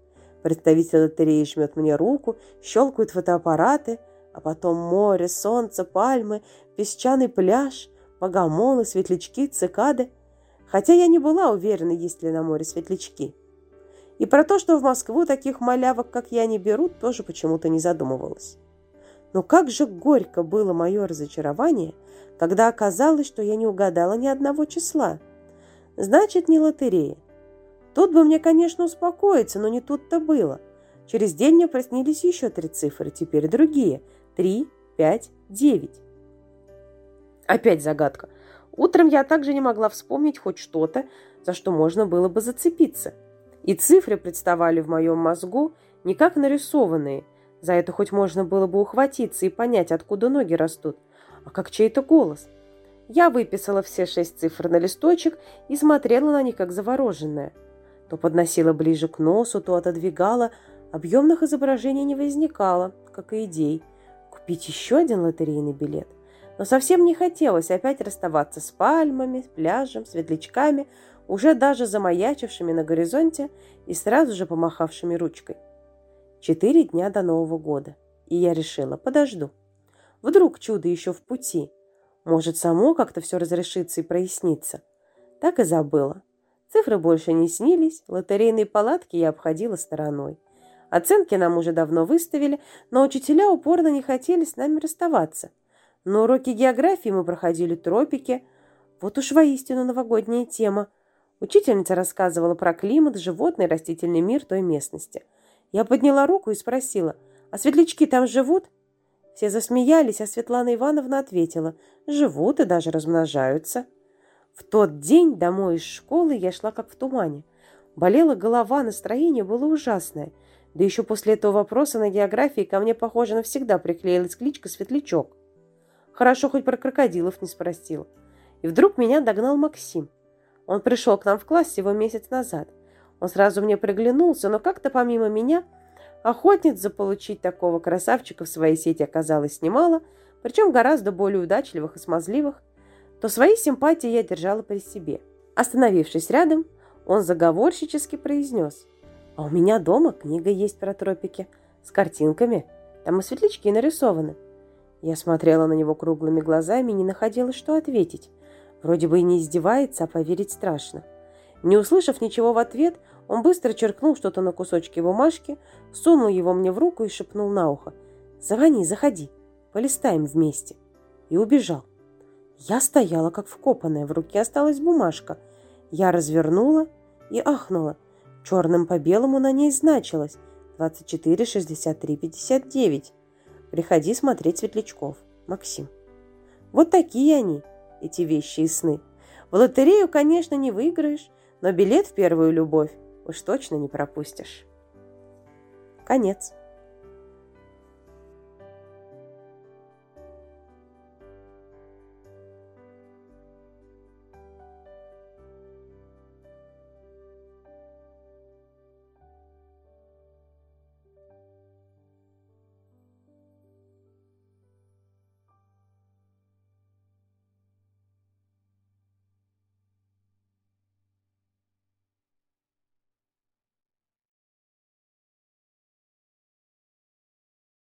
Представитель лотереи жмет мне руку, щелкают фотоаппараты, а потом море, солнце, пальмы, песчаный пляж, богомолы, светлячки, цикады. Хотя я не была уверена, есть ли на море светлячки. И про то, что в Москву таких малявок, как я, не берут, тоже почему-то не задумывалась. Но как же горько было мое разочарование, когда оказалось, что я не угадала ни одного числа. Значит, не лотерея. Тут бы мне, конечно, успокоиться, но не тут-то было. Через день мне проснились еще три цифры, теперь другие. Три, пять, девять. Опять загадка. Утром я также не могла вспомнить хоть что-то, за что можно было бы зацепиться. И цифры представали в моем мозгу не как нарисованные. За это хоть можно было бы ухватиться и понять, откуда ноги растут, а как чей-то голос. Я выписала все шесть цифр на листочек и смотрела на них, как завороженная. То подносила ближе к носу, то отодвигала. Объемных изображений не возникало, как и идей. Купить еще один лотерейный билет – но совсем не хотелось опять расставаться с пальмами, с пляжем, светлячками, уже даже замаячившими на горизонте и сразу же помахавшими ручкой. Четыре дня до Нового года, и я решила, подожду. Вдруг чудо еще в пути. Может, само как-то все разрешится и прояснится. Так и забыла. Цифры больше не снились, лотерейные палатки я обходила стороной. Оценки нам уже давно выставили, но учителя упорно не хотели с нами расставаться – на уроке географии мы проходили тропики. Вот уж воистину новогодняя тема. Учительница рассказывала про климат, животный, растительный мир той местности. Я подняла руку и спросила, а светлячки там живут? Все засмеялись, а Светлана Ивановна ответила, живут и даже размножаются. В тот день домой из школы я шла как в тумане. Болела голова, настроение было ужасное. Да еще после этого вопроса на географии ко мне, похоже, навсегда приклеилась кличка Светлячок. Хорошо, хоть про крокодилов не спросил. И вдруг меня догнал Максим. Он пришел к нам в класс всего месяц назад. Он сразу мне приглянулся, но как-то помимо меня охотниц заполучить такого красавчика в своей сети оказалось немало, причем гораздо более удачливых и смазливых, то свои симпатии я держала при себе. Остановившись рядом, он заговорщически произнес. «А у меня дома книга есть про тропики, с картинками. Там и светлячки нарисованы. Я смотрела на него круглыми глазами и не находила, что ответить. Вроде бы и не издевается, а поверить страшно. Не услышав ничего в ответ, он быстро черкнул что-то на кусочке бумажки, сунул его мне в руку и шепнул на ухо. «Звони, заходи, полистаем вместе». И убежал. Я стояла как вкопанная, в руке осталась бумажка. Я развернула и ахнула. Черным по белому на ней значилось 24 63 59. Приходи смотреть светлячков. Максим. Вот такие они, эти вещи и сны. В лотерею, конечно, не выиграешь, но билет в первую любовь уж точно не пропустишь. Конец.